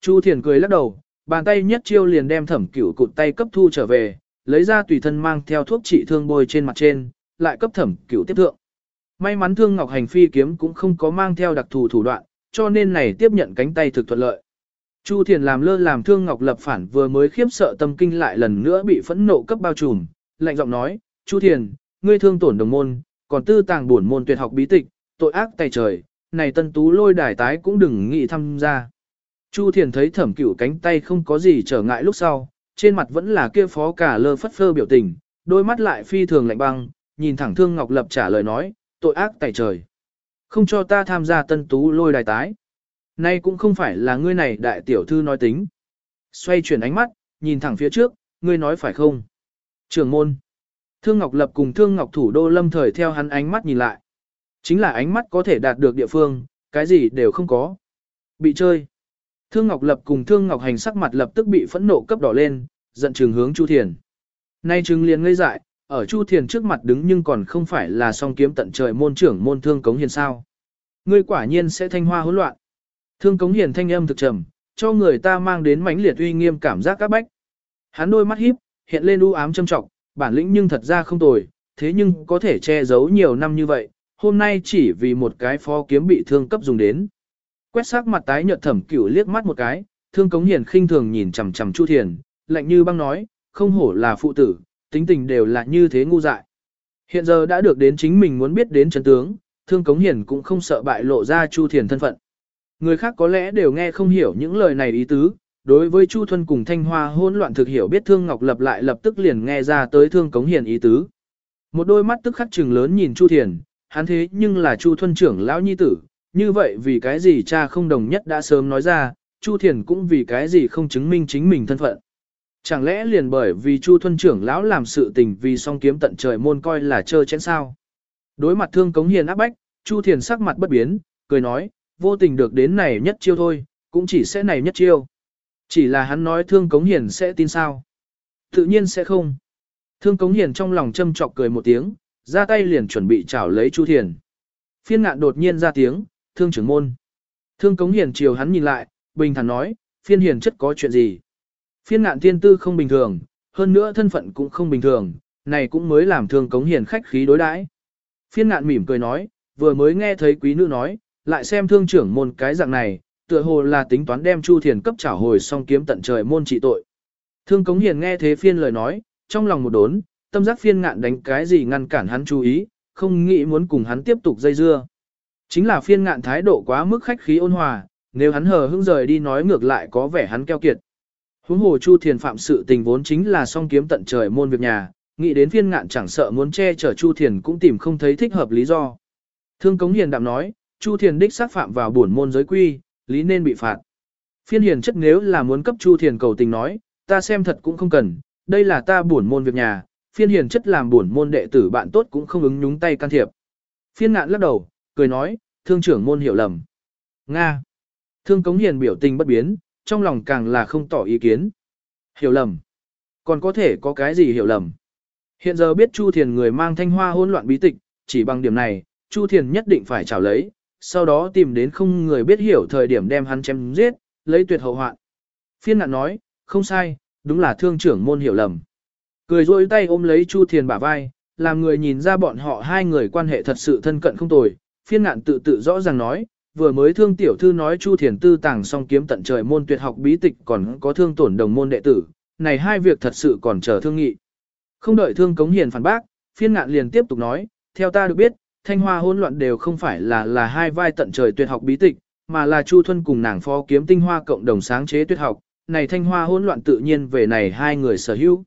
Chu Thiền cười lắc đầu, bàn tay nhất chiêu liền đem thẩm cửu cụt tay cấp thu trở về, lấy ra tùy thân mang theo thuốc trị thương bôi trên mặt trên, lại cấp thẩm cửu tiếp thượng. May mắn thương ngọc hành phi kiếm cũng không có mang theo đặc thù thủ đoạn, cho nên này tiếp nhận cánh tay thực thuận lợi. Chu Thiền làm lơ làm thương ngọc lập phản vừa mới khiếp sợ tâm kinh lại lần nữa bị phẫn nộ cấp bao trùm, lạnh giọng nói, Chu Thiền, ngươi thương tổn đồng môn, còn tư tàng buồn môn tuyệt học bí tịch, tội ác tay trời, này tân tú lôi đài tái cũng đừng nghĩ tham gia. Chu Thiền thấy thẩm cửu cánh tay không có gì trở ngại lúc sau, trên mặt vẫn là kia phó cả lơ phất phơ biểu tình, đôi mắt lại phi thường lạnh băng, nhìn thẳng Thương Ngọc Lập trả lời nói, tội ác tại trời. Không cho ta tham gia tân tú lôi đài tái. Nay cũng không phải là ngươi này đại tiểu thư nói tính. Xoay chuyển ánh mắt, nhìn thẳng phía trước, ngươi nói phải không? Trường môn. Thương Ngọc Lập cùng Thương Ngọc Thủ Đô lâm thời theo hắn ánh mắt nhìn lại. Chính là ánh mắt có thể đạt được địa phương, cái gì đều không có. Bị chơi. Thương Ngọc Lập cùng Thương Ngọc Hành sắc mặt lập tức bị phẫn nộ cấp đỏ lên, giận trừng hướng Chu Thiền. Nay trừng liền ngây dại, ở Chu Thiền trước mặt đứng nhưng còn không phải là song kiếm tận trời môn trưởng môn thương cống hiền sao. Ngươi quả nhiên sẽ thanh hoa hỗn loạn. Thương cống hiền thanh âm thực trầm, cho người ta mang đến mãnh liệt uy nghiêm cảm giác các bách. Hắn đôi mắt híp, hiện lên u ám châm trọng, bản lĩnh nhưng thật ra không tồi, thế nhưng có thể che giấu nhiều năm như vậy, hôm nay chỉ vì một cái phó kiếm bị thương cấp dùng đến. Quét sắc mặt tái nhợt thẩm cửu liếc mắt một cái, thương cống hiền khinh thường nhìn chằm chằm Chu Thiền, lạnh như băng nói, không hổ là phụ tử, tính tình đều là như thế ngu dại. Hiện giờ đã được đến chính mình muốn biết đến chân tướng, thương cống hiền cũng không sợ bại lộ ra Chu Thiền thân phận. Người khác có lẽ đều nghe không hiểu những lời này ý tứ, đối với Chu Thuần cùng Thanh Hoa hỗn loạn thực hiểu biết Thương Ngọc lập lại lập tức liền nghe ra tới Thương Cống Hiền ý tứ. Một đôi mắt tức khắc trừng lớn nhìn Chu Thiền, hắn thế nhưng là Chu Thuần trưởng lão nhi tử, như vậy vì cái gì cha không đồng nhất đã sớm nói ra, Chu Thiền cũng vì cái gì không chứng minh chính mình thân phận. Chẳng lẽ liền bởi vì Chu Thuần trưởng lão làm sự tình vì song kiếm tận trời môn coi là chơ chén sao? Đối mặt Thương Cống Hiền áp bách, Chu Thiền sắc mặt bất biến, cười nói, vô tình được đến này nhất chiêu thôi, cũng chỉ sẽ này nhất chiêu. Chỉ là hắn nói Thương Cống Hiền sẽ tin sao? Tự nhiên sẽ không. Thương Cống Hiền trong lòng châm chọc cười một tiếng, ra tay liền chuẩn bị chảo lấy Chu Thiền. Phiên ngạn đột nhiên ra tiếng, thương trưởng môn. Thương Cống Hiền chiều hắn nhìn lại, bình thản nói, phiên hiền chất có chuyện gì? Phiên ngạn thiên tư không bình thường, hơn nữa thân phận cũng không bình thường, này cũng mới làm thương Cống Hiền khách khí đối đãi. Phiên ngạn mỉm cười nói, vừa mới nghe thấy quý nữ nói, lại xem thương trưởng môn cái dạng này, tựa hồ là tính toán đem Chu Thiền cấp trả hồi xong kiếm tận trời môn trị tội. Thương Cống Hiền nghe thế phiên lời nói, trong lòng một đốn, tâm giác phiên ngạn đánh cái gì ngăn cản hắn chú ý, không nghĩ muốn cùng hắn tiếp tục dây dưa. Chính là phiên ngạn thái độ quá mức khách khí ôn hòa, nếu hắn hờ hững rời đi nói ngược lại có vẻ hắn keo kiệt. Huống hồ Chu Thiền phạm sự tình vốn chính là song kiếm tận trời môn việc nhà, nghĩ đến phiên ngạn chẳng sợ muốn che chở Chu Thiền cũng tìm không thấy thích hợp lý do. Thương Cống Hiền đạm nói, Chu Thiền đích xác phạm vào buồn môn giới quy, lý nên bị phạt. Phiên hiền chất nếu là muốn cấp Chu Thiền cầu tình nói, ta xem thật cũng không cần, đây là ta buồn môn việc nhà, phiên hiền chất làm buồn môn đệ tử bạn tốt cũng không ứng nhúng tay can thiệp. Phiên ngạn lắc đầu, cười nói, thương trưởng môn hiểu lầm. Nga. Thương cống hiền biểu tình bất biến, trong lòng càng là không tỏ ý kiến. Hiểu lầm. Còn có thể có cái gì hiểu lầm. Hiện giờ biết Chu Thiền người mang thanh hoa hỗn loạn bí tịch, chỉ bằng điểm này, Chu Thiền nhất định phải trảo lấy, sau đó tìm đến không người biết hiểu thời điểm đem hắn chém giết, lấy tuyệt hậu hoạn. Phiên ngạn nói, không sai, đúng là thương trưởng môn hiểu lầm. Cười rôi tay ôm lấy Chu Thiền bả vai, làm người nhìn ra bọn họ hai người quan hệ thật sự thân cận không tồi. Phiên ngạn tự tự rõ ràng nói, vừa mới thương tiểu thư nói Chu Thiền tư tàng song kiếm tận trời môn tuyệt học bí tịch còn có thương tổn đồng môn đệ tử, này hai việc thật sự còn chờ thương nghị. Không đợi thương cống hiền phản bác, phiên ngạn liền tiếp tục nói, theo ta được biết, thanh hoa hỗn loạn đều không phải là là hai vai tận trời tuyệt học bí tịch, mà là Chu Thuân cùng nàng phó kiếm tinh hoa cộng đồng sáng chế tuyệt học, này thanh hoa hỗn loạn tự nhiên về này hai người sở hữu.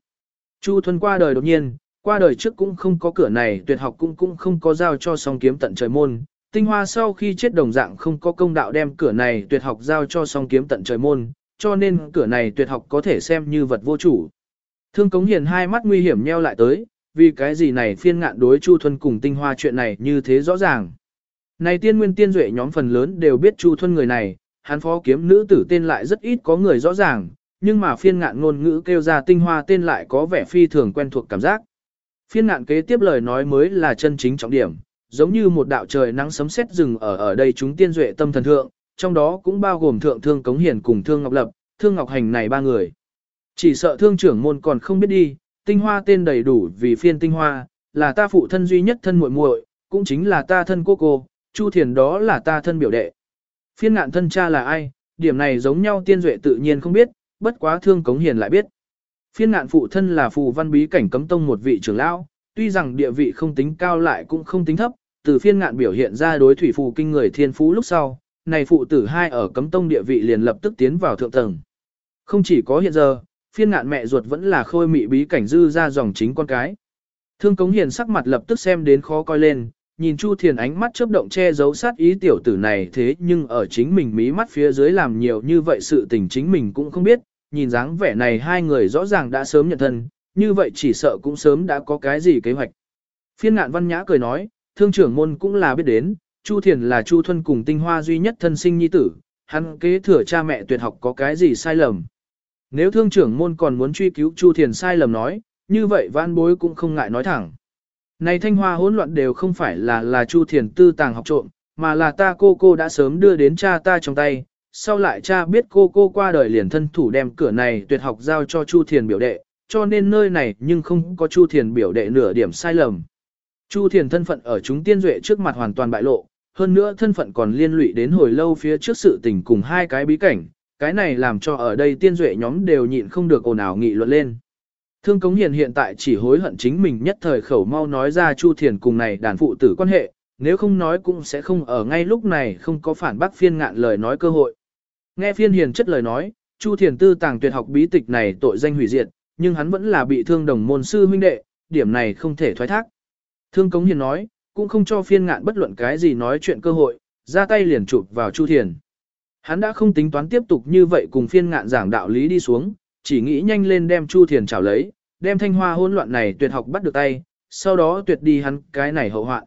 Chu Thuân qua đời đột nhiên, qua đời trước cũng không có cửa này tuyệt học cũng cũng không có giao cho song kiếm tận trời môn. Tinh hoa sau khi chết đồng dạng không có công đạo đem cửa này tuyệt học giao cho song kiếm tận trời môn, cho nên cửa này tuyệt học có thể xem như vật vô chủ. Thương Cống Hiền hai mắt nguy hiểm nheo lại tới, vì cái gì này phiên ngạn đối Chu Thuân cùng tinh hoa chuyện này như thế rõ ràng. Này tiên nguyên tiên duệ nhóm phần lớn đều biết Chu Thuân người này, hắn phó kiếm nữ tử tên lại rất ít có người rõ ràng, nhưng mà phiên ngạn ngôn ngữ kêu ra tinh hoa tên lại có vẻ phi thường quen thuộc cảm giác. Phiên ngạn kế tiếp lời nói mới là chân chính trọng điểm, giống như một đạo trời nắng sấm sét rừng ở ở đây chúng tiên duệ tâm thần thượng, trong đó cũng bao gồm thượng thương Cống Hiền cùng thương Ngọc Lập, thương Ngọc Hành này ba người. Chỉ sợ thương trưởng môn còn không biết đi, tinh hoa tên đầy đủ vì phiên tinh hoa, là ta phụ thân duy nhất thân muội muội, cũng chính là ta thân cô cô, Chu Thiền đó là ta thân biểu đệ. Phiên ngạn thân cha là ai, điểm này giống nhau tiên duệ tự nhiên không biết, bất quá thương Cống Hiền lại biết. Phiên ngạn phụ thân là phù văn bí cảnh cấm tông một vị trưởng lão, tuy rằng địa vị không tính cao lại cũng không tính thấp, từ phiên ngạn biểu hiện ra đối thủy phù kinh người thiên phú lúc sau, này phụ tử hai ở cấm tông địa vị liền lập tức tiến vào thượng tầng. Không chỉ có hiện giờ, phiên ngạn mẹ ruột vẫn là khôi mị bí cảnh dư ra dòng chính con cái. Thương Cống Hiền sắc mặt lập tức xem đến khó coi lên, nhìn Chu Thiền ánh mắt chớp động che giấu sát ý tiểu tử này thế nhưng ở chính mình mí mắt phía dưới làm nhiều như vậy sự tình chính mình cũng không biết, nhìn dáng vẻ này hai người rõ ràng đã sớm nhận thân, như vậy chỉ sợ cũng sớm đã có cái gì kế hoạch. Phiên ngạn văn nhã cười nói, thương trưởng môn cũng là biết đến, Chu Thiền là Chu Thuân cùng tinh hoa duy nhất thân sinh nhi tử, hắn kế thừa cha mẹ tuyệt học có cái gì sai lầm. Nếu thương trưởng môn còn muốn truy cứu Chu Thiền sai lầm nói, như vậy văn bối cũng không ngại nói thẳng. Này thanh hoa hỗn loạn đều không phải là là Chu Thiền tư tàng học trộm, mà là ta cô cô đã sớm đưa đến cha ta trong tay, sau lại cha biết cô cô qua đời liền thân thủ đem cửa này tuyệt học giao cho Chu Thiền biểu đệ, cho nên nơi này nhưng không có Chu Thiền biểu đệ nửa điểm sai lầm. Chu Thiền thân phận ở chúng tiên duệ trước mặt hoàn toàn bại lộ, hơn nữa thân phận còn liên lụy đến hồi lâu phía trước sự tình cùng hai cái bí cảnh, cái này làm cho ở đây tiên duệ nhóm đều nhịn không được ồn ào nghị luận lên. Thương Cống Hiền hiện tại chỉ hối hận chính mình nhất thời khẩu mau nói ra Chu Thiền cùng này đàn phụ tử quan hệ, nếu không nói cũng sẽ không ở ngay lúc này không có phản bác phiên ngạn lời nói cơ hội. Nghe phiên hiền chất lời nói, Chu Thiền tư tàng tuyệt học bí tịch này tội danh hủy diệt, nhưng hắn vẫn là bị thương đồng môn sư huynh đệ, điểm này không thể thoái thác. Thương Cống Hiền nói, cũng không cho phiên ngạn bất luận cái gì nói chuyện cơ hội, ra tay liền chụp vào Chu Thiền. Hắn đã không tính toán tiếp tục như vậy cùng phiên ngạn giảng đạo lý đi xuống, chỉ nghĩ nhanh lên đem Chu Thiền chảo lấy, đem thanh hoa hỗn loạn này tuyệt học bắt được tay, sau đó tuyệt đi hắn cái này hậu hoạn.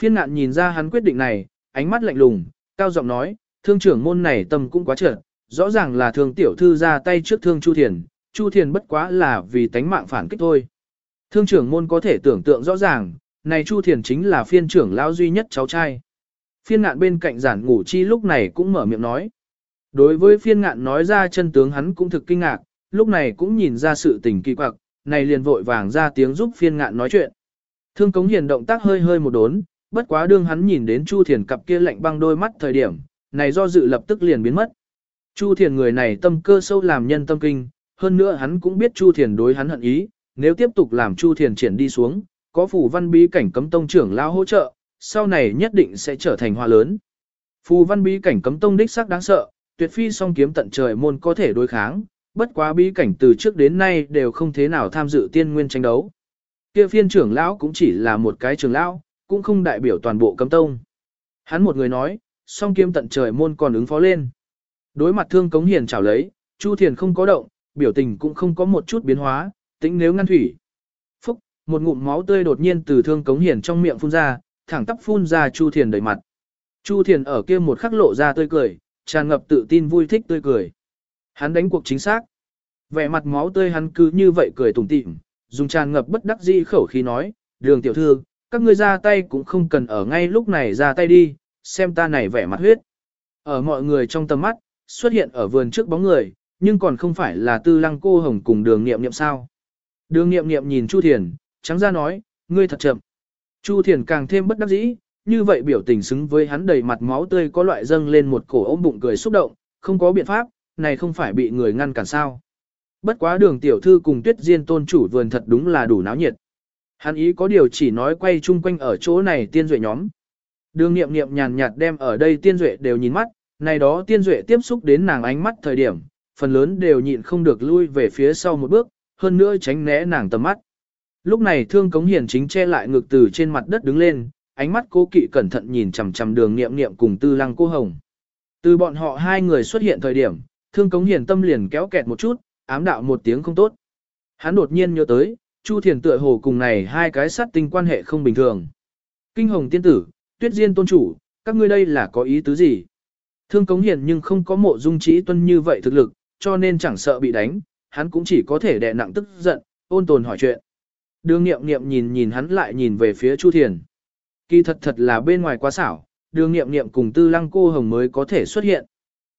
Phiên ngạn nhìn ra hắn quyết định này, ánh mắt lạnh lùng, cao giọng nói, thương trưởng môn này tâm cũng quá trợn, rõ ràng là thương tiểu thư ra tay trước thương Chu Thiền, Chu Thiền bất quá là vì tánh mạng phản kích thôi. Thương trưởng môn có thể tưởng tượng rõ ràng, này Chu Thiền chính là phiên trưởng lão duy nhất cháu trai. Phiên ngạn bên cạnh giản ngủ chi lúc này cũng mở miệng nói. Đối với phiên ngạn nói ra chân tướng hắn cũng thực kinh ngạc, lúc này cũng nhìn ra sự tình kỳ quặc, này liền vội vàng ra tiếng giúp phiên ngạn nói chuyện. Thương Cống Hiền động tác hơi hơi một đốn, bất quá đương hắn nhìn đến Chu Thiền cặp kia lạnh băng đôi mắt thời điểm, này do dự lập tức liền biến mất. Chu Thiền người này tâm cơ sâu làm nhân tâm kinh, hơn nữa hắn cũng biết Chu Thiền đối hắn hận ý, nếu tiếp tục làm Chu Thiền triển đi xuống, có phù văn bí cảnh cấm tông trưởng lao hỗ trợ, sau này nhất định sẽ trở thành hoa lớn. Phù văn bí cảnh cấm tông đích sắc đáng sợ, tuyệt phi song kiếm tận trời môn có thể đối kháng, bất quá bí cảnh từ trước đến nay đều không thế nào tham dự tiên nguyên tranh đấu. Kia phiên trưởng lão cũng chỉ là một cái trưởng lão, cũng không đại biểu toàn bộ cấm tông. Hắn một người nói, song kiếm tận trời môn còn ứng phó lên. Đối mặt thương cống hiền chào lấy, Chu Thiền không có động, biểu tình cũng không có một chút biến hóa, tính nếu ngăn thủy. Một ngụm máu tươi đột nhiên từ thương cống hiền trong miệng phun ra, thẳng tắp phun ra Chu Thiền đầy mặt. Chu Thiền ở kia một khắc lộ ra tươi cười, tràn ngập tự tin vui thích tươi cười. Hắn đánh cuộc chính xác. Vẻ mặt máu tươi hắn cứ như vậy cười tủm tỉm, dùng tràn ngập bất đắc dĩ khẩu khí nói, đường tiểu thư, các ngươi ra tay cũng không cần ở ngay lúc này ra tay đi, xem ta này vẻ mặt huyết. Ở mọi người trong tầm mắt, xuất hiện ở vườn trước bóng người, nhưng còn không phải là tư lăng cô hồng cùng đường nghiệm nghiệm sao. Đường nghiệm nghiệm nhìn Chu Thiền, trắng ra nói, ngươi thật chậm. Chu Thiền càng thêm bất đắc dĩ, như vậy biểu tình xứng với hắn đầy mặt máu tươi có loại dâng lên một cổ ôm bụng cười xúc động, không có biện pháp, này không phải bị người ngăn cản sao. Bất quá đường tiểu thư cùng tuyết diên tôn chủ vườn thật đúng là đủ náo nhiệt. Hắn ý có điều chỉ nói quay chung quanh ở chỗ này tiên duệ nhóm. Đường nghiệm nghiệm nhàn nhạt đem ở đây tiên duệ đều nhìn mắt, này đó tiên duệ tiếp xúc đến nàng ánh mắt thời điểm, phần lớn đều nhịn không được lui về phía sau một bước, hơn nữa tránh né nàng tầm mắt. Lúc này thương cống hiền chính che lại ngực từ trên mặt đất đứng lên, ánh mắt cố kỵ cẩn thận nhìn chằm chằm đường nghiệm nghiệm cùng tư lăng cô hồng. Từ bọn họ hai người xuất hiện thời điểm, thương cống hiền tâm liền kéo kẹt một chút, ám đạo một tiếng không tốt. Hắn đột nhiên nhớ tới, Chu Thiền tựa hồ cùng này hai cái sát tinh quan hệ không bình thường. Kinh hồng tiên tử, tuyết diên tôn chủ, các ngươi đây là có ý tứ gì? Thương cống hiền nhưng không có mộ dung trí tuân như vậy thực lực, cho nên chẳng sợ bị đánh, hắn cũng chỉ có thể đè nặng tức giận, ôn tồn hỏi chuyện. Đường nghiệm nghiệm nhìn nhìn hắn lại nhìn về phía Chu Thiền. Kỳ thật thật là bên ngoài quá xảo, đường nghiệm nghiệm cùng tư lăng cô hồng mới có thể xuất hiện.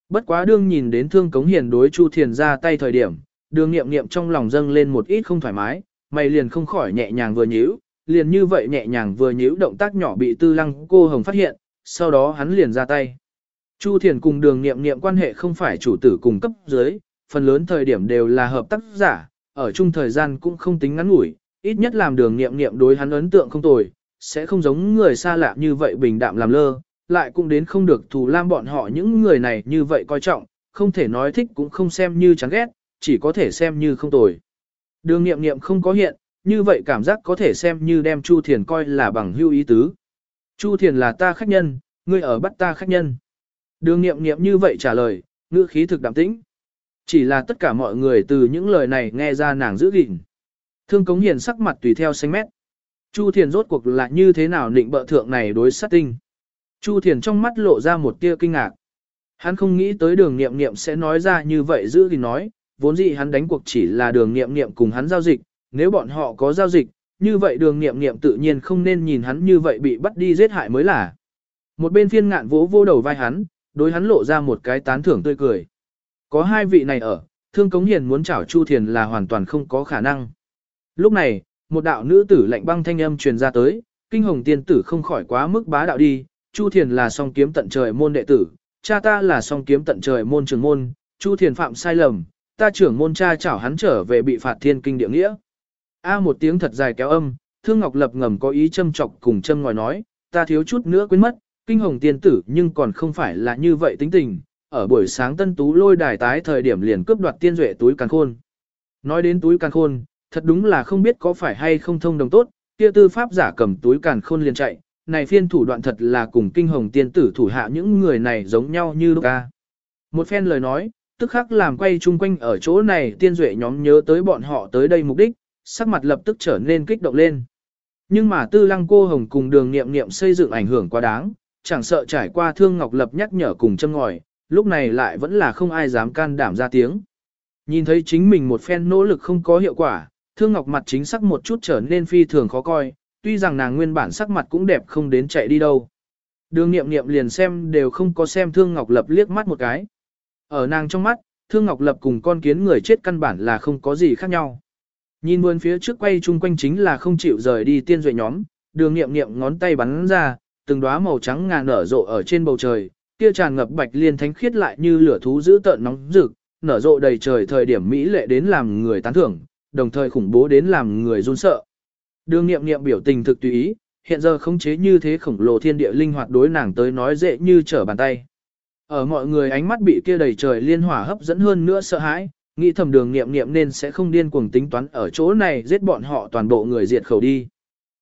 Bất quá đương nhìn đến thương cống hiền đối Chu Thiền ra tay thời điểm, đường nghiệm nghiệm trong lòng dâng lên một ít không thoải mái, mày liền không khỏi nhẹ nhàng vừa nhíu, liền như vậy nhẹ nhàng vừa nhíu động tác nhỏ bị tư lăng cô hồng phát hiện, sau đó hắn liền ra tay. Chu Thiền cùng đường nghiệm nghiệm quan hệ không phải chủ tử cùng cấp dưới, phần lớn thời điểm đều là hợp tác giả, ở chung thời gian cũng không tính ngắn ngủi, ít nhất làm đường nghiệm nghiệm đối hắn ấn tượng không tồi, sẽ không giống người xa lạ như vậy bình đạm làm lơ, lại cũng đến không được thù lam bọn họ những người này như vậy coi trọng, không thể nói thích cũng không xem như chán ghét, chỉ có thể xem như không tồi. Đường nghiệm nghiệm không có hiện, như vậy cảm giác có thể xem như đem Chu Thiền coi là bằng hưu ý tứ. Chu Thiền là ta khách nhân, ngươi ở bắt ta khách nhân. Đường nghiệm nghiệm như vậy trả lời, ngữ khí thực đạm tĩnh. Chỉ là tất cả mọi người từ những lời này nghe ra nàng giữ gìn. Thương Cống Hiền sắc mặt tùy theo xanh mét. Chu Thiền rốt cuộc là như thế nào định bợ thượng này đối sát tinh. Chu Thiền trong mắt lộ ra một tia kinh ngạc. Hắn không nghĩ tới đường nghiệm nghiệm sẽ nói ra như vậy giữ thì nói, vốn dĩ hắn đánh cuộc chỉ là đường nghiệm nghiệm cùng hắn giao dịch, nếu bọn họ có giao dịch, như vậy đường nghiệm nghiệm tự nhiên không nên nhìn hắn như vậy bị bắt đi giết hại mới là. Một bên phiên ngạn vỗ vô đầu vai hắn, đối hắn lộ ra một cái tán thưởng tươi cười. Có hai vị này ở, thương cống hiền muốn chảo Chu Thiền là hoàn toàn không có khả năng. Lúc này, một đạo nữ tử lạnh băng thanh âm truyền ra tới, kinh hồng tiên tử không khỏi quá mức bá đạo đi, Chu Thiền là song kiếm tận trời môn đệ tử, cha ta là song kiếm tận trời môn trưởng môn, Chu Thiền phạm sai lầm, ta trưởng môn cha chảo hắn trở về bị phạt thiên kinh địa nghĩa. A một tiếng thật dài kéo âm, Thương Ngọc Lập ngầm có ý châm chọc cùng châm ngòi nói, ta thiếu chút nữa quên mất, kinh hồng tiên tử nhưng còn không phải là như vậy tính tình, ở buổi sáng tân tú lôi đài tái thời điểm liền cướp đoạt tiên duệ túi càn khôn. Nói đến túi càn khôn, thật đúng là không biết có phải hay không thông đồng tốt, kia tư pháp giả cầm túi càn khôn liền chạy, này phiên thủ đoạn thật là cùng kinh hồng tiên tử thủ hạ những người này giống nhau như lúc ca. Một phen lời nói, tức khắc làm quay chung quanh ở chỗ này tiên duệ nhóm nhớ tới bọn họ tới đây mục đích, sắc mặt lập tức trở nên kích động lên. Nhưng mà tư lăng cô hồng cùng đường nghiệm nghiệm xây dựng ảnh hưởng quá đáng, chẳng sợ trải qua thương ngọc lập nhắc nhở cùng châm ngòi, lúc này lại vẫn là không ai dám can đảm ra tiếng. Nhìn thấy chính mình một phen nỗ lực không có hiệu quả, thương ngọc mặt chính sắc một chút trở nên phi thường khó coi, tuy rằng nàng nguyên bản sắc mặt cũng đẹp không đến chạy đi đâu. Đường nghiệm nghiệm liền xem đều không có xem thương ngọc lập liếc mắt một cái. Ở nàng trong mắt, thương ngọc lập cùng con kiến người chết căn bản là không có gì khác nhau. Nhìn vườn phía trước quay chung quanh chính là không chịu rời đi tiên duệ nhóm, đường nghiệm nghiệm ngón tay bắn ra, từng đóa màu trắng ngà nở rộ ở trên bầu trời, kia tràn ngập bạch liên thánh khiết lại như lửa thú giữ tợn nóng rực, nở rộ đầy trời thời điểm mỹ lệ đến làm người tán thưởng, đồng thời khủng bố đến làm người run sợ. Đường nghiệm nghiệm biểu tình thực tùy ý, hiện giờ khống chế như thế khổng lồ thiên địa linh hoạt đối nàng tới nói dễ như trở bàn tay. Ở mọi người ánh mắt bị kia đầy trời liên hỏa hấp dẫn hơn nữa sợ hãi, nghĩ thầm đường nghiệm nghiệm nên sẽ không điên cuồng tính toán ở chỗ này giết bọn họ toàn bộ người diệt khẩu đi.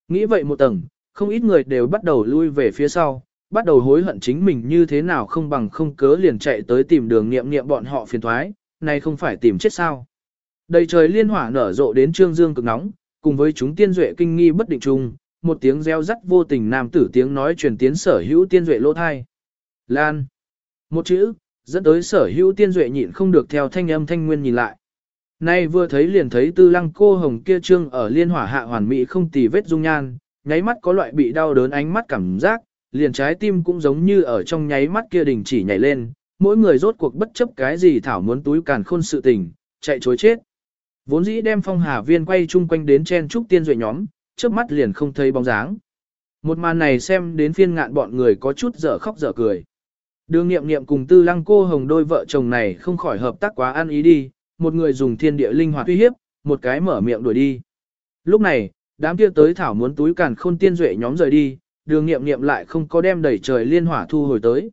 Nghĩ vậy một tầng, không ít người đều bắt đầu lui về phía sau, bắt đầu hối hận chính mình như thế nào không bằng không cớ liền chạy tới tìm đường nghiệm nghiệm bọn họ phiền thoái, này không phải tìm chết sao. Đầy trời liên hỏa nở rộ đến trương dương cực nóng, cùng với chúng tiên duệ kinh nghi bất định chung, một tiếng reo rắt vô tình nam tử tiếng nói truyền tiến sở hữu tiên duệ lỗ thai. Lan. Một chữ, dẫn tới sở hữu tiên duệ nhịn không được theo thanh âm thanh nguyên nhìn lại. Nay vừa thấy liền thấy tư lăng cô hồng kia trương ở liên hỏa hạ hoàn mỹ không tì vết dung nhan, nháy mắt có loại bị đau đớn ánh mắt cảm giác, liền trái tim cũng giống như ở trong nháy mắt kia đình chỉ nhảy lên, mỗi người rốt cuộc bất chấp cái gì thảo muốn túi càn khôn sự tình, chạy chối chết. Vốn dĩ đem phong hà viên quay chung quanh đến chen trúc tiên duệ nhóm, trước mắt liền không thấy bóng dáng. Một màn này xem đến phiên ngạn bọn người có chút dở khóc dở cười. Đường nghiệm nghiệm cùng tư lăng cô hồng đôi vợ chồng này không khỏi hợp tác quá ăn ý đi, một người dùng thiên địa linh hoạt uy hiếp, một cái mở miệng đuổi đi. Lúc này, đám kia tới thảo muốn túi càn khôn tiên duệ nhóm rời đi, đường nghiệm nghiệm lại không có đem đẩy trời liên hỏa thu hồi tới.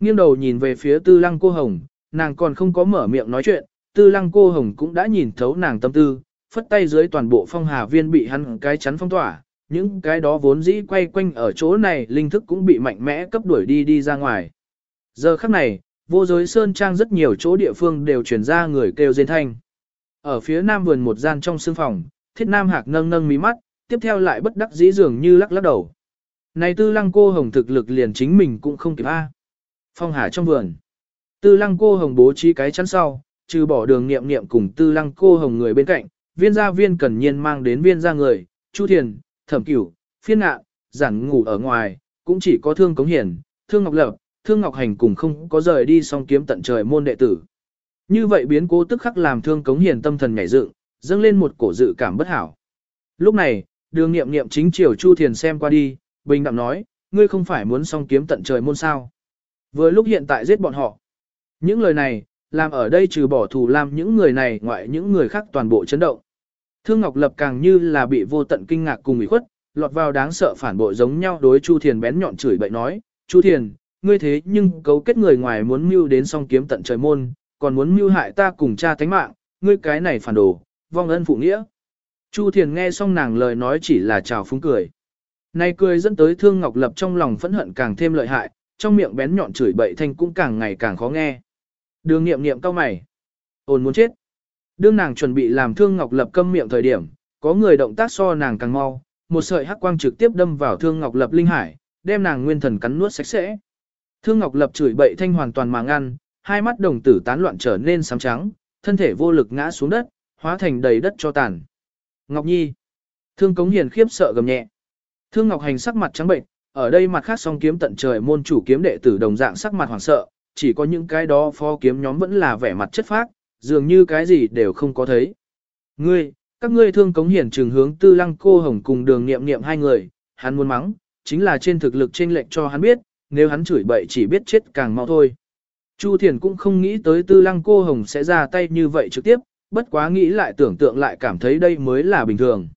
Nghiêng đầu nhìn về phía tư lăng cô hồng, nàng còn không có mở miệng nói chuyện, tư lăng cô hồng cũng đã nhìn thấu nàng tâm tư, phất tay dưới toàn bộ phong hà viên bị hắn cái chắn phong tỏa, những cái đó vốn dĩ quay quanh ở chỗ này linh thức cũng bị mạnh mẽ cấp đuổi đi đi ra ngoài. Giờ khắc này, vô giới sơn trang rất nhiều chỗ địa phương đều chuyển ra người kêu rên thanh. Ở phía nam vườn một gian trong sương phòng, thiết nam hạc nâng nâng mí mắt, tiếp theo lại bất đắc dĩ dường như lắc lắc đầu. Này tư lăng cô hồng thực lực liền chính mình cũng không kịp A. Phong hà trong vườn. Tư lăng cô hồng bố trí cái chắn sau, trừ bỏ đường nghiệm nghiệm cùng tư lăng cô hồng người bên cạnh, viên gia viên cần nhiên mang đến viên gia người, chu thiền, thẩm cửu, phiên ngạ, giản ngủ ở ngoài, cũng chỉ có thương cống hiển, Thương Ngọc Lập, Thương Ngọc Hành cùng không có rời đi song kiếm tận trời môn đệ tử. Như vậy biến cố tức khắc làm Thương Cống Hiền tâm thần nhảy dựng, dâng lên một cổ dự cảm bất hảo. Lúc này, đường nghiệm nghiệm chính chiều Chu Thiền xem qua đi, bình đạm nói, ngươi không phải muốn song kiếm tận trời môn sao. Vừa lúc hiện tại giết bọn họ. Những lời này, làm ở đây trừ bỏ thù làm những người này ngoại những người khác toàn bộ chấn động. Thương Ngọc Lập càng như là bị vô tận kinh ngạc cùng ủy khuất, lọt vào đáng sợ phản bội giống nhau đối Chu Thiền bén nhọn chửi bậy nói, Chu Thiền, ngươi thế nhưng cấu kết người ngoài muốn mưu đến song kiếm tận trời môn, còn muốn mưu hại ta cùng cha thánh mạng, ngươi cái này phản đồ, vong ân phụ nghĩa. Chu Thiền nghe xong nàng lời nói chỉ là chào phúng cười. Này cười dẫn tới Thương Ngọc Lập trong lòng phẫn hận càng thêm lợi hại, trong miệng bén nhọn chửi bậy thanh cũng càng ngày càng khó nghe. Đường nghiệm nghiệm cao mày. Ôn muốn chết. Đương nàng chuẩn bị làm Thương Ngọc Lập câm miệng thời điểm, có người động tác so nàng càng mau, một sợi hắc quang trực tiếp đâm vào Thương Ngọc Lập linh hải, đem nàng nguyên thần cắn nuốt sạch sẽ. Thương Ngọc Lập chửi bậy thanh hoàn toàn mà ngăn, hai mắt đồng tử tán loạn trở nên xám trắng, thân thể vô lực ngã xuống đất, hóa thành đầy đất cho tàn. Ngọc Nhi. Thương Cống Hiền khiếp sợ gầm nhẹ. Thương Ngọc Hành sắc mặt trắng bệnh, ở đây mặt khác song kiếm tận trời môn chủ kiếm đệ tử đồng dạng sắc mặt hoảng sợ, chỉ có những cái đó phó kiếm nhóm vẫn là vẻ mặt chất phác, dường như cái gì đều không có thấy. Ngươi, các ngươi thương cống hiển trường hướng tư lăng cô hồng cùng đường nghiệm nghiệm hai người, hắn muốn mắng, chính là trên thực lực trên lệnh cho hắn biết, nếu hắn chửi bậy chỉ biết chết càng mau thôi. Chu Thiền cũng không nghĩ tới tư lăng cô hồng sẽ ra tay như vậy trực tiếp, bất quá nghĩ lại tưởng tượng lại cảm thấy đây mới là bình thường.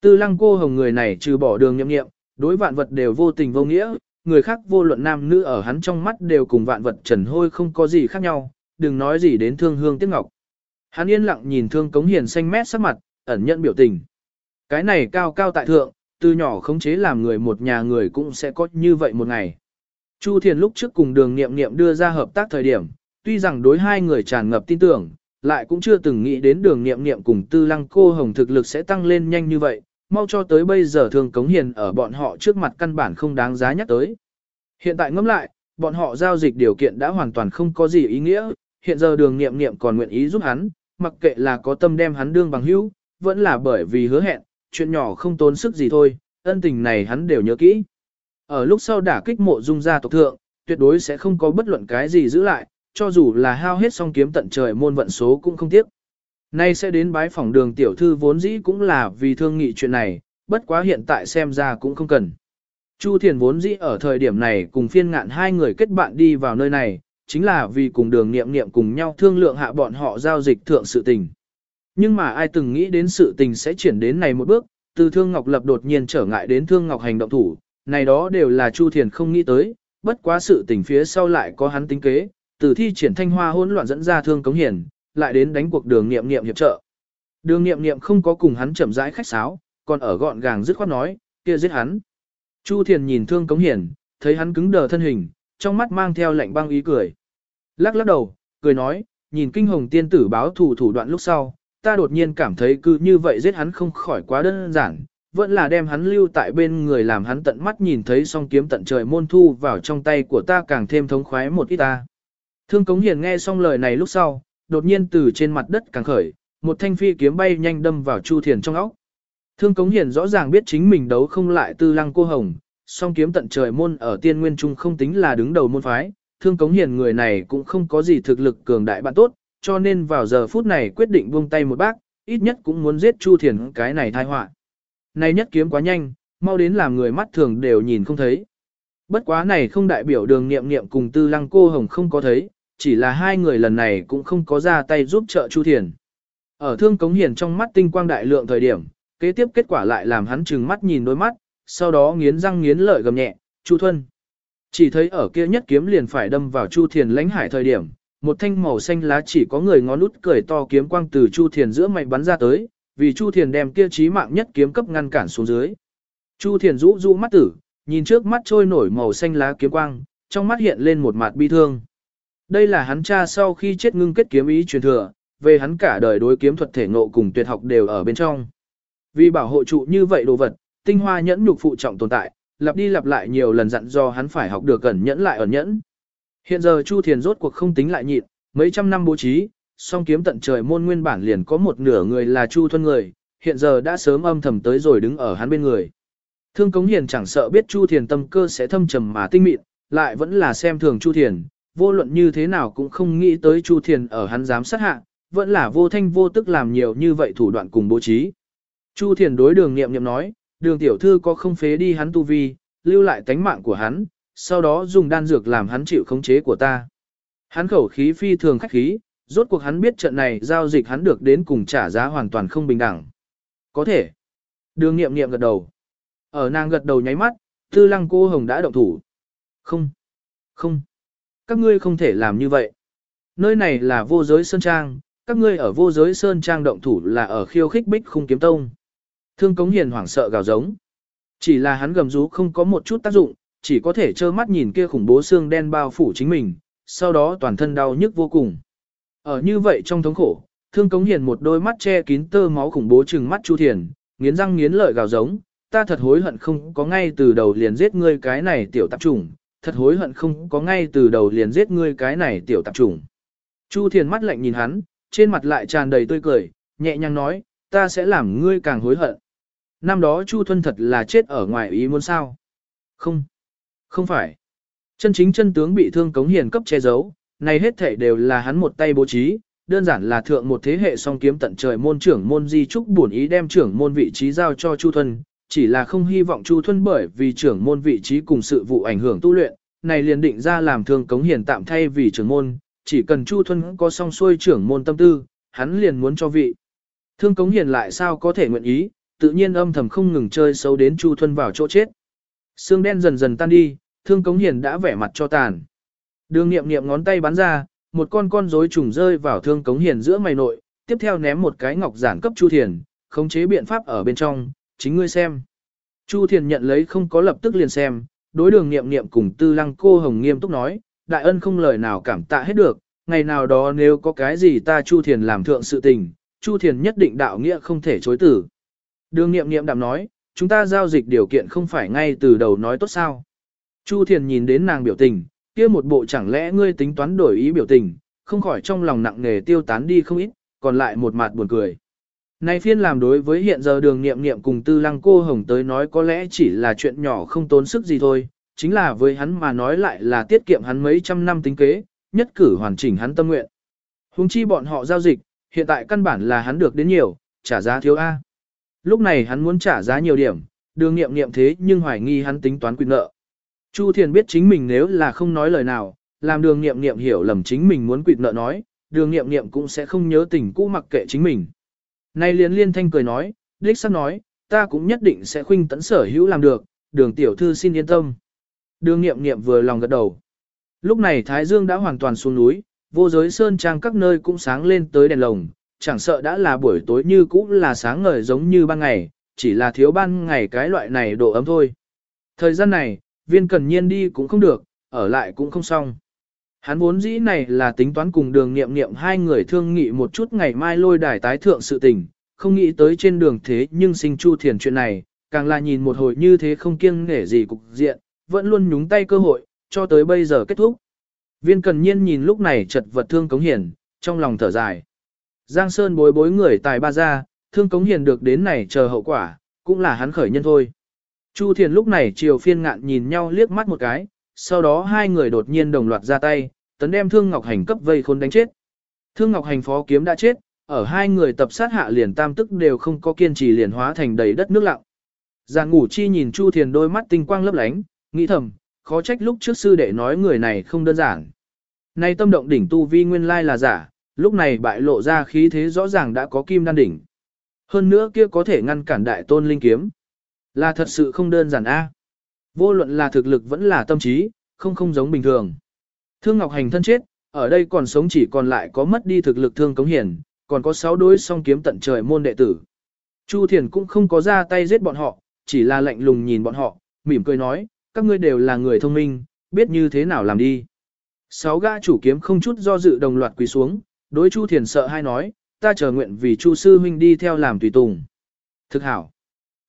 Tư lăng cô hồng người này trừ bỏ đường nhậm nghiệm, đối vạn vật đều vô tình vô nghĩa, người khác vô luận nam nữ ở hắn trong mắt đều cùng vạn vật trần hôi không có gì khác nhau, đừng nói gì đến thương hương tiếc ngọc. Hắn yên lặng nhìn thương cống hiền xanh mét sắc mặt, ẩn nhận biểu tình. Cái này cao cao tại thượng, từ nhỏ khống chế làm người một nhà người cũng sẽ có như vậy một ngày. Chu Thiền lúc trước cùng đường nghiệm nghiệm đưa ra hợp tác thời điểm, tuy rằng đối hai người tràn ngập tin tưởng, lại cũng chưa từng nghĩ đến đường nghiệm nghiệm cùng tư lăng cô hồng thực lực sẽ tăng lên nhanh như vậy, mau cho tới bây giờ thường cống hiền ở bọn họ trước mặt căn bản không đáng giá nhắc tới. Hiện tại ngẫm lại, bọn họ giao dịch điều kiện đã hoàn toàn không có gì ý nghĩa, hiện giờ đường nghiệm nghiệm còn nguyện ý giúp hắn, mặc kệ là có tâm đem hắn đương bằng hữu, vẫn là bởi vì hứa hẹn, chuyện nhỏ không tốn sức gì thôi, ân tình này hắn đều nhớ kỹ. Ở lúc sau đả kích mộ dung gia tộc thượng, tuyệt đối sẽ không có bất luận cái gì giữ lại, cho dù là hao hết song kiếm tận trời môn vận số cũng không tiếc. Nay sẽ đến bái phỏng đường tiểu thư vốn dĩ cũng là vì thương nghị chuyện này, bất quá hiện tại xem ra cũng không cần. Chu Thiền vốn dĩ ở thời điểm này cùng phiên ngạn hai người kết bạn đi vào nơi này, chính là vì cùng đường nghiệm nghiệm cùng nhau thương lượng hạ bọn họ giao dịch thượng sự tình. Nhưng mà ai từng nghĩ đến sự tình sẽ chuyển đến này một bước, từ Thương Ngọc Lập đột nhiên trở ngại đến Thương Ngọc hành động thủ, này đó đều là Chu Thiền không nghĩ tới, bất quá sự tình phía sau lại có hắn tính kế, từ thi triển thanh hoa hỗn loạn dẫn ra Thương Cống Hiển, lại đến đánh cuộc đường nghiệm nghiệm hiệp trợ. Đường nghiệm nghiệm không có cùng hắn chậm rãi khách sáo, còn ở gọn gàng dứt khoát nói, kia giết hắn. Chu Thiền nhìn Thương Cống Hiển, thấy hắn cứng đờ thân hình, trong mắt mang theo lạnh băng ý cười. Lắc lắc đầu, cười nói, nhìn kinh hồng tiên tử báo thủ thủ đoạn lúc sau, ta đột nhiên cảm thấy cứ như vậy giết hắn không khỏi quá đơn giản, vẫn là đem hắn lưu tại bên người làm hắn tận mắt nhìn thấy song kiếm tận trời môn thu vào trong tay của ta càng thêm thống khoái một ít ta. Thương Cống Hiền nghe xong lời này lúc sau, đột nhiên từ trên mặt đất càng khởi, một thanh phi kiếm bay nhanh đâm vào Chu Thiền trong óc. Thương Cống Hiền rõ ràng biết chính mình đấu không lại tư lăng cô hồng, song kiếm tận trời môn ở tiên nguyên trung không tính là đứng đầu môn phái, thương cống hiền người này cũng không có gì thực lực cường đại bạn tốt, cho nên vào giờ phút này quyết định buông tay một bác, ít nhất cũng muốn giết Chu Thiền cái này tai họa. Này nhất kiếm quá nhanh, mau đến làm người mắt thường đều nhìn không thấy. Bất quá này không đại biểu đường nghiệm nghiệm cùng tư lăng cô hồng không có thấy, chỉ là hai người lần này cũng không có ra tay giúp trợ Chu Thiền. Ở thương cống hiền trong mắt tinh quang đại lượng thời điểm, kế tiếp kết quả lại làm hắn trừng mắt nhìn đôi mắt, sau đó nghiến răng nghiến lợi gầm nhẹ, Chu Thuân. Chỉ thấy ở kia nhất kiếm liền phải đâm vào Chu Thiền lãnh hải thời điểm, một thanh màu xanh lá chỉ có người ngón út cười to kiếm quang từ Chu Thiền giữa mày bắn ra tới, vì Chu Thiền đem kia chí mạng nhất kiếm cấp ngăn cản xuống dưới. Chu Thiền rũ rũ mắt tử, nhìn trước mắt trôi nổi màu xanh lá kiếm quang, trong mắt hiện lên một mặt bi thương. Đây là hắn cha sau khi chết ngưng kết kiếm ý truyền thừa, về hắn cả đời đối kiếm thuật thể ngộ cùng tuyệt học đều ở bên trong. Vì bảo hộ trụ như vậy đồ vật, tinh hoa nhẫn nhục phụ trọng tồn tại, lặp đi lặp lại nhiều lần dặn do hắn phải học được cẩn nhẫn lại ẩn nhẫn. Hiện giờ Chu Thiền rốt cuộc không tính lại nhịn, mấy trăm năm bố trí, song kiếm tận trời môn nguyên bản liền có một nửa người là Chu Thuân người, hiện giờ đã sớm âm thầm tới rồi đứng ở hắn bên người. Thương Cống Hiền chẳng sợ biết Chu Thiền tâm cơ sẽ thâm trầm mà tinh mịn, lại vẫn là xem thường Chu Thiền, vô luận như thế nào cũng không nghĩ tới Chu Thiền ở hắn dám sát hạ, vẫn là vô thanh vô tức làm nhiều như vậy thủ đoạn cùng bố trí. Chu Thiền đối đường nghiệm nghiệm nói, đường tiểu thư có không phế đi hắn tu vi, lưu lại tánh mạng của hắn, sau đó dùng đan dược làm hắn chịu khống chế của ta. Hắn khẩu khí phi thường khách khí, rốt cuộc hắn biết trận này giao dịch hắn được đến cùng trả giá hoàn toàn không bình đẳng. Có thể. Đường nghiệm nghiệm gật đầu. Ở nàng gật đầu nháy mắt, tư lăng cô hồng đã động thủ. Không. Không. Các ngươi không thể làm như vậy. Nơi này là vô giới sơn trang, các ngươi ở vô giới sơn trang động thủ là ở khiêu khích bích khung kiếm tông. Thương cống hiền hoảng sợ gào giống. Chỉ là hắn gầm rú không có một chút tác dụng, chỉ có thể trơ mắt nhìn kia khủng bố xương đen bao phủ chính mình, sau đó toàn thân đau nhức vô cùng. Ở như vậy trong thống khổ, thương cống hiền một đôi mắt che kín tơ máu khủng bố trừng mắt Chu Thiền, nghiến răng nghiến lợi gào giống, ta thật hối hận không có ngay từ đầu liền giết ngươi cái này tiểu tạp trùng, thật hối hận không có ngay từ đầu liền giết ngươi cái này tiểu tạp trùng. Chu Thiền mắt lạnh nhìn hắn, trên mặt lại tràn đầy tươi cười, nhẹ nhàng nói, ta sẽ làm ngươi càng hối hận. Năm đó Chu Thuân thật là chết ở ngoài ý muốn sao? Không, không phải. Chân chính chân tướng bị thương cống hiền cấp che giấu, này hết thể đều là hắn một tay bố trí, đơn giản là thượng một thế hệ song kiếm tận trời môn trưởng môn di trúc bổn ý đem trưởng môn vị trí giao cho Chu Thuân, chỉ là không hy vọng Chu Thuân bởi vì trưởng môn vị trí cùng sự vụ ảnh hưởng tu luyện, này liền định ra làm thương cống hiền tạm thay vì trưởng môn, chỉ cần Chu Thuân có song xuôi trưởng môn tâm tư, hắn liền muốn cho vị. Thương cống hiền lại sao có thể nguyện ý, tự nhiên âm thầm không ngừng chơi xấu đến Chu Thuân vào chỗ chết. Sương đen dần dần tan đi, thương cống hiền đã vẻ mặt cho tàn. Đường nghiệm nghiệm ngón tay bắn ra, một con con rối trùng rơi vào thương cống hiền giữa mày nội, tiếp theo ném một cái ngọc giản cấp Chu Thiền, khống chế biện pháp ở bên trong, chính ngươi xem. Chu Thiền nhận lấy không có lập tức liền xem, đối đường nghiệm nghiệm cùng tư lăng cô hồng nghiêm túc nói, đại ân không lời nào cảm tạ hết được, ngày nào đó nếu có cái gì ta Chu Thiền làm thượng sự tình, Chu Thiền nhất định đạo nghĩa không thể chối tử. Đường nghiệm nghiệm đạm nói, chúng ta giao dịch điều kiện không phải ngay từ đầu nói tốt sao. Chu Thiền nhìn đến nàng biểu tình, kia một bộ chẳng lẽ ngươi tính toán đổi ý biểu tình, không khỏi trong lòng nặng nề tiêu tán đi không ít, còn lại một mặt buồn cười. Này phiên làm đối với hiện giờ đường nghiệm nghiệm cùng tư lăng cô hồng tới nói có lẽ chỉ là chuyện nhỏ không tốn sức gì thôi, chính là với hắn mà nói lại là tiết kiệm hắn mấy trăm năm tính kế, nhất cử hoàn chỉnh hắn tâm nguyện. Hùng chi bọn họ giao dịch, hiện tại căn bản là hắn được đến nhiều, trả giá thiếu A. Lúc này hắn muốn trả giá nhiều điểm, đường nghiệm nghiệm thế nhưng hoài nghi hắn tính toán quyền nợ. Chu Thiền biết chính mình nếu là không nói lời nào, làm đường nghiệm nghiệm hiểu lầm chính mình muốn quỵt nợ nói, đường nghiệm nghiệm cũng sẽ không nhớ tình cũ mặc kệ chính mình. Nay liên liên thanh cười nói, đích sắc nói, ta cũng nhất định sẽ khuynh tấn sở hữu làm được, đường tiểu thư xin yên tâm. Đường nghiệm nghiệm vừa lòng gật đầu. Lúc này Thái Dương đã hoàn toàn xuống núi, vô giới sơn trang các nơi cũng sáng lên tới đèn lồng, chẳng sợ đã là buổi tối như cũ là sáng ngời giống như ban ngày, chỉ là thiếu ban ngày cái loại này độ ấm thôi. Thời gian này, viên cần nhiên đi cũng không được, ở lại cũng không xong. Hắn vốn dĩ này là tính toán cùng đường nghiệm nghiệm hai người thương nghị một chút ngày mai lôi đài tái thượng sự tình, không nghĩ tới trên đường thế nhưng sinh chu thiền chuyện này, càng là nhìn một hồi như thế không kiêng nể gì cục diện, vẫn luôn nhúng tay cơ hội, cho tới bây giờ kết thúc. Viên cần nhiên nhìn lúc này chật vật thương cống hiển, trong lòng thở dài. Giang Sơn bối bối người tài ba gia, thương cống hiền được đến này chờ hậu quả, cũng là hắn khởi nhân thôi. Chu Thiền lúc này chiều phiên ngạn nhìn nhau liếc mắt một cái, sau đó hai người đột nhiên đồng loạt ra tay, tấn đem Thương Ngọc Hành cấp vây khôn đánh chết. Thương Ngọc Hành phó kiếm đã chết, ở hai người tập sát hạ liền tam tức đều không có kiên trì liền hóa thành đầy đất nước lặng. Giang ngủ chi nhìn Chu Thiền đôi mắt tinh quang lấp lánh, nghĩ thầm, khó trách lúc trước sư đệ nói người này không đơn giản. Nay tâm động đỉnh tu vi nguyên lai là giả, lúc này bại lộ ra khí thế rõ ràng đã có kim đan đỉnh. Hơn nữa kia có thể ngăn cản đại tôn linh kiếm. Là thật sự không đơn giản a. Vô luận là thực lực vẫn là tâm trí, không không giống bình thường. Thương Ngọc Hành thân chết, ở đây còn sống chỉ còn lại có mất đi thực lực thương cống hiển, còn có sáu đối song kiếm tận trời môn đệ tử. Chu Thiền cũng không có ra tay giết bọn họ, chỉ là lạnh lùng nhìn bọn họ, mỉm cười nói, các ngươi đều là người thông minh, biết như thế nào làm đi. Sáu gã chủ kiếm không chút do dự đồng loạt quỳ xuống, đối Chu Thiền sợ hai nói, ta chờ nguyện vì Chu sư huynh đi theo làm tùy tùng. Thực hảo.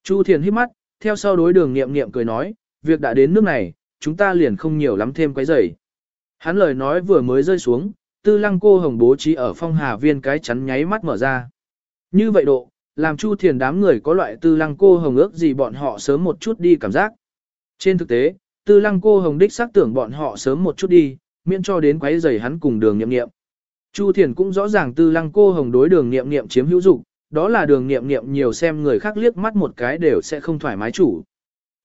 Chu Thiền hít mắt, theo sau đối đường nghiệm nghiệm cười nói, việc đã đến nước này, chúng ta liền không nhiều lắm thêm quấy rầy. Hắn lời nói vừa mới rơi xuống, tư lăng cô hồng bố trí ở phong hà viên cái chắn nháy mắt mở ra. Như vậy độ, làm Chu Thiền đám người có loại tư lăng cô hồng ước gì bọn họ sớm một chút đi cảm giác. Trên thực tế, tư lăng cô hồng đích xác tưởng bọn họ sớm một chút đi, miễn cho đến quấy rầy hắn cùng đường nghiệm nghiệm. Chu Thiền cũng rõ ràng tư lăng cô hồng đối đường nghiệm nghiệm chiếm hữu dụng, đó là đường nghiệm nghiệm nhiều xem người khác liếc mắt một cái đều sẽ không thoải mái chủ.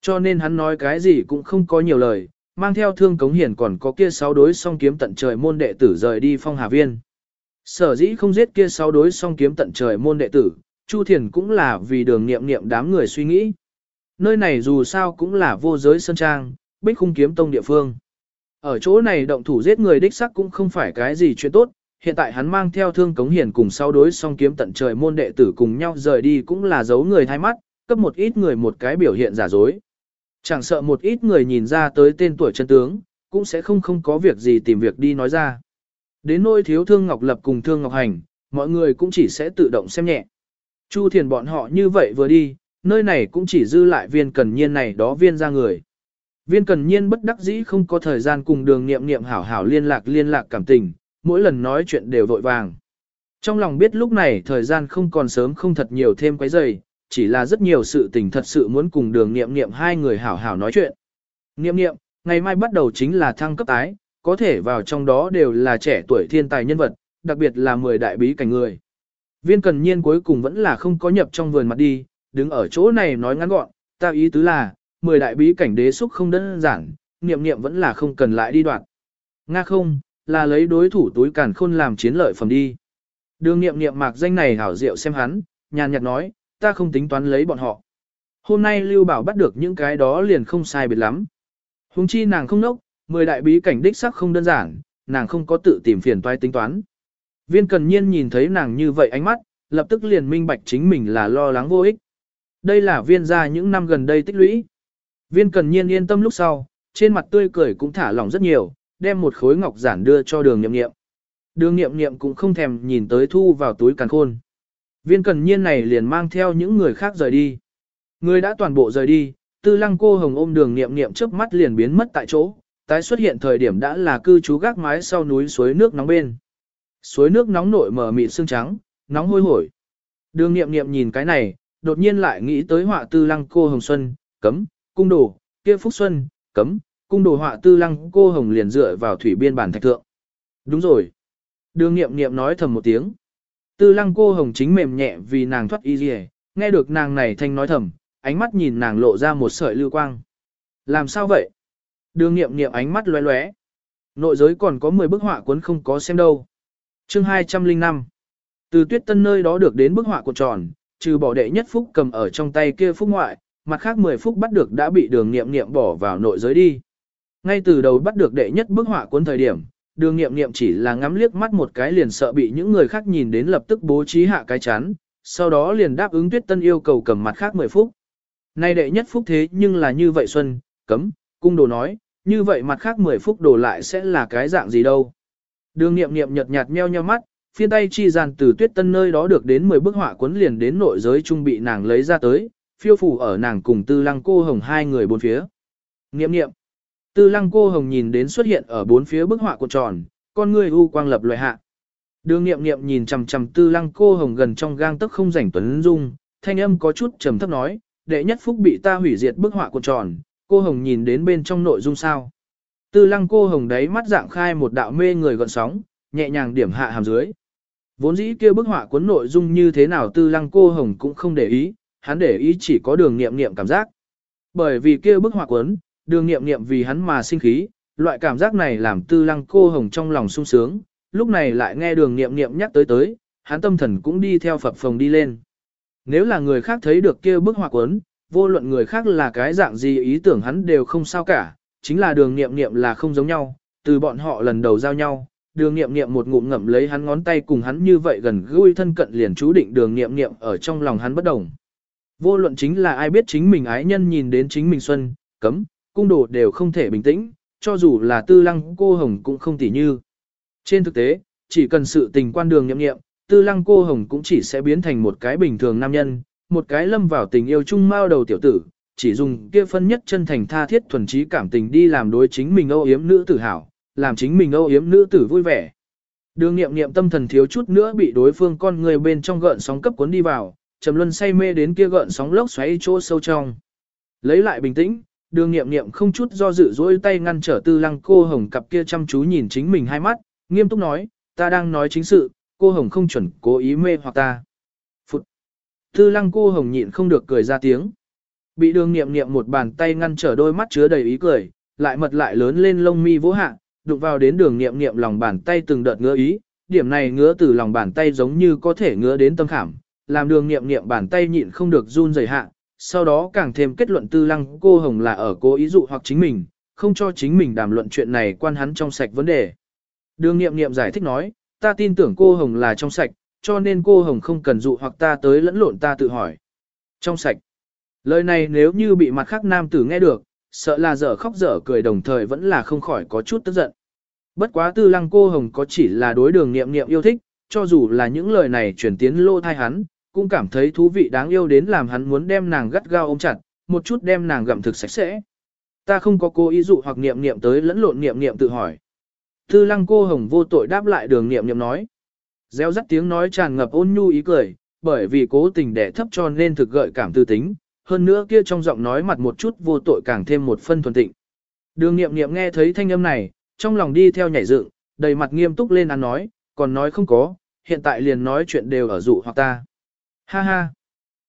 Cho nên hắn nói cái gì cũng không có nhiều lời, mang theo thương cống hiển còn có kia sáu đối song kiếm tận trời môn đệ tử rời đi phong hà viên. Sở dĩ không giết kia sáu đối song kiếm tận trời môn đệ tử, Chu Thiền cũng là vì đường nghiệm nghiệm đám người suy nghĩ. Nơi này dù sao cũng là vô giới sân trang, bích khung kiếm tông địa phương. Ở chỗ này động thủ giết người đích sắc cũng không phải cái gì chuyện tốt, hiện tại hắn mang theo thương cống hiển cùng sáu đối song kiếm tận trời môn đệ tử cùng nhau rời đi cũng là giấu người thay mắt, cấp một ít người một cái biểu hiện giả dối. Chẳng sợ một ít người nhìn ra tới tên tuổi chân tướng, cũng sẽ không không có việc gì tìm việc đi nói ra. Đến nôi thiếu thương Ngọc Lập cùng thương Ngọc Hành, mọi người cũng chỉ sẽ tự động xem nhẹ. Chu thiền bọn họ như vậy vừa đi, nơi này cũng chỉ dư lại viên cần nhiên này đó viên ra người. Viên cần nhiên bất đắc dĩ không có thời gian cùng đường nghiệm nghiệm hảo hảo liên lạc liên lạc cảm tình, mỗi lần nói chuyện đều vội vàng. Trong lòng biết lúc này thời gian không còn sớm không thật nhiều thêm quấy giày, chỉ là rất nhiều sự tình thật sự muốn cùng đường nghiệm nghiệm hai người hảo hảo nói chuyện. Nghiệm nghiệm, ngày mai bắt đầu chính là thăng cấp tái, có thể vào trong đó đều là trẻ tuổi thiên tài nhân vật, đặc biệt là 10 đại bí cảnh người. Viên cần nhiên cuối cùng vẫn là không có nhập trong vườn mặt đi, đứng ở chỗ này nói ngắn gọn, ta ý tứ là, 10 đại bí cảnh đế xúc không đơn giản, niệm niệm vẫn là không cần lại đi đoạn. Nga không, là lấy đối thủ túi càn khôn làm chiến lợi phẩm đi. Đường niệm niệm mạc danh này hảo diệu xem hắn, nhàn nhạt nói, ta không tính toán lấy bọn họ. Hôm nay Lưu Bảo bắt được những cái đó liền không sai biệt lắm. Hùng chi nàng không nốc, mười đại bí cảnh đích sắc không đơn giản, nàng không có tự tìm phiền toái tính toán. Viên cần nhiên nhìn thấy nàng như vậy ánh mắt, lập tức liền minh bạch chính mình là lo lắng vô ích. Đây là viên gia những năm gần đây tích lũy. Viên cần nhiên yên tâm lúc sau, trên mặt tươi cười cũng thả lỏng rất nhiều, đem một khối ngọc giản đưa cho đường nhậm nghiệm. Đường nghiệm nghiệm cũng không thèm nhìn tới thu vào túi càn khôn. Viên cần nhiên này liền mang theo những người khác rời đi. Người đã toàn bộ rời đi, tư lăng cô hồng ôm đường nghiệm nghiệm trước mắt liền biến mất tại chỗ, tái xuất hiện thời điểm đã là cư trú gác mái sau núi suối nước nóng bên. Suối nước nóng nổi mở mịn xương trắng, nóng hôi hổi. Đường nghiệm nghiệm nhìn cái này, đột nhiên lại nghĩ tới họa tư lăng cô hồng xuân, cấm, cung đồ, kia phúc xuân, cấm, cung đồ họa tư lăng cô hồng liền dựa vào thủy biên bản thạch thượng. Đúng rồi. Đường nghiệm nghiệm nói thầm một tiếng. Tư lăng cô hồng chính mềm nhẹ vì nàng thoát y dì nghe được nàng này thanh nói thầm, ánh mắt nhìn nàng lộ ra một sợi lưu quang. Làm sao vậy? Đường nghiệm nghiệm ánh mắt lóe lóe. Nội giới còn có 10 bức họa cuốn không có xem đâu. chương 205 Từ tuyết tân nơi đó được đến bức họa cuộn tròn, trừ bỏ đệ nhất phúc cầm ở trong tay kia phúc ngoại, mặt khác 10 phúc bắt được đã bị đường nghiệm nghiệm bỏ vào nội giới đi. Ngay từ đầu bắt được đệ nhất bức họa cuốn thời điểm, đường nghiệm nghiệm chỉ là ngắm liếc mắt một cái liền sợ bị những người khác nhìn đến lập tức bố trí hạ cái chán, sau đó liền đáp ứng tuyết tân yêu cầu cầm mặt khác 10 phút. Nay đệ nhất phúc thế nhưng là như vậy Xuân, cấm, cung đồ nói, như vậy mặt khác 10 phút đồ lại sẽ là cái dạng gì đâu. Đường nghiệm nghiệm nhợt nhạt nheo nheo mắt, phiên tay chi dàn từ tuyết tân nơi đó được đến 10 bức họa cuốn liền đến nội giới trung bị nàng lấy ra tới, phiêu phủ ở nàng cùng tư lăng cô hồng hai người bốn phía. Nghiệm nghiệm. Tư lăng cô hồng nhìn đến xuất hiện ở bốn phía bức họa cuộn tròn, con người u quang lập loại hạ. Đường nghiệm nghiệm nhìn chằm chằm tư lăng cô hồng gần trong gang tấc không rảnh tuấn dung, thanh âm có chút trầm thấp nói, đệ nhất phúc bị ta hủy diệt bức họa cuộn tròn, cô hồng nhìn đến bên trong nội dung sao. Tư lăng cô hồng đấy mắt dạng khai một đạo mê người gọn sóng, nhẹ nhàng điểm hạ hàm dưới. Vốn dĩ kia bức họa cuốn nội dung như thế nào tư lăng cô hồng cũng không để ý, hắn để ý chỉ có đường nghiệm nghiệm cảm giác. Bởi vì kia bức họa cuốn, đường nghiệm nghiệm vì hắn mà sinh khí, loại cảm giác này làm tư lăng cô hồng trong lòng sung sướng, lúc này lại nghe đường nghiệm nghiệm nhắc tới tới, hắn tâm thần cũng đi theo phập phồng đi lên. Nếu là người khác thấy được kia bức họa cuốn, vô luận người khác là cái dạng gì ý tưởng hắn đều không sao cả, chính là đường nghiệm nghiệm là không giống nhau, từ bọn họ lần đầu giao nhau, đường nghiệm nghiệm một ngụm ngậm lấy hắn ngón tay cùng hắn như vậy gần gũi thân cận liền chú định đường nghiệm nghiệm ở trong lòng hắn bất đồng. Vô luận chính là ai biết chính mình ái nhân nhìn đến chính mình xuân, cấm, cung đồ đều không thể bình tĩnh, cho dù là tư lăng cô hồng cũng không tỉ như. Trên thực tế, chỉ cần sự tình quan đường nhậm nghiệm, tư lăng cô hồng cũng chỉ sẽ biến thành một cái bình thường nam nhân, một cái lâm vào tình yêu chung mao đầu tiểu tử, chỉ dùng kia phân nhất chân thành tha thiết thuần trí cảm tình đi làm đối chính mình âu yếm nữ tử hảo, làm chính mình âu yếm nữ tử vui vẻ. Đường nghiệm nghiệm tâm thần thiếu chút nữa bị đối phương con người bên trong gợn sóng cấp cuốn đi vào, trầm luân say mê đến kia gợn sóng lốc xoáy chỗ sâu trong. Lấy lại bình tĩnh, đường nghiệm nghiệm không chút do dự dỗi tay ngăn trở tư lăng cô hồng cặp kia chăm chú nhìn chính mình hai mắt, nghiêm túc nói, ta đang nói chính sự, cô hồng không chuẩn cố ý mê hoặc ta. Phụt! Tư lăng cô hồng nhịn không được cười ra tiếng. Bị đường nghiệm nghiệm một bàn tay ngăn trở đôi mắt chứa đầy ý cười, lại mật lại lớn lên lông mi vỗ hạ, đụng vào đến đường nghiệm nghiệm lòng bàn tay từng đợt ngứa ý, điểm này ngứa từ lòng bàn tay giống như có thể ngứa đến tâm khảm, làm đường nghiệm nghiệm bàn tay nhịn không được run rẩy hạ, sau đó càng thêm kết luận tư lăng cô hồng là ở cố ý dụ hoặc chính mình, không cho chính mình đàm luận chuyện này quan hắn trong sạch vấn đề. Đường nghiệm nghiệm giải thích nói, ta tin tưởng cô hồng là trong sạch, cho nên cô hồng không cần dụ hoặc ta tới lẫn lộn ta tự hỏi. Trong sạch. Lời này nếu như bị mặt khác nam tử nghe được, sợ là dở khóc dở cười đồng thời vẫn là không khỏi có chút tức giận. Bất quá tư lăng cô hồng có chỉ là đối đường nghiệm nghiệm yêu thích, cho dù là những lời này chuyển tiến lô thai hắn, cũng cảm thấy thú vị đáng yêu đến làm hắn muốn đem nàng gắt gao ôm chặt, một chút đem nàng gặm thực sạch sẽ. Ta không có cố ý dụ hoặc niệm niệm tới lẫn lộn niệm niệm tự hỏi. Tư lăng cô hồng vô tội đáp lại đường niệm niệm nói. Gieo rắt tiếng nói tràn ngập ôn nhu ý cười, bởi vì cố tình đẻ thấp cho nên thực gợi cảm tư tính, hơn nữa kia trong giọng nói mặt một chút vô tội càng thêm một phân thuần tịnh. Đường niệm niệm nghe thấy thanh âm này, trong lòng đi theo nhảy dựng, đầy mặt nghiêm túc lên ăn nói, còn nói không có, hiện tại liền nói chuyện đều ở dụ hoặc ta. Ha ha.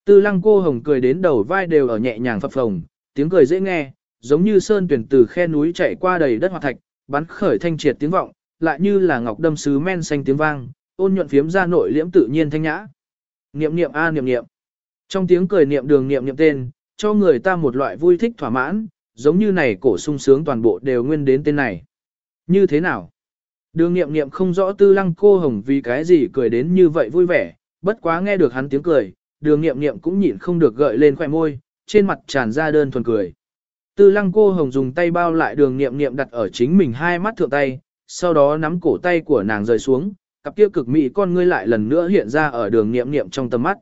Tư lăng cô hồng cười đến đầu vai đều ở nhẹ nhàng phập phồng, tiếng cười dễ nghe, giống như sơn tuyển từ khe núi chạy qua đầy đất hoạt thạch, bắn khởi thanh triệt tiếng vọng, lại như là ngọc đâm sứ men xanh tiếng vang, ôn nhuận phiếm ra nội liễm tự nhiên thanh nhã. Niệm niệm a niệm niệm. Trong tiếng cười niệm đường niệm niệm tên, cho người ta một loại vui thích thỏa mãn, giống như này cổ sung sướng toàn bộ đều nguyên đến tên này. Như thế nào? Đường niệm niệm không rõ tư lăng cô hồng vì cái gì cười đến như vậy vui vẻ, bất quá nghe được hắn tiếng cười, đường nghiệm nghiệm cũng nhịn không được gợi lên khỏe môi, trên mặt tràn ra đơn thuần cười. Tư lăng cô hồng dùng tay bao lại đường nghiệm nghiệm đặt ở chính mình hai mắt thượng tay, sau đó nắm cổ tay của nàng rời xuống, cặp kia cực mỹ con ngươi lại lần nữa hiện ra ở đường nghiệm nghiệm trong tầm mắt.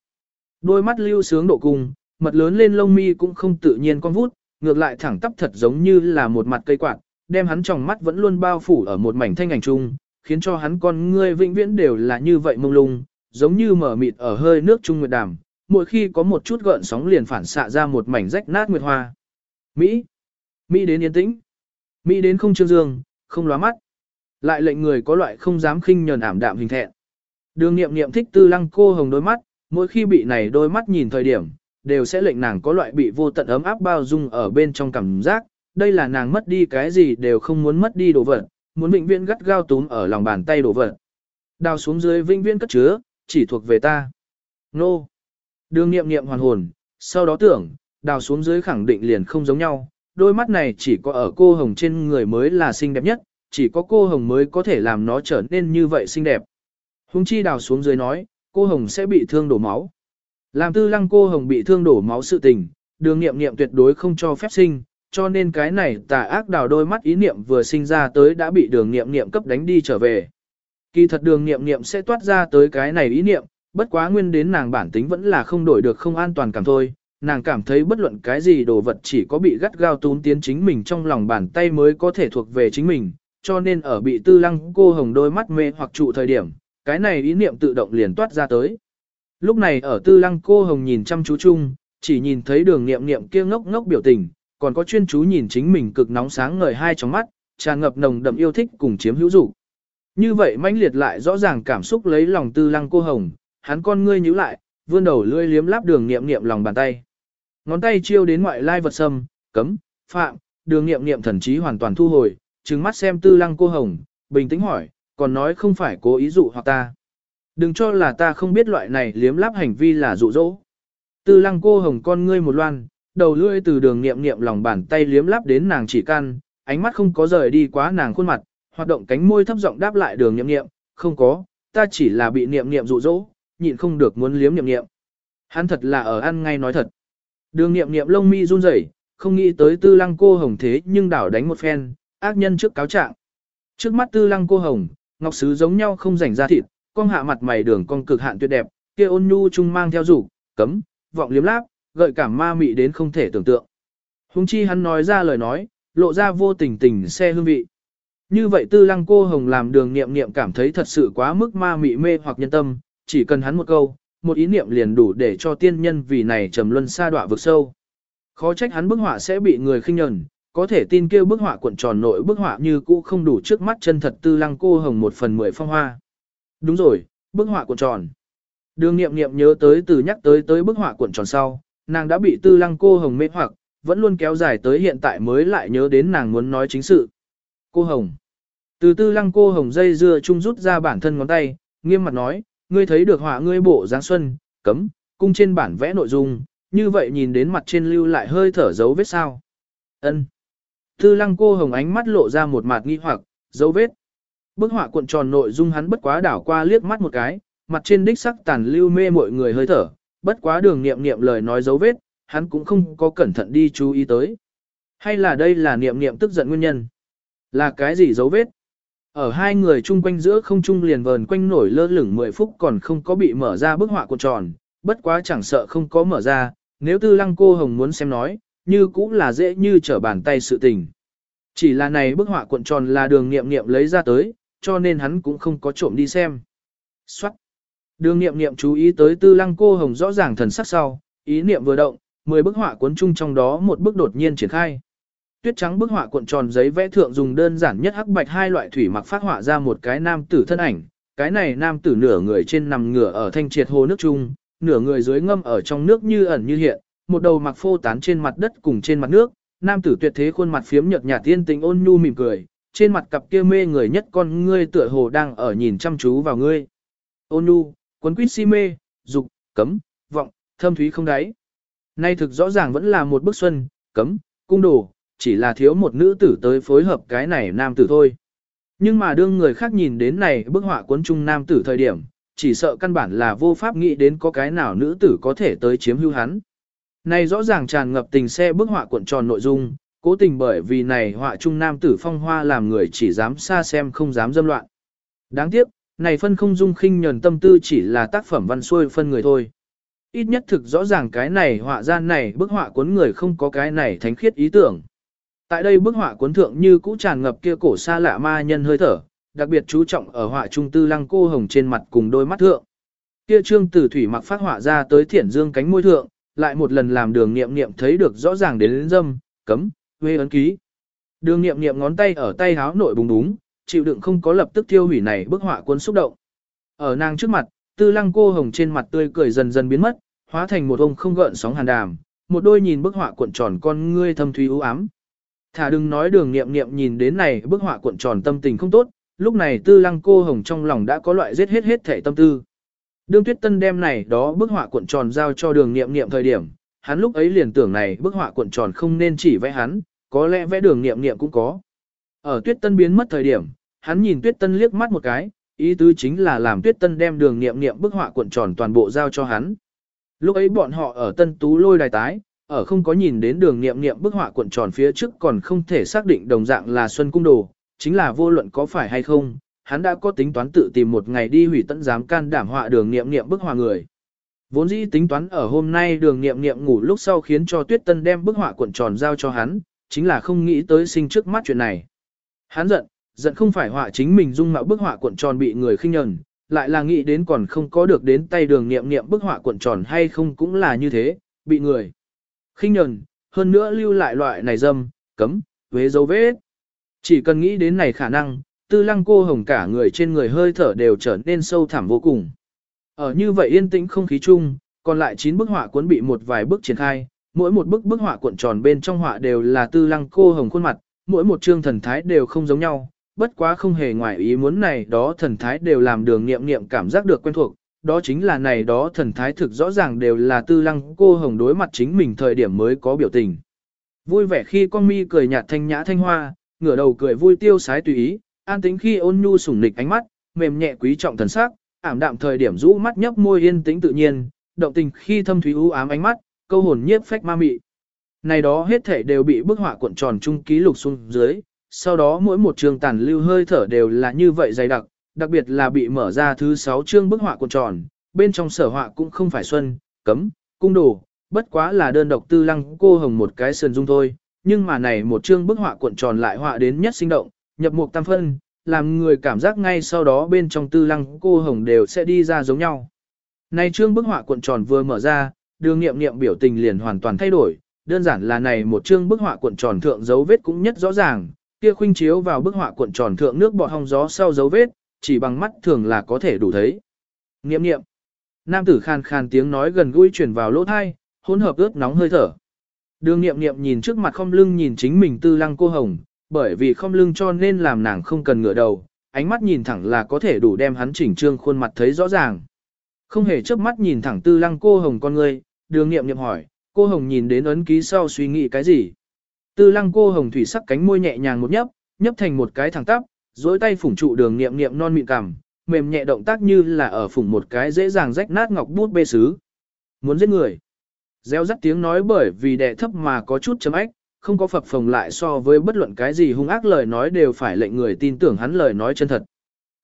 Đôi mắt lưu sướng độ cung, mật lớn lên lông mi cũng không tự nhiên con vút, ngược lại thẳng tắp thật giống như là một mặt cây quạt, đem hắn trong mắt vẫn luôn bao phủ ở một mảnh thanh ảnh chung, khiến cho hắn con ngươi vĩnh viễn đều là như vậy mông lung, giống như mở mịt ở hơi nước trung nguyệt đàm, mỗi khi có một chút gợn sóng liền phản xạ ra một mảnh rách nát nguyệt hoa. Mỹ. Mỹ đến yên tĩnh. Mỹ đến không trương dương, không lóa mắt. Lại lệnh người có loại không dám khinh nhờn ảm đạm hình thẹn. Đường nghiệm nghiệm thích tư lăng cô hồng đôi mắt, mỗi khi bị này đôi mắt nhìn thời điểm, đều sẽ lệnh nàng có loại bị vô tận ấm áp bao dung ở bên trong cảm giác. Đây là nàng mất đi cái gì đều không muốn mất đi đồ vật, muốn vĩnh viễn gắt gao túm ở lòng bàn tay đồ vật. Đào xuống dưới vĩnh viễn cất chứa, chỉ thuộc về ta. Nô. Đường nghiệm nghiệm hoàn hồn, sau đó tưởng, đào xuống dưới khẳng định liền không giống nhau, đôi mắt này chỉ có ở cô hồng trên người mới là xinh đẹp nhất, chỉ có cô hồng mới có thể làm nó trở nên như vậy xinh đẹp. Hùng chi đào xuống dưới nói, cô hồng sẽ bị thương đổ máu. Làm tư lăng cô hồng bị thương đổ máu sự tình, đường nghiệm nghiệm tuyệt đối không cho phép sinh, cho nên cái này tà ác đào đôi mắt ý niệm vừa sinh ra tới đã bị đường nghiệm nghiệm cấp đánh đi trở về. Kỳ thật đường nghiệm nghiệm sẽ toát ra tới cái này ý niệm, bất quá nguyên đến nàng bản tính vẫn là không đổi được không an toàn cảm thôi. Nàng cảm thấy bất luận cái gì đồ vật chỉ có bị gắt gao tún tiến chính mình trong lòng bàn tay mới có thể thuộc về chính mình, cho nên ở bị tư lăng cô hồng đôi mắt mê hoặc trụ thời điểm, cái này ý niệm tự động liền toát ra tới. Lúc này ở tư lăng cô hồng nhìn chăm chú chung, chỉ nhìn thấy đường nghiệm nghiệm kia ngốc ngốc biểu tình, còn có chuyên chú nhìn chính mình cực nóng sáng ngời hai trong mắt, tràn ngập nồng đậm yêu thích cùng chiếm hữu dục như vậy mãnh liệt lại rõ ràng cảm xúc lấy lòng tư lăng cô hồng, hắn con ngươi nhíu lại, vươn đầu lưỡi liếm láp đường nghiệm nghiệm lòng bàn tay. Ngón tay chiêu đến ngoại lai vật sâm, cấm, phạm, đường nghiệm nghiệm thần trí hoàn toàn thu hồi, trừng mắt xem tư lăng cô hồng, bình tĩnh hỏi, còn nói không phải cố ý dụ hoặc ta. Đừng cho là ta không biết loại này liếm láp hành vi là dụ dỗ. Tư lăng cô hồng con ngươi một loan, đầu lưỡi từ đường nghiệm nghiệm lòng bàn tay liếm lắp đến nàng chỉ căn, ánh mắt không có rời đi quá nàng khuôn mặt, hoạt động cánh môi thấp giọng đáp lại đường nghiệm nghiệm, không có, ta chỉ là bị niệm niệm dụ dỗ, nhịn không được muốn liếm niệm niệm. Hắn thật là ở ăn ngay nói thật. Đường niệm niệm lông mi run rẩy, không nghĩ tới tư lăng cô hồng thế nhưng đảo đánh một phen, ác nhân trước cáo trạng. Trước mắt tư lăng cô hồng, ngọc sứ giống nhau không rảnh ra thịt, con hạ mặt mày đường con cực hạn tuyệt đẹp, kia ôn nhu trung mang theo rủ, cấm, vọng liếm láp, gợi cảm ma mị đến không thể tưởng tượng. Hùng chi hắn nói ra lời nói, lộ ra vô tình tình xe hương vị. Như vậy tư lăng cô hồng làm đường nghiệm nghiệm cảm thấy thật sự quá mức ma mị mê hoặc nhân tâm, chỉ cần hắn một câu, một ý niệm liền đủ để cho tiên nhân vì này trầm luân sa đọa vực sâu. Khó trách hắn bức họa sẽ bị người khinh nhẫn, có thể tin kêu bức họa cuộn tròn nội bức họa như cũ không đủ trước mắt chân thật tư lăng cô hồng một phần mười phong hoa. Đúng rồi, bức họa cuộn tròn. Đường nghiệm nghiệm nhớ tới từ nhắc tới tới bức họa cuộn tròn sau, nàng đã bị tư lăng cô hồng mê hoặc, vẫn luôn kéo dài tới hiện tại mới lại nhớ đến nàng muốn nói chính sự. Cô hồng. Từ tư lăng cô hồng dây dưa chung rút ra bản thân ngón tay, nghiêm mặt nói, ngươi thấy được họa ngươi bộ giáng xuân, cấm, cung trên bản vẽ nội dung, như vậy nhìn đến mặt trên lưu lại hơi thở dấu vết sao. ân Tư lăng cô hồng ánh mắt lộ ra một mặt nghi hoặc, dấu vết. Bức họa cuộn tròn nội dung hắn bất quá đảo qua liếc mắt một cái, mặt trên đích sắc tàn lưu mê mọi người hơi thở, bất quá đường niệm niệm lời nói dấu vết, hắn cũng không có cẩn thận đi chú ý tới. Hay là đây là niệm niệm tức giận nguyên nhân? Là cái gì dấu vết? Ở hai người chung quanh giữa không trung liền vờn quanh nổi lơ lửng 10 phút còn không có bị mở ra bức họa cuộn tròn, bất quá chẳng sợ không có mở ra, nếu tư lăng cô hồng muốn xem nói, như cũng là dễ như trở bàn tay sự tình. Chỉ là này bức họa cuộn tròn là đường nghiệm nghiệm lấy ra tới, cho nên hắn cũng không có trộm đi xem. Xoát! Đường nghiệm nghiệm chú ý tới tư lăng cô hồng rõ ràng thần sắc sau, ý niệm vừa động, 10 bức họa cuốn chung trong đó một bức đột nhiên triển khai. Tuyết trắng bức họa cuộn tròn giấy vẽ thượng dùng đơn giản nhất hắc bạch hai loại thủy mặc phát họa ra một cái nam tử thân ảnh, cái này nam tử nửa người trên nằm ngửa ở thanh triệt hồ nước chung, nửa người dưới ngâm ở trong nước như ẩn như hiện, một đầu mặc phô tán trên mặt đất cùng trên mặt nước, nam tử tuyệt thế khuôn mặt phiếm nhợt nhạt tiên tình ôn nhu mỉm cười, trên mặt cặp kia mê người nhất con ngươi tựa hồ đang ở nhìn chăm chú vào ngươi. Ôn nhu, quấn quýt si mê, dục, cấm, vọng, thâm thúy không đáy. Nay thực rõ ràng vẫn là một bức xuân, cấm, cung đồ, chỉ là thiếu một nữ tử tới phối hợp cái này nam tử thôi. Nhưng mà đương người khác nhìn đến này bức họa cuốn chung nam tử thời điểm, chỉ sợ căn bản là vô pháp nghĩ đến có cái nào nữ tử có thể tới chiếm hữu hắn. Này rõ ràng tràn ngập tình xe bức họa cuộn tròn nội dung, cố tình bởi vì này họa trung nam tử phong hoa làm người chỉ dám xa xem không dám dâm loạn. Đáng tiếc, này phân không dung khinh nhờn tâm tư chỉ là tác phẩm văn xuôi phân người thôi. Ít nhất thực rõ ràng cái này họa gian này bức họa cuốn người không có cái này thánh khiết ý tưởng. Tại đây bức họa cuốn thượng như cũ tràn ngập kia cổ xa lạ ma nhân hơi thở, đặc biệt chú trọng ở họa trung tư lăng cô hồng trên mặt cùng đôi mắt thượng. Kia trương tử thủy mặc phát họa ra tới thiển dương cánh môi thượng, lại một lần làm đường nghiệm nghiệm thấy được rõ ràng đến lên dâm, cấm, huê ấn ký. Đường nghiệm nghiệm ngón tay ở tay háo nội bùng búng, chịu đựng không có lập tức tiêu hủy này bức họa cuốn xúc động. Ở nàng trước mặt, tư lăng cô hồng trên mặt tươi cười dần dần biến mất, hóa thành một ông không gợn sóng hàn đàm, một đôi nhìn bức họa cuộn tròn con ngươi thâm thúy u ám. Thả đừng nói đường nghiệm nghiệm nhìn đến này bức họa cuộn tròn tâm tình không tốt, lúc này tư lăng cô hồng trong lòng đã có loại giết hết hết thể tâm tư. Đương tuyết tân đem này đó bức họa cuộn tròn giao cho đường nghiệm nghiệm thời điểm, hắn lúc ấy liền tưởng này bức họa cuộn tròn không nên chỉ vẽ hắn, có lẽ vẽ đường nghiệm nghiệm cũng có. Ở tuyết tân biến mất thời điểm, hắn nhìn tuyết tân liếc mắt một cái, ý tứ chính là làm tuyết tân đem đường nghiệm nghiệm bức họa cuộn tròn toàn bộ giao cho hắn. Lúc ấy bọn họ ở tân tú lôi đài tái, ở không có nhìn đến đường nghiệm nghiệm bức họa cuộn tròn phía trước còn không thể xác định đồng dạng là Xuân Cung Đồ, chính là vô luận có phải hay không, hắn đã có tính toán tự tìm một ngày đi hủy tận dám can đảm họa đường nghiệm nghiệm bức họa người. Vốn dĩ tính toán ở hôm nay đường nghiệm nghiệm ngủ lúc sau khiến cho tuyết tân đem bức họa cuộn tròn giao cho hắn, chính là không nghĩ tới sinh trước mắt chuyện này. Hắn giận, giận không phải họa chính mình dung mạo bức họa cuộn tròn bị người khinh nhẫn, lại là nghĩ đến còn không có được đến tay đường nghiệm nghiệm bức họa cuộn tròn hay không cũng là như thế, bị người khinh nhẫn, hơn nữa lưu lại loại này dâm, cấm, vế dấu vết. Chỉ cần nghĩ đến này khả năng, tư lăng cô hồng cả người trên người hơi thở đều trở nên sâu thẳm vô cùng. Ở như vậy yên tĩnh không khí chung, còn lại 9 bức họa cuốn bị một vài bước triển khai, mỗi một bức bức họa cuộn tròn bên trong họa đều là tư lăng cô hồng khuôn mặt, mỗi một chương thần thái đều không giống nhau, bất quá không hề ngoài ý muốn này đó thần thái đều làm đường nghiệm nghiệm cảm giác được quen thuộc, đó chính là này đó thần thái thực rõ ràng đều là tư lăng cô hồng đối mặt chính mình thời điểm mới có biểu tình. Vui vẻ khi con mi cười nhạt thanh nhã thanh hoa, ngửa đầu cười vui tiêu sái tùy ý, an tĩnh khi ôn nhu sủng nịch ánh mắt, mềm nhẹ quý trọng thần sắc, ảm đạm thời điểm rũ mắt nhấp môi yên tĩnh tự nhiên, động tình khi thâm thúy u ám ánh mắt, câu hồn nhiếp phách ma mị. Này đó hết thể đều bị bức họa cuộn tròn trung ký lục xuống dưới, sau đó mỗi một trường tàn lưu hơi thở đều là như vậy dày đặc, đặc biệt là bị mở ra thứ 6 chương bức họa cuộn tròn, bên trong sở họa cũng không phải xuân, cấm, cung đồ, bất quá là đơn độc tư lăng cô hồng một cái sườn dung thôi, nhưng mà này một chương bức họa cuộn tròn lại họa đến nhất sinh động, nhập mục tam phân, làm người cảm giác ngay sau đó bên trong tư lăng cô hồng đều sẽ đi ra giống nhau. Này chương bức họa cuộn tròn vừa mở ra, đường nghiệm nghiệm biểu tình liền hoàn toàn thay đổi, đơn giản là này một chương bức họa cuộn tròn thượng dấu vết cũng nhất rõ ràng, kia khuynh chiếu vào bức họa cuộn tròn thượng nước bọt hong gió sau dấu vết, chỉ bằng mắt thường là có thể đủ thấy. Nghiệm nghiệm. Nam tử khan khan tiếng nói gần gũi truyền vào lỗ thai, hỗn hợp ướt nóng hơi thở. Đường nghiệm nghiệm nhìn trước mặt không lưng nhìn chính mình tư lăng cô hồng, bởi vì không lưng cho nên làm nàng không cần ngửa đầu, ánh mắt nhìn thẳng là có thể đủ đem hắn chỉnh trương khuôn mặt thấy rõ ràng. Không hề chớp mắt nhìn thẳng tư lăng cô hồng con người, đường nghiệm nghiệm hỏi, cô hồng nhìn đến ấn ký sau suy nghĩ cái gì. Tư lăng cô hồng thủy sắc cánh môi nhẹ nhàng một nhấp, nhấp thành một cái thẳng tắp, dối tay phủng trụ đường nghiệm nghiệm non mịn cằm, mềm nhẹ động tác như là ở phủng một cái dễ dàng rách nát ngọc bút bê sứ. Muốn giết người. Gieo rắt tiếng nói bởi vì đẻ thấp mà có chút chấm ách, không có phập phồng lại so với bất luận cái gì hung ác lời nói đều phải lệnh người tin tưởng hắn lời nói chân thật.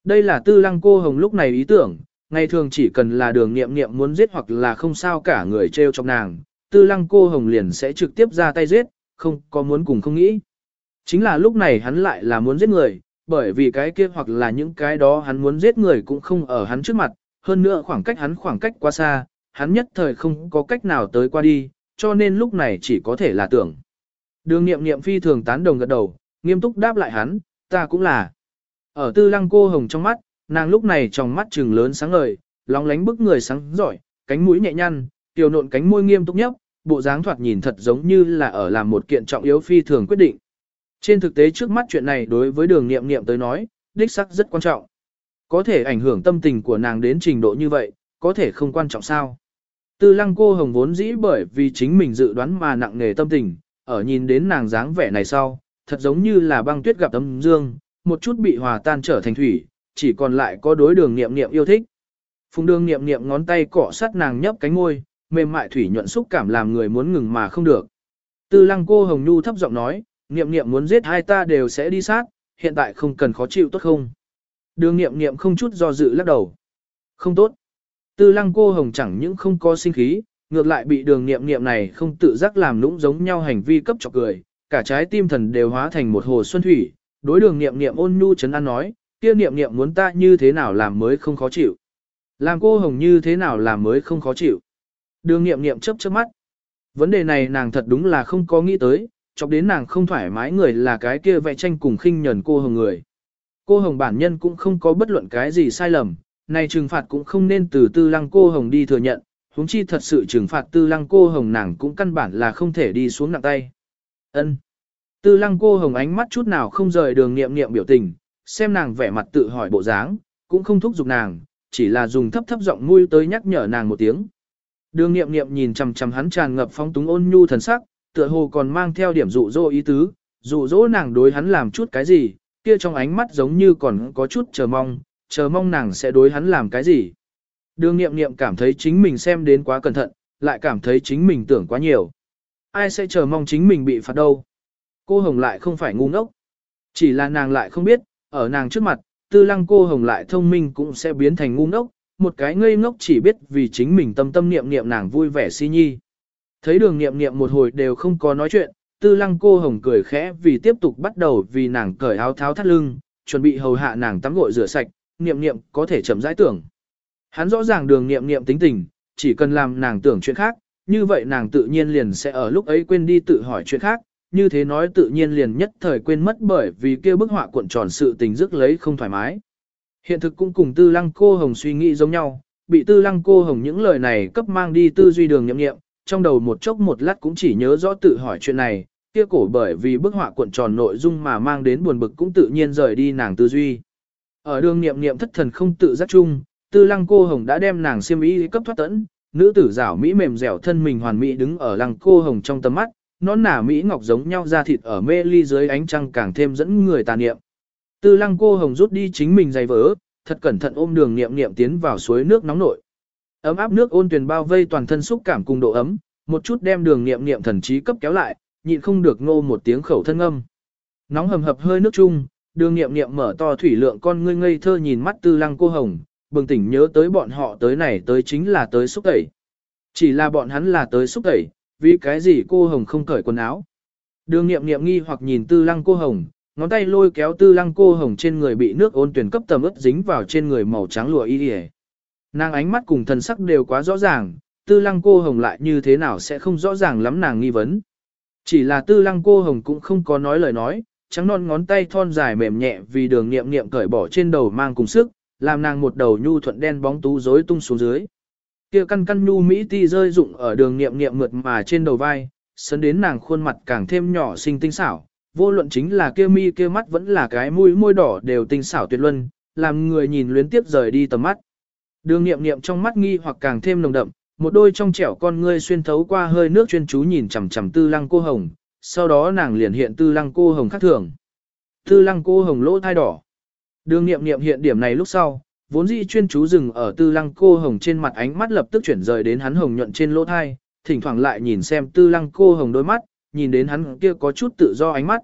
Đây là tư lăng cô hồng lúc này ý tưởng, ngày thường chỉ cần là đường nghiệm nghiệm muốn giết hoặc là không sao cả người treo trong nàng, tư lăng cô hồng liền sẽ trực tiếp ra tay giết, không có muốn cùng không nghĩ. Chính là lúc này hắn lại là muốn giết người, bởi vì cái kia hoặc là những cái đó hắn muốn giết người cũng không ở hắn trước mặt, hơn nữa khoảng cách hắn khoảng cách quá xa, hắn nhất thời không có cách nào tới qua đi, cho nên lúc này chỉ có thể là tưởng. Đường nghiệm nghiệm phi thường tán đồng gật đầu, nghiêm túc đáp lại hắn, ta cũng là. Ở tư lăng cô hồng trong mắt, nàng lúc này trong mắt trừng lớn sáng ngời, lóng lánh bức người sáng giỏi, cánh mũi nhẹ nhăn, tiểu nộn cánh môi nghiêm túc nhấp, bộ dáng thoạt nhìn thật giống như là ở làm một kiện trọng yếu phi thường quyết định. Trên thực tế trước mắt chuyện này đối với đường nghiệm nghiệm tới nói, đích sắc rất quan trọng. Có thể ảnh hưởng tâm tình của nàng đến trình độ như vậy, có thể không quan trọng sao. Tư lăng cô hồng vốn dĩ bởi vì chính mình dự đoán mà nặng nề tâm tình, ở nhìn đến nàng dáng vẻ này sau, thật giống như là băng tuyết gặp tấm dương, một chút bị hòa tan trở thành thủy, chỉ còn lại có đối đường nghiệm nghiệm yêu thích. Phùng đường nghiệm nghiệm ngón tay cọ sát nàng nhấp cánh môi, mềm mại thủy nhuận xúc cảm làm người muốn ngừng mà không được. Tư lăng cô hồng nhu thấp giọng nói, Niệm niệm muốn giết hai ta đều sẽ đi sát, hiện tại không cần khó chịu tốt không. Đường Niệm niệm không chút do dự lắc đầu. Không tốt. Tư lăng cô hồng chẳng những không có sinh khí, ngược lại bị đường Niệm niệm này không tự giác làm lũng giống nhau hành vi cấp chọc cười, cả trái tim thần đều hóa thành một hồ xuân thủy, đối đường Niệm niệm ôn nhu chấn an nói, kia Niệm niệm muốn ta như thế nào làm mới không khó chịu. Làm cô hồng như thế nào làm mới không khó chịu. Đường Niệm niệm chấp chớp mắt. Vấn đề này nàng thật đúng là không có nghĩ tới, chọc đến nàng không thoải mái người là cái kia vẽ tranh cùng khinh nhẫn cô hồng người. Cô hồng bản nhân cũng không có bất luận cái gì sai lầm, này trừng phạt cũng không nên từ tư lăng cô hồng đi thừa nhận, huống chi thật sự trừng phạt tư lăng cô hồng nàng cũng căn bản là không thể đi xuống nặng tay. ân Tư lăng cô hồng ánh mắt chút nào không rời đường nghiệm nghiệm biểu tình, xem nàng vẻ mặt tự hỏi bộ dáng, cũng không thúc giục nàng, chỉ là dùng thấp thấp giọng mũi tới nhắc nhở nàng một tiếng. Đường nghiệm nghiệm nhìn chằm chằm hắn tràn ngập phong túng ôn nhu thần sắc, tựa hồ còn mang theo điểm dụ dỗ ý tứ, dụ dỗ nàng đối hắn làm chút cái gì, kia trong ánh mắt giống như còn có chút chờ mong, chờ mong nàng sẽ đối hắn làm cái gì. Đường nghiệm nghiệm cảm thấy chính mình xem đến quá cẩn thận, lại cảm thấy chính mình tưởng quá nhiều. Ai sẽ chờ mong chính mình bị phạt đâu. Cô Hồng lại không phải ngu ngốc. Chỉ là nàng lại không biết, ở nàng trước mặt, tư lăng cô Hồng lại thông minh cũng sẽ biến thành ngu ngốc, một cái ngây ngốc chỉ biết vì chính mình tâm tâm niệm niệm nàng vui vẻ si nhi. Thấy đường niệm niệm một hồi đều không có nói chuyện, tư lăng cô Hồng cười khẽ vì tiếp tục bắt đầu vì nàng cởi áo tháo thắt lưng, chuẩn bị hầu hạ nàng tắm gội rửa sạch, niệm niệm có thể chậm rãi tưởng. Hắn rõ ràng đường niệm niệm tính tình, chỉ cần làm nàng tưởng chuyện khác, như vậy nàng tự nhiên liền sẽ ở lúc ấy quên đi tự hỏi chuyện khác, như thế nói tự nhiên liền nhất thời quên mất bởi vì kia bức họa cuộn tròn sự tình dứt lấy không thoải mái. Hiện thực cũng cùng tư lăng cô hồng suy nghĩ giống nhau, bị tư lăng cô hồng những lời này cấp mang đi tư duy đường nhậm nghiệm, trong đầu một chốc một lát cũng chỉ nhớ rõ tự hỏi chuyện này, kia cổ bởi vì bức họa cuộn tròn nội dung mà mang đến buồn bực cũng tự nhiên rời đi nàng tư duy. Ở đường niệm niệm thất thần không tự giác chung, tư lăng cô hồng đã đem nàng siêm ý cấp thoát tẫn, nữ tử rảo mỹ mềm dẻo thân mình hoàn mỹ đứng ở lăng cô hồng trong tầm mắt, nón nả mỹ ngọc giống nhau da thịt ở mê ly dưới ánh trăng càng thêm dẫn người tà niệm. Tư lăng cô hồng rút đi chính mình giày vỡ, thật cẩn thận ôm đường niệm niệm tiến vào suối nước nóng nội. Ấm áp nước ôn tuyền bao vây toàn thân xúc cảm cùng độ ấm, một chút đem đường niệm niệm thần trí cấp kéo lại, nhịn không được ngô một tiếng khẩu thân âm. Nóng hầm hập hơi nước chung, đường niệm niệm mở to thủy lượng con ngươi ngây thơ nhìn mắt tư lăng cô hồng, bừng tỉnh nhớ tới bọn họ tới này tới chính là tới xúc tẩy. Chỉ là bọn hắn là tới xúc tẩy, vì cái gì cô hồng không cởi quần áo. Đường niệm niệm nghi hoặc nhìn tư lăng cô hồng, ngón tay lôi kéo tư lăng cô hồng trên người bị nước ôn tuyển cấp tầm ướt dính vào trên người màu trắng lụa y ỉa Nàng ánh mắt cùng thần sắc đều quá rõ ràng, tư lăng cô hồng lại như thế nào sẽ không rõ ràng lắm nàng nghi vấn. Chỉ là tư lăng cô hồng cũng không có nói lời nói, trắng non ngón tay thon dài mềm nhẹ vì đường nghiệm nghiệm cởi bỏ trên đầu mang cùng sức, làm nàng một đầu nhu thuận đen bóng tú rối tung xuống dưới. Kia căn căn nhu mỹ ti rơi rụng ở đường nghiệm nghiệm mượt mà trên đầu vai, sấn đến nàng khuôn mặt càng thêm nhỏ xinh tinh xảo, vô luận chính là kia mi kia mắt vẫn là cái mũi môi đỏ đều tinh xảo tuyệt luân, làm người nhìn luyến tiếp rời đi tầm mắt. Đường nghiệm nghiệm trong mắt nghi hoặc càng thêm nồng đậm, một đôi trong trẻo con ngươi xuyên thấu qua hơi nước chuyên chú nhìn chằm chằm tư lăng cô hồng, sau đó nàng liền hiện tư lăng cô hồng khác thường. Tư lăng cô hồng lỗ thai đỏ. Đường nghiệm nghiệm hiện điểm này lúc sau, vốn dĩ chuyên chú dừng ở tư lăng cô hồng trên mặt ánh mắt lập tức chuyển rời đến hắn hồng nhuận trên lỗ thai, thỉnh thoảng lại nhìn xem tư lăng cô hồng đôi mắt, nhìn đến hắn kia có chút tự do ánh mắt.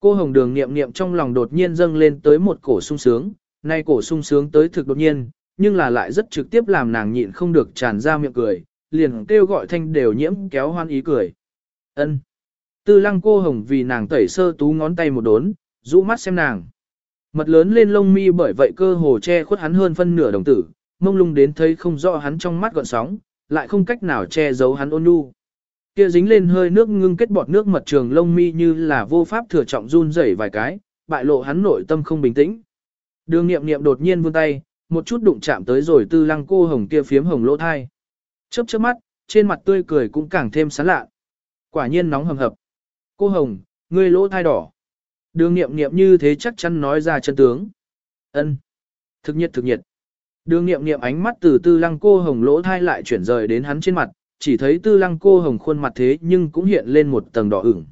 Cô hồng đường nghiệm nghiệm trong lòng đột nhiên dâng lên tới một cổ sung sướng, nay cổ sung sướng tới thực đột nhiên, nhưng là lại rất trực tiếp làm nàng nhịn không được tràn ra miệng cười, liền kêu gọi thanh đều nhiễm kéo hoan ý cười. ân Tư lăng cô hồng vì nàng tẩy sơ tú ngón tay một đốn, rũ mắt xem nàng. Mật lớn lên lông mi bởi vậy cơ hồ che khuất hắn hơn phân nửa đồng tử, mông lung đến thấy không rõ hắn trong mắt gọn sóng, lại không cách nào che giấu hắn ôn nhu. Kia dính lên hơi nước ngưng kết bọt nước mật trường lông mi như là vô pháp thừa trọng run rẩy vài cái, bại lộ hắn nội tâm không bình tĩnh. Đường nghiệm nghiệm đột nhiên vươn tay, một chút đụng chạm tới rồi tư lăng cô hồng kia phiếm hồng lỗ thai. Chớp chớp mắt, trên mặt tươi cười cũng càng thêm sán lạ. Quả nhiên nóng hầm hập. Cô hồng, ngươi lỗ thai đỏ. Đường nghiệm nghiệm như thế chắc chắn nói ra chân tướng. ân Thực nhiệt thực nhiệt. Đường nghiệm nghiệm ánh mắt từ tư lăng cô hồng lỗ thai lại chuyển rời đến hắn trên mặt, chỉ thấy tư lăng cô hồng khuôn mặt thế nhưng cũng hiện lên một tầng đỏ ửng.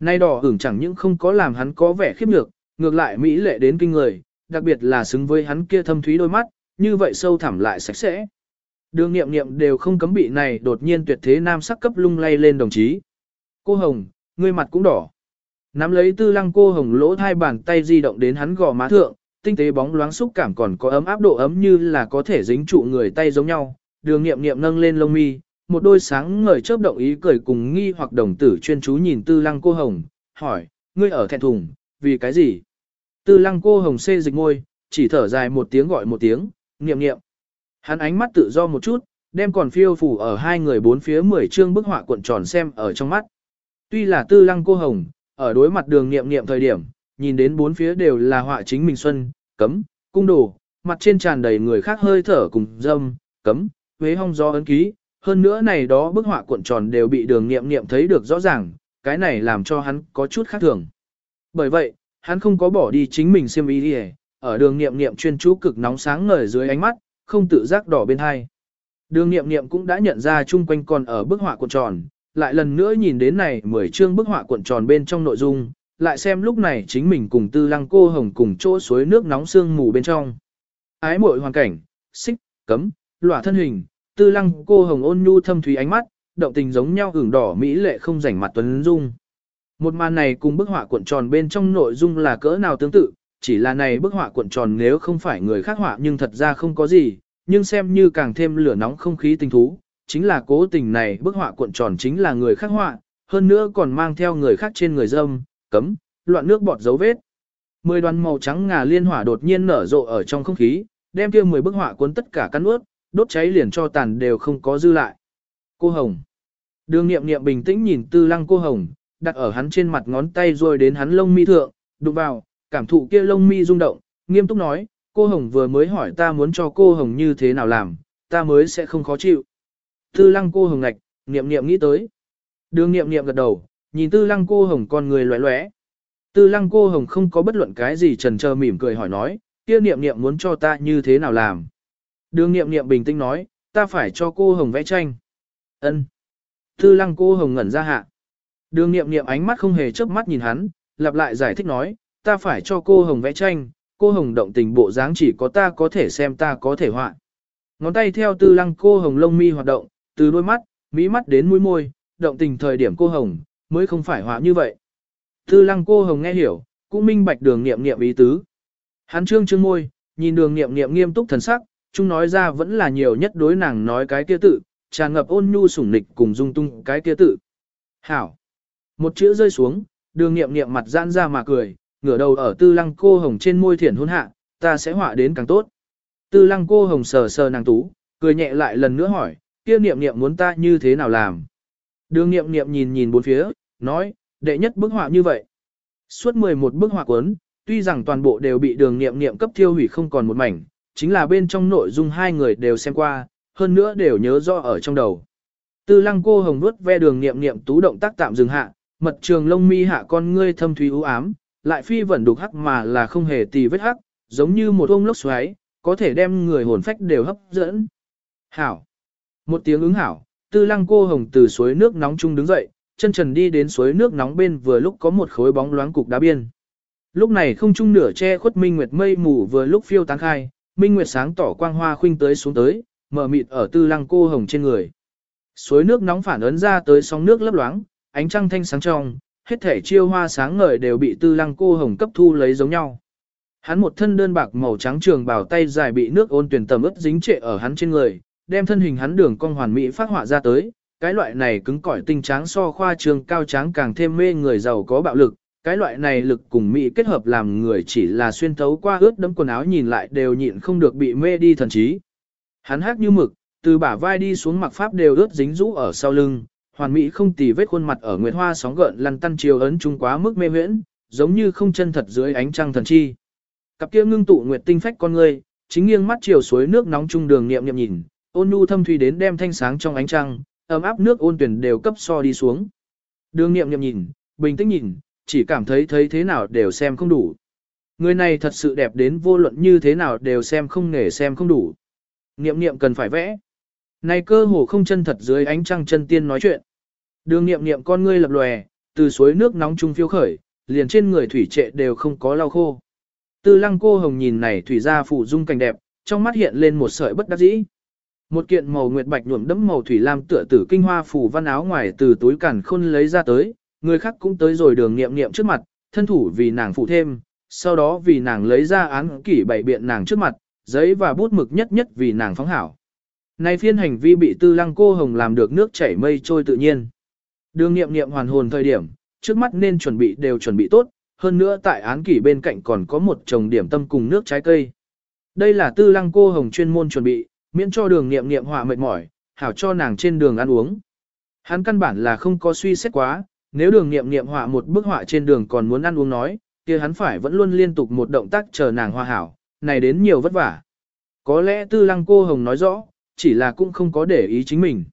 Nay đỏ ửng chẳng những không có làm hắn có vẻ khiếp nhược, ngược lại mỹ lệ đến kinh người, đặc biệt là xứng với hắn kia thâm thúy đôi mắt, như vậy sâu thẳm lại sạch sẽ. Đường nghiệm nghiệm đều không cấm bị này đột nhiên tuyệt thế nam sắc cấp lung lay lên đồng chí. Cô Hồng, ngươi mặt cũng đỏ. Nắm lấy tư lăng cô Hồng lỗ hai bàn tay di động đến hắn gò má thượng, tinh tế bóng loáng xúc cảm còn có ấm áp độ ấm như là có thể dính trụ người tay giống nhau. Đường nghiệm nghiệm nâng lên lông mi, một đôi sáng ngời chớp động ý cười cùng nghi hoặc đồng tử chuyên chú nhìn tư lăng cô Hồng, hỏi, ngươi ở thẹn thùng, vì cái gì? Tư lăng cô hồng xê dịch môi, chỉ thở dài một tiếng gọi một tiếng, niệm niệm. Hắn ánh mắt tự do một chút, đem còn phiêu phủ ở hai người bốn phía mười chương bức họa cuộn tròn xem ở trong mắt. Tuy là tư lăng cô hồng, ở đối mặt đường niệm niệm thời điểm, nhìn đến bốn phía đều là họa chính mình xuân, cấm, cung đồ, mặt trên tràn đầy người khác hơi thở cùng dâm, cấm, huế hong do ấn ký. Hơn nữa này đó bức họa cuộn tròn đều bị đường niệm niệm thấy được rõ ràng, cái này làm cho hắn có chút khác thường. Bởi vậy, hắn không có bỏ đi chính mình xiêm y đi ở đường nghiệm nghiệm chuyên chú cực nóng sáng ngời dưới ánh mắt, không tự giác đỏ bên hai. Đường nghiệm nghiệm cũng đã nhận ra chung quanh còn ở bức họa cuộn tròn, lại lần nữa nhìn đến này mười chương bức họa cuộn tròn bên trong nội dung, lại xem lúc này chính mình cùng tư lăng cô hồng cùng chỗ suối nước nóng sương mù bên trong. Ái muội hoàn cảnh, xích, cấm, lỏa thân hình, tư lăng cô hồng ôn nhu thâm thúy ánh mắt, động tình giống nhau hưởng đỏ mỹ lệ không rảnh mặt tuấn dung. Một màn này cùng bức họa cuộn tròn bên trong nội dung là cỡ nào tương tự, chỉ là này bức họa cuộn tròn nếu không phải người khác họa nhưng thật ra không có gì, nhưng xem như càng thêm lửa nóng không khí tình thú, chính là cố tình này bức họa cuộn tròn chính là người khác họa, hơn nữa còn mang theo người khác trên người dâm, cấm, loạn nước bọt dấu vết. Mười đoàn màu trắng ngà liên hỏa đột nhiên nở rộ ở trong không khí, đem kia mười bức họa cuốn tất cả căn ướt, đốt cháy liền cho tàn đều không có dư lại. Cô Hồng. Đường nghiệm nghiệm bình tĩnh nhìn tư lăng cô Hồng, đặt ở hắn trên mặt ngón tay rồi đến hắn lông mi thượng, đụng vào, cảm thụ kia lông mi rung động, nghiêm túc nói, cô Hồng vừa mới hỏi ta muốn cho cô Hồng như thế nào làm, ta mới sẽ không khó chịu. Tư lăng cô Hồng ngạch, niệm niệm nghĩ tới. Đường niệm niệm gật đầu, nhìn tư lăng cô Hồng con người loé loé. Tư lăng cô Hồng không có bất luận cái gì trần chờ mỉm cười hỏi nói, kia niệm niệm muốn cho ta như thế nào làm. Đường niệm niệm bình tĩnh nói, ta phải cho cô Hồng vẽ tranh. Ân. Tư lăng cô Hồng ngẩn ra hạ. Đường nghiệm nghiệm ánh mắt không hề chớp mắt nhìn hắn, lặp lại giải thích nói, ta phải cho cô Hồng vẽ tranh, cô Hồng động tình bộ dáng chỉ có ta có thể xem ta có thể họa. Ngón tay theo tư lăng cô Hồng lông mi hoạt động, từ đôi mắt, mí mắt đến mũi môi, động tình thời điểm cô Hồng, mới không phải họa như vậy. Tư lăng cô Hồng nghe hiểu, cũng minh bạch đường nghiệm nghiệm ý tứ. Hắn trương trương môi, nhìn đường nghiệm nghiệm nghiêm túc thần sắc, chung nói ra vẫn là nhiều nhất đối nàng nói cái kia tự, tràn ngập ôn nhu sủng nịch cùng dung tung cái kia tự. Hảo. Một chữ rơi xuống, đường nghiệm nghiệm mặt giãn ra mà cười, ngửa đầu ở tư lăng cô hồng trên môi thiển hôn hạ, ta sẽ họa đến càng tốt. Tư lăng cô hồng sờ sờ nàng tú, cười nhẹ lại lần nữa hỏi, kia niệm niệm muốn ta như thế nào làm. Đường niệm niệm nhìn nhìn bốn phía, nói, đệ nhất bức họa như vậy. Suốt 11 bức họa cuốn, tuy rằng toàn bộ đều bị đường nghiệm nghiệm cấp thiêu hủy không còn một mảnh, chính là bên trong nội dung hai người đều xem qua, hơn nữa đều nhớ rõ ở trong đầu. Tư lăng cô hồng nuốt ve đường nghiệm nghiệm tú động tác tạm dừng hạ, mật trường lông mi hạ con ngươi thâm thúy u ám, lại phi vẫn đục hắc mà là không hề tì vết hắc, giống như một ông lốc xoáy, có thể đem người hồn phách đều hấp dẫn. Hảo. Một tiếng ứng hảo, tư lăng cô hồng từ suối nước nóng chung đứng dậy, chân trần đi đến suối nước nóng bên vừa lúc có một khối bóng loáng cục đá biên. Lúc này không trung nửa che khuất minh nguyệt mây mù vừa lúc phiêu tán khai, minh nguyệt sáng tỏ quang hoa khuynh tới xuống tới, mở mịt ở tư lăng cô hồng trên người. Suối nước nóng phản ấn ra tới sóng nước lấp loáng, ánh trăng thanh sáng trong, hết thể chiêu hoa sáng ngời đều bị tư lăng cô hồng cấp thu lấy giống nhau. Hắn một thân đơn bạc màu trắng trường bào tay dài bị nước ôn tuyển tầm ướt dính trệ ở hắn trên người, đem thân hình hắn đường cong hoàn mỹ phát họa ra tới, cái loại này cứng cỏi tinh tráng so khoa trường cao tráng càng thêm mê người giàu có bạo lực, cái loại này lực cùng mỹ kết hợp làm người chỉ là xuyên thấu qua ướt đẫm quần áo nhìn lại đều nhịn không được bị mê đi thần trí. Hắn hát như mực, từ bả vai đi xuống mặc pháp đều ướt dính rũ ở sau lưng, hoàn mỹ không tì vết khuôn mặt ở nguyệt hoa sóng gợn lăn tăn chiều ấn trung quá mức mê huyễn, giống như không chân thật dưới ánh trăng thần chi. Cặp kia ngưng tụ nguyệt tinh phách con người, chính nghiêng mắt chiều suối nước nóng trung đường niệm niệm nhìn, ôn nhu thâm thủy đến đem thanh sáng trong ánh trăng, ấm áp nước ôn tuyển đều cấp so đi xuống. Đường niệm niệm nhìn, bình tĩnh nhìn, chỉ cảm thấy thấy thế nào đều xem không đủ. Người này thật sự đẹp đến vô luận như thế nào đều xem không nể xem không đủ. Niệm niệm cần phải vẽ. Này cơ hồ không chân thật dưới ánh trăng chân tiên nói chuyện. Đường niệm niệm con ngươi lập lòe, từ suối nước nóng trung phiêu khởi, liền trên người thủy trệ đều không có lau khô. Tư lăng cô hồng nhìn này thủy ra phủ dung cảnh đẹp, trong mắt hiện lên một sợi bất đắc dĩ. Một kiện màu nguyệt bạch nhuộm đẫm màu thủy lam tựa tử kinh hoa phủ văn áo ngoài từ túi cản khôn lấy ra tới, người khác cũng tới rồi đường nghiệm nghiệm trước mặt, thân thủ vì nàng phụ thêm, sau đó vì nàng lấy ra án kỷ bảy biện nàng trước mặt, giấy và bút mực nhất nhất vì nàng phóng hảo. Này phiên hành vi bị tư lăng cô hồng làm được nước chảy mây trôi tự nhiên. Đường nghiệm nghiệm hoàn hồn thời điểm, trước mắt nên chuẩn bị đều chuẩn bị tốt, hơn nữa tại án kỷ bên cạnh còn có một chồng điểm tâm cùng nước trái cây. Đây là tư lăng cô hồng chuyên môn chuẩn bị, miễn cho đường nghiệm nghiệm họa mệt mỏi, hảo cho nàng trên đường ăn uống. Hắn căn bản là không có suy xét quá, nếu đường nghiệm nghiệm họa một bức họa trên đường còn muốn ăn uống nói, kia hắn phải vẫn luôn liên tục một động tác chờ nàng hoa hảo, này đến nhiều vất vả. Có lẽ tư lăng cô hồng nói rõ, chỉ là cũng không có để ý chính mình.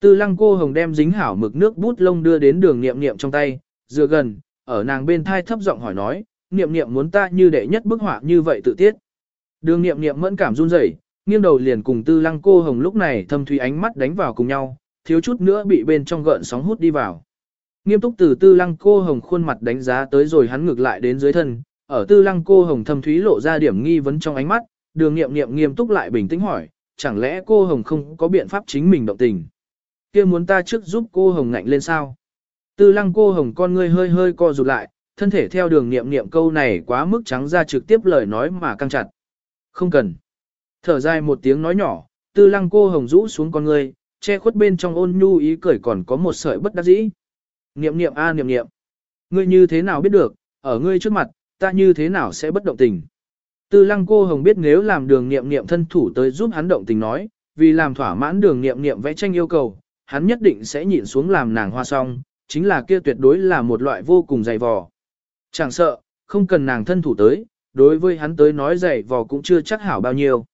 Tư lăng cô hồng đem dính hảo mực nước bút lông đưa đến đường nghiệm nghiệm trong tay, dựa gần, ở nàng bên thai thấp giọng hỏi nói, nghiệm nghiệm muốn ta như đệ nhất bức họa như vậy tự tiết. Đường nghiệm nghiệm mẫn cảm run rẩy, nghiêng đầu liền cùng tư lăng cô hồng lúc này thâm thủy ánh mắt đánh vào cùng nhau, thiếu chút nữa bị bên trong gợn sóng hút đi vào. Nghiêm túc từ tư lăng cô hồng khuôn mặt đánh giá tới rồi hắn ngược lại đến dưới thân, ở tư lăng cô hồng thâm thúy lộ ra điểm nghi vấn trong ánh mắt, đường nghiệm nghiệm nghiêm túc lại bình tĩnh hỏi, chẳng lẽ cô hồng không có biện pháp chính mình động tình. kia muốn ta trước giúp cô hồng ngạnh lên sao? Tư lăng cô hồng con ngươi hơi hơi co rụt lại, thân thể theo đường niệm niệm câu này quá mức trắng ra trực tiếp lời nói mà căng chặt. Không cần. Thở dài một tiếng nói nhỏ, tư lăng cô hồng rũ xuống con ngươi, che khuất bên trong ôn nhu ý cười còn có một sợi bất đắc dĩ. Niệm niệm a niệm niệm. Ngươi như thế nào biết được, ở ngươi trước mặt, ta như thế nào sẽ bất động tình. Tư lăng cô hồng biết nếu làm đường niệm niệm thân thủ tới giúp hắn động tình nói, vì làm thỏa mãn đường niệm niệm vẽ tranh yêu cầu, hắn nhất định sẽ nhịn xuống làm nàng hoa song, chính là kia tuyệt đối là một loại vô cùng dày vò. Chẳng sợ, không cần nàng thân thủ tới, đối với hắn tới nói dày vò cũng chưa chắc hảo bao nhiêu.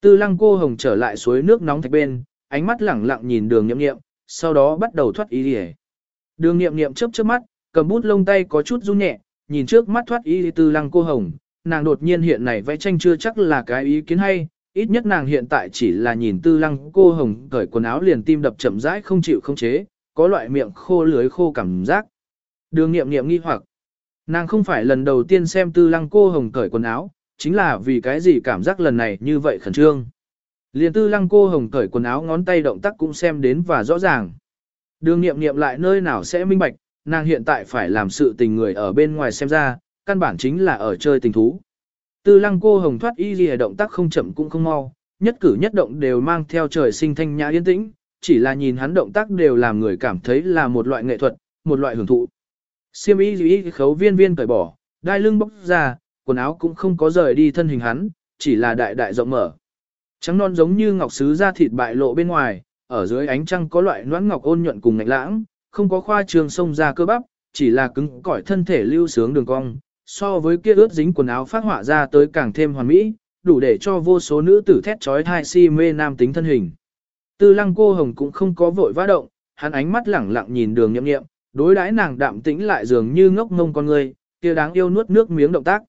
Tư lăng cô hồng trở lại suối nước nóng thạch bên, ánh mắt lẳng lặng nhìn đường nghiệm nghiệm, sau đó bắt đầu thoát ý đi Đường nghiệm nghiệm chớp chớp mắt, cầm bút lông tay có chút run nhẹ, nhìn trước mắt thoát ý tư lăng cô hồng, nàng đột nhiên hiện này vẽ tranh chưa chắc là cái ý kiến hay, ít nhất nàng hiện tại chỉ là nhìn tư lăng cô hồng cởi quần áo liền tim đập chậm rãi không chịu không chế, có loại miệng khô lưới khô cảm giác. Đường nghiệm nghiệm nghi hoặc, nàng không phải lần đầu tiên xem tư lăng cô hồng cởi quần áo, chính là vì cái gì cảm giác lần này như vậy khẩn trương. Liền tư lăng cô hồng cởi quần áo ngón tay động tác cũng xem đến và rõ ràng. Đường nghiệm nghiệm lại nơi nào sẽ minh bạch, nàng hiện tại phải làm sự tình người ở bên ngoài xem ra, căn bản chính là ở chơi tình thú. Tư lăng cô hồng thoát y gì động tác không chậm cũng không mau, nhất cử nhất động đều mang theo trời sinh thanh nhã yên tĩnh, chỉ là nhìn hắn động tác đều làm người cảm thấy là một loại nghệ thuật, một loại hưởng thụ. Siêm y gì khấu viên viên cởi bỏ, đai lưng bóc ra, quần áo cũng không có rời đi thân hình hắn, chỉ là đại đại rộng mở. Trắng non giống như ngọc sứ da thịt bại lộ bên ngoài, ở dưới ánh trăng có loại noãn ngọc ôn nhuận cùng ngạnh lãng, không có khoa trường sông ra cơ bắp, chỉ là cứng cỏi thân thể lưu sướng đường cong, so với kia ướt dính quần áo phát họa ra tới càng thêm hoàn mỹ, đủ để cho vô số nữ tử thét trói thai si mê nam tính thân hình. Tư lăng cô hồng cũng không có vội vã động, hắn ánh mắt lẳng lặng nhìn đường nhậm nghiệm, đối đãi nàng đạm tĩnh lại dường như ngốc ngông con người, kia đáng yêu nuốt nước miếng động tác.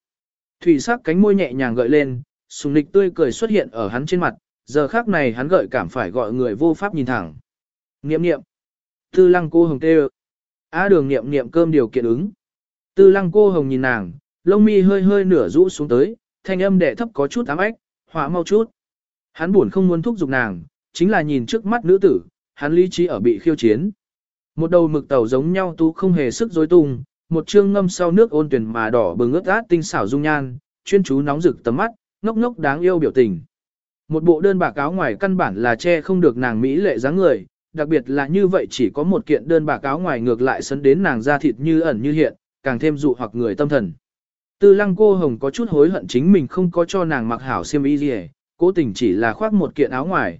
Thủy sắc cánh môi nhẹ nhàng gợi lên, sùng lịch tươi cười xuất hiện ở hắn trên mặt, giờ khác này hắn gợi cảm phải gọi người vô pháp nhìn thẳng. Niệm niệm. Tư lăng cô hồng tê Á đường niệm niệm cơm điều kiện ứng. Tư lăng cô hồng nhìn nàng, lông mi hơi hơi nửa rũ xuống tới, thanh âm đệ thấp có chút ám ách, hỏa mau chút. Hắn buồn không muốn thúc giục nàng, chính là nhìn trước mắt nữ tử, hắn lý trí ở bị khiêu chiến. Một đầu mực tàu giống nhau tú không hề sức dối tung, một chương ngâm sau nước ôn tuyển mà đỏ bừng ướt át tinh xảo dung nhan, chuyên chú nóng rực tầm mắt, ngốc ngốc đáng yêu biểu tình. Một bộ đơn bạc áo ngoài căn bản là che không được nàng mỹ lệ dáng người, đặc biệt là như vậy chỉ có một kiện đơn bạc áo ngoài ngược lại sấn đến nàng da thịt như ẩn như hiện, càng thêm dụ hoặc người tâm thần. Tư lăng cô hồng có chút hối hận chính mình không có cho nàng mặc hảo xiêm y gì cố tình chỉ là khoác một kiện áo ngoài.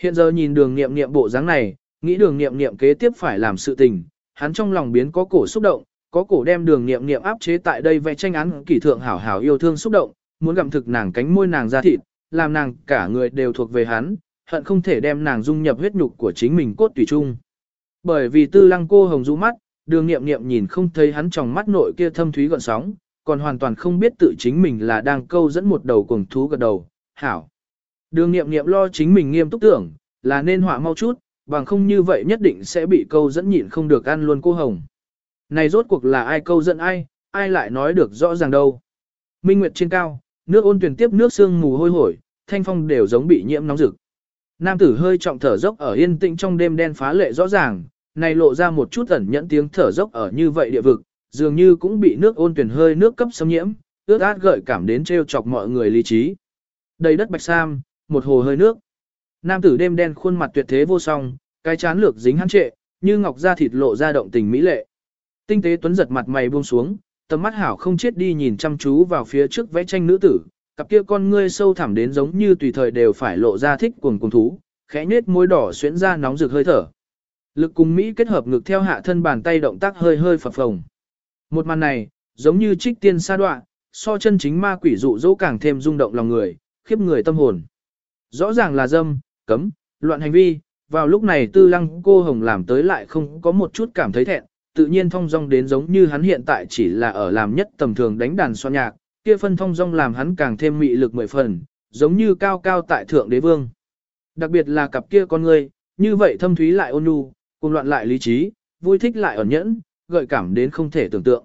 Hiện giờ nhìn đường nghiệm nghiệm bộ dáng này, nghĩ đường nghiệm nghiệm kế tiếp phải làm sự tình, hắn trong lòng biến có cổ xúc động, có cổ đem đường nghiệm nghiệm áp chế tại đây vẽ tranh án kỷ thượng hảo hảo yêu thương xúc động, muốn gặm thực nàng cánh môi nàng ra thịt, làm nàng cả người đều thuộc về hắn, hận không thể đem nàng dung nhập huyết nhục của chính mình cốt tùy chung. Bởi vì tư lăng cô hồng rũ mắt, đường nghiệm nghiệm nhìn không thấy hắn trong mắt nội kia thâm thúy gọn sóng, còn hoàn toàn không biết tự chính mình là đang câu dẫn một đầu cuồng thú gật đầu, hảo. Đường nghiệm nghiệm lo chính mình nghiêm túc tưởng, là nên họa mau chút, bằng không như vậy nhất định sẽ bị câu dẫn nhịn không được ăn luôn cô hồng. Này rốt cuộc là ai câu dẫn ai, ai lại nói được rõ ràng đâu. Minh Nguyệt trên cao, nước ôn tuyển tiếp nước sương mù hôi hổi, thanh phong đều giống bị nhiễm nóng rực. Nam tử hơi trọng thở dốc ở yên tĩnh trong đêm đen phá lệ rõ ràng, này lộ ra một chút ẩn nhẫn tiếng thở dốc ở như vậy địa vực, dường như cũng bị nước ôn tuyển hơi nước cấp xâm nhiễm, ướt át gợi cảm đến trêu chọc mọi người lý trí. Đầy đất bạch sam, một hồ hơi nước. Nam tử đêm đen khuôn mặt tuyệt thế vô song, cái chán lược dính hắn trệ, như ngọc da thịt lộ ra động tình mỹ lệ. Tinh tế tuấn giật mặt mày buông xuống, tầm mắt hảo không chết đi nhìn chăm chú vào phía trước vẽ tranh nữ tử, cặp kia con ngươi sâu thẳm đến giống như tùy thời đều phải lộ ra thích cuồng cuồng thú, khẽ nhếch môi đỏ xuyến ra nóng rực hơi thở. Lực cùng Mỹ kết hợp ngực theo hạ thân bàn tay động tác hơi hơi phập phồng. Một màn này, giống như trích tiên sa đoạn, so chân chính ma quỷ dụ dỗ càng thêm rung động lòng người, khiếp người tâm hồn. Rõ ràng là dâm, cấm, loạn hành vi, vào lúc này tư lăng cô hồng làm tới lại không có một chút cảm thấy thẹn, tự nhiên thong dong đến giống như hắn hiện tại chỉ là ở làm nhất tầm thường đánh đàn xoan nhạc, kia phân thong dong làm hắn càng thêm mị lực mười phần, giống như cao cao tại thượng đế vương. Đặc biệt là cặp kia con người, như vậy thâm thúy lại ôn nhu, cùng loạn lại lý trí, vui thích lại ẩn nhẫn, gợi cảm đến không thể tưởng tượng.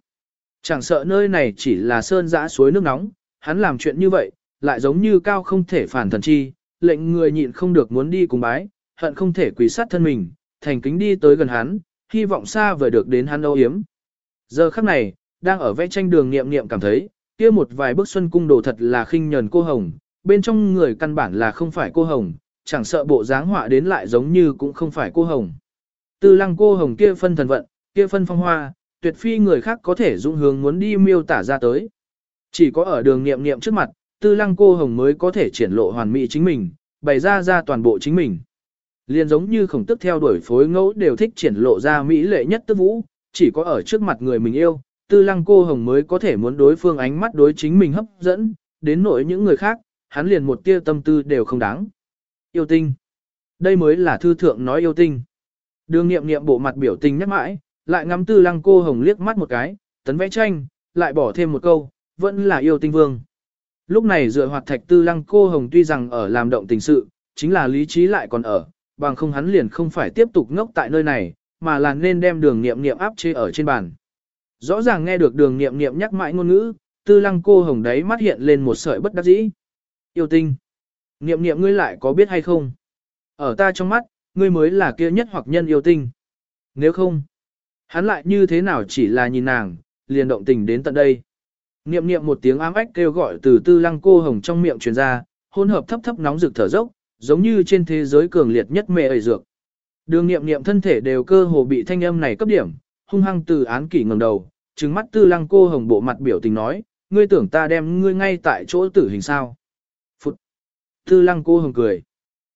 Chẳng sợ nơi này chỉ là sơn dã suối nước nóng, hắn làm chuyện như vậy, lại giống như cao không thể phản thần chi, lệnh người nhịn không được muốn đi cùng bái, hận không thể quỳ sát thân mình, thành kính đi tới gần hắn, hy vọng xa vời được đến hắn âu yếm. Giờ khắc này, đang ở vẽ tranh đường niệm niệm cảm thấy, kia một vài bức xuân cung đồ thật là khinh nhờn cô hồng, bên trong người căn bản là không phải cô hồng, chẳng sợ bộ dáng họa đến lại giống như cũng không phải cô hồng. Tư lăng cô hồng kia phân thần vận, kia phân phong hoa, tuyệt phi người khác có thể dung hướng muốn đi miêu tả ra tới. Chỉ có ở đường niệm niệm trước mặt, tư lăng cô hồng mới có thể triển lộ hoàn mỹ chính mình, bày ra ra toàn bộ chính mình. Liên giống như khổng tức theo đuổi phối ngẫu đều thích triển lộ ra mỹ lệ nhất tức vũ, chỉ có ở trước mặt người mình yêu, tư lăng cô hồng mới có thể muốn đối phương ánh mắt đối chính mình hấp dẫn, đến nỗi những người khác, hắn liền một tia tâm tư đều không đáng. Yêu tinh. Đây mới là thư thượng nói yêu tinh. Đường nghiệm nghiệm bộ mặt biểu tình nhắc mãi, lại ngắm tư lăng cô hồng liếc mắt một cái, tấn vẽ tranh, lại bỏ thêm một câu, vẫn là yêu tinh vương. Lúc này dựa hoạt thạch tư lăng cô hồng tuy rằng ở làm động tình sự, chính là lý trí lại còn ở, bằng không hắn liền không phải tiếp tục ngốc tại nơi này, mà là nên đem đường nghiệm nghiệm áp chế ở trên bàn. Rõ ràng nghe được đường nghiệm nghiệm nhắc mãi ngôn ngữ, tư lăng cô hồng đấy mắt hiện lên một sợi bất đắc dĩ. Yêu tinh. Nghiệm nghiệm ngươi lại có biết hay không? Ở ta trong mắt, ngươi mới là kia nhất hoặc nhân yêu tinh. Nếu không, hắn lại như thế nào chỉ là nhìn nàng, liền động tình đến tận đây. Niệm niệm một tiếng ám ách kêu gọi từ tư lăng cô hồng trong miệng truyền ra, hỗn hợp thấp thấp nóng rực thở dốc, giống như trên thế giới cường liệt nhất mê ẩy dược. Đường niệm niệm thân thể đều cơ hồ bị thanh âm này cấp điểm, hung hăng từ án kỷ ngẩng đầu, trừng mắt tư lăng cô hồng bộ mặt biểu tình nói, ngươi tưởng ta đem ngươi ngay tại chỗ tử hình sao. Phụt! Tư lăng cô hồng cười.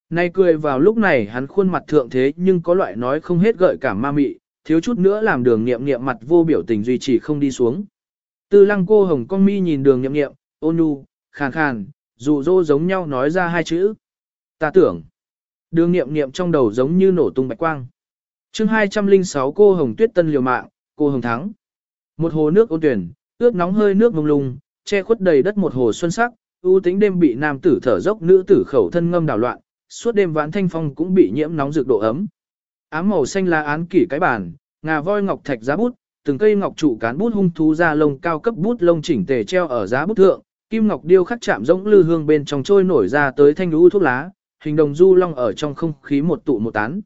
Nay cười vào lúc này hắn khuôn mặt thượng thế nhưng có loại nói không hết gợi cảm ma mị, thiếu chút nữa làm đường nghiệm nghiệm mặt vô biểu tình duy trì không đi xuống. Tư lăng cô hồng con mi nhìn đường nghiệm nghiệm, ôn nhu, khàn khàn, dụ dỗ giống nhau nói ra hai chữ. Ta tưởng, đường nghiệm nghiệm trong đầu giống như nổ tung bạch quang. chương 206 cô hồng tuyết tân liều mạng, cô hồng thắng. Một hồ nước ôn tuyển, ướt nóng hơi nước mông lung, che khuất đầy đất một hồ xuân sắc, ưu tính đêm bị nam tử thở dốc nữ tử khẩu thân ngâm đảo loạn, suốt đêm vãn thanh phong cũng bị nhiễm nóng rực độ ấm. Ám màu xanh lá án kỷ cái bàn, ngà voi ngọc thạch giá bút, từng cây ngọc trụ cán bút hung thú da lông cao cấp bút lông chỉnh tề treo ở giá bút thượng, kim ngọc điêu khắc chạm rỗng lư hương bên trong trôi nổi ra tới thanh lũ thuốc lá, hình đồng du long ở trong không khí một tụ một tán.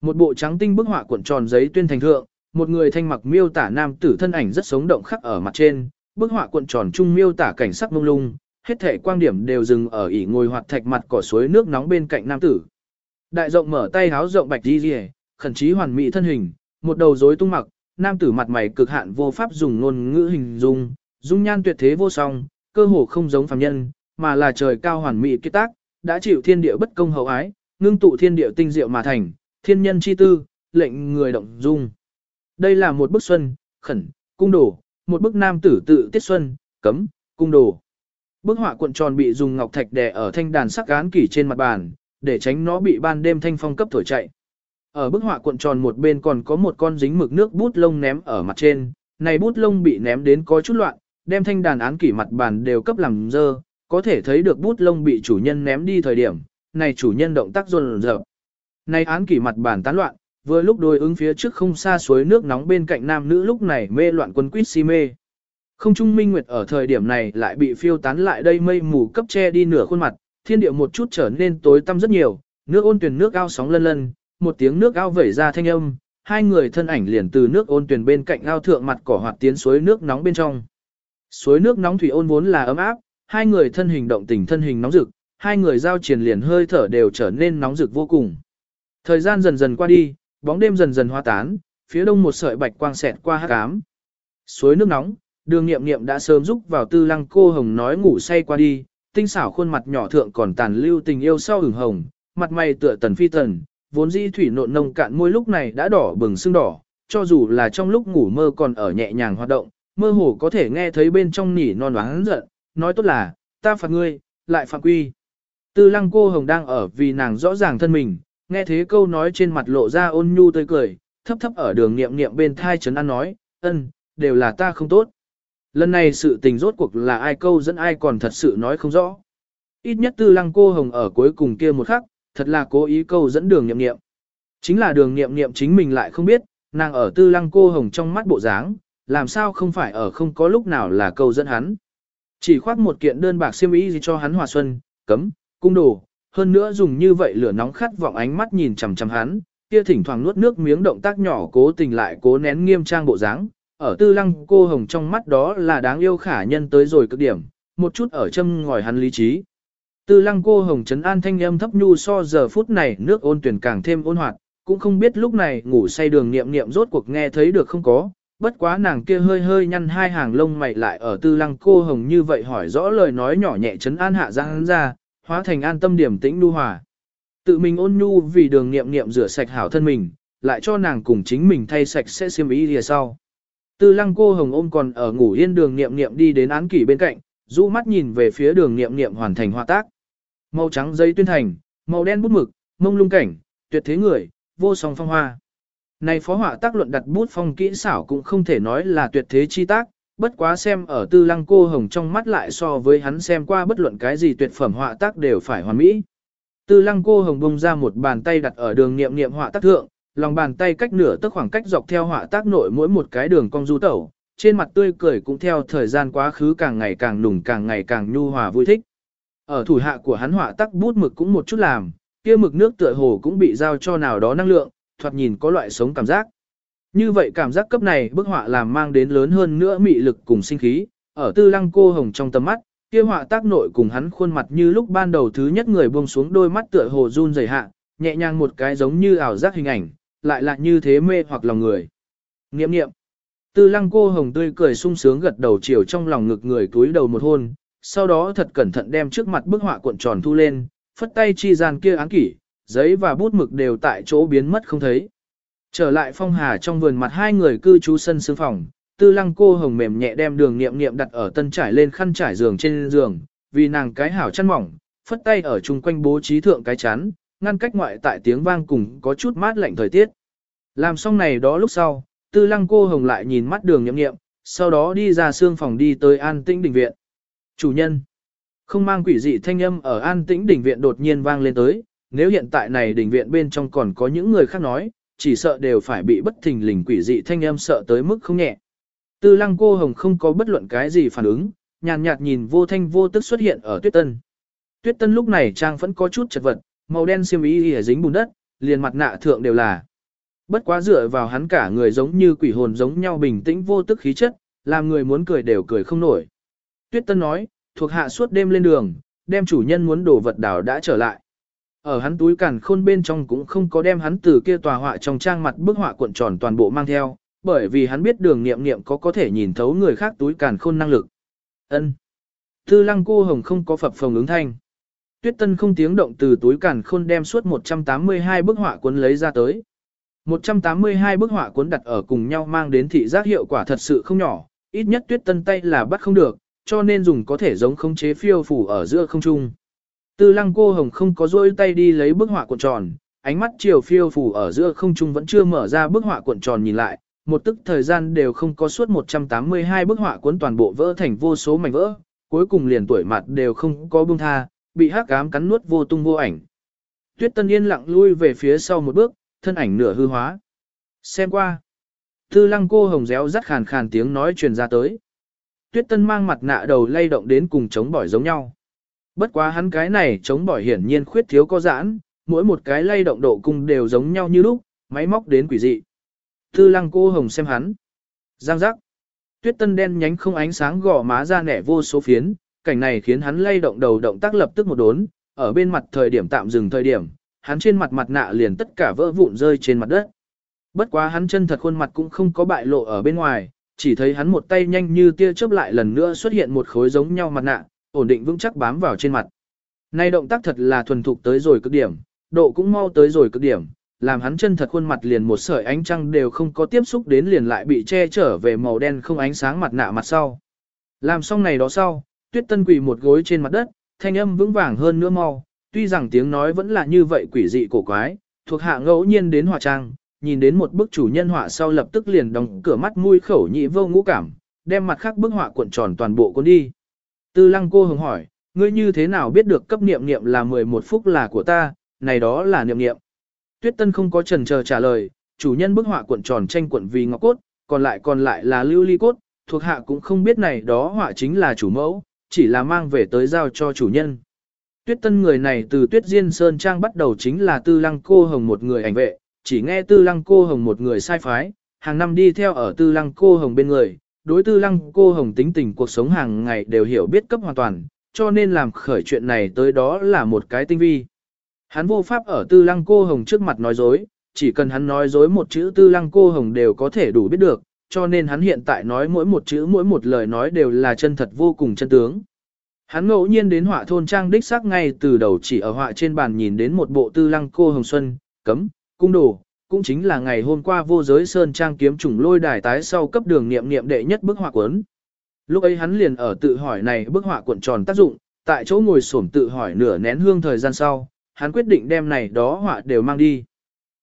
Một bộ trắng tinh bức họa cuộn tròn giấy tuyên thành thượng, một người thanh mặc miêu tả nam tử thân ảnh rất sống động khắc ở mặt trên, bức họa cuộn tròn trung miêu tả cảnh sắc mông lung, hết thể quang điểm đều dừng ở ỉ ngồi hoạt thạch mặt cỏ suối nước nóng bên cạnh nam tử. Đại rộng mở tay háo rộng bạch đi rìa, khẩn trí hoàn mỹ thân hình, một đầu rối tung mặc, nam tử mặt mày cực hạn vô pháp dùng ngôn ngữ hình dung, dung nhan tuyệt thế vô song, cơ hồ không giống phàm nhân, mà là trời cao hoàn mỹ kết tác, đã chịu thiên địa bất công hậu ái, ngưng tụ thiên địa tinh diệu mà thành, thiên nhân chi tư, lệnh người động dung. Đây là một bức xuân, khẩn, cung đồ, một bức nam tử tự tiết xuân, cấm, cung đồ. Bức họa cuộn tròn bị dùng ngọc thạch đè ở thanh đàn sắc gán kỷ trên mặt bàn, để tránh nó bị ban đêm thanh phong cấp thổi chạy. Ở bức họa cuộn tròn một bên còn có một con dính mực nước bút lông ném ở mặt trên, này bút lông bị ném đến có chút loạn, đem thanh đàn án kỷ mặt bàn đều cấp làm dơ, có thể thấy được bút lông bị chủ nhân ném đi thời điểm, này chủ nhân động tác run rợp. Này án kỷ mặt bàn tán loạn, vừa lúc đối ứng phía trước không xa suối nước nóng bên cạnh nam nữ lúc này mê loạn quân quýt si mê. Không trung minh nguyệt ở thời điểm này lại bị phiêu tán lại đây mây mù cấp che đi nửa khuôn mặt, thiên địa một chút trở nên tối tăm rất nhiều, nước ôn tuyển nước ao sóng lân lân, một tiếng nước ao vẩy ra thanh âm, hai người thân ảnh liền từ nước ôn tuyển bên cạnh ao thượng mặt cỏ hoạt tiến suối nước nóng bên trong. Suối nước nóng thủy ôn vốn là ấm áp, hai người thân hình động tình thân hình nóng rực, hai người giao triển liền hơi thở đều trở nên nóng rực vô cùng. Thời gian dần dần qua đi, bóng đêm dần dần hoa tán, phía đông một sợi bạch quang xẹt qua hắc ám. Suối nước nóng, đường nghiệm nghiệm đã sớm giúp vào tư lăng cô hồng nói ngủ say qua đi, tinh xảo khuôn mặt nhỏ thượng còn tàn lưu tình yêu sau hửng hồng, mặt mày tựa tần phi tần, vốn dĩ thủy nộn nông cạn môi lúc này đã đỏ bừng sưng đỏ, cho dù là trong lúc ngủ mơ còn ở nhẹ nhàng hoạt động, mơ hồ có thể nghe thấy bên trong nỉ non oán giận, nói tốt là, ta phạt ngươi, lại phạt quy. Tư lăng cô hồng đang ở vì nàng rõ ràng thân mình, nghe thế câu nói trên mặt lộ ra ôn nhu tươi cười, thấp thấp ở đường niệm niệm bên thai trấn an nói, ân, đều là ta không tốt. Lần này sự tình rốt cuộc là ai câu dẫn ai còn thật sự nói không rõ. Ít nhất tư lăng cô hồng ở cuối cùng kia một khắc, thật là cố ý câu dẫn đường niệm niệm. Chính là đường niệm niệm chính mình lại không biết, nàng ở tư lăng cô hồng trong mắt bộ dáng, làm sao không phải ở không có lúc nào là câu dẫn hắn. Chỉ khoác một kiện đơn bạc xiêm y gì cho hắn hòa xuân, cấm, cung đồ, hơn nữa dùng như vậy lửa nóng khát vọng ánh mắt nhìn chằm chằm hắn, kia thỉnh thoảng nuốt nước miếng động tác nhỏ cố tình lại cố nén nghiêm trang bộ dáng, ở tư lăng cô hồng trong mắt đó là đáng yêu khả nhân tới rồi cực điểm, một chút ở châm ngòi hắn lý trí. Tư lăng cô hồng trấn an thanh âm thấp nhu so giờ phút này nước ôn tuyển càng thêm ôn hoạt, cũng không biết lúc này ngủ say đường niệm niệm rốt cuộc nghe thấy được không có, bất quá nàng kia hơi hơi nhăn hai hàng lông mày lại ở tư lăng cô hồng như vậy hỏi rõ lời nói nhỏ nhẹ trấn an hạ ra hắn ra, hóa thành an tâm điểm tĩnh nu hòa. Tự mình ôn nhu vì đường niệm niệm rửa sạch hảo thân mình, lại cho nàng cùng chính mình thay sạch sẽ xiêm ý lìa sau. Tư lăng cô hồng ôm còn ở ngủ yên đường niệm niệm đi đến án kỷ bên cạnh, rũ mắt nhìn về phía đường niệm niệm hoàn thành hòa tác. Màu trắng giấy tuyên thành, màu đen bút mực, mông lung cảnh, tuyệt thế người, vô song phong hoa. Này phó họa tác luận đặt bút phong kỹ xảo cũng không thể nói là tuyệt thế chi tác, bất quá xem ở tư lăng cô hồng trong mắt lại so với hắn xem qua bất luận cái gì tuyệt phẩm họa tác đều phải hoàn mỹ. Tư lăng cô hồng bông ra một bàn tay đặt ở đường niệm niệm họa tác thượng, lòng bàn tay cách nửa tức khoảng cách dọc theo họa tác nội mỗi một cái đường cong du tẩu, trên mặt tươi cười cũng theo thời gian quá khứ càng ngày càng nùng càng ngày càng nhu hòa vui thích. Ở thủ hạ của hắn họa tác bút mực cũng một chút làm, kia mực nước tựa hồ cũng bị giao cho nào đó năng lượng, thoạt nhìn có loại sống cảm giác. Như vậy cảm giác cấp này bức họa làm mang đến lớn hơn nữa mị lực cùng sinh khí, ở tư lăng cô hồng trong tầm mắt, kia họa tác nội cùng hắn khuôn mặt như lúc ban đầu thứ nhất người buông xuống đôi mắt tựa hồ run rẩy hạ, nhẹ nhàng một cái giống như ảo giác hình ảnh, lại là như thế mê hoặc lòng người. Nghiệm nghiệm. Tư lăng cô hồng tươi cười sung sướng gật đầu chiều trong lòng ngực người túi đầu một hôn, sau đó thật cẩn thận đem trước mặt bức họa cuộn tròn thu lên, phất tay chi gian kia án kỷ, giấy và bút mực đều tại chỗ biến mất không thấy. Trở lại phong hà trong vườn mặt hai người cư trú sân sương phòng, tư lăng cô hồng mềm nhẹ đem đường nghiệm nghiệm đặt ở tân trải lên khăn trải giường trên giường, vì nàng cái hảo chăn mỏng, phất tay ở chung quanh bố trí thượng cái chắn, ngăn cách ngoại tại tiếng vang cùng có chút mát lạnh thời tiết. Làm xong này đó lúc sau, tư lăng cô hồng lại nhìn mắt đường nhậm nghiệm, sau đó đi ra xương phòng đi tới an tĩnh đình viện. Chủ nhân, không mang quỷ dị thanh âm ở an tĩnh đình viện đột nhiên vang lên tới, nếu hiện tại này đình viện bên trong còn có những người khác nói, chỉ sợ đều phải bị bất thình lình quỷ dị thanh âm sợ tới mức không nhẹ. Tư lăng cô hồng không có bất luận cái gì phản ứng, nhàn nhạt nhìn vô thanh vô tức xuất hiện ở tuyết tân. Tuyết tân lúc này trang vẫn có chút chật vật, màu đen xiêm y ỉa dính bùn đất, liền mặt nạ thượng đều là. Bất quá dựa vào hắn cả người giống như quỷ hồn giống nhau bình tĩnh vô tức khí chất, làm người muốn cười đều cười không nổi. Tuyết tân nói, thuộc hạ suốt đêm lên đường, đem chủ nhân muốn đổ vật đảo đã trở lại. Ở hắn túi càn khôn bên trong cũng không có đem hắn từ kia tòa họa trong trang mặt bức họa cuộn tròn toàn bộ mang theo, bởi vì hắn biết đường nghiệm nghiệm có có thể nhìn thấu người khác túi càn khôn năng lực. Ân. Tư lăng cô hồng không có phập phồng ứng thanh. Tuyết tân không tiếng động từ túi càn khôn đem suốt 182 bức họa cuốn lấy ra tới. 182 bức họa cuốn đặt ở cùng nhau mang đến thị giác hiệu quả thật sự không nhỏ, ít nhất tuyết tân tay là bắt không được, cho nên dùng có thể giống không chế phiêu phủ ở giữa không trung. Tư lăng cô hồng không có rỗi tay đi lấy bức họa cuộn tròn, ánh mắt chiều phiêu phủ ở giữa không trung vẫn chưa mở ra bức họa cuộn tròn nhìn lại, một tức thời gian đều không có suốt 182 bức họa cuốn toàn bộ vỡ thành vô số mảnh vỡ, cuối cùng liền tuổi mặt đều không có buông tha, bị hắc ám cắn nuốt vô tung vô ảnh. Tuyết Tân yên lặng lui về phía sau một bước, thân ảnh nửa hư hóa. Xem qua. Tư lăng cô hồng réo rắt khàn khàn tiếng nói truyền ra tới. Tuyết Tân mang mặt nạ đầu lay động đến cùng chống bỏi giống nhau. Bất quá hắn cái này chống bỏi hiển nhiên khuyết thiếu có giãn, mỗi một cái lay động độ cung đều giống nhau như lúc, máy móc đến quỷ dị. Tư lăng cô hồng xem hắn. Giang giác. Tuyết tân đen nhánh không ánh sáng gò má ra nẻ vô số phiến, cảnh này khiến hắn lay động đầu động tác lập tức một đốn, ở bên mặt thời điểm tạm dừng thời điểm, hắn trên mặt mặt nạ liền tất cả vỡ vụn rơi trên mặt đất. Bất quá hắn chân thật khuôn mặt cũng không có bại lộ ở bên ngoài, chỉ thấy hắn một tay nhanh như tia chớp lại lần nữa xuất hiện một khối giống nhau mặt nạ, ổn định vững chắc bám vào trên mặt. Nay động tác thật là thuần thục tới rồi cực điểm, độ cũng mau tới rồi cực điểm, làm hắn chân thật khuôn mặt liền một sợi ánh trăng đều không có tiếp xúc đến liền lại bị che trở về màu đen không ánh sáng mặt nạ mặt sau. Làm xong này đó sau, tuyết tân quỳ một gối trên mặt đất, thanh âm vững vàng hơn nữa mau, tuy rằng tiếng nói vẫn là như vậy quỷ dị cổ quái, thuộc hạ ngẫu nhiên đến hòa trang, nhìn đến một bức chủ nhân họa sau lập tức liền đóng cửa mắt mũi khẩu nhị vô ngũ cảm, đem mặt khác bức họa cuộn tròn toàn bộ cuốn đi. Tư lăng cô hứng hỏi, ngươi như thế nào biết được cấp niệm niệm là 11 phút là của ta, này đó là niệm niệm. Tuyết Tân không có trần chờ trả lời, chủ nhân bức họa cuộn tròn tranh cuộn vì ngọc cốt, còn lại còn lại là lưu ly cốt, thuộc hạ cũng không biết này đó họa chính là chủ mẫu, chỉ là mang về tới giao cho chủ nhân. Tuyết Tân người này từ Tuyết Diên Sơn Trang bắt đầu chính là Tư Lăng Cô Hồng một người ảnh vệ, chỉ nghe Tư Lăng Cô Hồng một người sai phái, hàng năm đi theo ở Tư Lăng Cô Hồng bên người, đối Tư Lăng Cô Hồng tính tình cuộc sống hàng ngày đều hiểu biết cấp hoàn toàn, cho nên làm khởi chuyện này tới đó là một cái tinh vi. Hắn vô pháp ở tư lăng cô hồng trước mặt nói dối, chỉ cần hắn nói dối một chữ tư lăng cô hồng đều có thể đủ biết được, cho nên hắn hiện tại nói mỗi một chữ mỗi một lời nói đều là chân thật vô cùng chân tướng. Hắn ngẫu nhiên đến họa thôn trang đích xác ngay từ đầu chỉ ở họa trên bàn nhìn đến một bộ tư lăng cô hồng xuân, cấm, cung đồ, cũng chính là ngày hôm qua vô giới sơn trang kiếm trùng lôi đài tái sau cấp đường niệm niệm đệ nhất bức họa cuốn. Lúc ấy hắn liền ở tự hỏi này bức họa cuộn tròn tác dụng, tại chỗ ngồi xổm tự hỏi nửa nén hương thời gian sau, hắn quyết định đem này đó họa đều mang đi.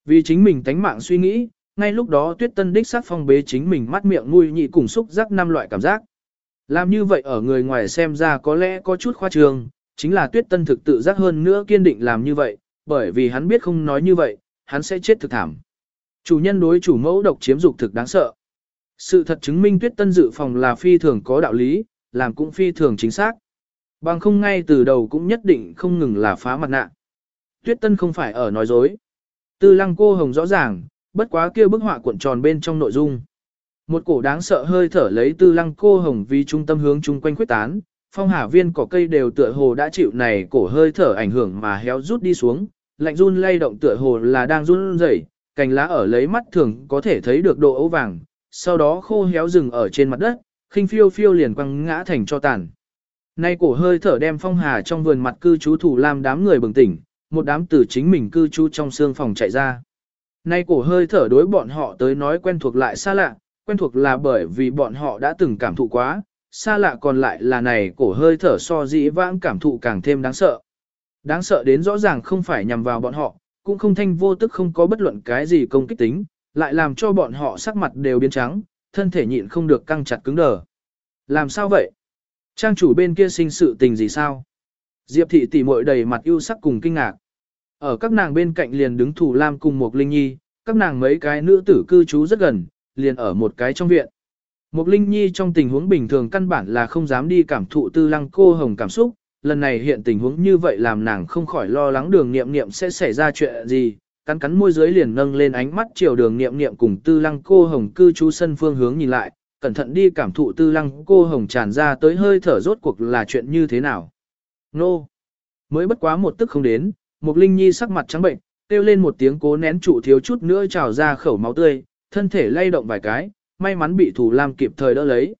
Vì chính mình tánh mạng suy nghĩ, ngay lúc đó tuyết tân đích sát phong bế chính mình mắt miệng nuôi nhị cùng xúc giác năm loại cảm giác. Làm như vậy ở người ngoài xem ra có lẽ có chút khoa trương, chính là tuyết tân thực tự giác hơn nữa kiên định làm như vậy, bởi vì hắn biết không nói như vậy, hắn sẽ chết thực thảm. Chủ nhân đối chủ mẫu độc chiếm dục thực đáng sợ. Sự thật chứng minh tuyết tân dự phòng là phi thường có đạo lý, làm cũng phi thường chính xác. Bằng không ngay từ đầu cũng nhất định không ngừng là phá mặt nạ. Tuyết Tân không phải ở nói dối. Tư lăng cô hồng rõ ràng, bất quá kia bức họa cuộn tròn bên trong nội dung. Một cổ đáng sợ hơi thở lấy tư lăng cô hồng vì trung tâm hướng chung quanh quyết tán, phong hà viên cỏ cây đều tựa hồ đã chịu này cổ hơi thở ảnh hưởng mà héo rút đi xuống, lạnh run lay động tựa hồ là đang run rẩy, cành lá ở lấy mắt thường có thể thấy được độ ấu vàng, sau đó khô héo rừng ở trên mặt đất, khinh phiêu phiêu liền quăng ngã thành cho tàn. Nay cổ hơi thở đem phong hà trong vườn mặt cư trú thủ làm đám người bừng tỉnh, một đám tử chính mình cư trú trong xương phòng chạy ra. Nay cổ hơi thở đối bọn họ tới nói quen thuộc lại xa lạ, quen thuộc là bởi vì bọn họ đã từng cảm thụ quá, xa lạ còn lại là này cổ hơi thở so dĩ vãng cảm thụ càng thêm đáng sợ. Đáng sợ đến rõ ràng không phải nhằm vào bọn họ, cũng không thanh vô tức không có bất luận cái gì công kích tính, lại làm cho bọn họ sắc mặt đều biến trắng, thân thể nhịn không được căng chặt cứng đờ. Làm sao vậy? Trang chủ bên kia sinh sự tình gì sao? Diệp thị tỉ muội đầy mặt ưu sắc cùng kinh ngạc. Ở các nàng bên cạnh liền đứng thủ lam cùng một linh nhi, các nàng mấy cái nữ tử cư trú rất gần, liền ở một cái trong viện. Một linh nhi trong tình huống bình thường căn bản là không dám đi cảm thụ tư lăng cô hồng cảm xúc, lần này hiện tình huống như vậy làm nàng không khỏi lo lắng đường nghiệm nghiệm sẽ xảy ra chuyện gì, cắn cắn môi dưới liền nâng lên ánh mắt chiều đường nghiệm nghiệm cùng tư lăng cô hồng cư trú sân phương hướng nhìn lại, cẩn thận đi cảm thụ tư lăng cô hồng tràn ra tới hơi thở rốt cuộc là chuyện như thế nào. Nô! Mới bất quá một tức không đến, Mục linh nhi sắc mặt trắng bệnh, kêu lên một tiếng cố nén trụ thiếu chút nữa trào ra khẩu máu tươi, thân thể lay động vài cái, may mắn bị Thù Lam kịp thời đỡ lấy.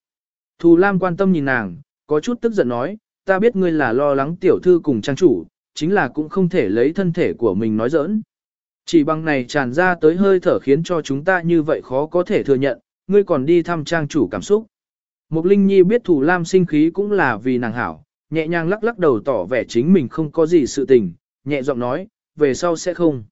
Thù Lam quan tâm nhìn nàng, có chút tức giận nói, ta biết ngươi là lo lắng tiểu thư cùng trang chủ, chính là cũng không thể lấy thân thể của mình nói giỡn. Chỉ bằng này tràn ra tới hơi thở khiến cho chúng ta như vậy khó có thể thừa nhận, ngươi còn đi thăm trang chủ cảm xúc. Mục Linh Nhi biết Thù Lam sinh khí cũng là vì nàng hảo, nhẹ nhàng lắc lắc đầu tỏ vẻ chính mình không có gì sự tình, nhẹ giọng nói, về sau sẽ không.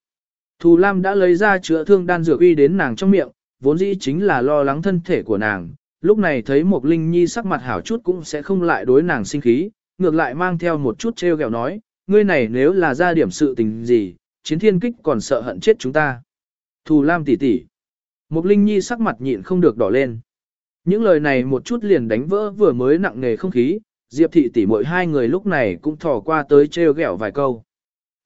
Thù Lam đã lấy ra chữa thương đan dược uy đến nàng trong miệng, vốn dĩ chính là lo lắng thân thể của nàng, lúc này thấy Mục Linh Nhi sắc mặt hảo chút cũng sẽ không lại đối nàng sinh khí, ngược lại mang theo một chút treo gẹo nói, ngươi này nếu là ra điểm sự tình gì, chiến thiên kích còn sợ hận chết chúng ta. Thù Lam tỷ tỷ. Mục Linh Nhi sắc mặt nhịn không được đỏ lên. Những lời này một chút liền đánh vỡ vừa mới nặng nề không khí, Diệp thị tỷ mỗi hai người lúc này cũng thò qua tới treo gẹo vài câu.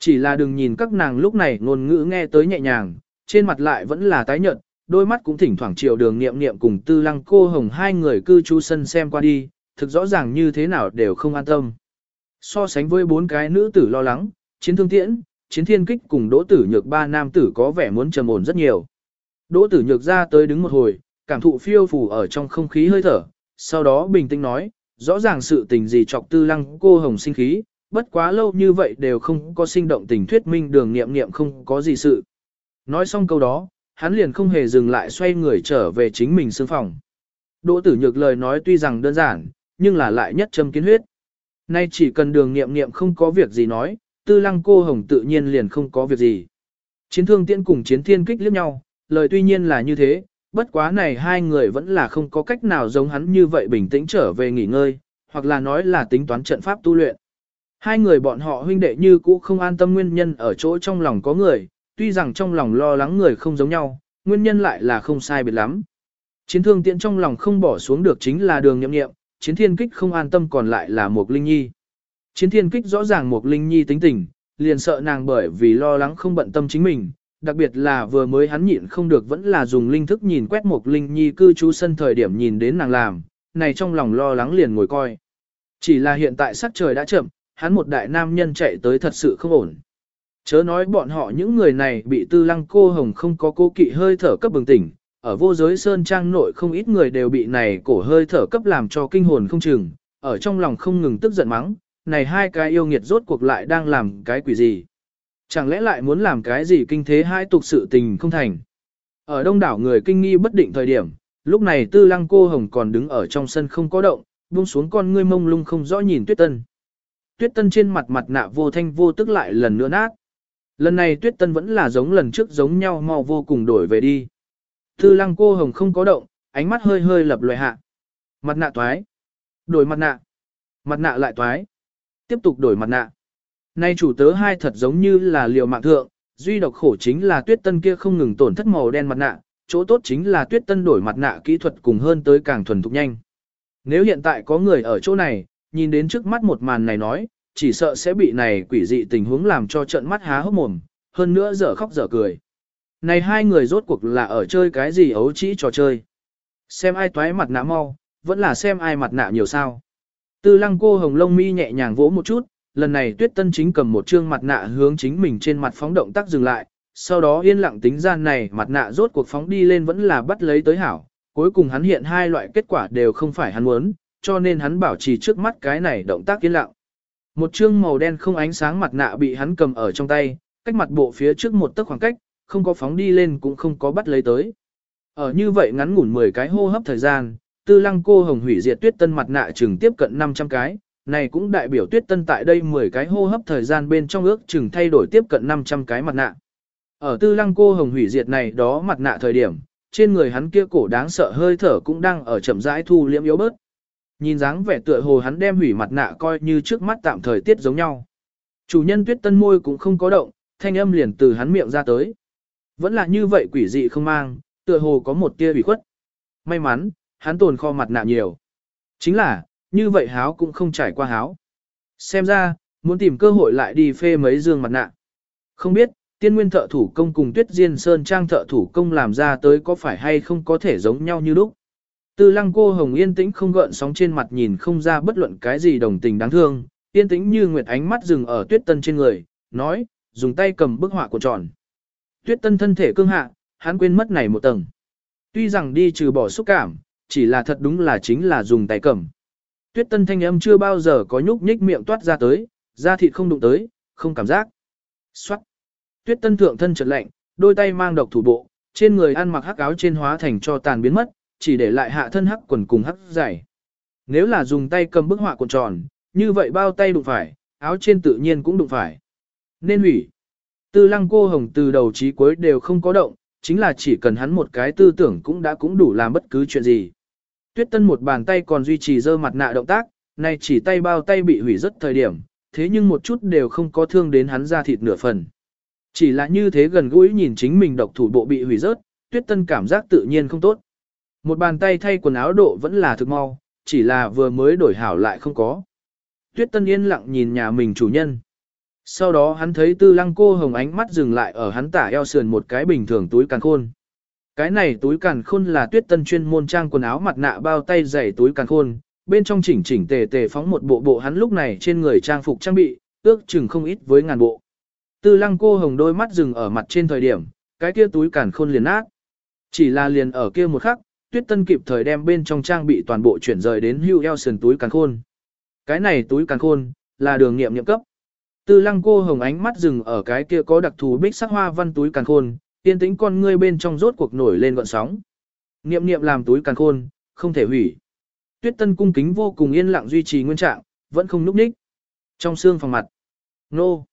Chỉ là đừng nhìn các nàng lúc này ngôn ngữ nghe tới nhẹ nhàng, trên mặt lại vẫn là tái nhợt, đôi mắt cũng thỉnh thoảng chiều đường niệm niệm cùng tư lăng cô hồng hai người cư trú sân xem qua đi, thực rõ ràng như thế nào đều không an tâm. So sánh với bốn cái nữ tử lo lắng, chiến thương tiễn, chiến thiên kích cùng đỗ tử nhược ba nam tử có vẻ muốn trầm ổn rất nhiều. Đỗ tử nhược ra tới đứng một hồi, cảm thụ phiêu phù ở trong không khí hơi thở, sau đó bình tĩnh nói, rõ ràng sự tình gì chọc tư lăng cô hồng sinh khí, bất quá lâu như vậy đều không có sinh động tình thuyết minh đường nghiệm nghiệm không có gì sự. Nói xong câu đó, hắn liền không hề dừng lại xoay người trở về chính mình xương phòng. Đỗ tử nhược lời nói tuy rằng đơn giản, nhưng là lại nhất châm kiến huyết. Nay chỉ cần đường nghiệm nghiệm không có việc gì nói, tư lăng cô hồng tự nhiên liền không có việc gì. Chiến thương tiễn cùng chiến thiên kích liếc nhau, lời tuy nhiên là như thế, bất quá này hai người vẫn là không có cách nào giống hắn như vậy bình tĩnh trở về nghỉ ngơi, hoặc là nói là tính toán trận pháp tu luyện. Hai người bọn họ huynh đệ như cũ không an tâm nguyên nhân ở chỗ trong lòng có người, tuy rằng trong lòng lo lắng người không giống nhau, nguyên nhân lại là không sai biệt lắm. Chiến thương tiện trong lòng không bỏ xuống được chính là đường nhậm nghiệm, chiến thiên kích không an tâm còn lại là một linh nhi. Chiến thiên kích rõ ràng một linh nhi tính tình, liền sợ nàng bởi vì lo lắng không bận tâm chính mình, đặc biệt là vừa mới hắn nhịn không được vẫn là dùng linh thức nhìn quét một linh nhi cư trú sân thời điểm nhìn đến nàng làm, này trong lòng lo lắng liền ngồi coi. Chỉ là hiện tại sắc trời đã chậm, hắn một đại nam nhân chạy tới thật sự không ổn. Chớ nói bọn họ những người này bị tư lăng cô hồng không có cô kỵ hơi thở cấp bừng tỉnh, ở vô giới sơn trang nội không ít người đều bị này cổ hơi thở cấp làm cho kinh hồn không chừng, ở trong lòng không ngừng tức giận mắng, này hai cái yêu nghiệt rốt cuộc lại đang làm cái quỷ gì. Chẳng lẽ lại muốn làm cái gì kinh thế hai tục sự tình không thành. Ở đông đảo người kinh nghi bất định thời điểm, lúc này tư lăng cô hồng còn đứng ở trong sân không có động, buông xuống con ngươi mông lung không rõ nhìn tuyết tân. Tuyết tân trên mặt mặt nạ vô thanh vô tức lại lần nữa nát. Lần này tuyết tân vẫn là giống lần trước giống nhau mau vô cùng đổi về đi. Tư lăng cô hồng không có động, ánh mắt hơi hơi lập loài hạ. Mặt nạ toái. Đổi mặt nạ. Mặt nạ lại toái. Tiếp tục đổi mặt nạ. Nay chủ tớ hai thật giống như là liều mạng thượng, duy độc khổ chính là tuyết tân kia không ngừng tổn thất màu đen mặt nạ, chỗ tốt chính là tuyết tân đổi mặt nạ kỹ thuật cùng hơn tới càng thuần thục nhanh. Nếu hiện tại có người ở chỗ này, nhìn đến trước mắt một màn này nói, chỉ sợ sẽ bị này quỷ dị tình huống làm cho trận mắt há hốc mồm, hơn nữa dở khóc dở cười. Này hai người rốt cuộc là ở chơi cái gì ấu trĩ trò chơi. Xem ai toái mặt nạ mau, vẫn là xem ai mặt nạ nhiều sao. Tư lăng cô hồng lông mi nhẹ nhàng vỗ một chút, lần này tuyết tân chính cầm một trương mặt nạ hướng chính mình trên mặt phóng động tác dừng lại, sau đó yên lặng tính gian này mặt nạ rốt cuộc phóng đi lên vẫn là bắt lấy tới hảo, cuối cùng hắn hiện hai loại kết quả đều không phải hắn muốn, cho nên hắn bảo trì trước mắt cái này động tác yên lặng. Một trương màu đen không ánh sáng mặt nạ bị hắn cầm ở trong tay, cách mặt bộ phía trước một tấc khoảng cách, không có phóng đi lên cũng không có bắt lấy tới. Ở như vậy ngắn ngủn 10 cái hô hấp thời gian, tư lăng cô hồng hủy diệt tuyết tân mặt nạ chừng tiếp cận 500 cái, này cũng đại biểu tuyết tân tại đây 10 cái hô hấp thời gian bên trong ước chừng thay đổi tiếp cận 500 cái mặt nạ. Ở tư lăng cô hồng hủy diệt này đó mặt nạ thời điểm, trên người hắn kia cổ đáng sợ hơi thở cũng đang ở chậm rãi thu liễm yếu bớt. Nhìn dáng vẻ tựa hồ hắn đem hủy mặt nạ coi như trước mắt tạm thời tiết giống nhau. Chủ nhân tuyết tân môi cũng không có động, thanh âm liền từ hắn miệng ra tới. Vẫn là như vậy quỷ dị không mang, tựa hồ có một tia bị khuất. May mắn, hắn tồn kho mặt nạ nhiều. Chính là, như vậy háo cũng không trải qua háo. Xem ra, muốn tìm cơ hội lại đi phê mấy dương mặt nạ. Không biết, tiên nguyên thợ thủ công cùng tuyết diên sơn trang thợ thủ công làm ra tới có phải hay không có thể giống nhau như lúc. Tư lăng cô hồng yên tĩnh không gợn sóng trên mặt nhìn không ra bất luận cái gì đồng tình đáng thương, yên tĩnh như nguyệt ánh mắt dừng ở tuyết tân trên người, nói, dùng tay cầm bức họa của tròn. Tuyết tân thân thể cương hạ, hắn quên mất này một tầng. Tuy rằng đi trừ bỏ xúc cảm, chỉ là thật đúng là chính là dùng tay cầm. Tuyết tân thanh âm chưa bao giờ có nhúc nhích miệng toát ra tới, da thịt không đụng tới, không cảm giác. Xoát. Tuyết tân thượng thân chợt lạnh, đôi tay mang độc thủ bộ, trên người ăn mặc hắc áo trên hóa thành cho tàn biến mất, chỉ để lại hạ thân hắc quần cùng hắc dày. Nếu là dùng tay cầm bức họa cuộn tròn, như vậy bao tay đụng phải, áo trên tự nhiên cũng đụng phải. Nên hủy. Tư lăng cô hồng từ đầu chí cuối đều không có động, chính là chỉ cần hắn một cái tư tưởng cũng đã cũng đủ làm bất cứ chuyện gì. Tuyết tân một bàn tay còn duy trì dơ mặt nạ động tác, nay chỉ tay bao tay bị hủy rất thời điểm, thế nhưng một chút đều không có thương đến hắn ra thịt nửa phần. Chỉ là như thế gần gũi nhìn chính mình độc thủ bộ bị hủy rớt, tuyết tân cảm giác tự nhiên không tốt. Một bàn tay thay quần áo độ vẫn là thực mau, chỉ là vừa mới đổi hảo lại không có. Tuyết tân yên lặng nhìn nhà mình chủ nhân. Sau đó hắn thấy tư lăng cô hồng ánh mắt dừng lại ở hắn tả eo sườn một cái bình thường túi càn khôn. Cái này túi càn khôn là tuyết tân chuyên môn trang quần áo mặt nạ bao tay dày túi càn khôn, bên trong chỉnh chỉnh tề tề phóng một bộ bộ hắn lúc này trên người trang phục trang bị, ước chừng không ít với ngàn bộ. Tư lăng cô hồng đôi mắt dừng ở mặt trên thời điểm, cái kia túi càn khôn liền nát. Chỉ là liền ở kia một khắc, tuyết tân kịp thời đem bên trong trang bị toàn bộ chuyển rời đến hưu eo sườn túi càn khôn. Cái này túi càn khôn, là đường nghiệm nghiệm cấp. Tư lăng cô hồng ánh mắt dừng ở cái kia có đặc thù bích sắc hoa văn túi càn khôn, tiên tĩnh con ngươi bên trong rốt cuộc nổi lên gọn sóng. Niệm niệm làm túi càn khôn, không thể hủy. Tuyết tân cung kính vô cùng yên lặng duy trì nguyên trạng, vẫn không núp ních. Trong xương phòng mặt. Nô.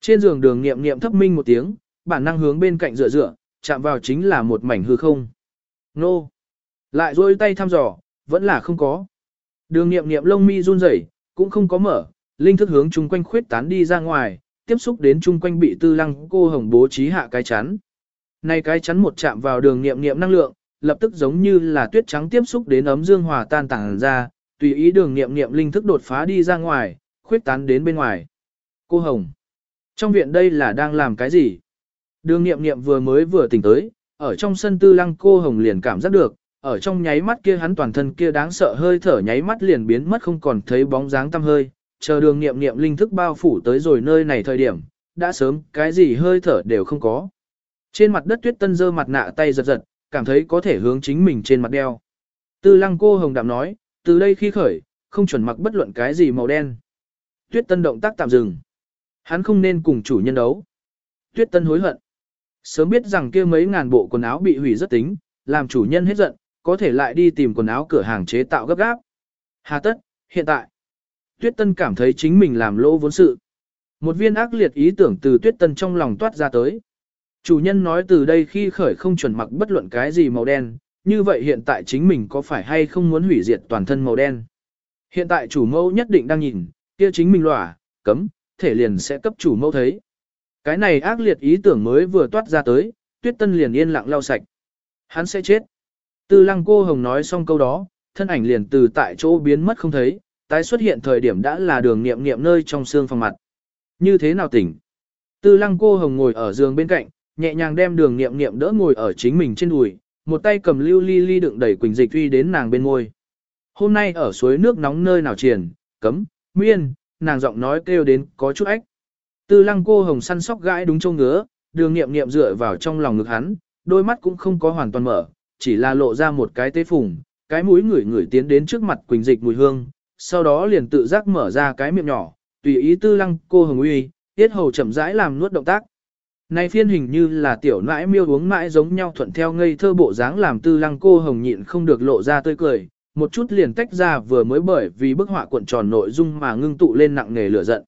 Trên giường đường niệm niệm thấp minh một tiếng, bản năng hướng bên cạnh dựa dựa, chạm vào chính là một mảnh hư không. Nô. Lại rôi tay thăm dò, vẫn là không có. Đường niệm niệm lông mi run rẩy, cũng không có mở, linh thức hướng chung quanh khuyết tán đi ra ngoài, tiếp xúc đến chung quanh bị tư lăng cô hồng bố trí hạ cái chắn. Này cái chắn một chạm vào đường niệm niệm năng lượng, lập tức giống như là tuyết trắng tiếp xúc đến ấm dương hòa tan tàng ra, tùy ý đường niệm niệm linh thức đột phá đi ra ngoài, khuyết tán đến bên ngoài. Cô Hồng, trong viện đây là đang làm cái gì? Đường niệm niệm vừa mới vừa tỉnh tới, ở trong sân tư lăng cô Hồng liền cảm giác được, ở trong nháy mắt kia hắn toàn thân kia đáng sợ hơi thở nháy mắt liền biến mất không còn thấy bóng dáng tăm hơi, chờ đường niệm niệm linh thức bao phủ tới rồi nơi này thời điểm, đã sớm cái gì hơi thở đều không có. Trên mặt đất tuyết tân dơ mặt nạ tay giật giật, cảm thấy có thể hướng chính mình trên mặt đeo. Tư lăng cô hồng đạm nói, từ đây khi khởi, không chuẩn mặc bất luận cái gì màu đen. Tuyết tân động tác tạm dừng. Hắn không nên cùng chủ nhân đấu. Tuyết tân hối hận. Sớm biết rằng kia mấy ngàn bộ quần áo bị hủy rất tính, làm chủ nhân hết giận, có thể lại đi tìm quần áo cửa hàng chế tạo gấp gáp. Hà tất, hiện tại, Tuyết Tân cảm thấy chính mình làm lỗ vốn sự. Một viên ác liệt ý tưởng từ Tuyết Tân trong lòng toát ra tới. Chủ nhân nói từ đây khi khởi không chuẩn mặc bất luận cái gì màu đen, như vậy hiện tại chính mình có phải hay không muốn hủy diệt toàn thân màu đen. Hiện tại chủ mẫu nhất định đang nhìn, kia chính mình lỏa, cấm, thể liền sẽ cấp chủ mẫu thấy. Cái này ác liệt ý tưởng mới vừa toát ra tới, Tuyết Tân liền yên lặng lau sạch. Hắn sẽ chết. Tư lăng cô hồng nói xong câu đó, thân ảnh liền từ tại chỗ biến mất không thấy, tái xuất hiện thời điểm đã là đường niệm niệm nơi trong xương phòng mặt. Như thế nào tỉnh? Tư lăng cô hồng ngồi ở giường bên cạnh, nhẹ nhàng đem đường niệm niệm đỡ ngồi ở chính mình trên đùi, một tay cầm lưu ly ly đựng đẩy quỳnh dịch uy đến nàng bên ngôi. Hôm nay ở suối nước nóng nơi nào triển, cấm, miên, nàng giọng nói kêu đến có chút ách. Tư lăng cô hồng săn sóc gãi đúng châu ngứa, đường niệm niệm dựa vào trong lòng ngực hắn, đôi mắt cũng không có hoàn toàn mở, chỉ là lộ ra một cái tế phùng, cái mũi ngửi ngửi tiến đến trước mặt quỳnh dịch mùi hương, sau đó liền tự giác mở ra cái miệng nhỏ, tùy ý tư lăng cô hồng uy, tiết hầu chậm rãi làm nuốt động tác. Này phiên hình như là tiểu nãi miêu uống mãi giống nhau thuận theo ngây thơ bộ dáng làm tư lăng cô hồng nhịn không được lộ ra tươi cười, một chút liền tách ra vừa mới bởi vì bức họa cuộn tròn nội dung mà ngưng tụ lên nặng nề lửa giận.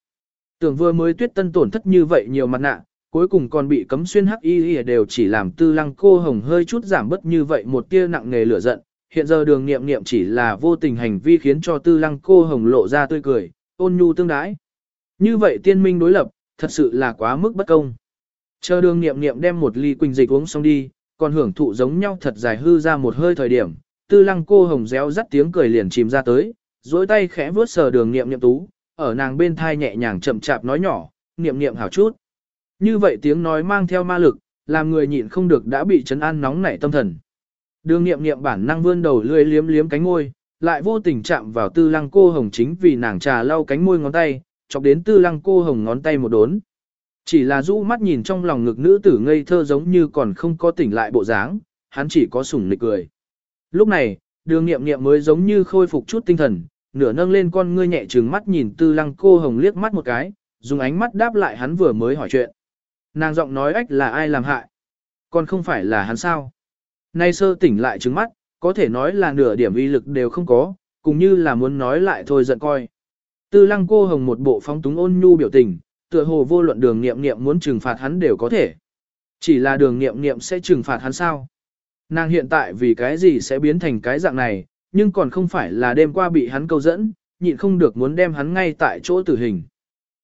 Tưởng vừa mới tuyết tân tổn thất như vậy nhiều mặt nạ, cuối cùng còn bị cấm xuyên hắc y y đều chỉ làm tư lăng cô hồng hơi chút giảm bớt như vậy một tia nặng nề lửa giận. Hiện giờ đường nghiệm nghiệm chỉ là vô tình hành vi khiến cho tư lăng cô hồng lộ ra tươi cười, ôn nhu tương đái. Như vậy tiên minh đối lập, thật sự là quá mức bất công. Chờ đường nghiệm nghiệm đem một ly quỳnh dịch uống xong đi, còn hưởng thụ giống nhau thật dài hư ra một hơi thời điểm, tư lăng cô hồng réo rắt tiếng cười liền chìm ra tới, dối tay khẽ vuốt sờ đường nghiệm nghiệm tú, ở nàng bên thai nhẹ nhàng chậm chạp nói nhỏ, nghiệm nghiệm hảo chút. Như vậy tiếng nói mang theo ma lực, làm người nhịn không được đã bị chấn an nóng nảy tâm thần. Đường nghiệm nghiệm bản năng vươn đầu lưỡi liếm liếm cánh môi, lại vô tình chạm vào tư lăng cô hồng chính vì nàng trà lau cánh môi ngón tay, chọc đến tư lăng cô hồng ngón tay một đốn. Chỉ là rũ mắt nhìn trong lòng ngực nữ tử ngây thơ giống như còn không có tỉnh lại bộ dáng, hắn chỉ có sủng nịch cười. Lúc này, đường nghiệm nghiệm mới giống như khôi phục chút tinh thần, nửa nâng lên con ngươi nhẹ trừng mắt nhìn tư lăng cô hồng liếc mắt một cái, dùng ánh mắt đáp lại hắn vừa mới hỏi chuyện. Nàng giọng nói ách là ai làm hại, còn không phải là hắn sao. Nay sơ tỉnh lại trứng mắt, có thể nói là nửa điểm uy lực đều không có, cùng như là muốn nói lại thôi giận coi. Tư lăng cô hồng một bộ phóng túng ôn nhu biểu tình, tựa hồ vô luận đường nghiệm nghiệm muốn trừng phạt hắn đều có thể. Chỉ là đường nghiệm nghiệm sẽ trừng phạt hắn sao? Nàng hiện tại vì cái gì sẽ biến thành cái dạng này, nhưng còn không phải là đêm qua bị hắn câu dẫn, nhịn không được muốn đem hắn ngay tại chỗ tử hình.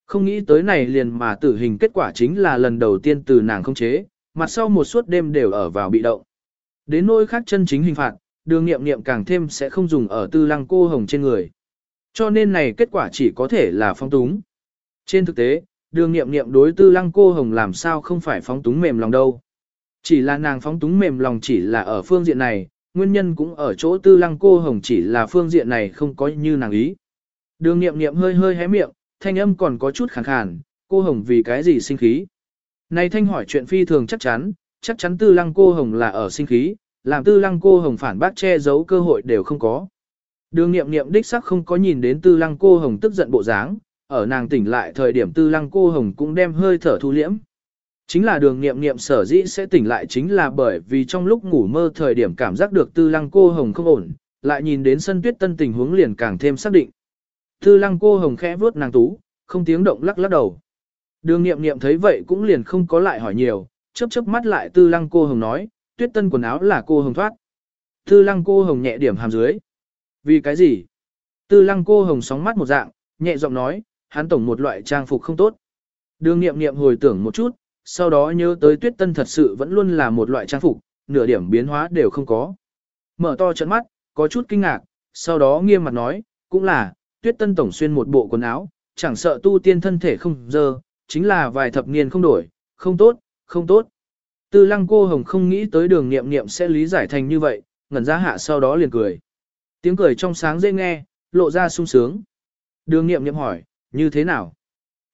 Không nghĩ tới này liền mà tử hình kết quả chính là lần đầu tiên từ nàng không chế, mặt sau một suốt đêm đều ở vào bị động. Đến nỗi khác chân chính hình phạt, đường nghiệm nghiệm càng thêm sẽ không dùng ở tư lăng cô hồng trên người. Cho nên này kết quả chỉ có thể là phong túng. Trên thực tế, đường nghiệm nghiệm đối tư lăng cô hồng làm sao không phải phóng túng mềm lòng đâu. Chỉ là nàng phóng túng mềm lòng chỉ là ở phương diện này, nguyên nhân cũng ở chỗ tư lăng cô hồng chỉ là phương diện này không có như nàng ý. Đường nghiệm nghiệm hơi hơi hé miệng, thanh âm còn có chút khàn khàn, cô hồng vì cái gì sinh khí. Này thanh hỏi chuyện phi thường chắc chắn, chắc chắn tư lăng cô hồng là ở sinh khí, làm tư lăng cô hồng phản bác che giấu cơ hội đều không có. Đường nghiệm nghiệm đích sắc không có nhìn đến tư lăng cô hồng tức giận bộ dáng, ở nàng tỉnh lại thời điểm tư lăng cô hồng cũng đem hơi thở thu liễm. Chính là đường nghiệm nghiệm sở dĩ sẽ tỉnh lại chính là bởi vì trong lúc ngủ mơ thời điểm cảm giác được tư lăng cô hồng không ổn, lại nhìn đến sân tuyết tân tình huống liền càng thêm xác định. Tư lăng cô hồng khẽ vuốt nàng tú, không tiếng động lắc lắc đầu. Đường nghiệm nghiệm thấy vậy cũng liền không có lại hỏi nhiều, chớp chớp mắt lại tư lăng cô hồng nói, tuyết tân quần áo là cô hồng thoát. Tư lăng cô hồng nhẹ điểm hàm dưới. Vì cái gì? Tư lăng cô hồng sóng mắt một dạng, nhẹ giọng nói, hắn tổng một loại trang phục không tốt. Đường nghiệm nghiệm hồi tưởng một chút, sau đó nhớ tới tuyết tân thật sự vẫn luôn là một loại trang phục, nửa điểm biến hóa đều không có. Mở to trận mắt, có chút kinh ngạc, sau đó nghiêm mặt nói, cũng là, tuyết tân tổng xuyên một bộ quần áo, chẳng sợ tu tiên thân thể không dơ, chính là vài thập niên không đổi, không tốt, không tốt. Tư lăng cô hồng không nghĩ tới đường nghiệm nghiệm sẽ lý giải thành như vậy, ngẩn ra hạ sau đó liền cười. Tiếng cười trong sáng dễ nghe, lộ ra sung sướng. Đường nghiệm nghiệm hỏi, như thế nào?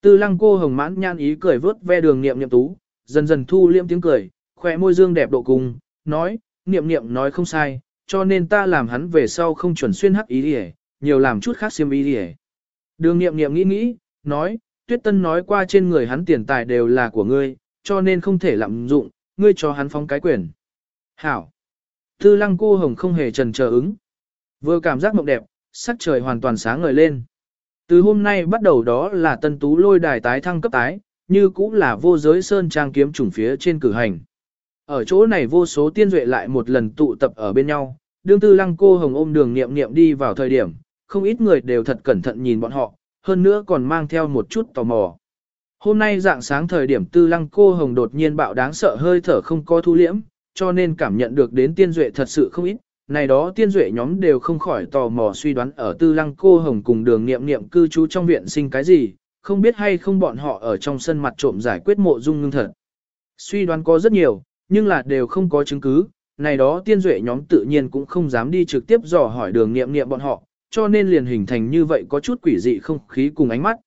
Tư lăng cô hồng mãn nhan ý cười vớt ve đường nghiệm nghiệm tú, dần dần thu liêm tiếng cười, khỏe môi dương đẹp độ cùng, nói, nghiệm nghiệm nói không sai, cho nên ta làm hắn về sau không chuẩn xuyên hắc ý đi nhiều làm chút khác xiêm y đi Đường nghiệm nghiệm nghĩ nghĩ, nói, tuyết tân nói qua trên người hắn tiền tài đều là của ngươi, cho nên không thể lạm dụng, ngươi cho hắn phóng cái quyền. Hảo. Tư lăng cô hồng không hề trần chờ ứng. Vừa cảm giác mộng đẹp, sắc trời hoàn toàn sáng ngời lên. Từ hôm nay bắt đầu đó là tân tú lôi đài tái thăng cấp tái, như cũng là vô giới sơn trang kiếm trùng phía trên cử hành. Ở chỗ này vô số tiên duệ lại một lần tụ tập ở bên nhau, đương tư lăng cô hồng ôm đường nghiệm nghiệm đi vào thời điểm, không ít người đều thật cẩn thận nhìn bọn họ, hơn nữa còn mang theo một chút tò mò. Hôm nay dạng sáng thời điểm tư lăng cô hồng đột nhiên bạo đáng sợ hơi thở không có thu liễm, cho nên cảm nhận được đến tiên duệ thật sự không ít, này đó tiên duệ nhóm đều không khỏi tò mò suy đoán ở tư lăng cô hồng cùng đường nghiệm nghiệm cư trú trong viện sinh cái gì, không biết hay không bọn họ ở trong sân mặt trộm giải quyết mộ dung ngưng thật. Suy đoán có rất nhiều, nhưng là đều không có chứng cứ, này đó tiên duệ nhóm tự nhiên cũng không dám đi trực tiếp dò hỏi đường nghiệm nghiệm bọn họ, cho nên liền hình thành như vậy có chút quỷ dị không khí cùng ánh mắt.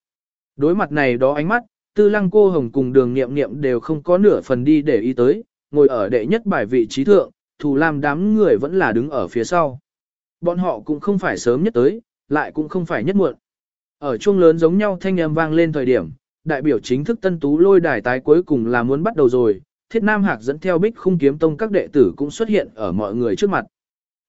Đối mặt này đó ánh mắt, tư lăng cô hồng cùng đường nghiệm nghiệm đều không có nửa phần đi để ý tới, ngồi ở đệ nhất bài vị trí thượng, thù làm đám người vẫn là đứng ở phía sau. Bọn họ cũng không phải sớm nhất tới, lại cũng không phải nhất muộn. Ở chuông lớn giống nhau thanh âm vang lên thời điểm, đại biểu chính thức tân tú lôi đài tái cuối cùng là muốn bắt đầu rồi, thiết nam hạc dẫn theo bích khung kiếm tông các đệ tử cũng xuất hiện ở mọi người trước mặt.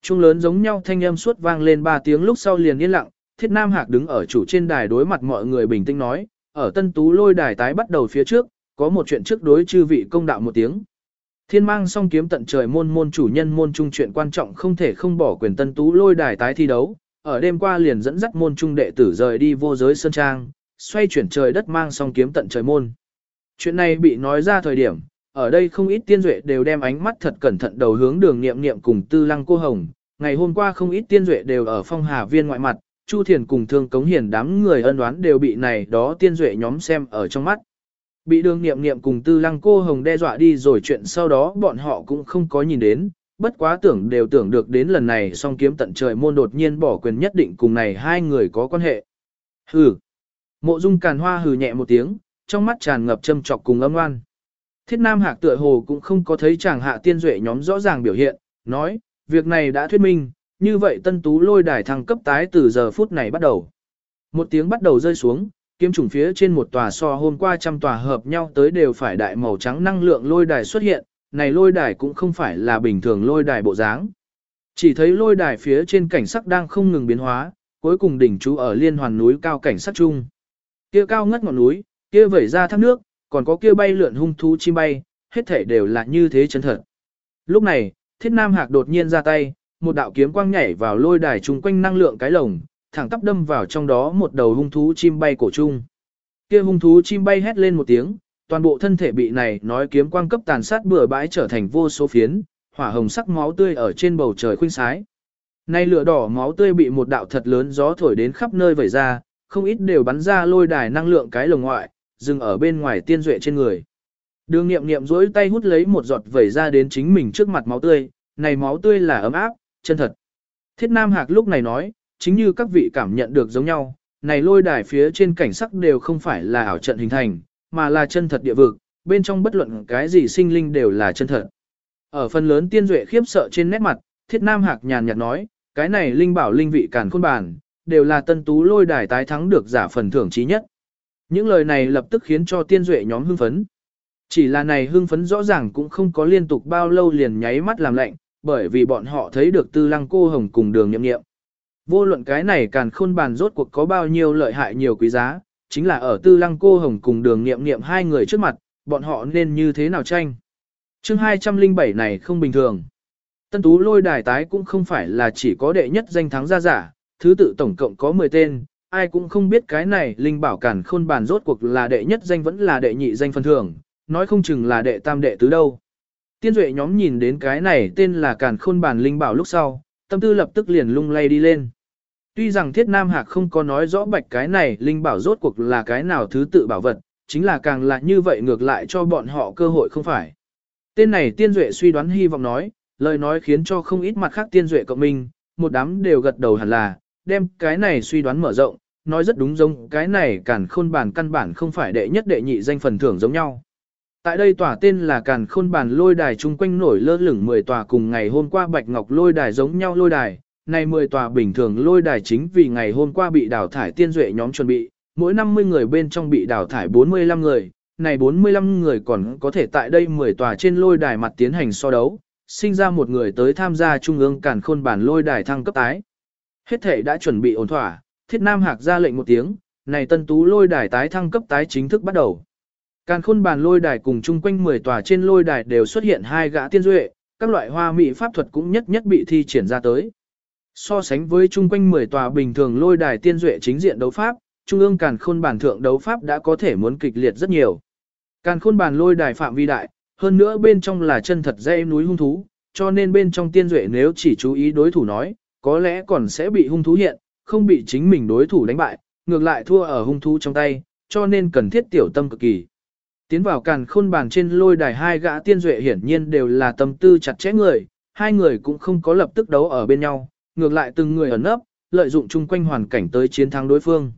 Trung lớn giống nhau thanh âm suốt vang lên 3 tiếng lúc sau liền yên lặng, thiết nam hạc đứng ở chủ trên đài đối mặt mọi người bình tĩnh nói, ở tân tú lôi đài tái bắt đầu phía trước, có một chuyện trước đối chư vị công đạo một tiếng. Thiên mang song kiếm tận trời môn môn chủ nhân môn trung chuyện quan trọng không thể không bỏ quyền tân tú lôi đài tái thi đấu, ở đêm qua liền dẫn dắt môn trung đệ tử rời đi vô giới sơn trang, xoay chuyển trời đất mang song kiếm tận trời môn. Chuyện này bị nói ra thời điểm, ở đây không ít tiên duệ đều đem ánh mắt thật cẩn thận đầu hướng đường niệm niệm cùng tư lăng cô hồng. Ngày hôm qua không ít tiên duệ đều ở phong hà viên ngoại mặt, Chu Thiền cùng thương cống hiền đám người ân đoán đều bị này đó tiên duệ nhóm xem ở trong mắt. Bị đường niệm niệm cùng tư lăng cô hồng đe dọa đi rồi chuyện sau đó bọn họ cũng không có nhìn đến, bất quá tưởng đều tưởng được đến lần này song kiếm tận trời môn đột nhiên bỏ quyền nhất định cùng này hai người có quan hệ. Hừ. Mộ dung càn hoa hừ nhẹ một tiếng, trong mắt tràn ngập châm trọc cùng âm oan. Thiết Nam Hạc tựa hồ cũng không có thấy chàng hạ tiên duệ nhóm rõ ràng biểu hiện, nói, việc này đã thuyết minh, như vậy tân tú lôi đài thăng cấp tái từ giờ phút này bắt đầu. Một tiếng bắt đầu rơi xuống, kiếm trùng phía trên một tòa so hôm qua trăm tòa hợp nhau tới đều phải đại màu trắng năng lượng lôi đài xuất hiện, này lôi đài cũng không phải là bình thường lôi đài bộ dáng. Chỉ thấy lôi đài phía trên cảnh sắc đang không ngừng biến hóa, cuối cùng đỉnh chú ở liên hoàn núi cao cảnh sắc chung. Kia cao ngất ngọn núi, kia vẩy ra thác nước, còn có kia bay lượn hung thú chim bay, hết thể đều là như thế chân thật. Lúc này, Thiết Nam Hạc đột nhiên ra tay, một đạo kiếm quang nhảy vào lôi đài chung quanh năng lượng cái lồng, thẳng tắp đâm vào trong đó một đầu hung thú chim bay cổ trung. Kia hung thú chim bay hét lên một tiếng, toàn bộ thân thể bị này nói kiếm quang cấp tàn sát bừa bãi trở thành vô số phiến, hỏa hồng sắc máu tươi ở trên bầu trời khuynh sái. Nay lửa đỏ máu tươi bị một đạo thật lớn gió thổi đến khắp nơi vẩy ra, không ít đều bắn ra lôi đài năng lượng cái lồng ngoại, dừng ở bên ngoài tiên duệ trên người. Đường nghiệm nghiệm duỗi tay hút lấy một giọt vẩy ra đến chính mình trước mặt máu tươi, này máu tươi là ấm áp, chân thật. Thiết Nam Hạc lúc này nói, chính như các vị cảm nhận được giống nhau, này lôi đài phía trên cảnh sắc đều không phải là ảo trận hình thành, mà là chân thật địa vực, bên trong bất luận cái gì sinh linh đều là chân thật. Ở phần lớn tiên duệ khiếp sợ trên nét mặt, Thiết Nam Hạc nhàn nhạt nói, cái này linh bảo linh vị càn khôn bản, đều là tân tú lôi đài tái thắng được giả phần thưởng trí nhất. Những lời này lập tức khiến cho tiên duệ nhóm hưng phấn. Chỉ là này hưng phấn rõ ràng cũng không có liên tục bao lâu liền nháy mắt làm lạnh, bởi vì bọn họ thấy được tư lăng cô hồng cùng đường nhậm nghiệm. Vô luận cái này càn khôn bàn rốt cuộc có bao nhiêu lợi hại nhiều quý giá, chính là ở tư lăng cô hồng cùng đường nghiệm nghiệm hai người trước mặt, bọn họ nên như thế nào tranh. chương 207 này không bình thường. Tân tú lôi đài tái cũng không phải là chỉ có đệ nhất danh thắng gia giả, thứ tự tổng cộng có 10 tên, ai cũng không biết cái này linh bảo cản khôn bản rốt cuộc là đệ nhất danh vẫn là đệ nhị danh phân thường, nói không chừng là đệ tam đệ tứ đâu. Tiên duệ nhóm nhìn đến cái này tên là cản khôn bản linh bảo lúc sau, tâm tư lập tức liền lung lay đi lên. Tuy rằng thiết nam hạc không có nói rõ bạch cái này linh bảo rốt cuộc là cái nào thứ tự bảo vật, chính là càng là như vậy ngược lại cho bọn họ cơ hội không phải. Tên này tiên duệ suy đoán hy vọng nói, lời nói khiến cho không ít mặt khác tiên duệ cộng minh, một đám đều gật đầu hẳn là, đem cái này suy đoán mở rộng, nói rất đúng giống cái này càn khôn bàn căn bản không phải đệ nhất đệ nhị danh phần thưởng giống nhau. Tại đây tòa tên là càn khôn bàn lôi đài chung quanh nổi lơ lửng 10 tòa cùng ngày hôm qua bạch ngọc lôi đài giống nhau lôi đài, này 10 tòa bình thường lôi đài chính vì ngày hôm qua bị đào thải tiên duệ nhóm chuẩn bị, mỗi 50 người bên trong bị đào thải 45 người, này 45 người còn có thể tại đây 10 tòa trên lôi đài mặt tiến hành so đấu, sinh ra một người tới tham gia trung ương càn khôn bản lôi đài thăng cấp tái. Hết thể đã chuẩn bị ổn thỏa, thiết nam hạc ra lệnh một tiếng, này tân tú lôi đài tái thăng cấp tái chính thức bắt đầu. Càn khôn bàn lôi đài cùng chung quanh 10 tòa trên lôi đài đều xuất hiện hai gã tiên duệ, các loại hoa mỹ pháp thuật cũng nhất nhất bị thi triển ra tới. So sánh với chung quanh 10 tòa bình thường lôi đài tiên duệ chính diện đấu pháp, trung ương càn khôn bàn thượng đấu pháp đã có thể muốn kịch liệt rất nhiều. Càn khôn bàn lôi đài phạm vi đại, hơn nữa bên trong là chân thật dây núi hung thú, cho nên bên trong tiên duệ nếu chỉ chú ý đối thủ nói, có lẽ còn sẽ bị hung thú hiện, không bị chính mình đối thủ đánh bại, ngược lại thua ở hung thú trong tay, cho nên cần thiết tiểu tâm cực kỳ. Tiến vào càn khôn bàn trên lôi đài hai gã tiên duệ hiển nhiên đều là tâm tư chặt chẽ người, hai người cũng không có lập tức đấu ở bên nhau, ngược lại từng người ẩn nấp, lợi dụng chung quanh hoàn cảnh tới chiến thắng đối phương.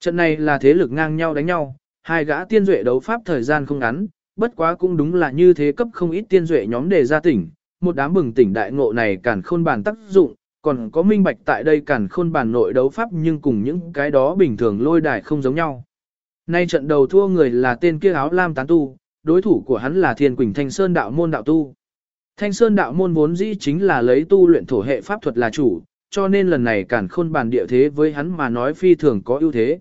Trận này là thế lực ngang nhau đánh nhau, hai gã tiên duệ đấu pháp thời gian không ngắn, bất quá cũng đúng là như thế cấp không ít tiên duệ nhóm đề ra tỉnh, một đám bừng tỉnh đại ngộ này càn khôn bàn tác dụng, còn có minh bạch tại đây cản khôn bản nội đấu pháp nhưng cùng những cái đó bình thường lôi đài không giống nhau. Nay trận đầu thua người là tên kia áo lam tán tu, đối thủ của hắn là Thiên Quỳnh Thanh Sơn đạo môn đạo tu. Thanh Sơn đạo môn vốn dĩ chính là lấy tu luyện thổ hệ pháp thuật là chủ, cho nên lần này cản khôn bản địa thế với hắn mà nói phi thường có ưu thế.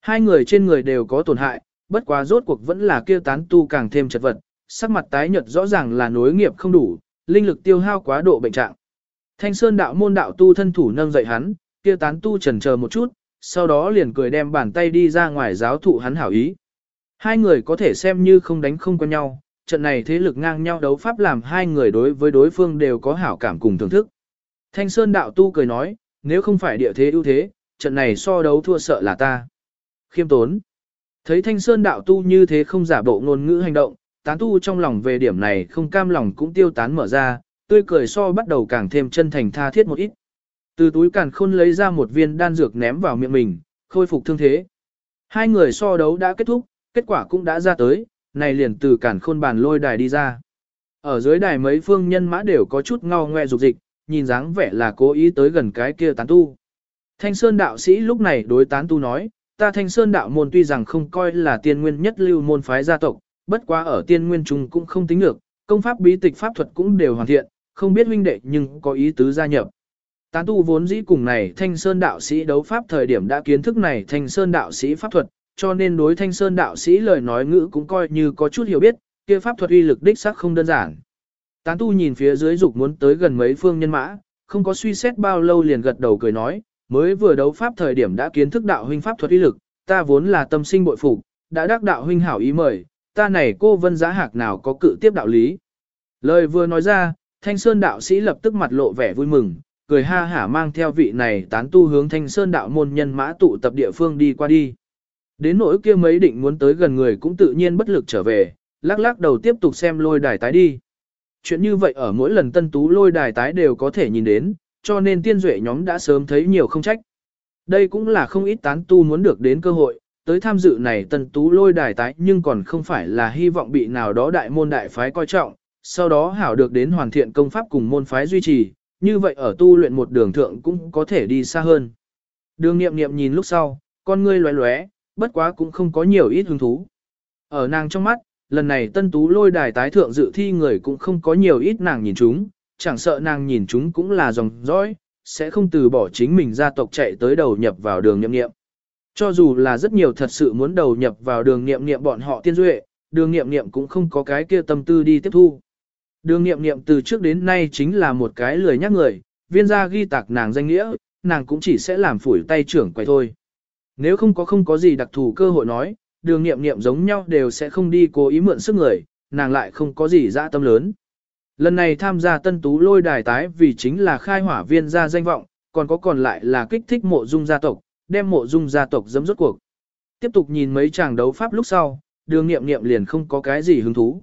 Hai người trên người đều có tổn hại, bất quá rốt cuộc vẫn là kia tán tu càng thêm chật vật, sắc mặt tái nhợt rõ ràng là nối nghiệp không đủ, linh lực tiêu hao quá độ bệnh trạng. Thanh Sơn đạo môn đạo tu thân thủ nâng dậy hắn, kia tán tu chần chờ một chút, sau đó liền cười đem bàn tay đi ra ngoài giáo thụ hắn hảo ý. Hai người có thể xem như không đánh không quen nhau, trận này thế lực ngang nhau đấu pháp làm hai người đối với đối phương đều có hảo cảm cùng thưởng thức. Thanh Sơn đạo tu cười nói, nếu không phải địa thế ưu thế, trận này so đấu thua sợ là ta. Khiêm tốn. Thấy Thanh Sơn đạo tu như thế không giả bộ ngôn ngữ hành động, tán tu trong lòng về điểm này không cam lòng cũng tiêu tán mở ra, tươi cười so bắt đầu càng thêm chân thành tha thiết một ít. Từ túi càn khôn lấy ra một viên đan dược ném vào miệng mình, khôi phục thương thế. Hai người so đấu đã kết thúc, kết quả cũng đã ra tới, này liền từ càn khôn bàn lôi đài đi ra. Ở dưới đài mấy phương nhân mã đều có chút ngao ngoe dục dịch, nhìn dáng vẻ là cố ý tới gần cái kia tán tu. Thanh Sơn đạo sĩ lúc này đối tán tu nói, ta Thanh Sơn đạo môn tuy rằng không coi là tiên nguyên nhất lưu môn phái gia tộc, bất quá ở tiên nguyên chúng cũng không tính được, công pháp bí tịch pháp thuật cũng đều hoàn thiện, không biết huynh đệ nhưng có ý tứ gia nhập. Tán tu vốn dĩ cùng này Thanh Sơn đạo sĩ đấu pháp thời điểm đã kiến thức này Thanh Sơn đạo sĩ pháp thuật, cho nên đối Thanh Sơn đạo sĩ lời nói ngữ cũng coi như có chút hiểu biết, kia pháp thuật uy lực đích xác không đơn giản. Tán tu nhìn phía dưới dục muốn tới gần mấy phương nhân mã, không có suy xét bao lâu liền gật đầu cười nói, mới vừa đấu pháp thời điểm đã kiến thức đạo huynh pháp thuật uy lực, ta vốn là tâm sinh bội phục, đã đắc đạo huynh hảo ý mời, ta này cô vân giá hạc nào có cự tiếp đạo lý. Lời vừa nói ra, Thanh Sơn đạo sĩ lập tức mặt lộ vẻ vui mừng, cười ha hả mang theo vị này tán tu hướng Thanh Sơn đạo môn nhân mã tụ tập địa phương đi qua đi. Đến nỗi kia mấy định muốn tới gần người cũng tự nhiên bất lực trở về, lắc lắc đầu tiếp tục xem lôi đài tái đi. Chuyện như vậy ở mỗi lần tân tú lôi đài tái đều có thể nhìn đến, cho nên tiên duệ nhóm đã sớm thấy nhiều không trách. Đây cũng là không ít tán tu muốn được đến cơ hội, tới tham dự này tân tú lôi đài tái nhưng còn không phải là hy vọng bị nào đó đại môn đại phái coi trọng, sau đó hảo được đến hoàn thiện công pháp cùng môn phái duy trì, như vậy ở tu luyện một đường thượng cũng có thể đi xa hơn. Đường nghiệm nghiệm nhìn lúc sau, con ngươi lóe lóe, bất quá cũng không có nhiều ít hứng thú. Ở nàng trong mắt, lần này tân tú lôi đài tái thượng dự thi người cũng không có nhiều ít nàng nhìn chúng, chẳng sợ nàng nhìn chúng cũng là dòng dõi, sẽ không từ bỏ chính mình gia tộc chạy tới đầu nhập vào đường nghiệm nghiệm. Cho dù là rất nhiều thật sự muốn đầu nhập vào đường nghiệm nghiệm bọn họ tiên duệ, đường nghiệm nghiệm cũng không có cái kia tâm tư đi tiếp thu. Đường nghiệm nghiệm từ trước đến nay chính là một cái lười nhắc người, viên gia ghi tạc nàng danh nghĩa, nàng cũng chỉ sẽ làm phủi tay trưởng quay thôi. Nếu không có không có gì đặc thù cơ hội nói, đường nghiệm nghiệm giống nhau đều sẽ không đi cố ý mượn sức người, nàng lại không có gì dã tâm lớn. Lần này tham gia tân tú lôi đài tái vì chính là khai hỏa viên gia danh vọng, còn có còn lại là kích thích mộ dung gia tộc, đem mộ dung gia tộc dấm rốt cuộc. Tiếp tục nhìn mấy chàng đấu pháp lúc sau, đường nghiệm nghiệm liền không có cái gì hứng thú.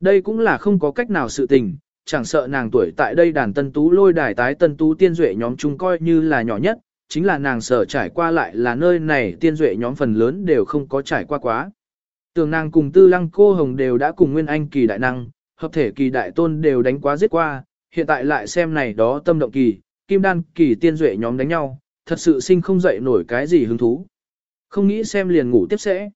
Đây cũng là không có cách nào sự tình, chẳng sợ nàng tuổi tại đây đàn tân tú lôi đài tái tân tú tiên duệ nhóm chung coi như là nhỏ nhất, chính là nàng sở trải qua lại là nơi này tiên duệ nhóm phần lớn đều không có trải qua quá. Tường nàng cùng tư lăng cô hồng đều đã cùng nguyên anh kỳ đại năng, hợp thể kỳ đại tôn đều đánh quá giết qua, hiện tại lại xem này đó tâm động kỳ, kim đan kỳ tiên duệ nhóm đánh nhau, thật sự sinh không dậy nổi cái gì hứng thú. Không nghĩ xem liền ngủ tiếp sẽ.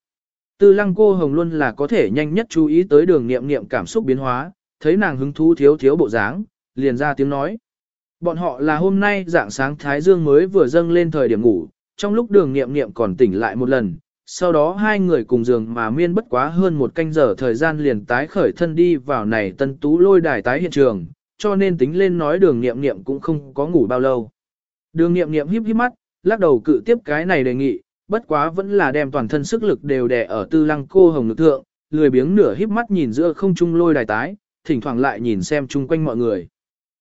Tư lăng cô hồng luôn là có thể nhanh nhất chú ý tới đường nghiệm nghiệm cảm xúc biến hóa, thấy nàng hứng thú thiếu thiếu bộ dáng, liền ra tiếng nói. Bọn họ là hôm nay dạng sáng Thái Dương mới vừa dâng lên thời điểm ngủ, trong lúc đường nghiệm nghiệm còn tỉnh lại một lần, sau đó hai người cùng giường mà miên bất quá hơn một canh giờ thời gian liền tái khởi thân đi vào này tân tú lôi đài tái hiện trường, cho nên tính lên nói đường nghiệm nghiệm cũng không có ngủ bao lâu. Đường nghiệm nghiệm híp híp mắt, lắc đầu cự tiếp cái này đề nghị, bất quá vẫn là đem toàn thân sức lực đều đè ở tư lăng cô hồng lực thượng, lười biếng nửa híp mắt nhìn giữa không trung lôi đài tái, thỉnh thoảng lại nhìn xem chung quanh mọi người.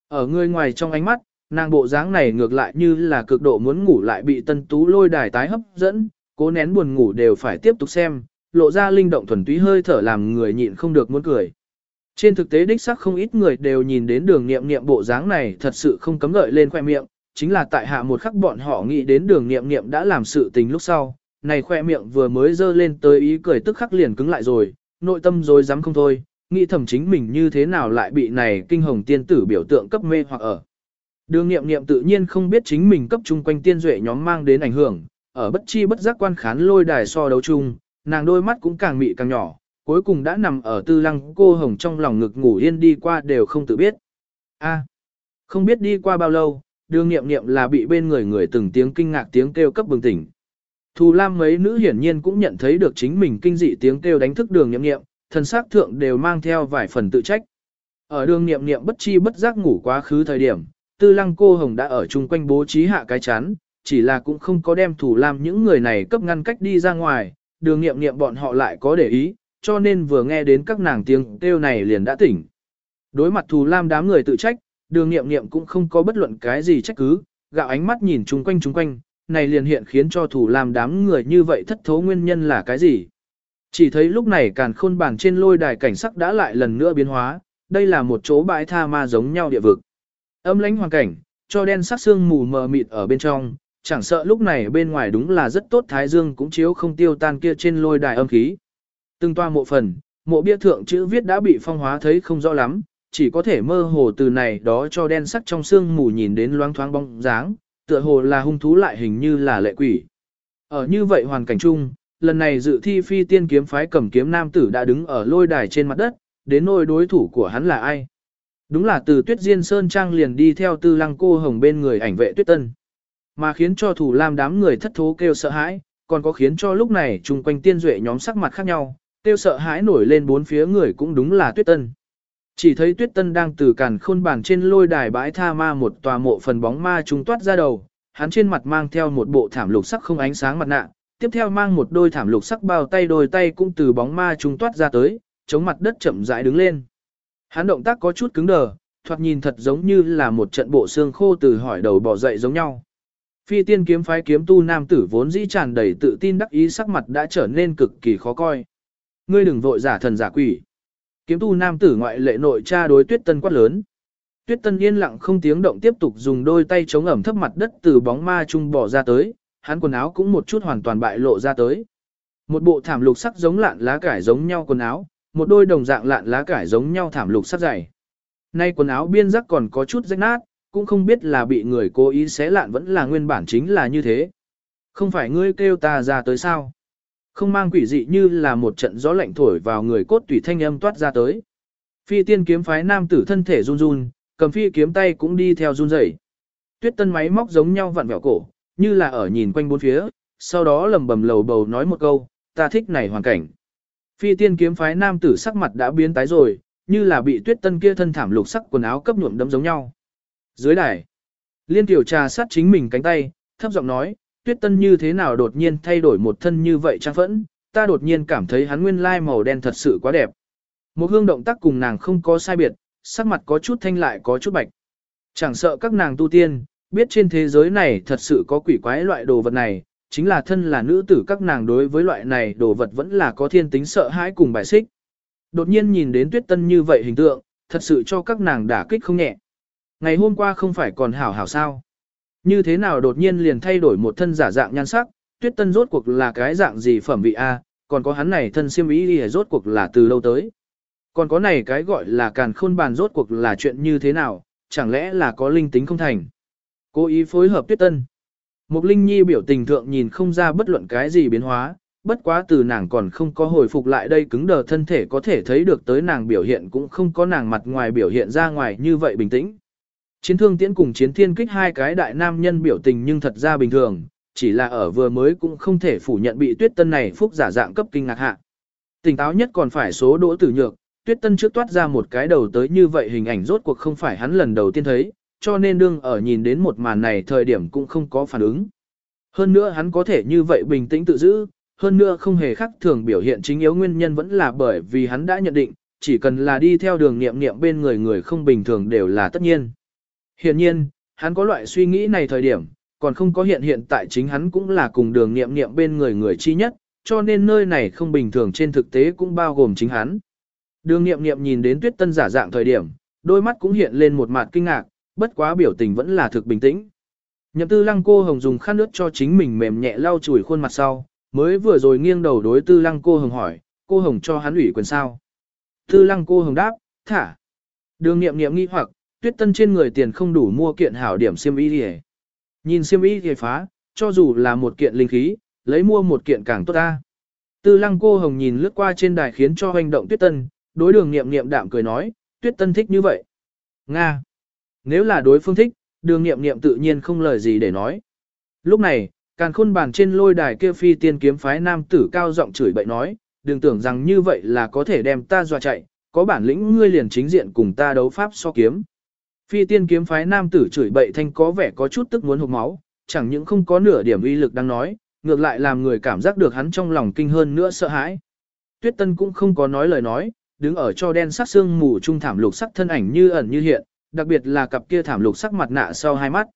Ở người ngoài trong ánh mắt, nàng bộ dáng này ngược lại như là cực độ muốn ngủ lại bị tân tú lôi đài tái hấp dẫn, cố nén buồn ngủ đều phải tiếp tục xem, lộ ra linh động thuần túy hơi thở làm người nhịn không được muốn cười. Trên thực tế đích xác không ít người đều nhìn đến đường nghiệm nghiệm bộ dáng này thật sự không cấm gợi lên khoe miệng, chính là tại hạ một khắc bọn họ nghĩ đến đường nghiệm nghiệm đã làm sự tình lúc sau, này khoe miệng vừa mới dơ lên tới ý cười tức khắc liền cứng lại rồi, nội tâm rồi dám không thôi, nghĩ thầm chính mình như thế nào lại bị này kinh hồng tiên tử biểu tượng cấp mê hoặc ở. Đường nghiệm nghiệm tự nhiên không biết chính mình cấp chung quanh tiên duệ nhóm mang đến ảnh hưởng, ở bất chi bất giác quan khán lôi đài so đấu chung, nàng đôi mắt cũng càng mị càng nhỏ, cuối cùng đã nằm ở tư lăng cô hồng trong lòng ngực ngủ yên đi qua đều không tự biết. A, không biết đi qua bao lâu, đường nghiệm nghiệm là bị bên người người từng tiếng kinh ngạc tiếng kêu cấp bừng tỉnh. Thù Lam mấy nữ hiển nhiên cũng nhận thấy được chính mình kinh dị tiếng kêu đánh thức đường nghiệm nghiệm, thần sắc thượng đều mang theo vài phần tự trách. Ở đường nghiệm nghiệm bất chi bất giác ngủ quá khứ thời điểm, tư lăng cô hồng đã ở chung quanh bố trí hạ cái chán, chỉ là cũng không có đem Thù Lam những người này cấp ngăn cách đi ra ngoài, đường nghiệm nghiệm bọn họ lại có để ý, cho nên vừa nghe đến các nàng tiếng kêu này liền đã tỉnh. Đối mặt Thù Lam đám người tự trách, đường nghiệm nghiệm cũng không có bất luận cái gì trách cứ, gạo ánh mắt nhìn chung quanh chung quanh, này liền hiện khiến cho thủ làm đám người như vậy thất thố nguyên nhân là cái gì. Chỉ thấy lúc này càn khôn bản trên lôi đài cảnh sắc đã lại lần nữa biến hóa, đây là một chỗ bãi tha ma giống nhau địa vực. Âm lãnh hoàn cảnh, cho đen sắc xương mù mờ mịt ở bên trong, chẳng sợ lúc này bên ngoài đúng là rất tốt thái dương cũng chiếu không tiêu tan kia trên lôi đài âm khí. Từng toa mộ phần, mộ bia thượng chữ viết đã bị phong hóa thấy không rõ lắm, chỉ có thể mơ hồ từ này đó cho đen sắc trong xương mù nhìn đến loáng thoáng bóng dáng, tựa hồ là hung thú lại hình như là lệ quỷ. Ở như vậy hoàn cảnh chung, lần này dự thi phi tiên kiếm phái cầm kiếm nam tử đã đứng ở lôi đài trên mặt đất, đến nôi đối thủ của hắn là ai. Đúng là từ tuyết diên sơn trang liền đi theo tư lăng cô hồng bên người ảnh vệ tuyết tân. Mà khiến cho thủ lam đám người thất thố kêu sợ hãi, còn có khiến cho lúc này chung quanh tiên duệ nhóm sắc mặt khác nhau, kêu sợ hãi nổi lên bốn phía người cũng đúng là tuyết tân. Chỉ thấy tuyết tân đang từ càn khôn bản trên lôi đài bãi tha ma một tòa mộ phần bóng ma trung toát ra đầu, hắn trên mặt mang theo một bộ thảm lục sắc không ánh sáng mặt nạ, tiếp theo mang một đôi thảm lục sắc bao tay đôi tay cũng từ bóng ma trung toát ra tới, chống mặt đất chậm rãi đứng lên. Hắn động tác có chút cứng đờ, thoạt nhìn thật giống như là một trận bộ xương khô từ hỏi đầu bỏ dậy giống nhau. Phi tiên kiếm phái kiếm tu nam tử vốn dĩ tràn đầy tự tin đắc ý sắc mặt đã trở nên cực kỳ khó coi. Ngươi đừng vội giả thần giả quỷ. Kiếm tu nam tử ngoại lệ nội cha đối tuyết tân quát lớn. Tuyết tân yên lặng không tiếng động tiếp tục dùng đôi tay chống ẩm thấp mặt đất từ bóng ma trung bỏ ra tới, hắn quần áo cũng một chút hoàn toàn bại lộ ra tới. Một bộ thảm lục sắc giống lạn lá cải giống nhau quần áo, một đôi đồng dạng lạn lá cải giống nhau thảm lục sắc dày. Nay quần áo biên giác còn có chút rách nát, cũng không biết là bị người cố ý xé lạn vẫn là nguyên bản chính là như thế. Không phải ngươi kêu ta ra tới sao? Không mang quỷ dị như là một trận gió lạnh thổi vào người cốt tủy thanh âm toát ra tới. Phi tiên kiếm phái nam tử thân thể run run, cầm phi kiếm tay cũng đi theo run rẩy. Tuyết tân máy móc giống nhau vặn vẹo cổ, như là ở nhìn quanh bốn phía, sau đó lầm bầm lầu bầu nói một câu, ta thích này hoàn cảnh. Phi tiên kiếm phái nam tử sắc mặt đã biến tái rồi, như là bị tuyết tân kia thân thảm lục sắc quần áo cấp nhuộm đấm giống nhau. Dưới đài, liên tiểu trà sát chính mình cánh tay, thấp giọng nói, tuyết tân như thế nào đột nhiên thay đổi một thân như vậy trang phẫn, ta đột nhiên cảm thấy hắn nguyên lai màu đen thật sự quá đẹp. Một hương động tác cùng nàng không có sai biệt, sắc mặt có chút thanh lại có chút bạch. Chẳng sợ các nàng tu tiên, biết trên thế giới này thật sự có quỷ quái loại đồ vật này, chính là thân là nữ tử các nàng đối với loại này đồ vật vẫn là có thiên tính sợ hãi cùng bài xích. Đột nhiên nhìn đến tuyết tân như vậy hình tượng, thật sự cho các nàng đả kích không nhẹ. Ngày hôm qua không phải còn hảo hảo sao. Như thế nào đột nhiên liền thay đổi một thân giả dạng nhan sắc, tuyết tân rốt cuộc là cái dạng gì phẩm vị A, còn có hắn này thân siêm ý đi rốt cuộc là từ lâu tới. Còn có này cái gọi là càn khôn bàn rốt cuộc là chuyện như thế nào, chẳng lẽ là có linh tính không thành. Cố ý phối hợp tuyết tân. Mục Linh Nhi biểu tình thượng nhìn không ra bất luận cái gì biến hóa, bất quá từ nàng còn không có hồi phục lại đây cứng đờ thân thể có thể thấy được tới nàng biểu hiện cũng không có nàng mặt ngoài biểu hiện ra ngoài như vậy bình tĩnh. Chiến thương tiễn cùng chiến thiên kích hai cái đại nam nhân biểu tình nhưng thật ra bình thường, chỉ là ở vừa mới cũng không thể phủ nhận bị tuyết tân này phúc giả dạng cấp kinh ngạc hạ. Tỉnh táo nhất còn phải số đỗ tử nhược, tuyết tân trước toát ra một cái đầu tới như vậy hình ảnh rốt cuộc không phải hắn lần đầu tiên thấy, cho nên đương ở nhìn đến một màn này thời điểm cũng không có phản ứng. Hơn nữa hắn có thể như vậy bình tĩnh tự giữ, hơn nữa không hề khác thường biểu hiện chính yếu nguyên nhân vẫn là bởi vì hắn đã nhận định, chỉ cần là đi theo đường niệm niệm bên người người không bình thường đều là tất nhiên. Hiện nhiên, hắn có loại suy nghĩ này thời điểm, còn không có hiện hiện tại chính hắn cũng là cùng đường niệm niệm bên người người chi nhất, cho nên nơi này không bình thường trên thực tế cũng bao gồm chính hắn. Đường niệm niệm nhìn đến tuyết tân giả dạng thời điểm, đôi mắt cũng hiện lên một mặt kinh ngạc, bất quá biểu tình vẫn là thực bình tĩnh. Nhậm tư lăng cô hồng dùng khăn nước cho chính mình mềm nhẹ lau chùi khuôn mặt sau, mới vừa rồi nghiêng đầu đối tư lăng cô hồng hỏi, cô hồng cho hắn ủy quyền sao. Tư lăng cô hồng đáp, thả. Đường nghiệm nghiệm nghi hoặc, tuyết tân trên người tiền không đủ mua kiện hảo điểm xiêm y đi Nhìn xiêm y thì phá, cho dù là một kiện linh khí, lấy mua một kiện càng tốt ta. Tư lăng cô hồng nhìn lướt qua trên đài khiến cho hoành động tuyết tân, đối đường nghiệm nghiệm đạm cười nói, tuyết tân thích như vậy. Nga. Nếu là đối phương thích, đường nghiệm nghiệm tự nhiên không lời gì để nói. Lúc này, càn khôn bàn trên lôi đài kia phi tiên kiếm phái nam tử cao giọng chửi bậy nói, đừng tưởng rằng như vậy là có thể đem ta dọa chạy, có bản lĩnh ngươi liền chính diện cùng ta đấu pháp so kiếm. Phi tiên kiếm phái nam tử chửi bậy thanh có vẻ có chút tức muốn hụt máu, chẳng những không có nửa điểm uy lực đang nói, ngược lại làm người cảm giác được hắn trong lòng kinh hơn nữa sợ hãi. Tuyết Tân cũng không có nói lời nói, đứng ở cho đen sắc xương mù trung thảm lục sắc thân ảnh như ẩn như hiện, đặc biệt là cặp kia thảm lục sắc mặt nạ sau hai mắt.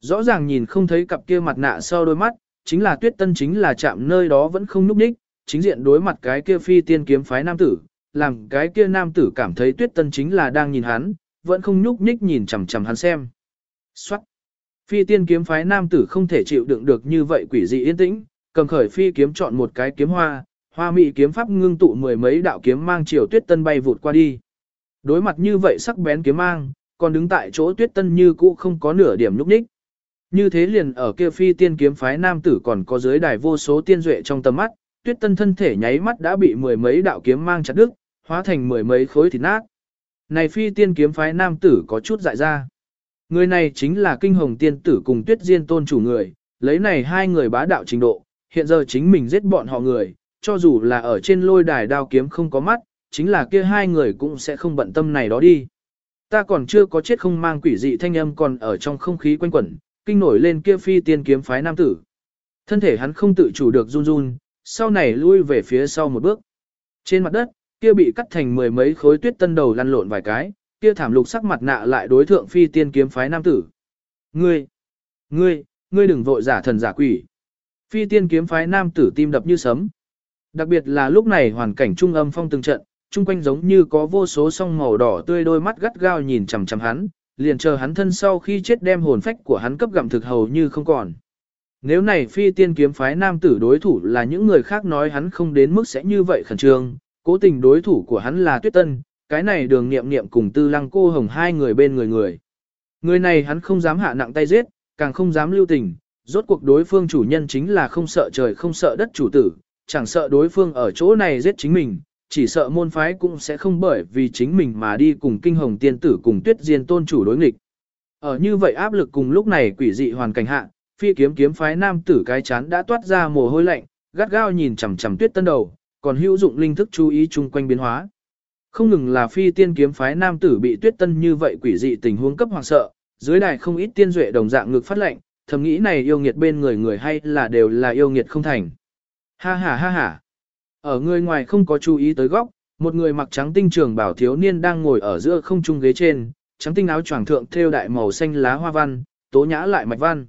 Rõ ràng nhìn không thấy cặp kia mặt nạ sau đôi mắt, chính là Tuyết Tân chính là chạm nơi đó vẫn không núp đích, chính diện đối mặt cái kia phi tiên kiếm phái nam tử, làm cái kia nam tử cảm thấy Tuyết Tân chính là đang nhìn hắn, vẫn không nhúc nhích nhìn chằm chằm hắn xem. Xoát! Phi tiên kiếm phái nam tử không thể chịu đựng được như vậy quỷ dị yên tĩnh, cầm khởi phi kiếm chọn một cái kiếm hoa, hoa mỹ kiếm pháp ngưng tụ mười mấy đạo kiếm mang chiều tuyết tân bay vụt qua đi. Đối mặt như vậy sắc bén kiếm mang, còn đứng tại chỗ tuyết tân như cũ không có nửa điểm nhúc nhích. Như thế liền ở kia phi tiên kiếm phái nam tử còn có dưới đài vô số tiên duệ trong tầm mắt, tuyết tân thân thể nháy mắt đã bị mười mấy đạo kiếm mang chặt đứt, hóa thành mười mấy khối thịt nát. Này phi tiên kiếm phái nam tử có chút dại ra. Người này chính là kinh hồng tiên tử cùng tuyết diên tôn chủ người, lấy này hai người bá đạo trình độ, hiện giờ chính mình giết bọn họ người, cho dù là ở trên lôi đài đao kiếm không có mắt, chính là kia hai người cũng sẽ không bận tâm này đó đi. Ta còn chưa có chết không mang quỷ dị thanh âm còn ở trong không khí quanh quẩn, kinh nổi lên kia phi tiên kiếm phái nam tử. Thân thể hắn không tự chủ được run run, sau này lui về phía sau một bước. Trên mặt đất, kia bị cắt thành mười mấy khối tuyết tân đầu lăn lộn vài cái, kia thảm lục sắc mặt nạ lại đối thượng phi tiên kiếm phái nam tử. Ngươi, ngươi, ngươi đừng vội giả thần giả quỷ. Phi tiên kiếm phái nam tử tim đập như sấm. Đặc biệt là lúc này hoàn cảnh trung âm phong từng trận, chung quanh giống như có vô số song màu đỏ tươi đôi mắt gắt gao nhìn chằm chằm hắn, liền chờ hắn thân sau khi chết đem hồn phách của hắn cấp gặm thực hầu như không còn. Nếu này phi tiên kiếm phái nam tử đối thủ là những người khác nói hắn không đến mức sẽ như vậy khẩn trương, cố tình đối thủ của hắn là tuyết tân, cái này đường nghiệm nghiệm cùng tư lăng cô hồng hai người bên người người. Người này hắn không dám hạ nặng tay giết, càng không dám lưu tình, rốt cuộc đối phương chủ nhân chính là không sợ trời không sợ đất chủ tử, chẳng sợ đối phương ở chỗ này giết chính mình, chỉ sợ môn phái cũng sẽ không bởi vì chính mình mà đi cùng kinh hồng tiên tử cùng tuyết diên tôn chủ đối nghịch. Ở như vậy áp lực cùng lúc này quỷ dị hoàn cảnh hạ, phi kiếm kiếm phái nam tử cái chán đã toát ra mồ hôi lạnh, gắt gao nhìn chằm chằm tuyết tân đầu, còn hữu dụng linh thức chú ý chung quanh biến hóa. Không ngừng là phi tiên kiếm phái nam tử bị tuyết tân như vậy quỷ dị tình huống cấp hoàng sợ, dưới đài không ít tiên duệ đồng dạng ngực phát lệnh, thầm nghĩ này yêu nghiệt bên người người hay là đều là yêu nghiệt không thành. Ha ha ha ha. Ở người ngoài không có chú ý tới góc, một người mặc trắng tinh trường bảo thiếu niên đang ngồi ở giữa không trung ghế trên, trắng tinh áo choàng thượng thêu đại màu xanh lá hoa văn, tố nhã lại mạch văn.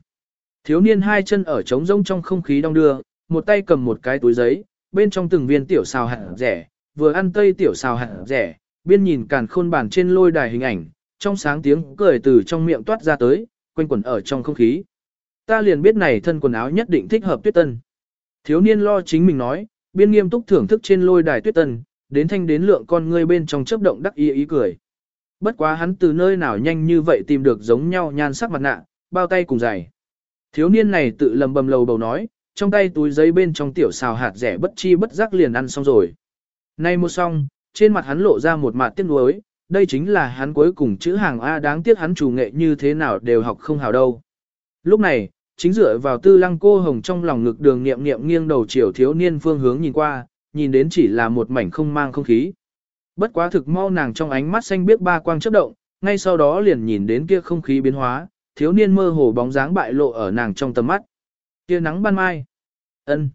Thiếu niên hai chân ở trống rông trong không khí đong đưa, một tay cầm một cái túi giấy, bên trong từng viên tiểu xào hạt rẻ, vừa ăn tây tiểu xào hạt rẻ, biên nhìn càn khôn bản trên lôi đài hình ảnh, trong sáng tiếng cười từ trong miệng toát ra tới, quanh quẩn ở trong không khí. Ta liền biết này thân quần áo nhất định thích hợp tuyết tân. Thiếu niên lo chính mình nói, biên nghiêm túc thưởng thức trên lôi đài tuyết tân, đến thanh đến lượng con ngươi bên trong chớp động đắc ý ý cười. Bất quá hắn từ nơi nào nhanh như vậy tìm được giống nhau nhan sắc mặt nạ, bao tay cùng dài Thiếu niên này tự lầm bầm lầu bầu nói, trong tay túi giấy bên trong tiểu xào hạt rẻ bất chi bất giác liền ăn xong rồi. Nay một xong, trên mặt hắn lộ ra một mặt tiếc nuối, đây chính là hắn cuối cùng chữ hàng A đáng tiếc hắn chủ nghệ như thế nào đều học không hào đâu. Lúc này, chính dựa vào tư lăng cô hồng trong lòng ngực đường nghiệm nghiệm nghiêng đầu chiều thiếu niên phương hướng nhìn qua, nhìn đến chỉ là một mảnh không mang không khí. Bất quá thực mau nàng trong ánh mắt xanh biết ba quang chớp động, ngay sau đó liền nhìn đến kia không khí biến hóa, thiếu niên mơ hồ bóng dáng bại lộ ở nàng trong tầm mắt. Kia nắng ban mai ân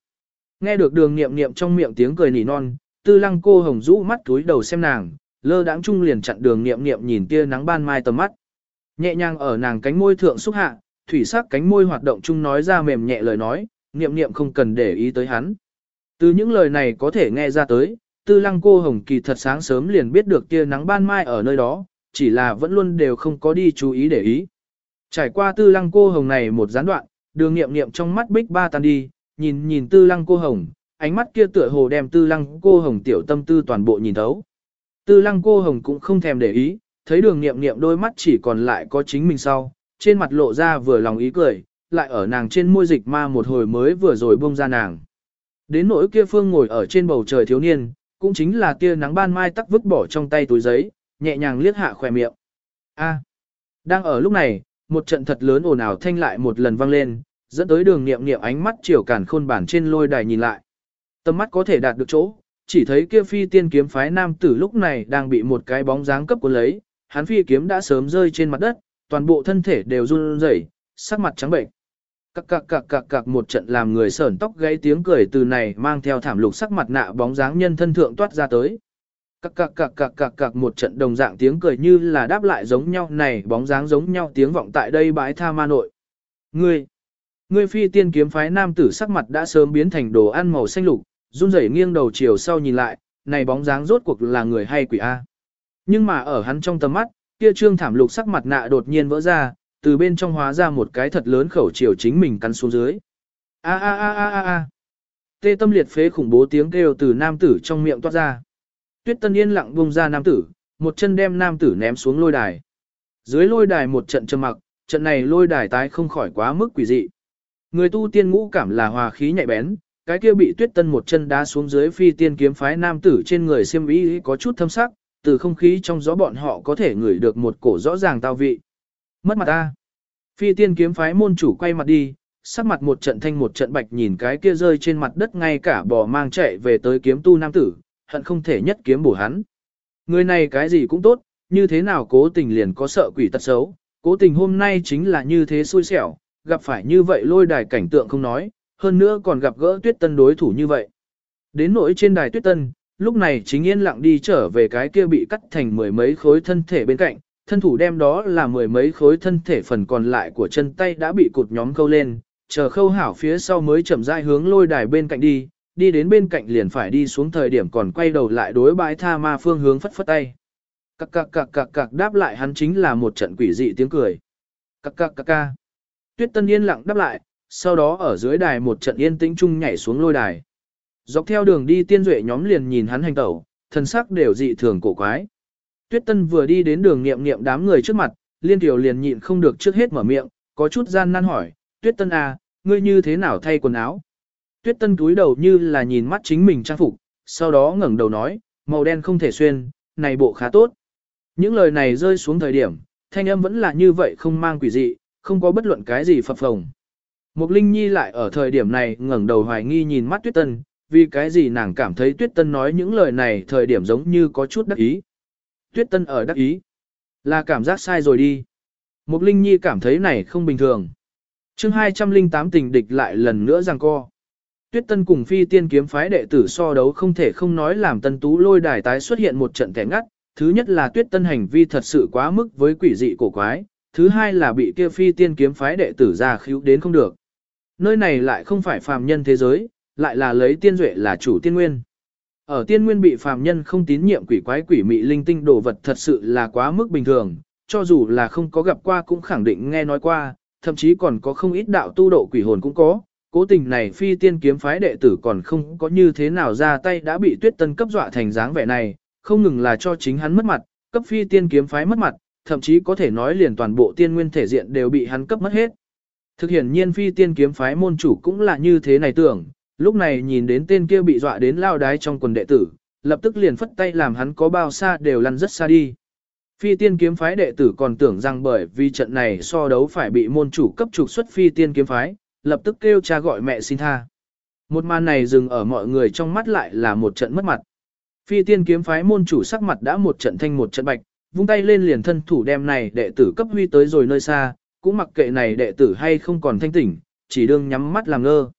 Nghe được đường nghiệm nghiệm trong miệng tiếng cười nỉ non, tư lăng cô hồng rũ mắt túi đầu xem nàng, lơ đãng chung liền chặn đường nghiệm nghiệm nhìn tia nắng ban mai tầm mắt. Nhẹ nhàng ở nàng cánh môi thượng xúc hạ, thủy sắc cánh môi hoạt động chung nói ra mềm nhẹ lời nói, nghiệm nghiệm không cần để ý tới hắn. Từ những lời này có thể nghe ra tới, tư lăng cô hồng kỳ thật sáng sớm liền biết được tia nắng ban mai ở nơi đó, chỉ là vẫn luôn đều không có đi chú ý để ý. Trải qua tư lăng cô hồng này một gián đoạn, đường nghiệm nghiệm trong mắt bích ba tan đi, nhìn nhìn tư lăng cô hồng, ánh mắt kia tựa hồ đem tư lăng cô hồng tiểu tâm tư toàn bộ nhìn thấu. Tư lăng cô hồng cũng không thèm để ý, thấy đường nghiệm nghiệm đôi mắt chỉ còn lại có chính mình sau, trên mặt lộ ra vừa lòng ý cười, lại ở nàng trên môi dịch ma một hồi mới vừa rồi buông ra nàng. Đến nỗi kia phương ngồi ở trên bầu trời thiếu niên, cũng chính là tia nắng ban mai tắc vứt bỏ trong tay túi giấy, nhẹ nhàng liếc hạ khỏe miệng. A. Đang ở lúc này, một trận thật lớn ồn ào thanh lại một lần vang lên, dẫn tới đường nghiệm nghiệm ánh mắt chiều cản khôn bản trên lôi đài nhìn lại. Tầm mắt có thể đạt được chỗ, chỉ thấy kia phi tiên kiếm phái nam tử lúc này đang bị một cái bóng dáng cấp cuốn lấy, hắn phi kiếm đã sớm rơi trên mặt đất, toàn bộ thân thể đều run rẩy, sắc mặt trắng bệnh. Cặc cặc cặc cặc cặc một trận làm người sởn tóc gáy tiếng cười từ này mang theo thảm lục sắc mặt nạ bóng dáng nhân thân thượng toát ra tới. Cặc cặc cặc cặc cặc cặc một trận đồng dạng tiếng cười như là đáp lại giống nhau này bóng dáng giống nhau tiếng vọng tại đây bãi tha ma nội. Ngươi, ngươi phi tiên kiếm phái nam tử sắc mặt đã sớm biến thành đồ ăn màu xanh lục, run rẩy nghiêng đầu chiều sau nhìn lại, này bóng dáng rốt cuộc là người hay quỷ A. Nhưng mà ở hắn trong tầm mắt, kia trương thảm lục sắc mặt nạ đột nhiên vỡ ra, từ bên trong hóa ra một cái thật lớn khẩu chiều chính mình cắn xuống dưới. A a a a a a. Tê tâm liệt phế khủng bố tiếng kêu từ nam tử trong miệng toát ra. Tuyết Tân yên lặng buông ra nam tử, một chân đem nam tử ném xuống lôi đài. Dưới lôi đài một trận trầm mặc, trận này lôi đài tái không khỏi quá mức quỷ dị. Người tu tiên ngũ cảm là hòa khí nhạy bén, cái kia bị Tuyết Tân một chân đá xuống dưới phi tiên kiếm phái nam tử trên người xiêm y có chút thâm sắc, từ không khí trong gió bọn họ có thể ngửi được một cổ rõ ràng tao vị. Mất mặt ta. Phi tiên kiếm phái môn chủ quay mặt đi, sắc mặt một trận thanh một trận bạch nhìn cái kia rơi trên mặt đất ngay cả bò mang chạy về tới kiếm tu nam tử, hận không thể nhất kiếm bổ hắn. Người này cái gì cũng tốt, như thế nào cố tình liền có sợ quỷ tật xấu, cố tình hôm nay chính là như thế xui xẻo, gặp phải như vậy lôi đài cảnh tượng không nói, hơn nữa còn gặp gỡ tuyết tân đối thủ như vậy. Đến nỗi trên đài tuyết tân, lúc này chính yên lặng đi trở về cái kia bị cắt thành mười mấy khối thân thể bên cạnh, thân thủ đem đó là mười mấy khối thân thể phần còn lại của chân tay đã bị cụt nhóm câu lên, chờ khâu hảo phía sau mới chậm rãi hướng lôi đài bên cạnh đi, đi đến bên cạnh liền phải đi xuống thời điểm còn quay đầu lại đối bãi tha ma phương hướng phất phất tay. Cặc cặc cặc cặc cặc đáp lại hắn chính là một trận quỷ dị tiếng cười. Cặc cặc cặc ca. Tuyết Tân yên lặng đáp lại, sau đó ở dưới đài một trận yên tĩnh chung nhảy xuống lôi đài. Dọc theo đường đi tiên duệ nhóm liền nhìn hắn hành tẩu, thần sắc đều dị thường cổ quái. Tuyết Tân vừa đi đến đường nghiệm nghiệm đám người trước mặt, Liên Tiểu liền nhịn không được trước hết mở miệng, có chút gian nan hỏi, Tuyết Tân à, ngươi như thế nào thay quần áo? Tuyết Tân túi đầu như là nhìn mắt chính mình trang phục, sau đó ngẩng đầu nói, màu đen không thể xuyên, này bộ khá tốt. Những lời này rơi xuống thời điểm, thanh âm vẫn là như vậy không mang quỷ dị, không có bất luận cái gì phập phồng. Mục Linh Nhi lại ở thời điểm này ngẩng đầu hoài nghi nhìn mắt Tuyết Tân, vì cái gì nàng cảm thấy Tuyết Tân nói những lời này thời điểm giống như có chút đắc ý. Tuyết Tân ở đắc ý. Là cảm giác sai rồi đi. Mục Linh Nhi cảm thấy này không bình thường. chương 208 tình địch lại lần nữa giằng co. Tuyết Tân cùng phi tiên kiếm phái đệ tử so đấu không thể không nói làm tân tú lôi đài tái xuất hiện một trận kẻ ngắt. Thứ nhất là Tuyết Tân hành vi thật sự quá mức với quỷ dị cổ quái. Thứ hai là bị kia phi tiên kiếm phái đệ tử ra khíu đến không được. Nơi này lại không phải phàm nhân thế giới, lại là lấy tiên duệ là chủ tiên nguyên. Ở tiên nguyên bị phàm nhân không tín nhiệm quỷ quái quỷ mị linh tinh đồ vật thật sự là quá mức bình thường, cho dù là không có gặp qua cũng khẳng định nghe nói qua, thậm chí còn có không ít đạo tu độ quỷ hồn cũng có. Cố tình này phi tiên kiếm phái đệ tử còn không có như thế nào ra tay đã bị tuyết tân cấp dọa thành dáng vẻ này, không ngừng là cho chính hắn mất mặt, cấp phi tiên kiếm phái mất mặt, thậm chí có thể nói liền toàn bộ tiên nguyên thể diện đều bị hắn cấp mất hết. Thực hiện nhiên phi tiên kiếm phái môn chủ cũng là như thế này tưởng, lúc này nhìn đến tên kia bị dọa đến lao đái trong quần đệ tử, lập tức liền phất tay làm hắn có bao xa đều lăn rất xa đi. Phi tiên kiếm phái đệ tử còn tưởng rằng bởi vì trận này so đấu phải bị môn chủ cấp trục xuất phi tiên kiếm phái, lập tức kêu cha gọi mẹ xin tha. Một màn này dừng ở mọi người trong mắt lại là một trận mất mặt. Phi tiên kiếm phái môn chủ sắc mặt đã một trận thanh một trận bạch, vung tay lên liền thân thủ đem này đệ tử cấp huy tới rồi nơi xa, cũng mặc kệ này đệ tử hay không còn thanh tỉnh, chỉ đương nhắm mắt làm ngơ.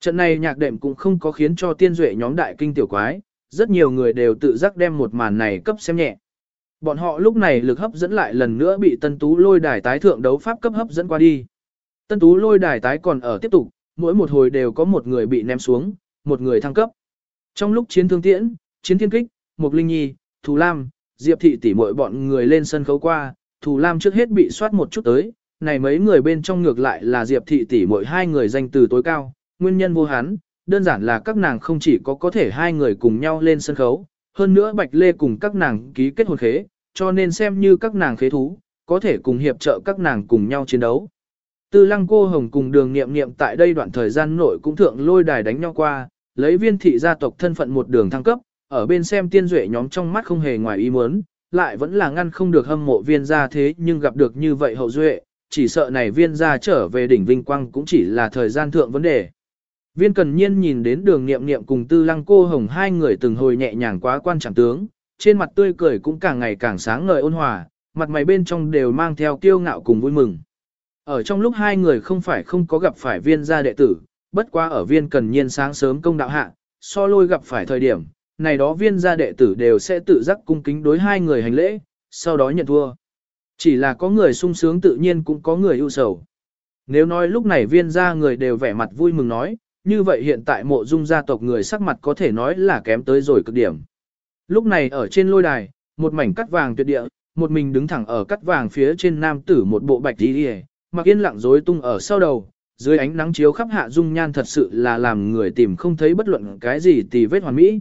Trận này nhạc đệm cũng không có khiến cho tiên duệ nhóm đại kinh tiểu quái, rất nhiều người đều tự giác đem một màn này cấp xem nhẹ. Bọn họ lúc này lực hấp dẫn lại lần nữa bị tân tú lôi đài tái thượng đấu pháp cấp hấp dẫn qua đi. Tân tú lôi đài tái còn ở tiếp tục, mỗi một hồi đều có một người bị ném xuống, một người thăng cấp. Trong lúc chiến thương tiễn, chiến thiên kích, Mục Linh Nhi, Thù Lam, Diệp Thị tỷ muội bọn người lên sân khấu qua, Thù Lam trước hết bị soát một chút tới, này mấy người bên trong ngược lại là Diệp Thị tỷ muội hai người danh từ tối cao, nguyên nhân vô hán, đơn giản là các nàng không chỉ có có thể hai người cùng nhau lên sân khấu, hơn nữa Bạch Lê cùng các nàng ký kết hồn khế, cho nên xem như các nàng khế thú, có thể cùng hiệp trợ các nàng cùng nhau chiến đấu. Tư lăng cô hồng cùng đường nghiệm nghiệm tại đây đoạn thời gian nội cũng thượng lôi đài đánh nhau qua, lấy viên thị gia tộc thân phận một đường thăng cấp, ở bên xem tiên duệ nhóm trong mắt không hề ngoài ý muốn, lại vẫn là ngăn không được hâm mộ viên gia thế nhưng gặp được như vậy hậu duệ, chỉ sợ này viên gia trở về đỉnh vinh quang cũng chỉ là thời gian thượng vấn đề. Viên cần nhiên nhìn đến đường nghiệm nghiệm cùng tư lăng cô hồng hai người từng hồi nhẹ nhàng quá quan trọng tướng, trên mặt tươi cười cũng càng ngày càng sáng ngời ôn hòa, mặt mày bên trong đều mang theo kiêu ngạo cùng vui mừng. Ở trong lúc hai người không phải không có gặp phải viên gia đệ tử, bất quá ở viên cần nhiên sáng sớm công đạo hạ, so lôi gặp phải thời điểm, này đó viên gia đệ tử đều sẽ tự giác cung kính đối hai người hành lễ, sau đó nhận thua. Chỉ là có người sung sướng tự nhiên cũng có người ưu sầu. Nếu nói lúc này viên gia người đều vẻ mặt vui mừng nói, như vậy hiện tại mộ dung gia tộc người sắc mặt có thể nói là kém tới rồi cực điểm. Lúc này ở trên lôi đài, một mảnh cắt vàng tuyệt địa, một mình đứng thẳng ở cắt vàng phía trên nam tử một bộ bạch đi đi mặc yên lặng rối tung ở sau đầu, dưới ánh nắng chiếu khắp hạ dung nhan thật sự là làm người tìm không thấy bất luận cái gì tì vết hoàn mỹ.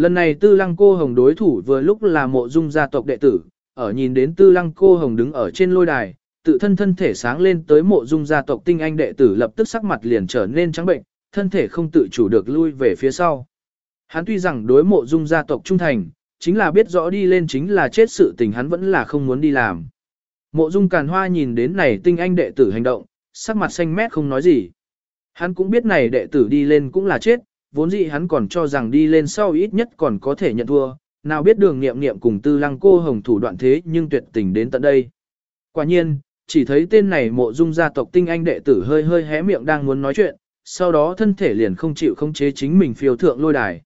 Lần này tư lăng cô hồng đối thủ vừa lúc là mộ dung gia tộc đệ tử, ở nhìn đến tư lăng cô hồng đứng ở trên lôi đài, tự thân thân thể sáng lên tới mộ dung gia tộc tinh anh đệ tử lập tức sắc mặt liền trở nên trắng bệnh, thân thể không tự chủ được lui về phía sau. Hắn tuy rằng đối mộ dung gia tộc trung thành, chính là biết rõ đi lên chính là chết sự tình hắn vẫn là không muốn đi làm. Mộ dung càn hoa nhìn đến này tinh anh đệ tử hành động, sắc mặt xanh mét không nói gì. Hắn cũng biết này đệ tử đi lên cũng là chết, vốn dĩ hắn còn cho rằng đi lên sau ít nhất còn có thể nhận thua, nào biết đường nghiệm nghiệm cùng tư lăng cô hồng thủ đoạn thế nhưng tuyệt tình đến tận đây. Quả nhiên, chỉ thấy tên này mộ dung gia tộc tinh anh đệ tử hơi hơi hé miệng đang muốn nói chuyện, sau đó thân thể liền không chịu không chế chính mình phiêu thượng lôi đài.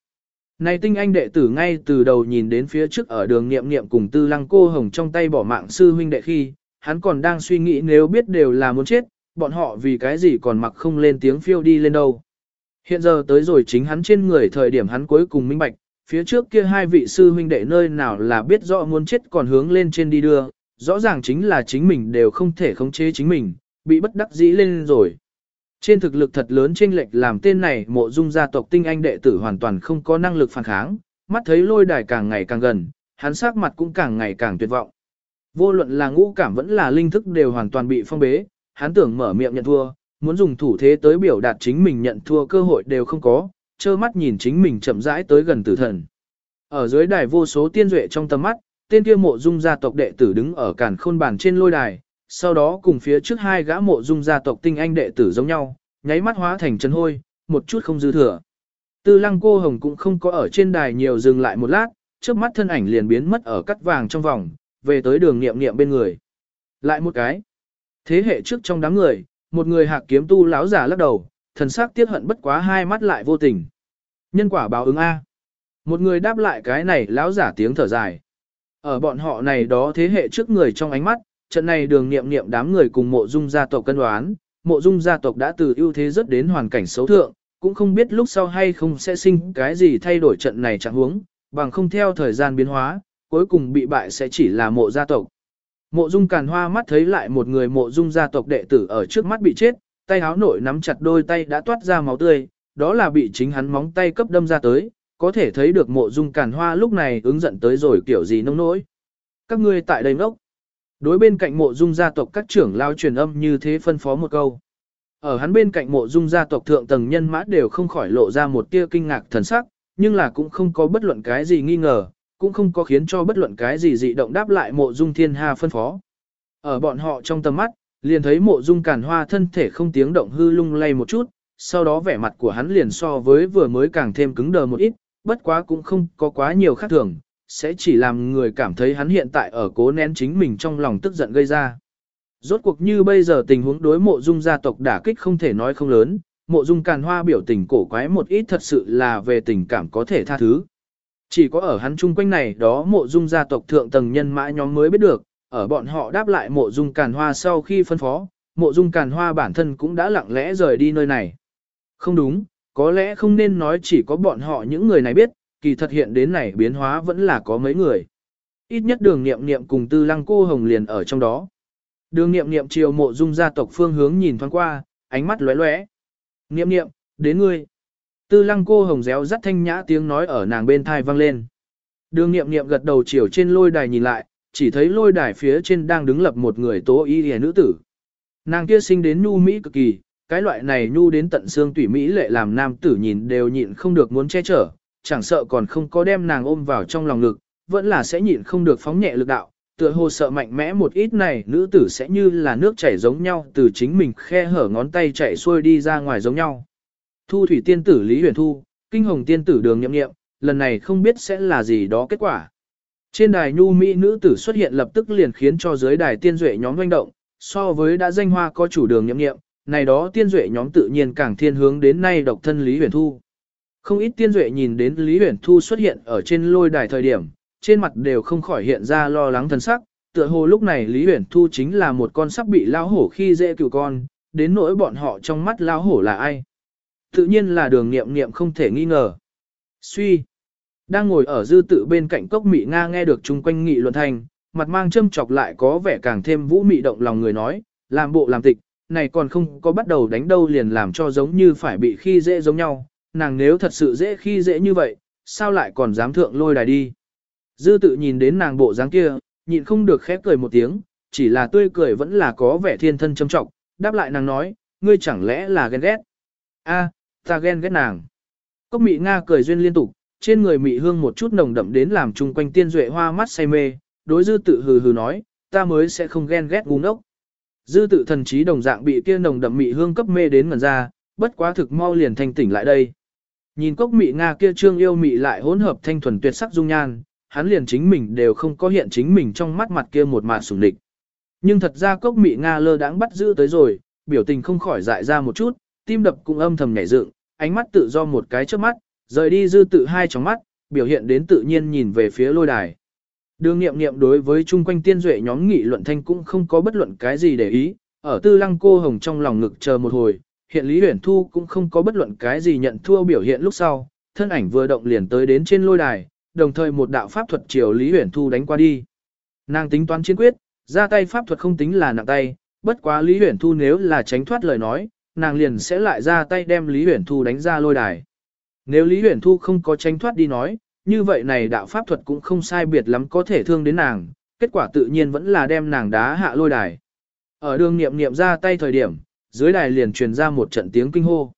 Này tinh anh đệ tử ngay từ đầu nhìn đến phía trước ở đường nghiệm nghiệm cùng tư lăng cô hồng trong tay bỏ mạng sư huynh đệ khi, hắn còn đang suy nghĩ nếu biết đều là muốn chết, bọn họ vì cái gì còn mặc không lên tiếng phiêu đi lên đâu. Hiện giờ tới rồi chính hắn trên người thời điểm hắn cuối cùng minh bạch, phía trước kia hai vị sư huynh đệ nơi nào là biết rõ muốn chết còn hướng lên trên đi đưa, rõ ràng chính là chính mình đều không thể khống chế chính mình, bị bất đắc dĩ lên rồi. Trên thực lực thật lớn chênh lệch làm tên này mộ dung gia tộc tinh anh đệ tử hoàn toàn không có năng lực phản kháng, mắt thấy lôi đài càng ngày càng gần, hắn sắc mặt cũng càng ngày càng tuyệt vọng. Vô luận là ngũ cảm vẫn là linh thức đều hoàn toàn bị phong bế, hắn tưởng mở miệng nhận thua, muốn dùng thủ thế tới biểu đạt chính mình nhận thua cơ hội đều không có, trơ mắt nhìn chính mình chậm rãi tới gần tử thần. Ở dưới đài vô số tiên duệ trong tầm mắt, tên kia mộ dung gia tộc đệ tử đứng ở cản khôn bàn trên lôi đài, sau đó cùng phía trước hai gã mộ dung gia tộc tinh anh đệ tử giống nhau, nháy mắt hóa thành chân hôi, một chút không dư thừa. Tư lăng cô hồng cũng không có ở trên đài nhiều dừng lại một lát, trước mắt thân ảnh liền biến mất ở cắt vàng trong vòng, về tới đường nghiệm nghiệm bên người. Lại một cái. Thế hệ trước trong đám người, một người hạc kiếm tu lão giả lắc đầu, thần sắc tiếc hận bất quá hai mắt lại vô tình. Nhân quả báo ứng A. Một người đáp lại cái này lão giả tiếng thở dài. Ở bọn họ này đó thế hệ trước người trong ánh mắt, trận này đường nghiệm nghiệm đám người cùng mộ dung gia tộc cân đoán, mộ dung gia tộc đã từ ưu thế rất đến hoàn cảnh xấu thượng, cũng không biết lúc sau hay không sẽ sinh cái gì thay đổi trận này chẳng huống, bằng không theo thời gian biến hóa, cuối cùng bị bại sẽ chỉ là mộ gia tộc. Mộ dung càn hoa mắt thấy lại một người mộ dung gia tộc đệ tử ở trước mắt bị chết, tay háo nổi nắm chặt đôi tay đã toát ra máu tươi, đó là bị chính hắn móng tay cấp đâm ra tới, có thể thấy được mộ dung càn hoa lúc này ứng giận tới rồi kiểu gì nông nỗi. Các ngươi tại đây ngốc. Đối bên cạnh mộ dung gia tộc các trưởng lao truyền âm như thế phân phó một câu. Ở hắn bên cạnh mộ dung gia tộc thượng tầng nhân mã đều không khỏi lộ ra một tia kinh ngạc thần sắc, nhưng là cũng không có bất luận cái gì nghi ngờ, cũng không có khiến cho bất luận cái gì dị động đáp lại mộ dung thiên hà phân phó. Ở bọn họ trong tầm mắt, liền thấy mộ dung càn hoa thân thể không tiếng động hư lung lay một chút, sau đó vẻ mặt của hắn liền so với vừa mới càng thêm cứng đờ một ít, bất quá cũng không có quá nhiều khác thường, sẽ chỉ làm người cảm thấy hắn hiện tại ở cố nén chính mình trong lòng tức giận gây ra. Rốt cuộc như bây giờ tình huống đối mộ dung gia tộc đả kích không thể nói không lớn, mộ dung càn hoa biểu tình cổ quái một ít thật sự là về tình cảm có thể tha thứ. Chỉ có ở hắn chung quanh này đó mộ dung gia tộc thượng tầng nhân mã nhóm mới biết được, ở bọn họ đáp lại mộ dung càn hoa sau khi phân phó, mộ dung càn hoa bản thân cũng đã lặng lẽ rời đi nơi này. Không đúng, có lẽ không nên nói chỉ có bọn họ những người này biết, kỳ thật hiện đến này biến hóa vẫn là có mấy người. Ít nhất đường nghiệm nghiệm cùng tư lăng cô hồng liền ở trong đó. Đường nghiệm nghiệm chiều mộ dung gia tộc phương hướng nhìn thoáng qua, ánh mắt lóe lóe. Nghiệm nghiệm, đến ngươi. Tư lăng cô hồng réo rắt thanh nhã tiếng nói ở nàng bên thai vang lên. Đường nghiệm nghiệm gật đầu chiều trên lôi đài nhìn lại, chỉ thấy lôi đài phía trên đang đứng lập một người tố y hề nữ tử. Nàng kia sinh đến nhu mỹ cực kỳ, cái loại này nhu đến tận xương tủy mỹ lệ làm nam tử nhìn đều nhịn không được muốn che chở, chẳng sợ còn không có đem nàng ôm vào trong lòng ngực, vẫn là sẽ nhịn không được phóng nhẹ lực đạo, tựa hồ sợ mạnh mẽ một ít này nữ tử sẽ như là nước chảy giống nhau từ chính mình khe hở ngón tay chảy xuôi đi ra ngoài giống nhau. Thu thủy tiên tử Lý Huyền Thu, kinh hồng tiên tử đường nhậm nghiệm, lần này không biết sẽ là gì đó kết quả. Trên đài nhu mỹ nữ tử xuất hiện lập tức liền khiến cho giới đài tiên duệ nhóm doanh động, so với đã danh hoa có chủ đường nhậm nghiệm, này đó tiên duệ nhóm tự nhiên càng thiên hướng đến nay độc thân Lý Huyền Thu. Không ít tiên duệ nhìn đến Lý Huyền Thu xuất hiện ở trên lôi đài thời điểm, trên mặt đều không khỏi hiện ra lo lắng thần sắc, tựa hồ lúc này Lý Huyền Thu chính là một con sắp bị lao hổ khi dễ cựu con, đến nỗi bọn họ trong mắt lao hổ là ai. Tự nhiên là đường nghiệm nghiệm không thể nghi ngờ. Suy. Đang ngồi ở dư tự bên cạnh cốc mị Nga nghe được chung quanh nghị luận thành, mặt mang châm chọc lại có vẻ càng thêm vũ mị động lòng người nói, làm bộ làm tịch, này còn không có bắt đầu đánh đâu liền làm cho giống như phải bị khi dễ giống nhau, nàng nếu thật sự dễ khi dễ như vậy, sao lại còn dám thượng lôi đài đi. Dư tự nhìn đến nàng bộ dáng kia, nhịn không được khép cười một tiếng, chỉ là tươi cười vẫn là có vẻ thiên thân châm trọng, đáp lại nàng nói, ngươi chẳng lẽ là ghen ghét. a ta ghen ghét nàng. Cốc mị Nga cười duyên liên tục, trên người mị hương một chút nồng đậm đến làm chung quanh tiên duệ hoa mắt say mê, đối dư tự hừ hừ nói, ta mới sẽ không ghen ghét ngu ngốc. Dư tự thần trí đồng dạng bị kia nồng đậm mị hương cấp mê đến ngần ra, bất quá thực mau liền thanh tỉnh lại đây. Nhìn cốc mị Nga kia trương yêu mị lại hỗn hợp thanh thuần tuyệt sắc dung nhan, hắn liền chính mình đều không có hiện chính mình trong mắt mặt kia một mạt sủng địch. Nhưng thật ra cốc mị Nga lơ đãng bắt giữ tới rồi, biểu tình không khỏi dại ra một chút, tim đập cũng âm thầm nhảy dựng, ánh mắt tự do một cái trước mắt, rời đi dư tự hai trong mắt, biểu hiện đến tự nhiên nhìn về phía lôi đài. Đường nghiệm nghiệm đối với chung quanh tiên duệ nhóm nghị luận thanh cũng không có bất luận cái gì để ý, ở tư lăng cô hồng trong lòng ngực chờ một hồi, hiện Lý Huyền Thu cũng không có bất luận cái gì nhận thua biểu hiện lúc sau, thân ảnh vừa động liền tới đến trên lôi đài, đồng thời một đạo pháp thuật chiều Lý Huyền Thu đánh qua đi. Nàng tính toán chiến quyết, ra tay pháp thuật không tính là nặng tay, bất quá Lý Huyền Thu nếu là tránh thoát lời nói, nàng liền sẽ lại ra tay đem Lý Huyển Thu đánh ra lôi đài. Nếu Lý Huyển Thu không có tránh thoát đi nói, như vậy này đạo pháp thuật cũng không sai biệt lắm có thể thương đến nàng, kết quả tự nhiên vẫn là đem nàng đá hạ lôi đài. Ở đường niệm niệm ra tay thời điểm, dưới đài liền truyền ra một trận tiếng kinh hô.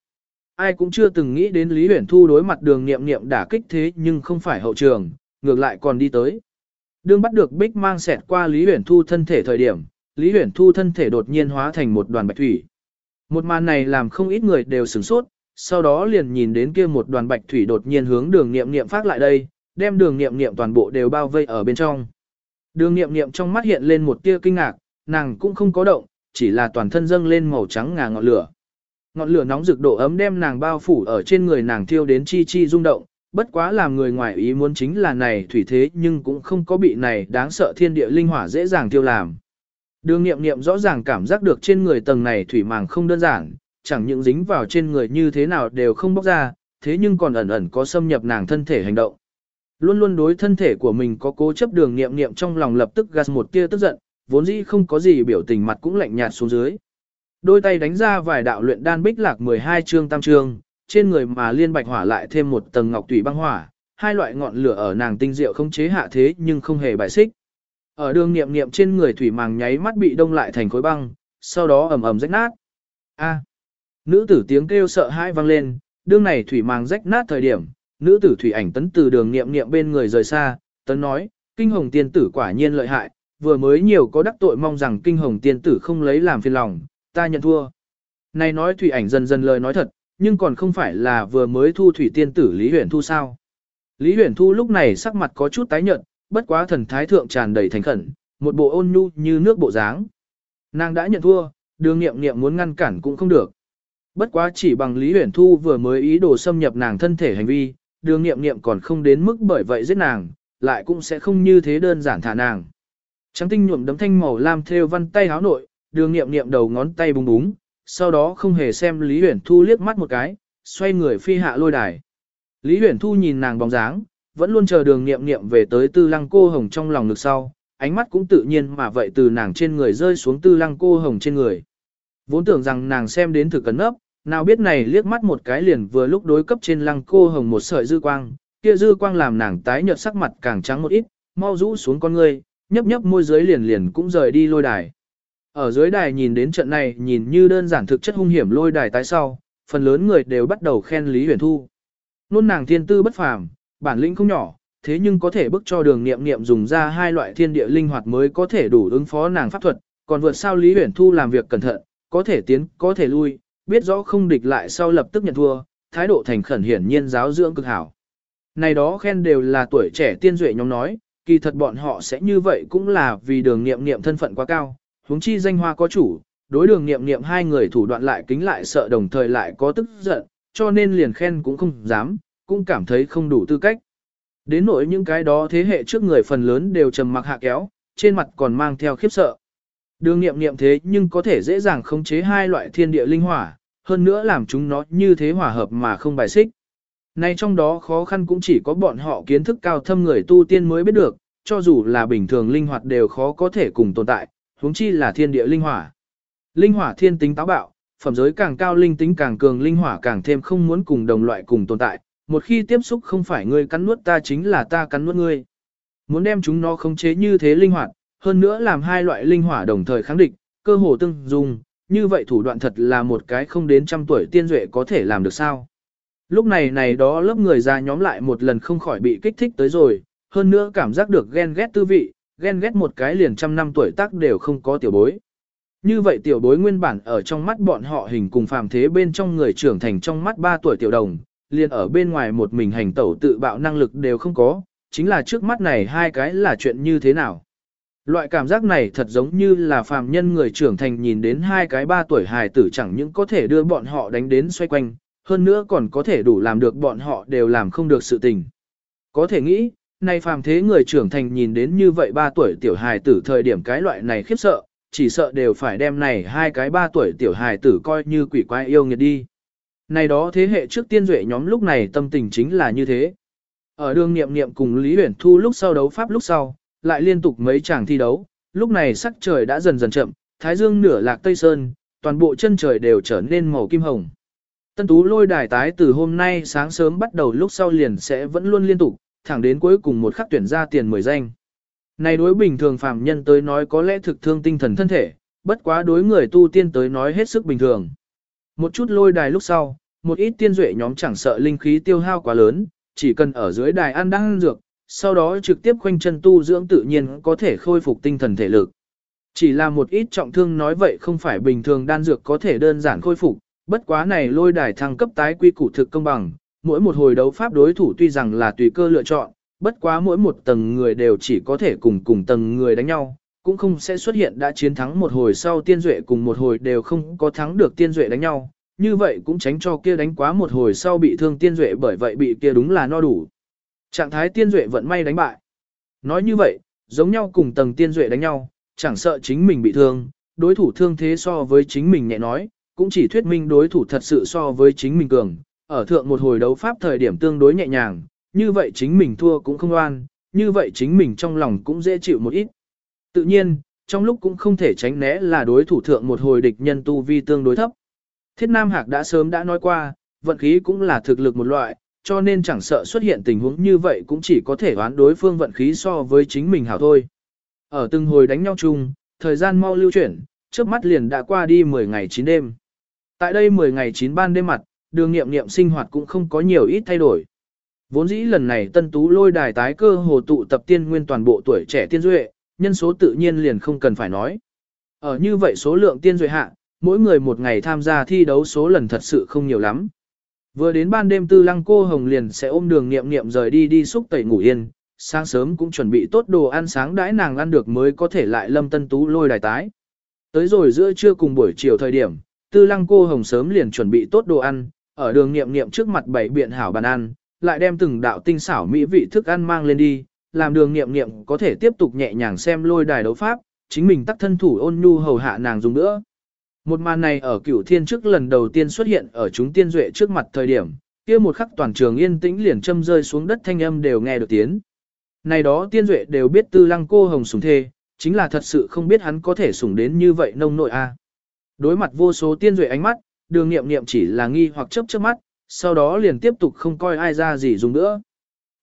Ai cũng chưa từng nghĩ đến Lý Huyển Thu đối mặt đường niệm niệm đả kích thế nhưng không phải hậu trường, ngược lại còn đi tới. Đương bắt được Bích mang xẹt qua Lý Huyển Thu thân thể thời điểm, Lý Huyển Thu thân thể đột nhiên hóa thành một đoàn bạch thủy. Một màn này làm không ít người đều sửng sốt, sau đó liền nhìn đến kia một đoàn bạch thủy đột nhiên hướng đường niệm niệm phát lại đây, đem đường niệm niệm toàn bộ đều bao vây ở bên trong. Đường niệm niệm trong mắt hiện lên một tia kinh ngạc, nàng cũng không có động, chỉ là toàn thân dâng lên màu trắng ngà ngọn lửa. Ngọn lửa nóng rực độ ấm đem nàng bao phủ ở trên người nàng thiêu đến chi chi rung động, bất quá làm người ngoài ý muốn chính là này thủy thế nhưng cũng không có bị này đáng sợ thiên địa linh hỏa dễ dàng tiêu làm. Đường nghiệm nghiệm rõ ràng cảm giác được trên người tầng này thủy màng không đơn giản, chẳng những dính vào trên người như thế nào đều không bóc ra, thế nhưng còn ẩn ẩn có xâm nhập nàng thân thể hành động. Luôn luôn đối thân thể của mình có cố chấp đường nghiệm nghiệm trong lòng lập tức gạt một tia tức giận, vốn dĩ không có gì biểu tình mặt cũng lạnh nhạt xuống dưới. Đôi tay đánh ra vài đạo luyện đan bích lạc 12 chương tam chương, trên người mà liên bạch hỏa lại thêm một tầng ngọc tủy băng hỏa, hai loại ngọn lửa ở nàng tinh diệu không chế hạ thế nhưng không hề bại xích. Ở đường niệm niệm trên người thủy màng nháy mắt bị đông lại thành khối băng, sau đó ầm ầm rách nát. A. Nữ tử tiếng kêu sợ hãi vang lên, đương này thủy màng rách nát thời điểm, nữ tử thủy ảnh tấn từ đường niệm niệm bên người rời xa, tấn nói, kinh hồng tiên tử quả nhiên lợi hại, vừa mới nhiều có đắc tội mong rằng kinh hồng tiên tử không lấy làm phiền lòng, ta nhận thua. Này nói thủy ảnh dần dần lời nói thật, nhưng còn không phải là vừa mới thu thủy tiên tử Lý Huyền Thu sao. Lý Huyền Thu lúc này sắc mặt có chút tái nhợt, bất quá thần thái thượng tràn đầy thành khẩn, một bộ ôn nhu như nước bộ dáng. Nàng đã nhận thua, đường nghiệm nghiệm muốn ngăn cản cũng không được. Bất quá chỉ bằng Lý Huyền Thu vừa mới ý đồ xâm nhập nàng thân thể hành vi, đường nghiệm nghiệm còn không đến mức bởi vậy giết nàng, lại cũng sẽ không như thế đơn giản thả nàng. Trắng tinh nhuộm đấm thanh màu lam theo văn tay háo nội, đường nghiệm nghiệm đầu ngón tay búng búng, sau đó không hề xem Lý Huyền Thu liếc mắt một cái, xoay người phi hạ lôi đài. Lý Huyền Thu nhìn nàng bóng dáng, vẫn luôn chờ đường nghiệm nghiệm về tới tư lăng cô hồng trong lòng ngực sau, ánh mắt cũng tự nhiên mà vậy từ nàng trên người rơi xuống tư lăng cô hồng trên người. Vốn tưởng rằng nàng xem đến thử cấn ấp, nào biết này liếc mắt một cái liền vừa lúc đối cấp trên lăng cô hồng một sợi dư quang, kia dư quang làm nàng tái nhợt sắc mặt càng trắng một ít, mau rũ xuống con ngươi, nhấp nhấp môi dưới liền liền cũng rời đi lôi đài. Ở dưới đài nhìn đến trận này nhìn như đơn giản thực chất hung hiểm lôi đài tái sau, phần lớn người đều bắt đầu khen Lý Huyền Thu. Nôn nàng thiên tư bất phàm, bản lĩnh không nhỏ, thế nhưng có thể bức cho đường nghiệm nghiệm dùng ra hai loại thiên địa linh hoạt mới có thể đủ ứng phó nàng pháp thuật, còn vượt sao Lý Huyền Thu làm việc cẩn thận, có thể tiến, có thể lui, biết rõ không địch lại sau lập tức nhận thua, thái độ thành khẩn hiển nhiên giáo dưỡng cực hảo. Này đó khen đều là tuổi trẻ tiên duệ nhóm nói, kỳ thật bọn họ sẽ như vậy cũng là vì đường nghiệm nghiệm thân phận quá cao, huống chi danh hoa có chủ, đối đường nghiệm nghiệm hai người thủ đoạn lại kính lại sợ đồng thời lại có tức giận, cho nên liền khen cũng không dám, cũng cảm thấy không đủ tư cách. Đến nỗi những cái đó thế hệ trước người phần lớn đều trầm mặc hạ kéo, trên mặt còn mang theo khiếp sợ. Đường nghiệm nghiệm thế nhưng có thể dễ dàng khống chế hai loại thiên địa linh hỏa, hơn nữa làm chúng nó như thế hòa hợp mà không bài xích. nay trong đó khó khăn cũng chỉ có bọn họ kiến thức cao thâm người tu tiên mới biết được, cho dù là bình thường linh hoạt đều khó có thể cùng tồn tại, huống chi là thiên địa linh hỏa. Linh hỏa thiên tính táo bạo, phẩm giới càng cao linh tính càng cường linh hỏa càng thêm không muốn cùng đồng loại cùng tồn tại, một khi tiếp xúc không phải ngươi cắn nuốt ta chính là ta cắn nuốt ngươi. Muốn đem chúng nó khống chế như thế linh hoạt, hơn nữa làm hai loại linh hỏa đồng thời kháng địch, cơ hồ tương dung, như vậy thủ đoạn thật là một cái không đến trăm tuổi tiên duệ có thể làm được sao. Lúc này này đó lớp người già nhóm lại một lần không khỏi bị kích thích tới rồi, hơn nữa cảm giác được ghen ghét tư vị, ghen ghét một cái liền trăm năm tuổi tác đều không có tiểu bối. Như vậy tiểu bối nguyên bản ở trong mắt bọn họ hình cùng phàm thế bên trong người trưởng thành trong mắt ba tuổi tiểu đồng, liền ở bên ngoài một mình hành tẩu tự bạo năng lực đều không có, chính là trước mắt này hai cái là chuyện như thế nào. Loại cảm giác này thật giống như là phàm nhân người trưởng thành nhìn đến hai cái ba tuổi hài tử chẳng những có thể đưa bọn họ đánh đến xoay quanh, hơn nữa còn có thể đủ làm được bọn họ đều làm không được sự tình. Có thể nghĩ, nay phàm thế người trưởng thành nhìn đến như vậy ba tuổi tiểu hài tử thời điểm cái loại này khiếp sợ, chỉ sợ đều phải đem này hai cái ba tuổi tiểu hài tử coi như quỷ quái yêu nghiệt đi. Này đó thế hệ trước tiên duệ nhóm lúc này tâm tình chính là như thế. Ở đường niệm niệm cùng Lý Huyển Thu lúc sau đấu pháp lúc sau, lại liên tục mấy chàng thi đấu, lúc này sắc trời đã dần dần chậm, thái dương nửa lạc tây sơn, toàn bộ chân trời đều trở nên màu kim hồng. Tân tú lôi đài tái từ hôm nay sáng sớm bắt đầu lúc sau liền sẽ vẫn luôn liên tục, thẳng đến cuối cùng một khắc tuyển ra tiền mười danh. Này đối bình thường phàm nhân tới nói có lẽ thực thương tinh thần thân thể, bất quá đối người tu tiên tới nói hết sức bình thường. Một chút lôi đài lúc sau, một ít tiên duệ nhóm chẳng sợ linh khí tiêu hao quá lớn, chỉ cần ở dưới đài ăn đang dược, sau đó trực tiếp khoanh chân tu dưỡng tự nhiên có thể khôi phục tinh thần thể lực. Chỉ là một ít trọng thương nói vậy không phải bình thường đan dược có thể đơn giản khôi phục, bất quá này lôi đài thăng cấp tái quy củ thực công bằng, mỗi một hồi đấu pháp đối thủ tuy rằng là tùy cơ lựa chọn, bất quá mỗi một tầng người đều chỉ có thể cùng cùng tầng người đánh nhau, cũng không sẽ xuất hiện đã chiến thắng một hồi sau tiên duệ cùng một hồi đều không có thắng được tiên duệ đánh nhau, như vậy cũng tránh cho kia đánh quá một hồi sau bị thương tiên duệ bởi vậy bị kia đúng là no đủ. Trạng thái tiên duệ vận may đánh bại. Nói như vậy, giống nhau cùng tầng tiên duệ đánh nhau, chẳng sợ chính mình bị thương, đối thủ thương thế so với chính mình nhẹ nói, cũng chỉ thuyết minh đối thủ thật sự so với chính mình cường, ở thượng một hồi đấu pháp thời điểm tương đối nhẹ nhàng, như vậy chính mình thua cũng không oan, như vậy chính mình trong lòng cũng dễ chịu một ít. Tự nhiên, trong lúc cũng không thể tránh né là đối thủ thượng một hồi địch nhân tu vi tương đối thấp. Thiết Nam Hạc đã sớm đã nói qua, vận khí cũng là thực lực một loại, cho nên chẳng sợ xuất hiện tình huống như vậy cũng chỉ có thể đoán đối phương vận khí so với chính mình hảo thôi. Ở từng hồi đánh nhau chung, thời gian mau lưu chuyển, trước mắt liền đã qua đi 10 ngày 9 đêm. Tại đây 10 ngày 9 ban đêm mặt, đường nghiệm nghiệm sinh hoạt cũng không có nhiều ít thay đổi. Vốn dĩ lần này tân tú lôi đài tái cơ hồ tụ tập tiên nguyên toàn bộ tuổi trẻ tiên duệ, nhân số tự nhiên liền không cần phải nói. Ở như vậy số lượng tiên duệ hạ, mỗi người một ngày tham gia thi đấu số lần thật sự không nhiều lắm. Vừa đến ban đêm tư lăng cô hồng liền sẽ ôm đường nghiệm nghiệm rời đi đi xúc tẩy ngủ yên, sáng sớm cũng chuẩn bị tốt đồ ăn sáng đãi nàng ăn được mới có thể lại lâm tân tú lôi đài tái. Tới rồi giữa trưa cùng buổi chiều thời điểm, tư lăng cô hồng sớm liền chuẩn bị tốt đồ ăn, ở đường nghiệm nghiệm trước mặt bảy biện hảo bàn ăn, lại đem từng đạo tinh xảo mỹ vị thức ăn mang lên đi, làm đường nghiệm nghiệm có thể tiếp tục nhẹ nhàng xem lôi đài đấu pháp, chính mình tắt thân thủ ôn nhu hầu hạ nàng dùng nữa. Một màn này ở cửu thiên trước lần đầu tiên xuất hiện ở chúng tiên duệ trước mặt thời điểm, kia một khắc toàn trường yên tĩnh liền châm rơi xuống đất thanh âm đều nghe được tiếng. Này đó tiên duệ đều biết tư lăng cô hồng sủng thê, chính là thật sự không biết hắn có thể sủng đến như vậy nông nội a. Đối mặt vô số tiên duệ ánh mắt, đường nghiệm nghiệm chỉ là nghi hoặc chớp chớp mắt, sau đó liền tiếp tục không coi ai ra gì dùng nữa.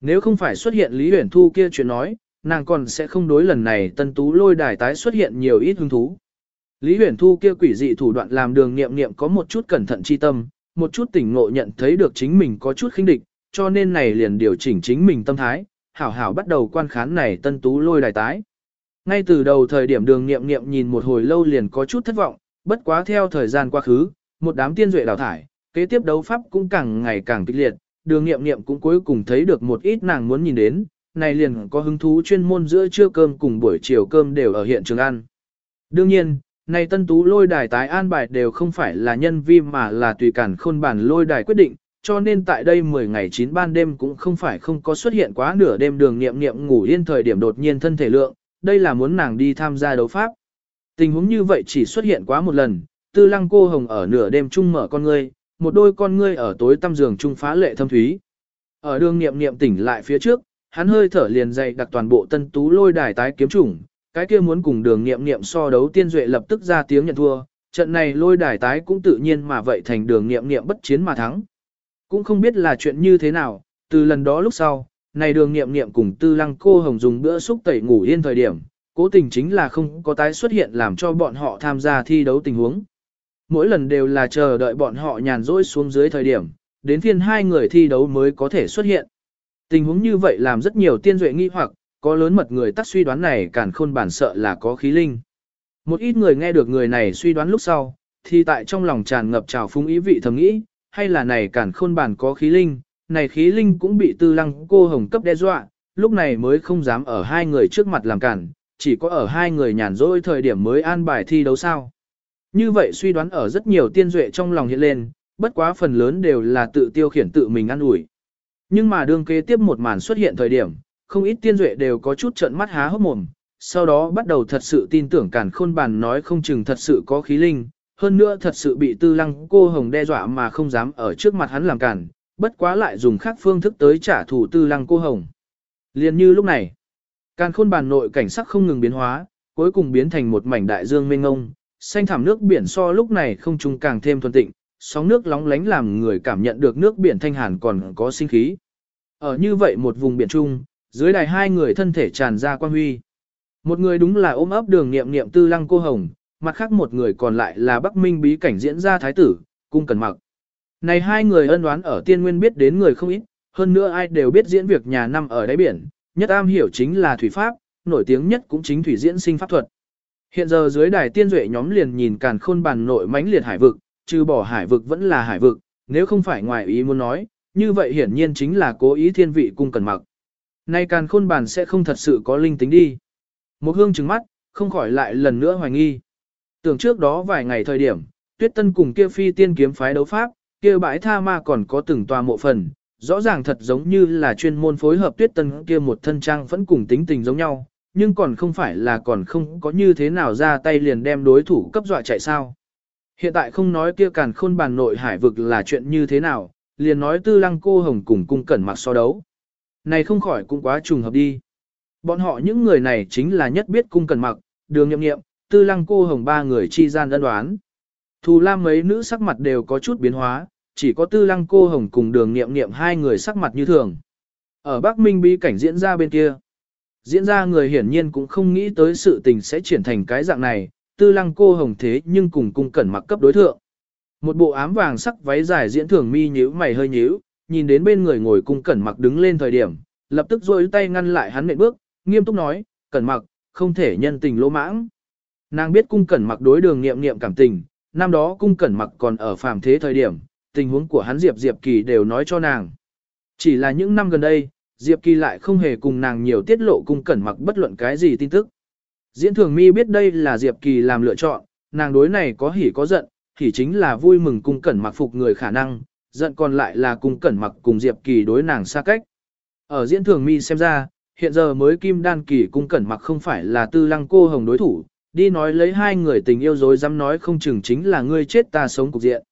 Nếu không phải xuất hiện Lý Huyền Thu kia chuyện nói, nàng còn sẽ không đối lần này tân tú lôi đài tái xuất hiện nhiều ít hứng thú. Lý Huyền Thu kia quỷ dị thủ đoạn làm đường nghiệm nghiệm có một chút cẩn thận chi tâm, một chút tỉnh ngộ nhận thấy được chính mình có chút khinh địch, cho nên này liền điều chỉnh chính mình tâm thái, hảo hảo bắt đầu quan khán này tân tú lôi đài tái. Ngay từ đầu thời điểm đường nghiệm nghiệm nhìn một hồi lâu liền có chút thất vọng, bất quá theo thời gian quá khứ, một đám tiên duệ đào thải, kế tiếp đấu pháp cũng càng ngày càng kịch liệt, đường nghiệm nghiệm cũng cuối cùng thấy được một ít nàng muốn nhìn đến, này liền có hứng thú chuyên môn giữa trưa cơm cùng buổi chiều cơm đều ở hiện trường ăn. Đương nhiên, này tân tú lôi đài tái an bài đều không phải là nhân vi mà là tùy cản khôn bản lôi đài quyết định, cho nên tại đây 10 ngày 9 ban đêm cũng không phải không có xuất hiện quá nửa đêm đường nghiệm nghiệm ngủ yên thời điểm đột nhiên thân thể lượng, đây là muốn nàng đi tham gia đấu pháp. Tình huống như vậy chỉ xuất hiện quá một lần, tư lăng cô hồng ở nửa đêm chung mở con ngươi, một đôi con ngươi ở tối tăm giường trung phá lệ thâm thúy. Ở đường niệm niệm tỉnh lại phía trước, hắn hơi thở liền dày đặc toàn bộ tân tú lôi đài tái kiếm chủng, cái kia muốn cùng đường niệm niệm so đấu tiên duệ lập tức ra tiếng nhận thua, trận này lôi đài tái cũng tự nhiên mà vậy thành đường niệm niệm bất chiến mà thắng. Cũng không biết là chuyện như thế nào, từ lần đó lúc sau, này đường niệm niệm cùng tư lăng cô hồng dùng bữa xúc tẩy ngủ yên thời điểm, cố tình chính là không có tái xuất hiện làm cho bọn họ tham gia thi đấu tình huống. Mỗi lần đều là chờ đợi bọn họ nhàn rỗi xuống dưới thời điểm, đến phiên hai người thi đấu mới có thể xuất hiện. Tình huống như vậy làm rất nhiều tiên duệ nghi hoặc, có lớn mật người tắc suy đoán này cản khôn bản sợ là có khí linh. Một ít người nghe được người này suy đoán lúc sau, thì tại trong lòng tràn ngập trào phúng ý vị thầm nghĩ, hay là này cản khôn bản có khí linh, này khí linh cũng bị tư lăng cô hồng cấp đe dọa, lúc này mới không dám ở hai người trước mặt làm cản, chỉ có ở hai người nhàn rỗi thời điểm mới an bài thi đấu sao. Như vậy suy đoán ở rất nhiều tiên duệ trong lòng hiện lên, bất quá phần lớn đều là tự tiêu khiển tự mình ăn ủi. Nhưng mà đương kế tiếp một màn xuất hiện thời điểm, không ít tiên duệ đều có chút trợn mắt há hốc mồm, sau đó bắt đầu thật sự tin tưởng cản khôn bàn nói không chừng thật sự có khí linh, hơn nữa thật sự bị tư lăng cô hồng đe dọa mà không dám ở trước mặt hắn làm cản, bất quá lại dùng khác phương thức tới trả thù tư lăng cô hồng. Liên như lúc này, càn khôn bàn nội cảnh sắc không ngừng biến hóa, cuối cùng biến thành một mảnh đại dương mênh ngông, xanh thảm nước biển so lúc này không trung càng thêm thuần tịnh, sóng nước lóng lánh làm người cảm nhận được nước biển thanh hàn còn có sinh khí. Ở như vậy một vùng biển trung, dưới đài hai người thân thể tràn ra quang huy. Một người đúng là ôm ấp đường nghiệm nghiệm tư lăng cô hồng, mặt khác một người còn lại là Bắc Minh bí cảnh diễn ra thái tử, cung cần mặc. Này hai người ân đoán ở tiên nguyên biết đến người không ít, hơn nữa ai đều biết diễn việc nhà năm ở đáy biển, nhất am hiểu chính là thủy pháp, nổi tiếng nhất cũng chính thủy diễn sinh pháp thuật. Hiện giờ dưới đài tiên duệ nhóm liền nhìn càn khôn bàn nội mãnh liệt hải vực, trừ bỏ hải vực vẫn là hải vực, nếu không phải ngoài ý muốn nói, như vậy hiển nhiên chính là cố ý thiên vị cung cần mặc. Nay càn khôn bàn sẽ không thật sự có linh tính đi. Một hương trừng mắt, không khỏi lại lần nữa hoài nghi. Tưởng trước đó vài ngày thời điểm, tuyết tân cùng kia phi tiên kiếm phái đấu pháp, kia bãi tha ma còn có từng tòa mộ phần, rõ ràng thật giống như là chuyên môn phối hợp tuyết tân kia một thân trang vẫn cùng tính tình giống nhau, nhưng còn không phải là còn không có như thế nào ra tay liền đem đối thủ cấp dọa chạy sao. Hiện tại không nói kia càn khôn bàn nội hải vực là chuyện như thế nào, liền nói tư lăng cô hồng cùng cung cẩn mặc so đấu. Này không khỏi cũng quá trùng hợp đi. Bọn họ những người này chính là nhất biết cung cẩn mặc, đường nhậm nghiệm, tư lăng cô hồng ba người chi gian đơn đoán. Thù lam mấy nữ sắc mặt đều có chút biến hóa, chỉ có tư lăng cô hồng cùng đường nghiệm nghiệm hai người sắc mặt như thường. Ở Bắc Minh bí cảnh diễn ra bên kia. Diễn ra người hiển nhiên cũng không nghĩ tới sự tình sẽ chuyển thành cái dạng này, tư lăng cô hồng thế nhưng cùng cung cẩn mặc cấp đối thượng. Một bộ ám vàng sắc váy dài diễn thường mi nhíu mày hơi nhíu, nhìn đến bên người ngồi cung cẩn mặc đứng lên thời điểm, lập tức rôi tay ngăn lại hắn nệm bước, nghiêm túc nói, cẩn mặc, không thể nhân tình lỗ mãng. Nàng biết cung cẩn mặc đối đường nghiệm nghiệm cảm tình, năm đó cung cẩn mặc còn ở phàm thế thời điểm, tình huống của hắn Diệp Diệp Kỳ đều nói cho nàng. Chỉ là những năm gần đây, Diệp Kỳ lại không hề cùng nàng nhiều tiết lộ cung cẩn mặc bất luận cái gì tin tức. Diễn thường mi biết đây là Diệp Kỳ làm lựa chọn, nàng đối này có hỉ có giận, hỉ chính là vui mừng cung cẩn mặc phục người khả năng, giận còn lại là cung cẩn mặc cùng Diệp Kỳ đối nàng xa cách. Ở diễn thường mi xem ra, hiện giờ mới kim đan kỳ cung cẩn mặc không phải là tư lăng cô hồng đối thủ, đi nói lấy hai người tình yêu dối dám nói không chừng chính là ngươi chết ta sống cục diện.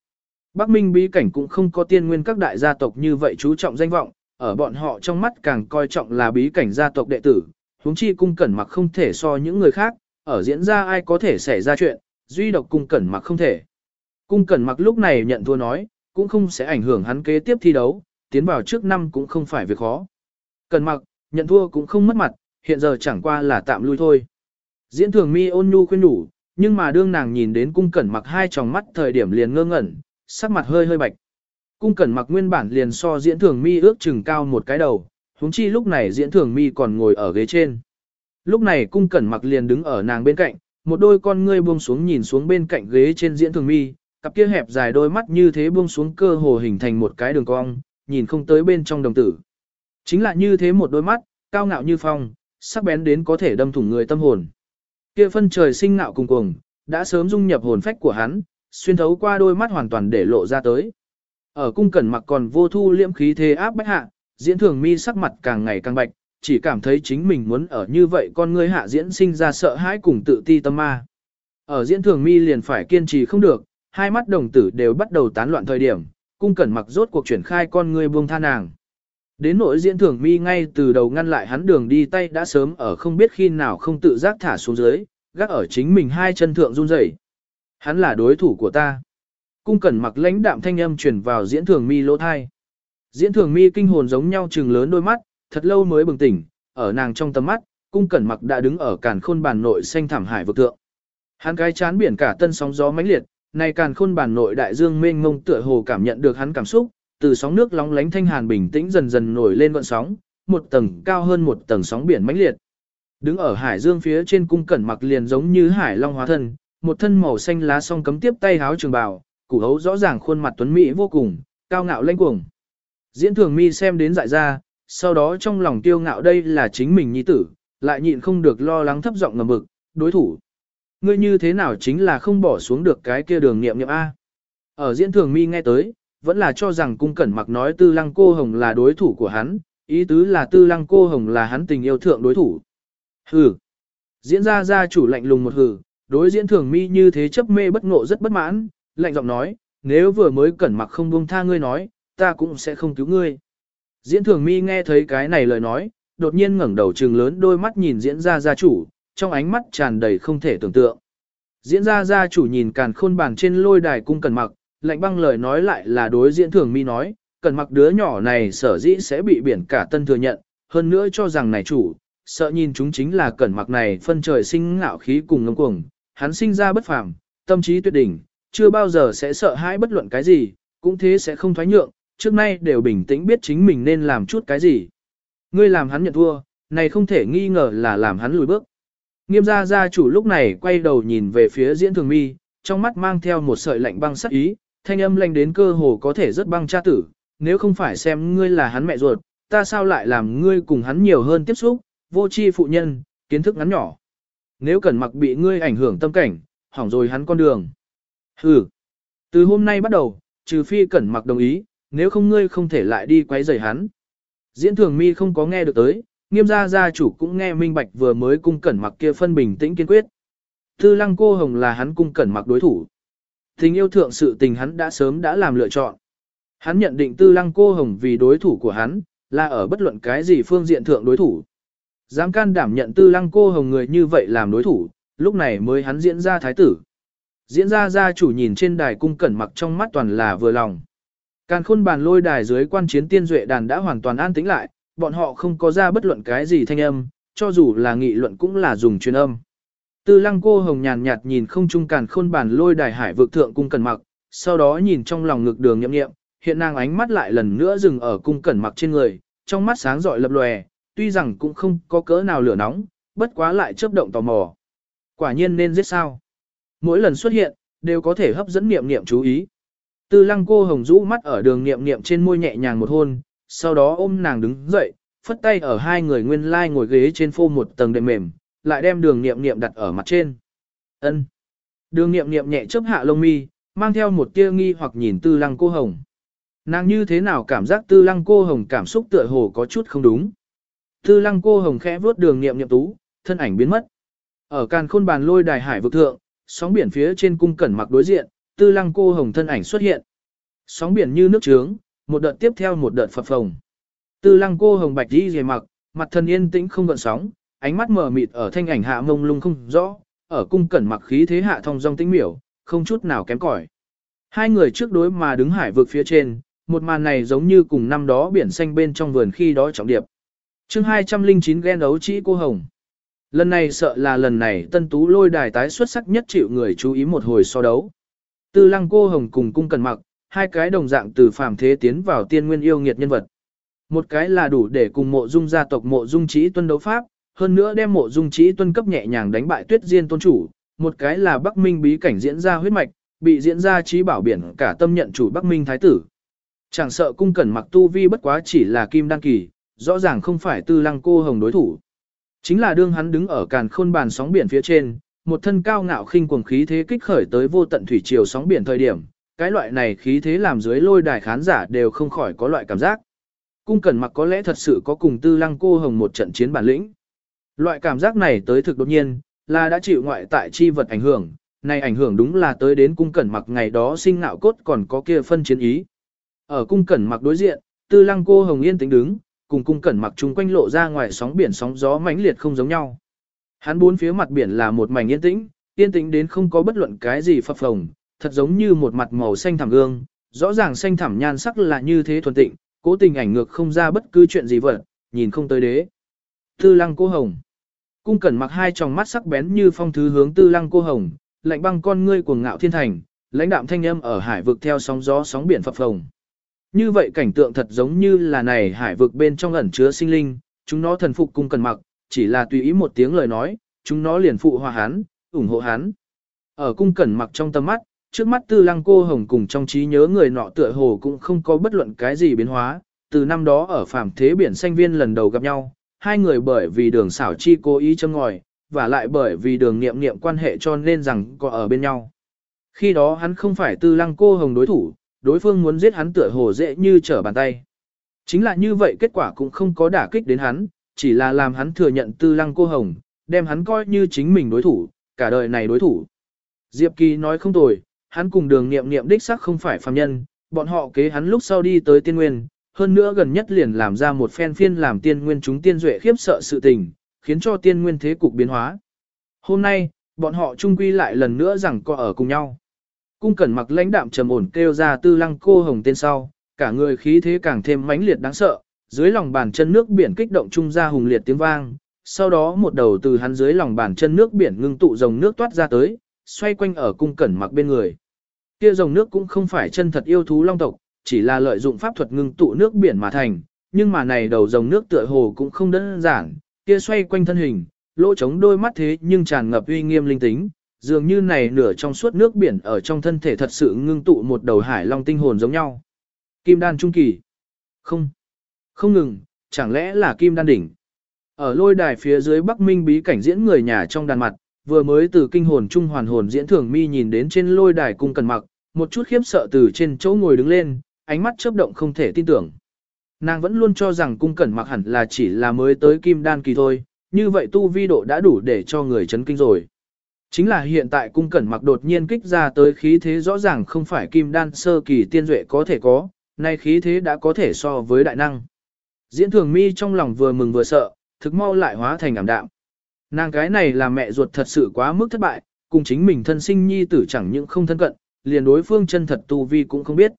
Bắc Minh bí cảnh cũng không có tiên nguyên các đại gia tộc như vậy chú trọng danh vọng, ở bọn họ trong mắt càng coi trọng là bí cảnh gia tộc đệ tử, huống chi cung cẩn mặc không thể so những người khác, ở diễn ra ai có thể xảy ra chuyện, duy độc cung cẩn mặc không thể. Cung cẩn mặc lúc này nhận thua nói, cũng không sẽ ảnh hưởng hắn kế tiếp thi đấu, tiến vào trước năm cũng không phải việc khó. Cẩn mặc, nhận thua cũng không mất mặt, hiện giờ chẳng qua là tạm lui thôi. Diễn thường mi ôn nhu khuyên nhủ, Nhưng mà đương nàng nhìn đến cung cẩn mặc hai tròng mắt thời điểm liền ngơ ngẩn, sắc mặt hơi hơi bạch. Cung cẩn mặc nguyên bản liền so diễn thường mi ước chừng cao một cái đầu, huống chi lúc này diễn thường mi còn ngồi ở ghế trên. Lúc này cung cẩn mặc liền đứng ở nàng bên cạnh, một đôi con ngươi buông xuống nhìn xuống bên cạnh ghế trên diễn thường mi, cặp kia hẹp dài đôi mắt như thế buông xuống cơ hồ hình thành một cái đường cong, nhìn không tới bên trong đồng tử. Chính là như thế một đôi mắt, cao ngạo như phong, sắc bén đến có thể đâm thủng người tâm hồn. Kia phân trời sinh ngạo cùng cuồng, đã sớm dung nhập hồn phách của hắn, xuyên thấu qua đôi mắt hoàn toàn để lộ ra tới. Ở cung cẩn mặc còn vô thu liễm khí thế áp bách hạ, diễn thường mi sắc mặt càng ngày càng bạch, chỉ cảm thấy chính mình muốn ở như vậy con ngươi hạ diễn sinh ra sợ hãi cùng tự ti tâm ma. Ở diễn thường mi liền phải kiên trì không được, hai mắt đồng tử đều bắt đầu tán loạn thời điểm, cung cẩn mặc rốt cuộc chuyển khai con ngươi buông tha nàng. Đến nỗi diễn thường mi ngay từ đầu ngăn lại hắn đường đi tay đã sớm ở không biết khi nào không tự giác thả xuống dưới, gác ở chính mình hai chân thượng run rẩy. Hắn là đối thủ của ta. Cung cẩn mặc lãnh đạm thanh âm chuyển vào diễn thường mi lỗ thai. Diễn thường mi kinh hồn giống nhau trừng lớn đôi mắt, thật lâu mới bừng tỉnh, ở nàng trong tầm mắt, cung cẩn mặc đã đứng ở càn khôn bàn nội xanh thảm hải vực thượng. Hắn cái chán biển cả tân sóng gió mãnh liệt, này càn khôn bàn nội đại dương mênh mông tựa hồ cảm nhận được hắn cảm xúc, từ sóng nước lóng lánh thanh hàn bình tĩnh dần dần nổi lên gợn sóng, một tầng cao hơn một tầng sóng biển mãnh liệt. Đứng ở hải dương phía trên cung cẩn mặc liền giống như hải long hóa thân, một thân màu xanh lá song cấm tiếp tay háo trường bào, củ hấu rõ ràng khuôn mặt tuấn mỹ vô cùng, cao ngạo lanh cuồng. Diễn thường mi xem đến dại ra, sau đó trong lòng tiêu ngạo đây là chính mình nhi tử, lại nhịn không được lo lắng thấp giọng ngầm bực, đối thủ. Ngươi như thế nào chính là không bỏ xuống được cái kia đường nghiệm nghiệm A. Ở diễn thường mi nghe tới, vẫn là cho rằng cung cẩn mặc nói tư lăng cô hồng là đối thủ của hắn, ý tứ là tư lăng cô hồng là hắn tình yêu thượng đối thủ. Hừ. Diễn ra gia chủ lạnh lùng một hừ, đối diễn thường mi như thế chấp mê bất ngộ rất bất mãn, lạnh giọng nói, nếu vừa mới cẩn mặc không buông tha ngươi nói, ta cũng sẽ không cứu ngươi. Diễn thường mi nghe thấy cái này lời nói, đột nhiên ngẩng đầu trừng lớn đôi mắt nhìn diễn ra gia chủ, trong ánh mắt tràn đầy không thể tưởng tượng. Diễn ra gia chủ nhìn càn khôn bàn trên lôi đài cung cẩn mặc, lạnh băng lời nói lại là đối diễn thường mi nói, cẩn mặc đứa nhỏ này sở dĩ sẽ bị biển cả tân thừa nhận, hơn nữa cho rằng này chủ, sợ nhìn chúng chính là cẩn mặc này phân trời sinh ngạo khí cùng ngâm cuồng, hắn sinh ra bất phàm, tâm trí tuyệt đỉnh, chưa bao giờ sẽ sợ hãi bất luận cái gì, cũng thế sẽ không thoái nhượng, trước nay đều bình tĩnh biết chính mình nên làm chút cái gì. Ngươi làm hắn nhận thua, này không thể nghi ngờ là làm hắn lùi bước. Nghiêm gia gia chủ lúc này quay đầu nhìn về phía diễn thường mi, trong mắt mang theo một sợi lạnh băng sắc ý, thanh âm lạnh đến cơ hồ có thể rất băng cha tử, nếu không phải xem ngươi là hắn mẹ ruột, ta sao lại làm ngươi cùng hắn nhiều hơn tiếp xúc, vô chi phụ nhân, kiến thức ngắn nhỏ. Nếu cần mặc bị ngươi ảnh hưởng tâm cảnh, hỏng rồi hắn con đường. Hừ, từ hôm nay bắt đầu, trừ phi cẩn mặc đồng ý, nếu không ngươi không thể lại đi quấy rầy hắn. Diễn thường mi không có nghe được tới, nghiêm gia gia chủ cũng nghe minh bạch vừa mới cung cẩn mặc kia phân bình tĩnh kiên quyết. Tư lăng cô hồng là hắn cung cẩn mặc đối thủ. Tình yêu thượng sự tình hắn đã sớm đã làm lựa chọn. Hắn nhận định tư lăng cô hồng vì đối thủ của hắn, là ở bất luận cái gì phương diện thượng đối thủ. Dám can đảm nhận tư lăng cô hồng người như vậy làm đối thủ, lúc này mới hắn diễn ra thái tử. Diễn ra gia chủ nhìn trên đài cung cẩn mặc trong mắt toàn là vừa lòng. Càn khôn bàn lôi đài dưới quan chiến tiên duệ đàn đã hoàn toàn an tĩnh lại, bọn họ không có ra bất luận cái gì thanh âm, cho dù là nghị luận cũng là dùng truyền âm. Tư lăng cô hồng nhàn nhạt nhìn không trung càn khôn bàn lôi đài hải vực thượng cung cẩn mặc, sau đó nhìn trong lòng ngực đường nhậm nghiệm, hiện nàng ánh mắt lại lần nữa dừng ở cung cẩn mặc trên người, trong mắt sáng rọi lập lòe, tuy rằng cũng không có cỡ nào lửa nóng, bất quá lại chớp động tò mò. Quả nhiên nên giết sao. Mỗi lần xuất hiện, đều có thể hấp dẫn niệm niệm chú ý. Tư lăng cô hồng rũ mắt ở đường niệm niệm trên môi nhẹ nhàng một hôn, sau đó ôm nàng đứng dậy, phất tay ở hai người nguyên lai ngồi ghế trên phô một tầng đệm mềm, lại đem đường niệm niệm đặt ở mặt trên. ân Đường niệm niệm nhẹ chớp hạ lông mi, mang theo một tia nghi hoặc nhìn tư lăng cô hồng. Nàng như thế nào cảm giác tư lăng cô hồng cảm xúc tựa hồ có chút không đúng. Tư lăng cô hồng khẽ vuốt đường niệm niệm tú, thân ảnh biến mất. Ở càn khôn bàn lôi đài hải vực thượng, sóng biển phía trên cung cẩn mặc đối diện, tư lăng cô hồng thân ảnh xuất hiện. Sóng biển như nước trướng, một đợt tiếp theo một đợt phập phồng. Tư lăng cô hồng bạch đi dề mặc, mặt thân yên tĩnh không gợn sóng, ánh mắt mờ mịt ở thanh ảnh hạ mông lung không rõ, ở cung cẩn mặc khí thế hạ thông dong tĩnh miểu, không chút nào kém cỏi. Hai người trước đối mà đứng hải vực phía trên, một màn này giống như cùng năm đó biển xanh bên trong vườn khi đó trọng điệp. chương 209 ghen đấu trĩ cô hồng. Lần này sợ là lần này tân tú lôi đài tái xuất sắc nhất chịu người chú ý một hồi so đấu. Tư lăng cô hồng cùng cung cần mặc, hai cái đồng dạng từ phàm thế tiến vào tiên nguyên yêu nghiệt nhân vật. Một cái là đủ để cùng mộ dung gia tộc mộ dung trí tuân đấu pháp, hơn nữa đem mộ dung trí tuân cấp nhẹ nhàng đánh bại tuyết diên tôn chủ. Một cái là Bắc Minh bí cảnh diễn ra huyết mạch, bị diễn ra trí bảo biển cả tâm nhận chủ Bắc Minh thái tử. Chẳng sợ cung cẩn mặc tu vi bất quá chỉ là kim đăng kỳ, rõ ràng không phải tư lăng cô hồng đối thủ. Chính là đương hắn đứng ở càn khôn bàn sóng biển phía trên, một thân cao ngạo khinh cuồng khí thế kích khởi tới vô tận thủy triều sóng biển thời điểm, cái loại này khí thế làm dưới lôi đài khán giả đều không khỏi có loại cảm giác. Cung cẩn mặc có lẽ thật sự có cùng tư lăng cô hồng một trận chiến bản lĩnh. Loại cảm giác này tới thực đột nhiên, là đã chịu ngoại tại chi vật ảnh hưởng, này ảnh hưởng đúng là tới đến cung cẩn mặc ngày đó sinh ngạo cốt còn có kia phân chiến ý. Ở cung cẩn mặc đối diện, tư lăng cô hồng yên tĩnh đứng, cùng cung cẩn mặc chung quanh lộ ra ngoài sóng biển sóng gió mãnh liệt không giống nhau. Hắn bốn phía mặt biển là một mảnh yên tĩnh, yên tĩnh đến không có bất luận cái gì phập phồng, thật giống như một mặt màu xanh thẳm gương, rõ ràng xanh thẳm nhan sắc là như thế thuần tịnh, cố tình ảnh ngược không ra bất cứ chuyện gì vật, nhìn không tới đế. Tư lăng cô hồng. Cung cẩn mặc hai tròng mắt sắc bén như phong thứ hướng tư lăng cô hồng, lạnh băng con ngươi cuồng ngạo thiên thành, lãnh đạm thanh âm ở hải vực theo sóng gió sóng biển phập phồng. Như vậy cảnh tượng thật giống như là này hải vực bên trong ẩn chứa sinh linh, chúng nó thần phục cung cần mặc, chỉ là tùy ý một tiếng lời nói, chúng nó liền phụ hòa hắn, ủng hộ hắn. Ở cung cẩn mặc trong tâm mắt, trước mắt tư lăng cô hồng cùng trong trí nhớ người nọ tựa hồ cũng không có bất luận cái gì biến hóa, từ năm đó ở phạm thế biển xanh viên lần đầu gặp nhau, hai người bởi vì đường xảo chi cố ý châm ngòi, và lại bởi vì đường nghiệm nghiệm quan hệ cho nên rằng có ở bên nhau. Khi đó hắn không phải tư lăng cô hồng đối thủ, đối phương muốn giết hắn tựa hồ dễ như trở bàn tay. Chính là như vậy kết quả cũng không có đả kích đến hắn, chỉ là làm hắn thừa nhận tư lăng cô hồng, đem hắn coi như chính mình đối thủ, cả đời này đối thủ. Diệp Kỳ nói không tồi, hắn cùng đường nghiệm nghiệm đích sắc không phải phàm nhân, bọn họ kế hắn lúc sau đi tới tiên nguyên, hơn nữa gần nhất liền làm ra một phen phiên làm tiên nguyên chúng tiên duệ khiếp sợ sự tình, khiến cho tiên nguyên thế cục biến hóa. Hôm nay, bọn họ chung quy lại lần nữa rằng co ở cùng nhau. Cung cẩn mặc lãnh đạm trầm ổn kêu ra tư lăng cô hồng tên sau, cả người khí thế càng thêm mãnh liệt đáng sợ, dưới lòng bàn chân nước biển kích động trung ra hùng liệt tiếng vang, sau đó một đầu từ hắn dưới lòng bàn chân nước biển ngưng tụ dòng nước toát ra tới, xoay quanh ở cung cẩn mặc bên người. Kia dòng nước cũng không phải chân thật yêu thú long tộc, chỉ là lợi dụng pháp thuật ngưng tụ nước biển mà thành, nhưng mà này đầu dòng nước tựa hồ cũng không đơn giản, kia xoay quanh thân hình, lỗ trống đôi mắt thế nhưng tràn ngập uy nghiêm linh tính, dường như này nửa trong suốt nước biển ở trong thân thể thật sự ngưng tụ một đầu hải long tinh hồn giống nhau. Kim đan trung kỳ. Không. Không ngừng, chẳng lẽ là kim đan đỉnh. Ở lôi đài phía dưới Bắc Minh bí cảnh diễn người nhà trong đàn mặt, vừa mới từ kinh hồn trung hoàn hồn diễn thường mi nhìn đến trên lôi đài cung cần mặc, một chút khiếp sợ từ trên chỗ ngồi đứng lên, ánh mắt chớp động không thể tin tưởng. Nàng vẫn luôn cho rằng cung cẩn mặc hẳn là chỉ là mới tới kim đan kỳ thôi, như vậy tu vi độ đã đủ để cho người chấn kinh rồi. Chính là hiện tại cung cẩn mặc đột nhiên kích ra tới khí thế rõ ràng không phải kim đan sơ kỳ tiên duệ có thể có, nay khí thế đã có thể so với đại năng. Diễn thường mi trong lòng vừa mừng vừa sợ, thực mau lại hóa thành ảm đạm. Nàng cái này là mẹ ruột thật sự quá mức thất bại, cùng chính mình thân sinh nhi tử chẳng những không thân cận, liền đối phương chân thật tu vi cũng không biết.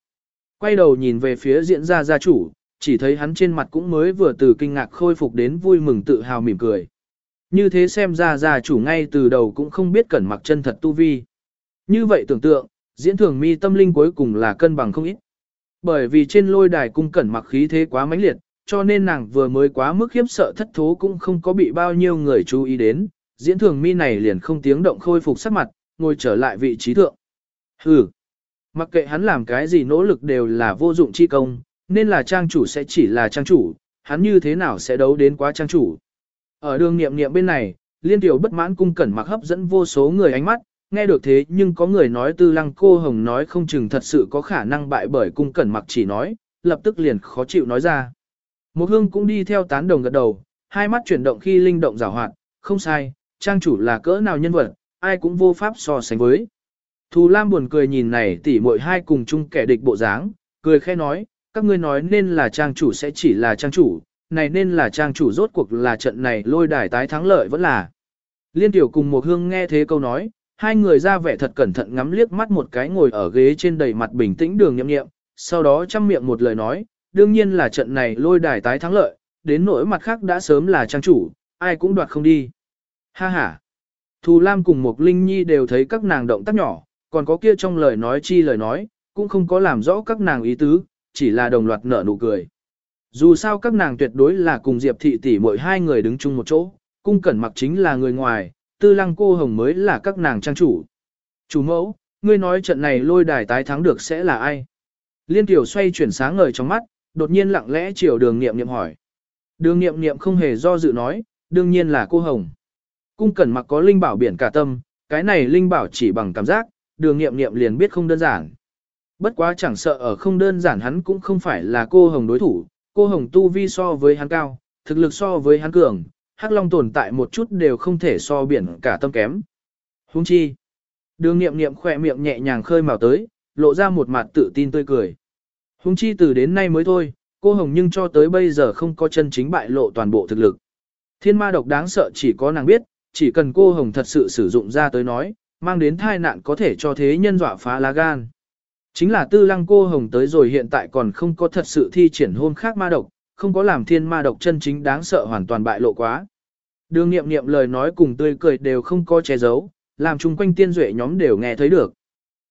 Quay đầu nhìn về phía diễn gia gia chủ, chỉ thấy hắn trên mặt cũng mới vừa từ kinh ngạc khôi phục đến vui mừng tự hào mỉm cười. Như thế xem ra gia chủ ngay từ đầu cũng không biết cẩn mặc chân thật tu vi. Như vậy tưởng tượng, diễn thường mi tâm linh cuối cùng là cân bằng không ít. Bởi vì trên lôi đài cung cẩn mặc khí thế quá mãnh liệt, cho nên nàng vừa mới quá mức khiếp sợ thất thố cũng không có bị bao nhiêu người chú ý đến. Diễn thường mi này liền không tiếng động khôi phục sắc mặt, ngồi trở lại vị trí thượng. Hừ, mặc kệ hắn làm cái gì nỗ lực đều là vô dụng chi công, nên là trang chủ sẽ chỉ là trang chủ, hắn như thế nào sẽ đấu đến quá trang chủ. Ở đường nghiệm nghiệm bên này, liên tiểu bất mãn cung cẩn mặc hấp dẫn vô số người ánh mắt, nghe được thế nhưng có người nói tư lăng cô hồng nói không chừng thật sự có khả năng bại bởi cung cẩn mặc chỉ nói, lập tức liền khó chịu nói ra. Một hương cũng đi theo tán đồng gật đầu, hai mắt chuyển động khi linh động rào hoạt, không sai, trang chủ là cỡ nào nhân vật, ai cũng vô pháp so sánh với. Thù Lam buồn cười nhìn này tỉ muội hai cùng chung kẻ địch bộ dáng, cười khẽ nói, các ngươi nói nên là trang chủ sẽ chỉ là trang chủ, này nên là trang chủ rốt cuộc là trận này lôi đài tái thắng lợi vẫn là. Liên tiểu cùng một hương nghe thế câu nói, hai người ra vẻ thật cẩn thận ngắm liếc mắt một cái ngồi ở ghế trên đầy mặt bình tĩnh đường nhậm nghiệm, sau đó chăm miệng một lời nói, đương nhiên là trận này lôi đài tái thắng lợi, đến nỗi mặt khác đã sớm là trang chủ, ai cũng đoạt không đi. Ha ha. Thù Lam cùng một Linh Nhi đều thấy các nàng động tác nhỏ, còn có kia trong lời nói chi lời nói, cũng không có làm rõ các nàng ý tứ, chỉ là đồng loạt nở nụ cười. Dù sao các nàng tuyệt đối là cùng Diệp thị tỷ mỗi hai người đứng chung một chỗ, cung cẩn mặc chính là người ngoài, tư lăng cô hồng mới là các nàng trang chủ. Chủ mẫu, ngươi nói trận này lôi đài tái thắng được sẽ là ai? Liên tiểu xoay chuyển sáng ngời trong mắt, đột nhiên lặng lẽ chiều đường nghiệm nghiệm hỏi. Đường nghiệm nghiệm không hề do dự nói, đương nhiên là cô hồng. Cung cẩn mặc có linh bảo biển cả tâm, cái này linh bảo chỉ bằng cảm giác, đường nghiệm nghiệm liền biết không đơn giản. Bất quá chẳng sợ ở không đơn giản hắn cũng không phải là cô hồng đối thủ, cô hồng tu vi so với hắn cao, thực lực so với hắn cường, hắc long tồn tại một chút đều không thể so biển cả tâm kém. Hung chi. Đường nghiệm nghiệm khỏe miệng nhẹ nhàng khơi màu tới, lộ ra một mặt tự tin tươi cười. Hung chi từ đến nay mới thôi, cô hồng nhưng cho tới bây giờ không có chân chính bại lộ toàn bộ thực lực. Thiên ma độc đáng sợ chỉ có nàng biết, chỉ cần cô hồng thật sự sử dụng ra tới nói, mang đến thai nạn có thể cho thế nhân dọa phá lá gan. Chính là tư lăng cô hồng tới rồi hiện tại còn không có thật sự thi triển hôn khác ma độc, không có làm thiên ma độc chân chính đáng sợ hoàn toàn bại lộ quá. Đường nghiệm nghiệm lời nói cùng tươi cười đều không có che giấu, làm chung quanh tiên duệ nhóm đều nghe thấy được.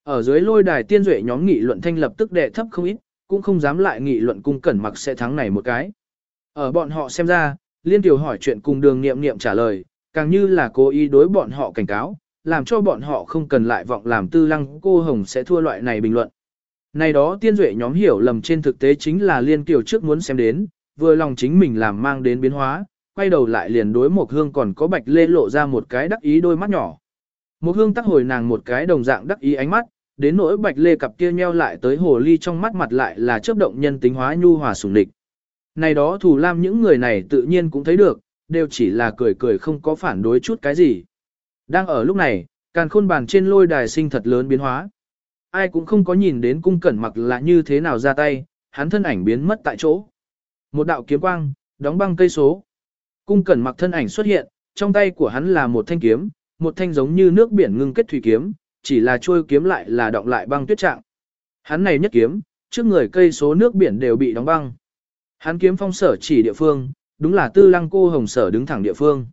Ở dưới lôi đài tiên duệ nhóm nghị luận thanh lập tức đệ thấp không ít, cũng không dám lại nghị luận cung cẩn mặc sẽ thắng này một cái. Ở bọn họ xem ra, liên tiểu hỏi chuyện cùng đường nghiệm nghiệm trả lời, càng như là cố ý đối bọn họ cảnh cáo, làm cho bọn họ không cần lại vọng làm tư lăng cô hồng sẽ thua loại này bình luận. Này đó tiên duệ nhóm hiểu lầm trên thực tế chính là liên kiều trước muốn xem đến, vừa lòng chính mình làm mang đến biến hóa, quay đầu lại liền đối một hương còn có bạch lê lộ ra một cái đắc ý đôi mắt nhỏ. Một hương tắc hồi nàng một cái đồng dạng đắc ý ánh mắt, đến nỗi bạch lê cặp kia nheo lại tới hồ ly trong mắt mặt lại là chớp động nhân tính hóa nhu hòa sủng địch. Này đó thủ lam những người này tự nhiên cũng thấy được, đều chỉ là cười cười không có phản đối chút cái gì. Đang ở lúc này, càn khôn bàn trên lôi đài sinh thật lớn biến hóa. Ai cũng không có nhìn đến cung cẩn mặc là như thế nào ra tay, hắn thân ảnh biến mất tại chỗ. Một đạo kiếm quang, đóng băng cây số. Cung cẩn mặc thân ảnh xuất hiện, trong tay của hắn là một thanh kiếm, một thanh giống như nước biển ngưng kết thủy kiếm, chỉ là trôi kiếm lại là động lại băng tuyết trạng. Hắn này nhất kiếm, trước người cây số nước biển đều bị đóng băng. Hắn kiếm phong sở chỉ địa phương, đúng là tư lăng cô hồng sở đứng thẳng địa phương.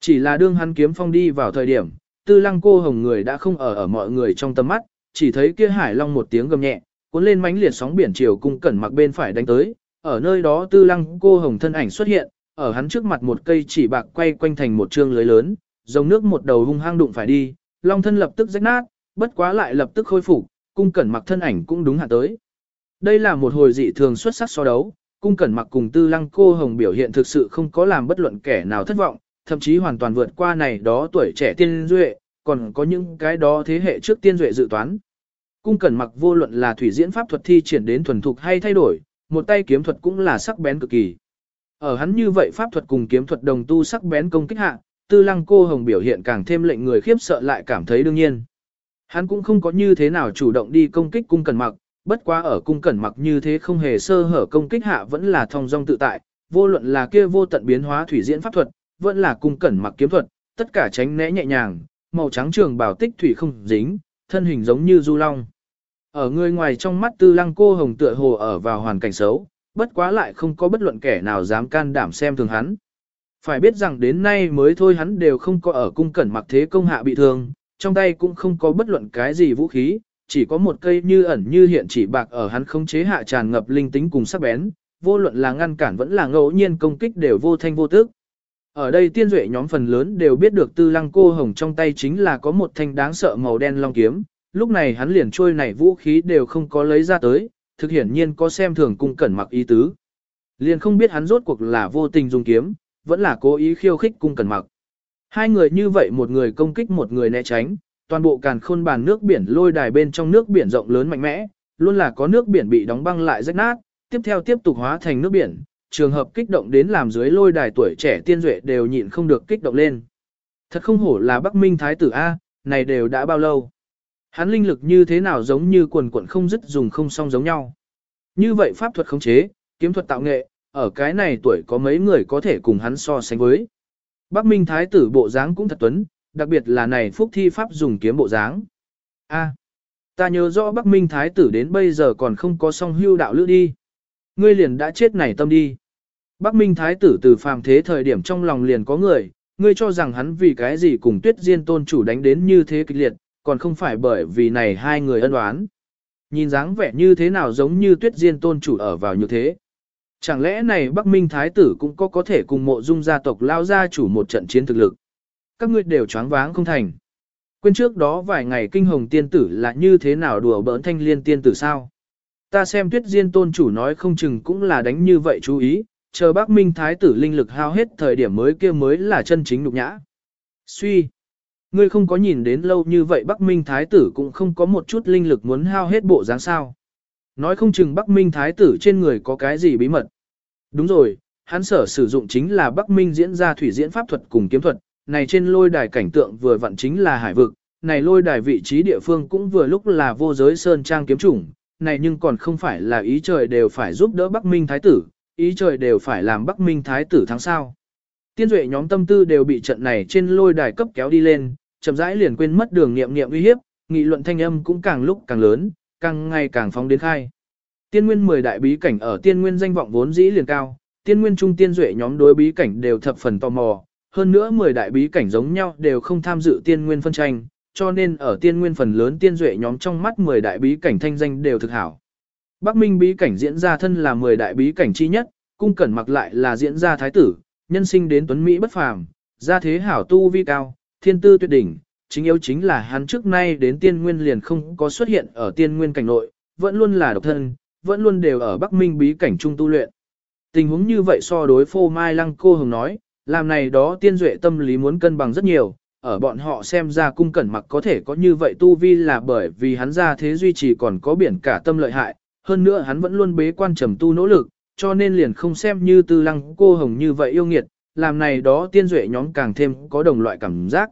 Chỉ là đương hắn kiếm phong đi vào thời điểm, tư lăng cô hồng người đã không ở ở mọi người trong tầm mắt, chỉ thấy kia hải long một tiếng gầm nhẹ, cuốn lên mánh liệt sóng biển chiều cung cẩn mặc bên phải đánh tới, ở nơi đó tư lăng cô hồng thân ảnh xuất hiện, ở hắn trước mặt một cây chỉ bạc quay quanh thành một trương lưới lớn, dòng nước một đầu hung hăng đụng phải đi, long thân lập tức rách nát, bất quá lại lập tức khôi phục, cung cẩn mặc thân ảnh cũng đúng hạ tới. Đây là một hồi dị thường xuất sắc so đấu, cung cẩn mặc cùng tư lăng cô hồng biểu hiện thực sự không có làm bất luận kẻ nào thất vọng, thậm chí hoàn toàn vượt qua này đó tuổi trẻ tiên duệ, còn có những cái đó thế hệ trước tiên duệ dự toán. Cung cẩn mặc vô luận là thủy diễn pháp thuật thi triển đến thuần thục hay thay đổi, một tay kiếm thuật cũng là sắc bén cực kỳ. Ở hắn như vậy pháp thuật cùng kiếm thuật đồng tu sắc bén công kích hạ, tư lăng cô hồng biểu hiện càng thêm lệnh người khiếp sợ lại cảm thấy đương nhiên. Hắn cũng không có như thế nào chủ động đi công kích cung cẩn mặc, bất quá ở cung cẩn mặc như thế không hề sơ hở công kích hạ vẫn là thong dong tự tại, vô luận là kia vô tận biến hóa thủy diễn pháp thuật, vẫn là cung cẩn mặc kiếm thuật, tất cả tránh né nhẹ nhàng, màu trắng trường bảo tích thủy không dính, thân hình giống như du long. Ở người ngoài trong mắt tư lăng cô hồng tựa hồ ở vào hoàn cảnh xấu, bất quá lại không có bất luận kẻ nào dám can đảm xem thường hắn. Phải biết rằng đến nay mới thôi hắn đều không có ở cung cẩn mặc thế công hạ bị thương, trong tay cũng không có bất luận cái gì vũ khí, chỉ có một cây như ẩn như hiện chỉ bạc ở hắn không chế hạ tràn ngập linh tính cùng sắc bén, vô luận là ngăn cản vẫn là ngẫu nhiên công kích đều vô thanh vô tức. Ở đây tiên duệ nhóm phần lớn đều biết được tư lăng cô hồng trong tay chính là có một thanh đáng sợ màu đen long kiếm, lúc này hắn liền trôi này vũ khí đều không có lấy ra tới, thực hiển nhiên có xem thường cung cẩn mặc ý tứ. Liền không biết hắn rốt cuộc là vô tình dùng kiếm, vẫn là cố ý khiêu khích cung cẩn mặc. Hai người như vậy một người công kích một người né tránh, toàn bộ càn khôn bàn nước biển lôi đài bên trong nước biển rộng lớn mạnh mẽ, luôn là có nước biển bị đóng băng lại rách nát, tiếp theo tiếp tục hóa thành nước biển, trường hợp kích động đến làm dưới lôi đài tuổi trẻ tiên duệ đều nhịn không được kích động lên. Thật không hổ là Bắc Minh Thái tử A, này đều đã bao lâu. Hắn linh lực như thế nào giống như quần quận không dứt dùng không song giống nhau. Như vậy pháp thuật khống chế, kiếm thuật tạo nghệ, ở cái này tuổi có mấy người có thể cùng hắn so sánh với. Bắc Minh Thái tử bộ dáng cũng thật tuấn, đặc biệt là này phúc thi pháp dùng kiếm bộ dáng. A, ta nhớ rõ Bắc Minh Thái tử đến bây giờ còn không có song hưu đạo lữ đi. Ngươi liền đã chết này tâm đi. Bắc Minh Thái tử từ phàm thế thời điểm trong lòng liền có người, Ngươi cho rằng hắn vì cái gì cùng tuyết diên tôn chủ đánh đến như thế kịch liệt, còn không phải bởi vì này hai người ân oán. Nhìn dáng vẻ như thế nào giống như tuyết diên tôn chủ ở vào như thế. Chẳng lẽ này Bắc Minh Thái tử cũng có có thể cùng mộ dung gia tộc lao gia chủ một trận chiến thực lực. Các ngươi đều choáng váng không thành. Quên trước đó vài ngày kinh hồng tiên tử là như thế nào đùa bỡn thanh liên tiên tử sao. Ta xem tuyết diên tôn chủ nói không chừng cũng là đánh như vậy chú ý, chờ Bắc Minh Thái tử linh lực hao hết thời điểm mới kia mới là chân chính nhục nhã. Suy. Ngươi không có nhìn đến lâu như vậy Bắc Minh Thái tử cũng không có một chút linh lực muốn hao hết bộ dáng sao. Nói không chừng Bắc Minh Thái tử trên người có cái gì bí mật. Đúng rồi, hắn sở sử dụng chính là Bắc Minh diễn ra thủy diễn pháp thuật cùng kiếm thuật, này trên lôi đài cảnh tượng vừa vặn chính là hải vực, này lôi đài vị trí địa phương cũng vừa lúc là vô giới sơn trang kiếm chủng, này nhưng còn không phải là ý trời đều phải giúp đỡ Bắc Minh Thái tử, ý trời đều phải làm Bắc Minh Thái tử thắng sao. Tiên duệ nhóm tâm tư đều bị trận này trên lôi đài cấp kéo đi lên, chậm rãi liền quên mất đường nghiệm nghiệm uy hiếp, nghị luận thanh âm cũng càng lúc càng lớn, càng ngày càng phóng đến khai. Tiên nguyên 10 đại bí cảnh ở tiên nguyên danh vọng vốn dĩ liền cao, tiên nguyên trung tiên duệ nhóm đối bí cảnh đều thập phần tò mò, hơn nữa 10 đại bí cảnh giống nhau đều không tham dự tiên nguyên phân tranh, cho nên ở tiên nguyên phần lớn tiên duệ nhóm trong mắt 10 đại bí cảnh thanh danh đều thực hảo. Bắc Minh bí cảnh diễn ra thân là 10 đại bí cảnh chi nhất, cung cẩn mặc lại là diễn ra thái tử, nhân sinh đến tuấn Mỹ bất phàm, gia thế hảo tu vi cao, thiên tư tuyệt đỉnh, chính yếu chính là hắn trước nay đến tiên nguyên liền không có xuất hiện ở tiên nguyên cảnh nội, vẫn luôn là độc thân, vẫn luôn đều ở Bắc Minh bí cảnh trung tu luyện. Tình huống như vậy so đối phô Mai Lăng cô hồng nói, làm này đó tiên duệ tâm lý muốn cân bằng rất nhiều, ở bọn họ xem ra cung cẩn mặc có thể có như vậy tu vi là bởi vì hắn ra thế duy trì còn có biển cả tâm lợi hại, hơn nữa hắn vẫn luôn bế quan trầm tu nỗ lực, cho nên liền không xem như tư lăng cô hồng như vậy yêu nghiệt, làm này đó tiên duệ nhóm càng thêm có đồng loại cảm giác.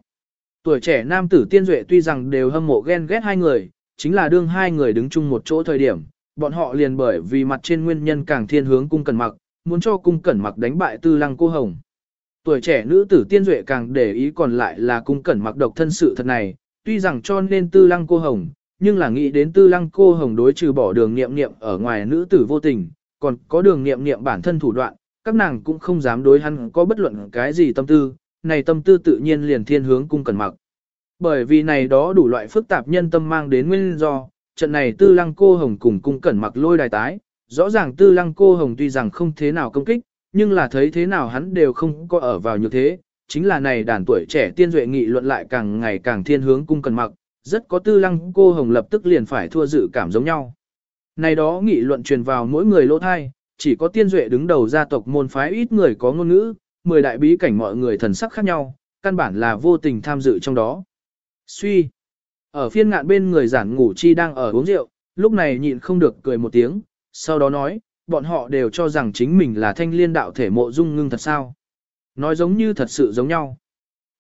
Tuổi trẻ nam tử tiên duệ tuy rằng đều hâm mộ ghen ghét hai người, chính là đương hai người đứng chung một chỗ thời điểm, bọn họ liền bởi vì mặt trên nguyên nhân càng thiên hướng cung cẩn mặc, muốn cho cung cẩn mặc đánh bại tư lăng cô hồng. Tuổi trẻ nữ tử tiên duệ càng để ý còn lại là cung cẩn mặc độc thân sự thật này, tuy rằng cho nên tư lăng cô hồng, nhưng là nghĩ đến tư lăng cô hồng đối trừ bỏ đường nghiệm nghiệm ở ngoài nữ tử vô tình, còn có đường nghiệm nghiệm bản thân thủ đoạn, các nàng cũng không dám đối hắn có bất luận cái gì tâm tư, này tâm tư tự nhiên liền thiên hướng cung cẩn mặc. Bởi vì này đó đủ loại phức tạp nhân tâm mang đến nguyên do, trận này tư lăng cô hồng cùng cung cẩn mặc lôi đài tái, rõ ràng tư lăng cô hồng tuy rằng không thế nào công kích, nhưng là thấy thế nào hắn đều không có ở vào như thế, chính là này đàn tuổi trẻ tiên duệ nghị luận lại càng ngày càng thiên hướng cung cần mặc, rất có tư lăng cô hồng lập tức liền phải thua dự cảm giống nhau. Này đó nghị luận truyền vào mỗi người lỗ thai, chỉ có tiên duệ đứng đầu gia tộc môn phái ít người có ngôn ngữ, mười đại bí cảnh mọi người thần sắc khác nhau, căn bản là vô tình tham dự trong đó. Suy. Ở phiên ngạn bên người giản ngủ chi đang ở uống rượu, lúc này nhịn không được cười một tiếng, sau đó nói, bọn họ đều cho rằng chính mình là thanh liên đạo thể mộ dung ngưng thật sao. Nói giống như thật sự giống nhau.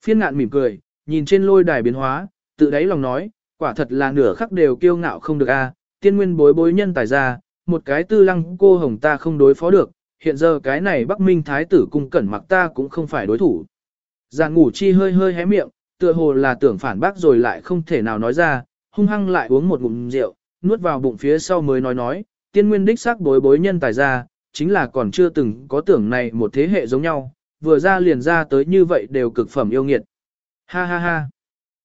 Phiên ngạn mỉm cười, nhìn trên lôi đài biến hóa, tự đáy lòng nói, quả thật là nửa khắc đều kiêu ngạo không được a, tiên nguyên bối bối nhân tài ra, một cái tư lăng cô hồng ta không đối phó được, hiện giờ cái này Bắc Minh thái tử cung cẩn mặc ta cũng không phải đối thủ. già ngủ chi hơi hơi hé miệng, tựa hồ là tưởng phản bác rồi lại không thể nào nói ra, hung hăng lại uống một ngụm rượu, nuốt vào bụng phía sau mới nói nói, tiên nguyên đích xác bối bối nhân tài ra, chính là còn chưa từng có tưởng này một thế hệ giống nhau, vừa ra liền ra tới như vậy đều cực phẩm yêu nghiệt. Ha ha ha.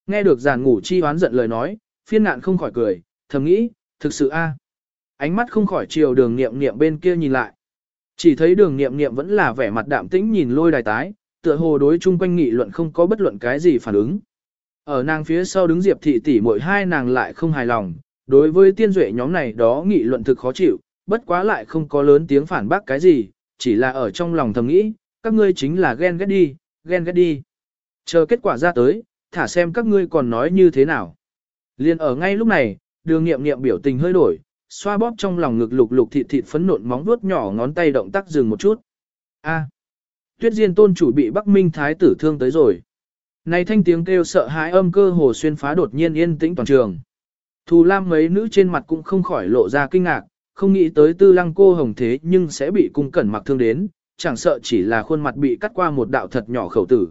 Nghe được giản ngủ chi hoán giận lời nói, phiên Nạn không khỏi cười, thầm nghĩ, thực sự a. À. Ánh mắt không khỏi chiều đường nghiệm nghiệm bên kia nhìn lại. Chỉ thấy đường nghiệm nghiệm vẫn là vẻ mặt đạm tĩnh nhìn lôi đài tái, tựa hồ đối chung quanh nghị luận không có bất luận cái gì phản ứng. Ở nàng phía sau đứng Diệp thị tỷ mỗi hai nàng lại không hài lòng, đối với tiên duệ nhóm này đó nghị luận thực khó chịu, bất quá lại không có lớn tiếng phản bác cái gì, chỉ là ở trong lòng thầm nghĩ, các ngươi chính là ghen ghét đi, ghen ghét đi. Chờ kết quả ra tới, thả xem các ngươi còn nói như thế nào. Liên ở ngay lúc này, đường nghiệm nghiệm biểu tình hơi đổi, xoa bóp trong lòng ngực lục lục thịt thịt phấn nộn móng vuốt nhỏ ngón tay động tác dừng một chút. A. Tuyết Diên tôn chủ bị Bắc Minh thái tử thương tới rồi. Này thanh tiếng kêu sợ hãi âm cơ hồ xuyên phá đột nhiên yên tĩnh toàn trường. Thù Lam mấy nữ trên mặt cũng không khỏi lộ ra kinh ngạc, không nghĩ tới tư lăng cô hồng thế nhưng sẽ bị cung cẩn mặc thương đến, chẳng sợ chỉ là khuôn mặt bị cắt qua một đạo thật nhỏ khẩu tử.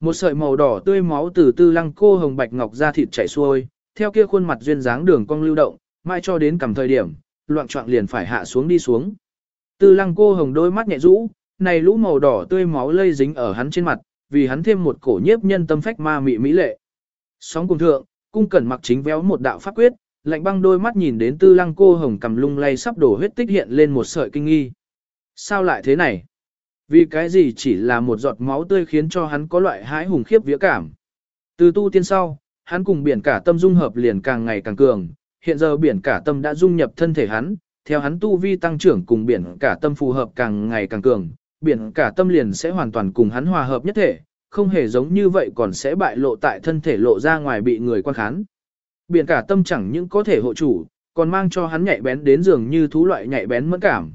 Một sợi màu đỏ tươi máu từ tư lăng cô hồng bạch ngọc ra thịt chảy xuôi, theo kia khuôn mặt duyên dáng đường cong lưu động, mãi cho đến cầm thời điểm, loạn trọng liền phải hạ xuống đi xuống. Tư lăng cô hồng đôi mắt nhẹ rũ, này lũ màu đỏ tươi máu lây dính ở hắn trên mặt, vì hắn thêm một cổ nhiếp nhân tâm phách ma mị mỹ lệ. Sóng cùng thượng, cung cẩn mặc chính véo một đạo pháp quyết, lạnh băng đôi mắt nhìn đến tư lăng cô hồng cầm lung lay sắp đổ huyết tích hiện lên một sợi kinh nghi. Sao lại thế này? Vì cái gì chỉ là một giọt máu tươi khiến cho hắn có loại hái hùng khiếp vía cảm. Từ tu tiên sau, hắn cùng biển cả tâm dung hợp liền càng ngày càng cường, hiện giờ biển cả tâm đã dung nhập thân thể hắn, theo hắn tu vi tăng trưởng cùng biển cả tâm phù hợp càng ngày càng cường, biển cả tâm liền sẽ hoàn toàn cùng hắn hòa hợp nhất thể, không hề giống như vậy còn sẽ bại lộ tại thân thể lộ ra ngoài bị người quan khán. Biển cả tâm chẳng những có thể hộ chủ, còn mang cho hắn nhạy bén đến dường như thú loại nhạy bén mẫn cảm.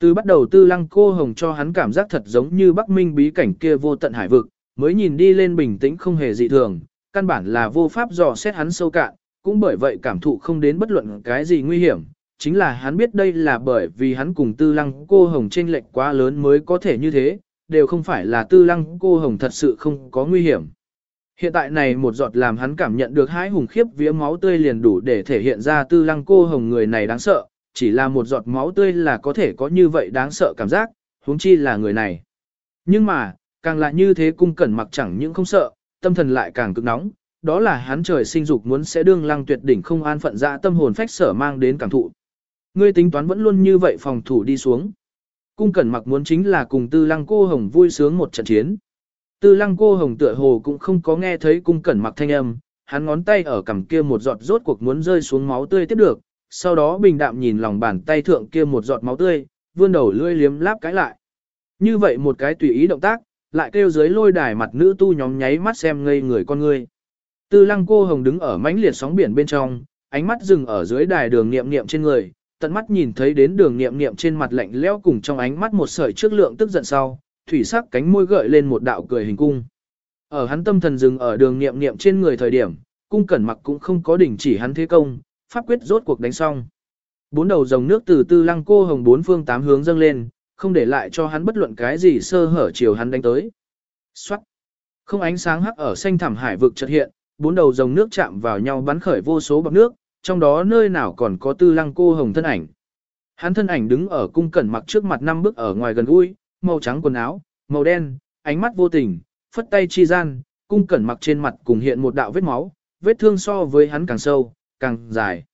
Từ bắt đầu tư lăng cô hồng cho hắn cảm giác thật giống như Bắc Minh bí cảnh kia vô tận hải vực, mới nhìn đi lên bình tĩnh không hề dị thường, căn bản là vô pháp dò xét hắn sâu cạn, cũng bởi vậy cảm thụ không đến bất luận cái gì nguy hiểm, chính là hắn biết đây là bởi vì hắn cùng tư lăng cô hồng chênh lệch quá lớn mới có thể như thế, đều không phải là tư lăng cô hồng thật sự không có nguy hiểm. Hiện tại này một giọt làm hắn cảm nhận được hãi hùng khiếp vía máu tươi liền đủ để thể hiện ra tư lăng cô hồng người này đáng sợ, chỉ là một giọt máu tươi là có thể có như vậy đáng sợ cảm giác, huống chi là người này. Nhưng mà, càng là như thế cung cẩn mặc chẳng những không sợ, tâm thần lại càng cực nóng, đó là hắn trời sinh dục muốn sẽ đương lăng tuyệt đỉnh không an phận dạ tâm hồn phách sở mang đến cảm thụ. Ngươi tính toán vẫn luôn như vậy phòng thủ đi xuống. Cung cẩn mặc muốn chính là cùng tư lăng cô hồng vui sướng một trận chiến. Tư lăng cô hồng tựa hồ cũng không có nghe thấy cung cẩn mặc thanh âm, hắn ngón tay ở cằm kia một giọt rốt cuộc muốn rơi xuống máu tươi tiếp được, sau đó bình đạm nhìn lòng bàn tay thượng kia một giọt máu tươi, vươn đầu lưỡi liếm láp cái lại. Như vậy một cái tùy ý động tác, lại kêu dưới lôi đài mặt nữ tu nhóm nháy mắt xem ngây người con ngươi. Tư lăng cô hồng đứng ở mãnh liệt sóng biển bên trong, ánh mắt dừng ở dưới đài đường niệm niệm trên người, tận mắt nhìn thấy đến đường niệm niệm trên mặt lạnh lẽo cùng trong ánh mắt một sợi trước lượng tức giận sau, thủy sắc cánh môi gợi lên một đạo cười hình cung. Ở hắn tâm thần dừng ở đường niệm niệm trên người thời điểm, cung cẩn mặc cũng không có đình chỉ hắn thế công, pháp quyết rốt cuộc đánh xong. Bốn đầu dòng nước từ tư lăng cô hồng bốn phương tám hướng dâng lên, không để lại cho hắn bất luận cái gì sơ hở chiều hắn đánh tới. Xoát! Không ánh sáng hắc ở xanh thẳm hải vực chợt hiện, bốn đầu dòng nước chạm vào nhau bắn khởi vô số bọt nước, trong đó nơi nào còn có tư lăng cô hồng thân ảnh. Hắn thân ảnh đứng ở cung cẩn mặc trước mặt năm bước ở ngoài gần gũi, màu trắng quần áo, màu đen, ánh mắt vô tình, phất tay chi gian, cung cẩn mặc trên mặt cùng hiện một đạo vết máu, vết thương so với hắn càng sâu, càng dài.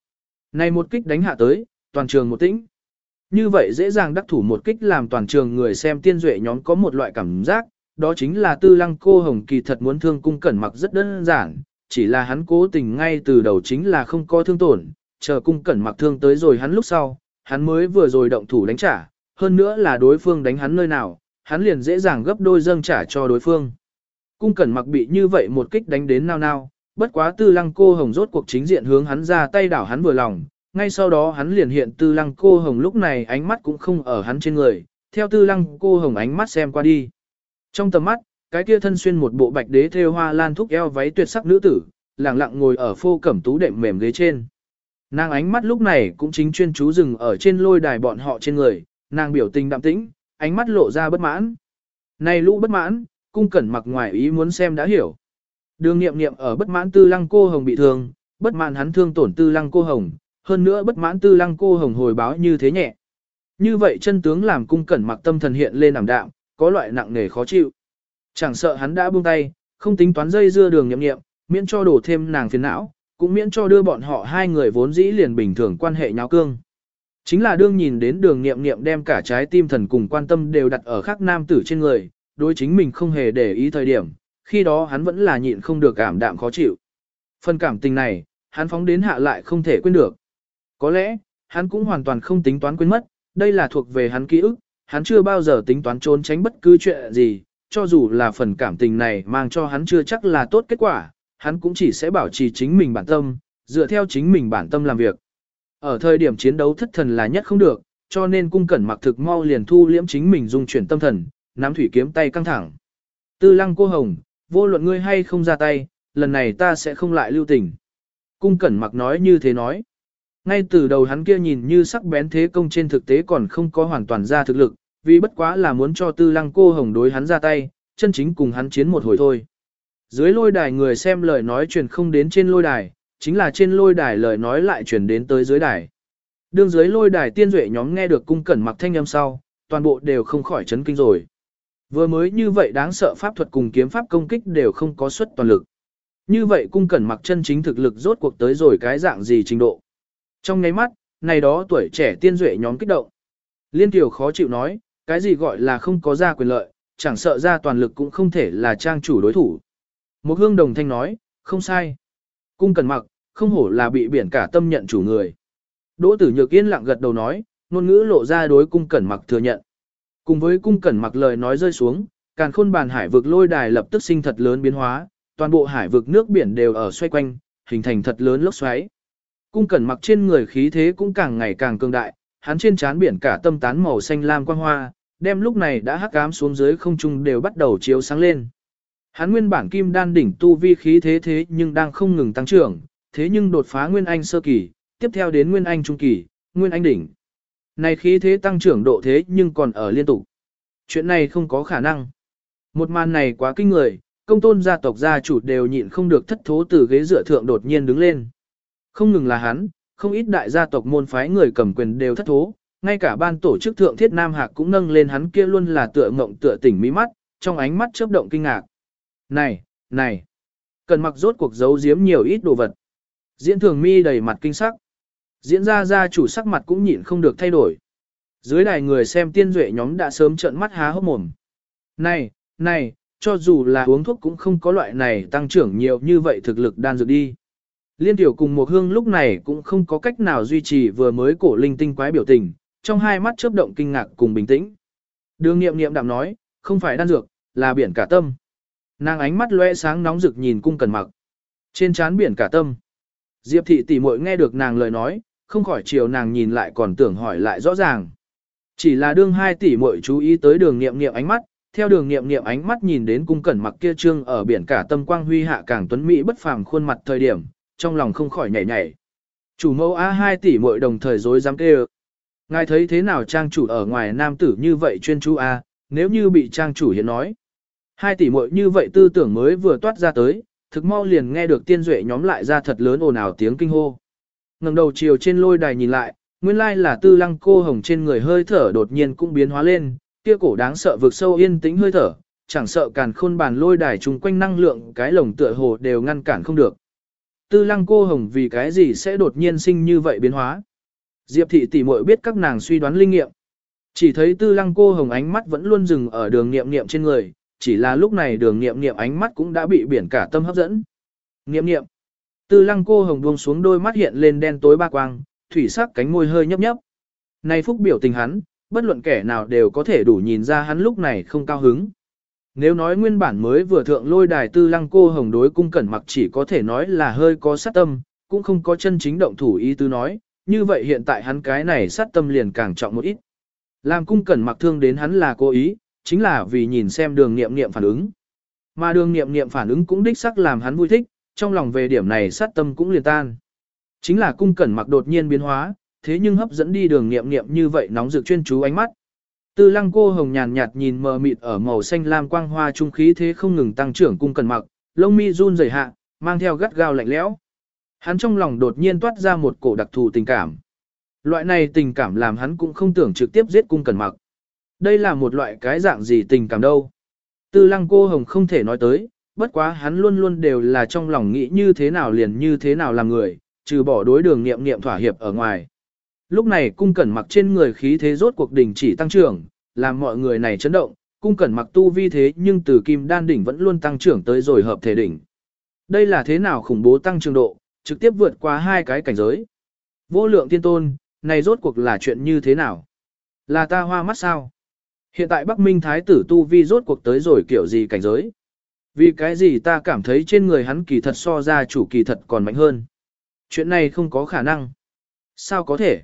Này một kích đánh hạ tới, toàn trường một tĩnh. Như vậy dễ dàng đắc thủ một kích làm toàn trường người xem tiên duệ nhóm có một loại cảm giác, đó chính là tư lăng cô hồng kỳ thật muốn thương cung cẩn mặc rất đơn giản, chỉ là hắn cố tình ngay từ đầu chính là không có thương tổn, chờ cung cẩn mặc thương tới rồi hắn lúc sau, hắn mới vừa rồi động thủ đánh trả, hơn nữa là đối phương đánh hắn nơi nào, hắn liền dễ dàng gấp đôi dâng trả cho đối phương. Cung cẩn mặc bị như vậy một kích đánh đến nao nao, bất quá tư lăng cô hồng rốt cuộc chính diện hướng hắn ra tay đảo hắn vừa lòng, ngay sau đó hắn liền hiện tư lăng cô hồng lúc này ánh mắt cũng không ở hắn trên người, theo tư lăng cô hồng ánh mắt xem qua đi. Trong tầm mắt, cái kia thân xuyên một bộ bạch đế thêu hoa lan thúc eo váy tuyệt sắc nữ tử, lặng lặng ngồi ở phô cẩm tú đệm mềm ghế trên. Nàng ánh mắt lúc này cũng chính chuyên chú dừng ở trên lôi đài bọn họ trên người, nàng biểu tình đạm tĩnh, ánh mắt lộ ra bất mãn. Này lũ bất mãn, cung cẩn mặc ngoài ý muốn xem đã hiểu. Đường nghiệm nghiệm ở bất mãn tư lăng cô hồng bị thương, bất mãn hắn thương tổn tư lăng cô hồng, hơn nữa bất mãn tư lăng cô hồng hồi báo như thế nhẹ. Như vậy chân tướng làm cung cẩn mặc tâm thần hiện lên ảm đạm, có loại nặng nề khó chịu. Chẳng sợ hắn đã buông tay, không tính toán dây dưa đường nhậm nghiệm, miễn cho đổ thêm nàng phiền não, cũng miễn cho đưa bọn họ hai người vốn dĩ liền bình thường quan hệ nháo cương. Chính là đương nhìn đến đường nghiệm nghiệm đem cả trái tim thần cùng quan tâm đều đặt ở khắc nam tử trên người, đối chính mình không hề để ý thời điểm, khi đó hắn vẫn là nhịn không được cảm đạm khó chịu. Phần cảm tình này, hắn phóng đến hạ lại không thể quên được. Có lẽ, hắn cũng hoàn toàn không tính toán quên mất, đây là thuộc về hắn ký ức, hắn chưa bao giờ tính toán trốn tránh bất cứ chuyện gì, cho dù là phần cảm tình này mang cho hắn chưa chắc là tốt kết quả, hắn cũng chỉ sẽ bảo trì chính mình bản tâm, dựa theo chính mình bản tâm làm việc. Ở thời điểm chiến đấu thất thần là nhất không được, cho nên cung cẩn mặc thực mau liền thu liễm chính mình dung chuyển tâm thần, nắm thủy kiếm tay căng thẳng. Tư lăng cô hồng, vô luận ngươi hay không ra tay, lần này ta sẽ không lại lưu tình. Cung cẩn mặc nói như thế nói. Ngay từ đầu hắn kia nhìn như sắc bén thế công trên thực tế còn không có hoàn toàn ra thực lực, vì bất quá là muốn cho tư lăng cô hồng đối hắn ra tay, chân chính cùng hắn chiến một hồi thôi. Dưới lôi đài người xem lời nói truyền không đến trên lôi đài, chính là trên lôi đài lời nói lại truyền đến tới dưới đài. Đương dưới lôi đài tiên duệ nhóm nghe được cung cẩn mặc thanh âm sau, toàn bộ đều không khỏi chấn kinh rồi. Vừa mới như vậy đáng sợ pháp thuật cùng kiếm pháp công kích đều không có suất toàn lực. Như vậy cung cẩn mặc chân chính thực lực rốt cuộc tới rồi cái dạng gì trình độ. Trong ngay mắt, này đó tuổi trẻ tiên duệ nhóm kích động. Liên tiểu khó chịu nói, cái gì gọi là không có ra quyền lợi, chẳng sợ ra toàn lực cũng không thể là trang chủ đối thủ. Một hương đồng thanh nói, không sai. Cung cần mặc, không hổ là bị biển cả tâm nhận chủ người. Đỗ tử nhược yên lặng gật đầu nói, ngôn ngữ lộ ra đối cung cẩn mặc thừa nhận. Cùng với cung cẩn mặc lời nói rơi xuống, càn khôn bàn hải vực lôi đài lập tức sinh thật lớn biến hóa, toàn bộ hải vực nước biển đều ở xoay quanh, hình thành thật lớn lốc xoáy. Cung cẩn mặc trên người khí thế cũng càng ngày càng cường đại, hắn trên trán biển cả tâm tán màu xanh lam quang hoa, đem lúc này đã hắc ám xuống dưới không trung đều bắt đầu chiếu sáng lên. Hắn nguyên bản kim đan đỉnh tu vi khí thế thế nhưng đang không ngừng tăng trưởng, thế nhưng đột phá nguyên anh sơ kỳ, tiếp theo đến nguyên anh trung kỳ, nguyên anh đỉnh. Này khí thế tăng trưởng độ thế nhưng còn ở liên tục. Chuyện này không có khả năng. Một màn này quá kinh người, công tôn gia tộc gia chủ đều nhịn không được thất thố từ ghế dựa thượng đột nhiên đứng lên. Không ngừng là hắn, không ít đại gia tộc môn phái người cầm quyền đều thất thố, ngay cả ban tổ chức thượng thiết Nam Hạc cũng nâng lên hắn kia luôn là tựa mộng tựa tỉnh mí mắt, trong ánh mắt chớp động kinh ngạc. Này, này, cần mặc rốt cuộc giấu giếm nhiều ít đồ vật. Diễn thường mi đầy mặt kinh sắc. Diễn ra gia chủ sắc mặt cũng nhịn không được thay đổi. Dưới đài người xem tiên duệ nhóm đã sớm trợn mắt há hốc mồm. Này, này, cho dù là uống thuốc cũng không có loại này tăng trưởng nhiều như vậy thực lực đan dược đi. Liên tiểu cùng một hương lúc này cũng không có cách nào duy trì vừa mới cổ linh tinh quái biểu tình, trong hai mắt chớp động kinh ngạc cùng bình tĩnh. Đường nghiệm nghiệm đạm nói, không phải đan dược, là biển cả tâm. Nàng ánh mắt lóe sáng nóng rực nhìn cung cần mặc. Trên trán biển cả tâm. Diệp thị tỷ muội nghe được nàng lời nói, không khỏi chiều nàng nhìn lại còn tưởng hỏi lại rõ ràng. Chỉ là đương hai tỷ muội chú ý tới đường nghiệm nghiệm ánh mắt, theo đường nghiệm nghiệm ánh mắt nhìn đến cung cẩn mặc kia trương ở biển cả tâm quang huy hạ càng tuấn mỹ bất phàm khuôn mặt thời điểm, trong lòng không khỏi nhảy nhảy. Chủ mẫu A hai tỷ muội đồng thời dối dám kêu. Ngài thấy thế nào trang chủ ở ngoài nam tử như vậy chuyên chú A, nếu như bị trang chủ hiện nói. Hai tỷ muội như vậy tư tưởng mới vừa toát ra tới, thực mau liền nghe được tiên duệ nhóm lại ra thật lớn ồn ào tiếng kinh hô. ngẩng đầu chiều trên lôi đài nhìn lại, nguyên lai là tư lăng cô hồng trên người hơi thở đột nhiên cũng biến hóa lên, kia cổ đáng sợ vượt sâu yên tĩnh hơi thở, chẳng sợ càn khôn bàn lôi đài chung quanh năng lượng cái lồng tựa hồ đều ngăn cản không được. Tư lăng cô hồng vì cái gì sẽ đột nhiên sinh như vậy biến hóa? Diệp thị tỷ muội biết các nàng suy đoán linh nghiệm. Chỉ thấy tư lăng cô hồng ánh mắt vẫn luôn dừng ở đường nghiệm nghiệm trên người, chỉ là lúc này đường nghiệm nghiệm ánh mắt cũng đã bị biển cả tâm hấp dẫn. Nghiệm nghiệm. Tư lăng cô hồng buông xuống đôi mắt hiện lên đen tối ba quang, thủy sắc cánh môi hơi nhấp nhấp. Nay phúc biểu tình hắn, bất luận kẻ nào đều có thể đủ nhìn ra hắn lúc này không cao hứng. Nếu nói nguyên bản mới vừa thượng lôi đài tư lăng cô hồng đối cung cẩn mặc chỉ có thể nói là hơi có sát tâm, cũng không có chân chính động thủ ý tứ nói, như vậy hiện tại hắn cái này sát tâm liền càng trọng một ít. Làm cung cẩn mặc thương đến hắn là cố ý, chính là vì nhìn xem đường nghiệm nghiệm phản ứng. Mà đường nghiệm nghiệm phản ứng cũng đích sắc làm hắn vui thích, trong lòng về điểm này sát tâm cũng liền tan. Chính là cung cẩn mặc đột nhiên biến hóa, thế nhưng hấp dẫn đi đường nghiệm nghiệm như vậy nóng rực chuyên chú ánh mắt. Tư lăng cô hồng nhàn nhạt nhìn mờ mịt ở màu xanh lam quang hoa trung khí thế không ngừng tăng trưởng cung cẩn mặc, lông mi run rẩy hạ, mang theo gắt gao lạnh lẽo. Hắn trong lòng đột nhiên toát ra một cổ đặc thù tình cảm. Loại này tình cảm làm hắn cũng không tưởng trực tiếp giết cung cẩn mặc. Đây là một loại cái dạng gì tình cảm đâu. Tư lăng cô hồng không thể nói tới, bất quá hắn luôn luôn đều là trong lòng nghĩ như thế nào liền như thế nào làm người, trừ bỏ đối đường nghiệm nghiệm thỏa hiệp ở ngoài. Lúc này cung cẩn mặc trên người khí thế rốt cuộc đỉnh chỉ tăng trưởng, làm mọi người này chấn động, cung cẩn mặc tu vi thế nhưng từ kim đan đỉnh vẫn luôn tăng trưởng tới rồi hợp thể đỉnh. Đây là thế nào khủng bố tăng trưởng độ, trực tiếp vượt qua hai cái cảnh giới. Vô lượng tiên tôn, này rốt cuộc là chuyện như thế nào? Là ta hoa mắt sao? Hiện tại Bắc Minh Thái tử tu vi rốt cuộc tới rồi kiểu gì cảnh giới? Vì cái gì ta cảm thấy trên người hắn kỳ thật so ra chủ kỳ thật còn mạnh hơn? Chuyện này không có khả năng. Sao có thể?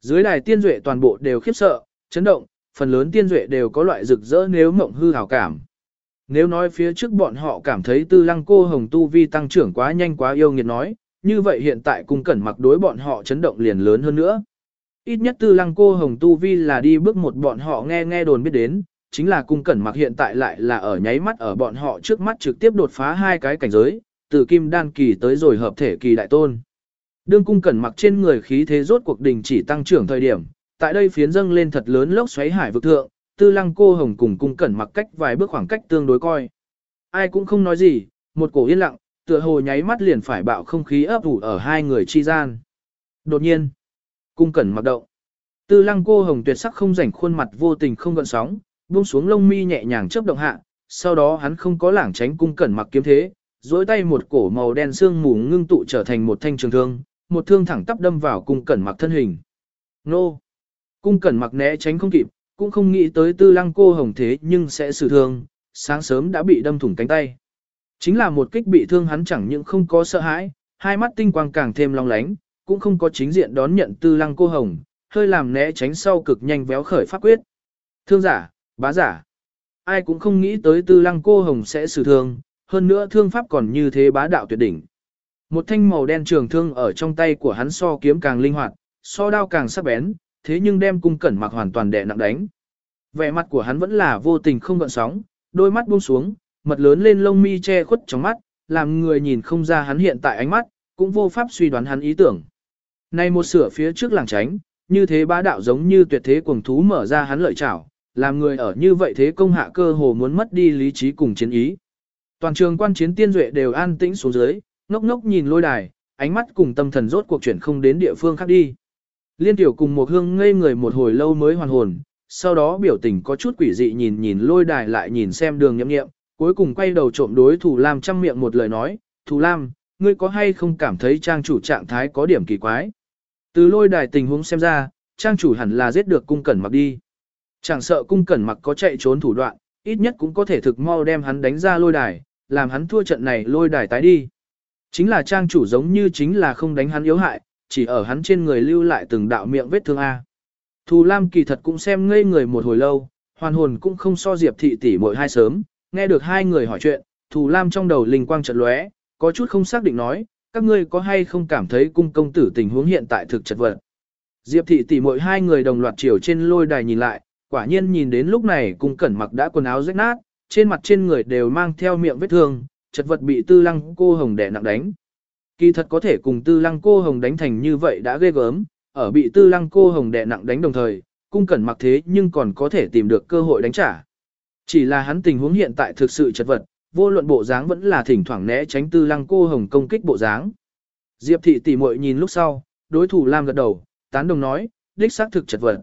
Dưới đài tiên duệ toàn bộ đều khiếp sợ, chấn động, phần lớn tiên duệ đều có loại rực rỡ nếu mộng hư hảo cảm. Nếu nói phía trước bọn họ cảm thấy tư lăng cô hồng tu vi tăng trưởng quá nhanh quá yêu nghiệt nói, như vậy hiện tại cung cẩn mặc đối bọn họ chấn động liền lớn hơn nữa. Ít nhất tư lăng cô hồng tu vi là đi bước một bọn họ nghe nghe đồn biết đến, chính là cung cẩn mặc hiện tại lại là ở nháy mắt ở bọn họ trước mắt trực tiếp đột phá hai cái cảnh giới, từ kim đan kỳ tới rồi hợp thể kỳ đại tôn. Đương cung cẩn mặc trên người khí thế rốt cuộc đình chỉ tăng trưởng thời điểm, tại đây phiến dâng lên thật lớn lốc xoáy hải vực thượng, tư lăng cô hồng cùng cung cẩn mặc cách vài bước khoảng cách tương đối coi. Ai cũng không nói gì, một cổ yên lặng, tựa hồ nháy mắt liền phải bạo không khí ấp ủ ở hai người chi gian. Đột nhiên, cung cẩn mặc động. Tư lăng cô hồng tuyệt sắc không rảnh khuôn mặt vô tình không gợn sóng, buông xuống lông mi nhẹ nhàng chớp động hạ, sau đó hắn không có lảng tránh cung cẩn mặc kiếm thế, duỗi tay một cổ màu đen xương mù ngưng tụ trở thành một thanh trường thương, một thương thẳng tắp đâm vào cung cẩn mặc thân hình. Nô! Cung cẩn mặc né tránh không kịp, cũng không nghĩ tới tư lăng cô hồng thế nhưng sẽ xử thương, sáng sớm đã bị đâm thủng cánh tay. Chính là một kích bị thương hắn chẳng những không có sợ hãi, hai mắt tinh quang càng thêm long lánh, cũng không có chính diện đón nhận tư lăng cô hồng, hơi làm né tránh sau cực nhanh véo khởi pháp quyết. Thương giả, bá giả. Ai cũng không nghĩ tới tư lăng cô hồng sẽ xử thương, hơn nữa thương pháp còn như thế bá đạo tuyệt đỉnh. Một thanh màu đen trường thương ở trong tay của hắn so kiếm càng linh hoạt, so đao càng sắc bén, thế nhưng đem cung cẩn mặc hoàn toàn đè nặng đánh. Vẻ mặt của hắn vẫn là vô tình không gợn sóng, đôi mắt buông xuống, mật lớn lên lông mi che khuất trong mắt, làm người nhìn không ra hắn hiện tại ánh mắt, cũng vô pháp suy đoán hắn ý tưởng. Này một sửa phía trước làng tránh, như thế bá đạo giống như tuyệt thế cuồng thú mở ra hắn lợi chảo, làm người ở như vậy thế công hạ cơ hồ muốn mất đi lý trí cùng chiến ý. Toàn trường quan chiến tiên duệ đều an tĩnh xuống dưới, ngốc ngốc nhìn lôi đài, ánh mắt cùng tâm thần rốt cuộc chuyển không đến địa phương khác đi. Liên tiểu cùng một hương ngây người một hồi lâu mới hoàn hồn, sau đó biểu tình có chút quỷ dị nhìn nhìn lôi đài lại nhìn xem đường nhậm nghiệm, cuối cùng quay đầu trộm đối Thủ Lam chăm miệng một lời nói, Thủ Lam, ngươi có hay không cảm thấy trang chủ trạng thái có điểm kỳ quái? Từ lôi đài tình huống xem ra, trang chủ hẳn là giết được cung cẩn mặc đi. Chẳng sợ cung cẩn mặc có chạy trốn thủ đoạn, ít nhất cũng có thể thực mau đem hắn đánh ra lôi đài, làm hắn thua trận này lôi đài tái đi. Chính là trang chủ giống như chính là không đánh hắn yếu hại, chỉ ở hắn trên người lưu lại từng đạo miệng vết thương A. Thù Lam kỳ thật cũng xem ngây người một hồi lâu, hoàn hồn cũng không so Diệp thị tỷ muội hai sớm, nghe được hai người hỏi chuyện, Thù Lam trong đầu linh quang chợt lóe, có chút không xác định nói, các ngươi có hay không cảm thấy cung công tử tình huống hiện tại thực chật vật. Diệp thị tỷ muội hai người đồng loạt chiều trên lôi đài nhìn lại, quả nhiên nhìn đến lúc này cung cẩn mặc đã quần áo rách nát, trên mặt trên người đều mang theo miệng vết thương, chật vật bị tư lăng cô hồng đẻ nặng đánh. Kỳ thật có thể cùng tư lăng cô hồng đánh thành như vậy đã ghê gớm, ở bị tư lăng cô hồng đẻ nặng đánh đồng thời, cung cẩn mặc thế nhưng còn có thể tìm được cơ hội đánh trả. Chỉ là hắn tình huống hiện tại thực sự chật vật, vô luận bộ dáng vẫn là thỉnh thoảng né tránh tư lăng cô hồng công kích bộ dáng. Diệp thị tỷ muội nhìn lúc sau, đối thủ Lam gật đầu, tán đồng nói, đích xác thực chật vật.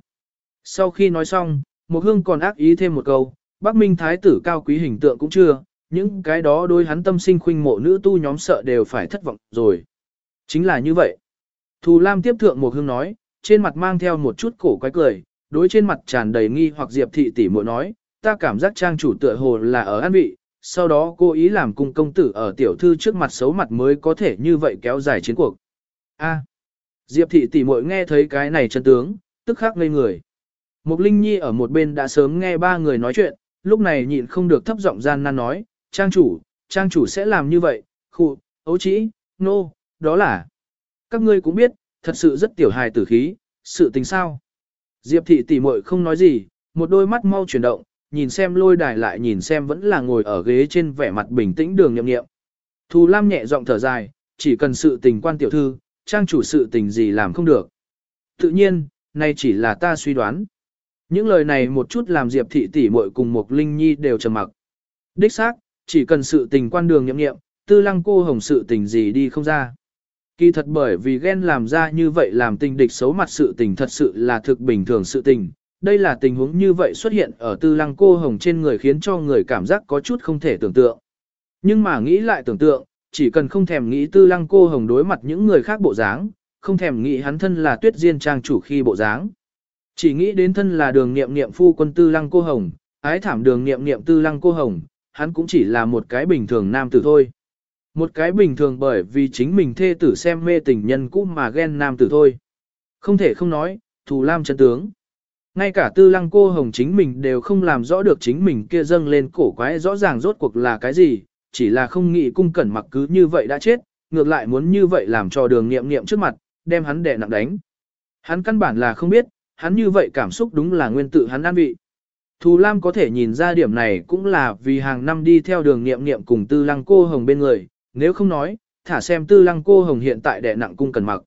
Sau khi nói xong, một hương còn ác ý thêm một câu, Bắc Minh Thái tử cao quý hình tượng cũng chưa, những cái đó đối hắn tâm sinh khuynh mộ nữ tu nhóm sợ đều phải thất vọng rồi. Chính là như vậy. Thù Lam tiếp thượng một hương nói, trên mặt mang theo một chút cổ quái cười, đối trên mặt tràn đầy nghi hoặc Diệp thị tỷ muội nói, ta cảm giác trang chủ tựa hồ là ở an vị, sau đó cô ý làm cùng công tử ở tiểu thư trước mặt xấu mặt mới có thể như vậy kéo dài chiến cuộc. A. À, Diệp thị tỷ muội nghe thấy cái này chân tướng, tức khắc ngây người. Mục Linh Nhi ở một bên đã sớm nghe ba người nói chuyện, lúc này nhịn không được thấp giọng gian nan nói, trang chủ, trang chủ sẽ làm như vậy, khụ, ấu chí, nô, no, đó là. Các ngươi cũng biết, thật sự rất tiểu hài tử khí, sự tình sao. Diệp thị tỷ muội không nói gì, một đôi mắt mau chuyển động, nhìn xem lôi đài lại nhìn xem vẫn là ngồi ở ghế trên vẻ mặt bình tĩnh đường nhậm nghiệm. Thù Lam nhẹ giọng thở dài, chỉ cần sự tình quan tiểu thư, trang chủ sự tình gì làm không được. Tự nhiên, nay chỉ là ta suy đoán. Những lời này một chút làm Diệp thị tỷ muội cùng một Linh Nhi đều trầm mặc. Đích xác, chỉ cần sự tình quan đường nhậm nghiệm, tư lăng cô hồng sự tình gì đi không ra. Kỳ thật bởi vì ghen làm ra như vậy làm tình địch xấu mặt sự tình thật sự là thực bình thường sự tình. Đây là tình huống như vậy xuất hiện ở tư lăng cô hồng trên người khiến cho người cảm giác có chút không thể tưởng tượng. Nhưng mà nghĩ lại tưởng tượng, chỉ cần không thèm nghĩ tư lăng cô hồng đối mặt những người khác bộ dáng, không thèm nghĩ hắn thân là tuyết diên trang chủ khi bộ dáng. Chỉ nghĩ đến thân là đường niệm niệm phu quân tư lăng cô hồng, ái thảm đường niệm niệm tư lăng cô hồng, hắn cũng chỉ là một cái bình thường nam tử thôi. Một cái bình thường bởi vì chính mình thê tử xem mê tình nhân cũ mà ghen nam tử thôi. Không thể không nói, thù lam chân tướng. Ngay cả tư lăng cô hồng chính mình đều không làm rõ được chính mình kia dâng lên cổ quái rõ ràng rốt cuộc là cái gì, chỉ là không nghĩ cung cẩn mặc cứ như vậy đã chết, ngược lại muốn như vậy làm cho đường nghiệm nghiệm trước mặt, đem hắn đè nặng đánh. Hắn căn bản là không biết, hắn như vậy cảm xúc đúng là nguyên tự hắn an vị. Thù Lam có thể nhìn ra điểm này cũng là vì hàng năm đi theo đường nghiệm nghiệm cùng tư lăng cô hồng bên người, nếu không nói, thả xem tư lăng cô hồng hiện tại đè nặng cung cần mặc.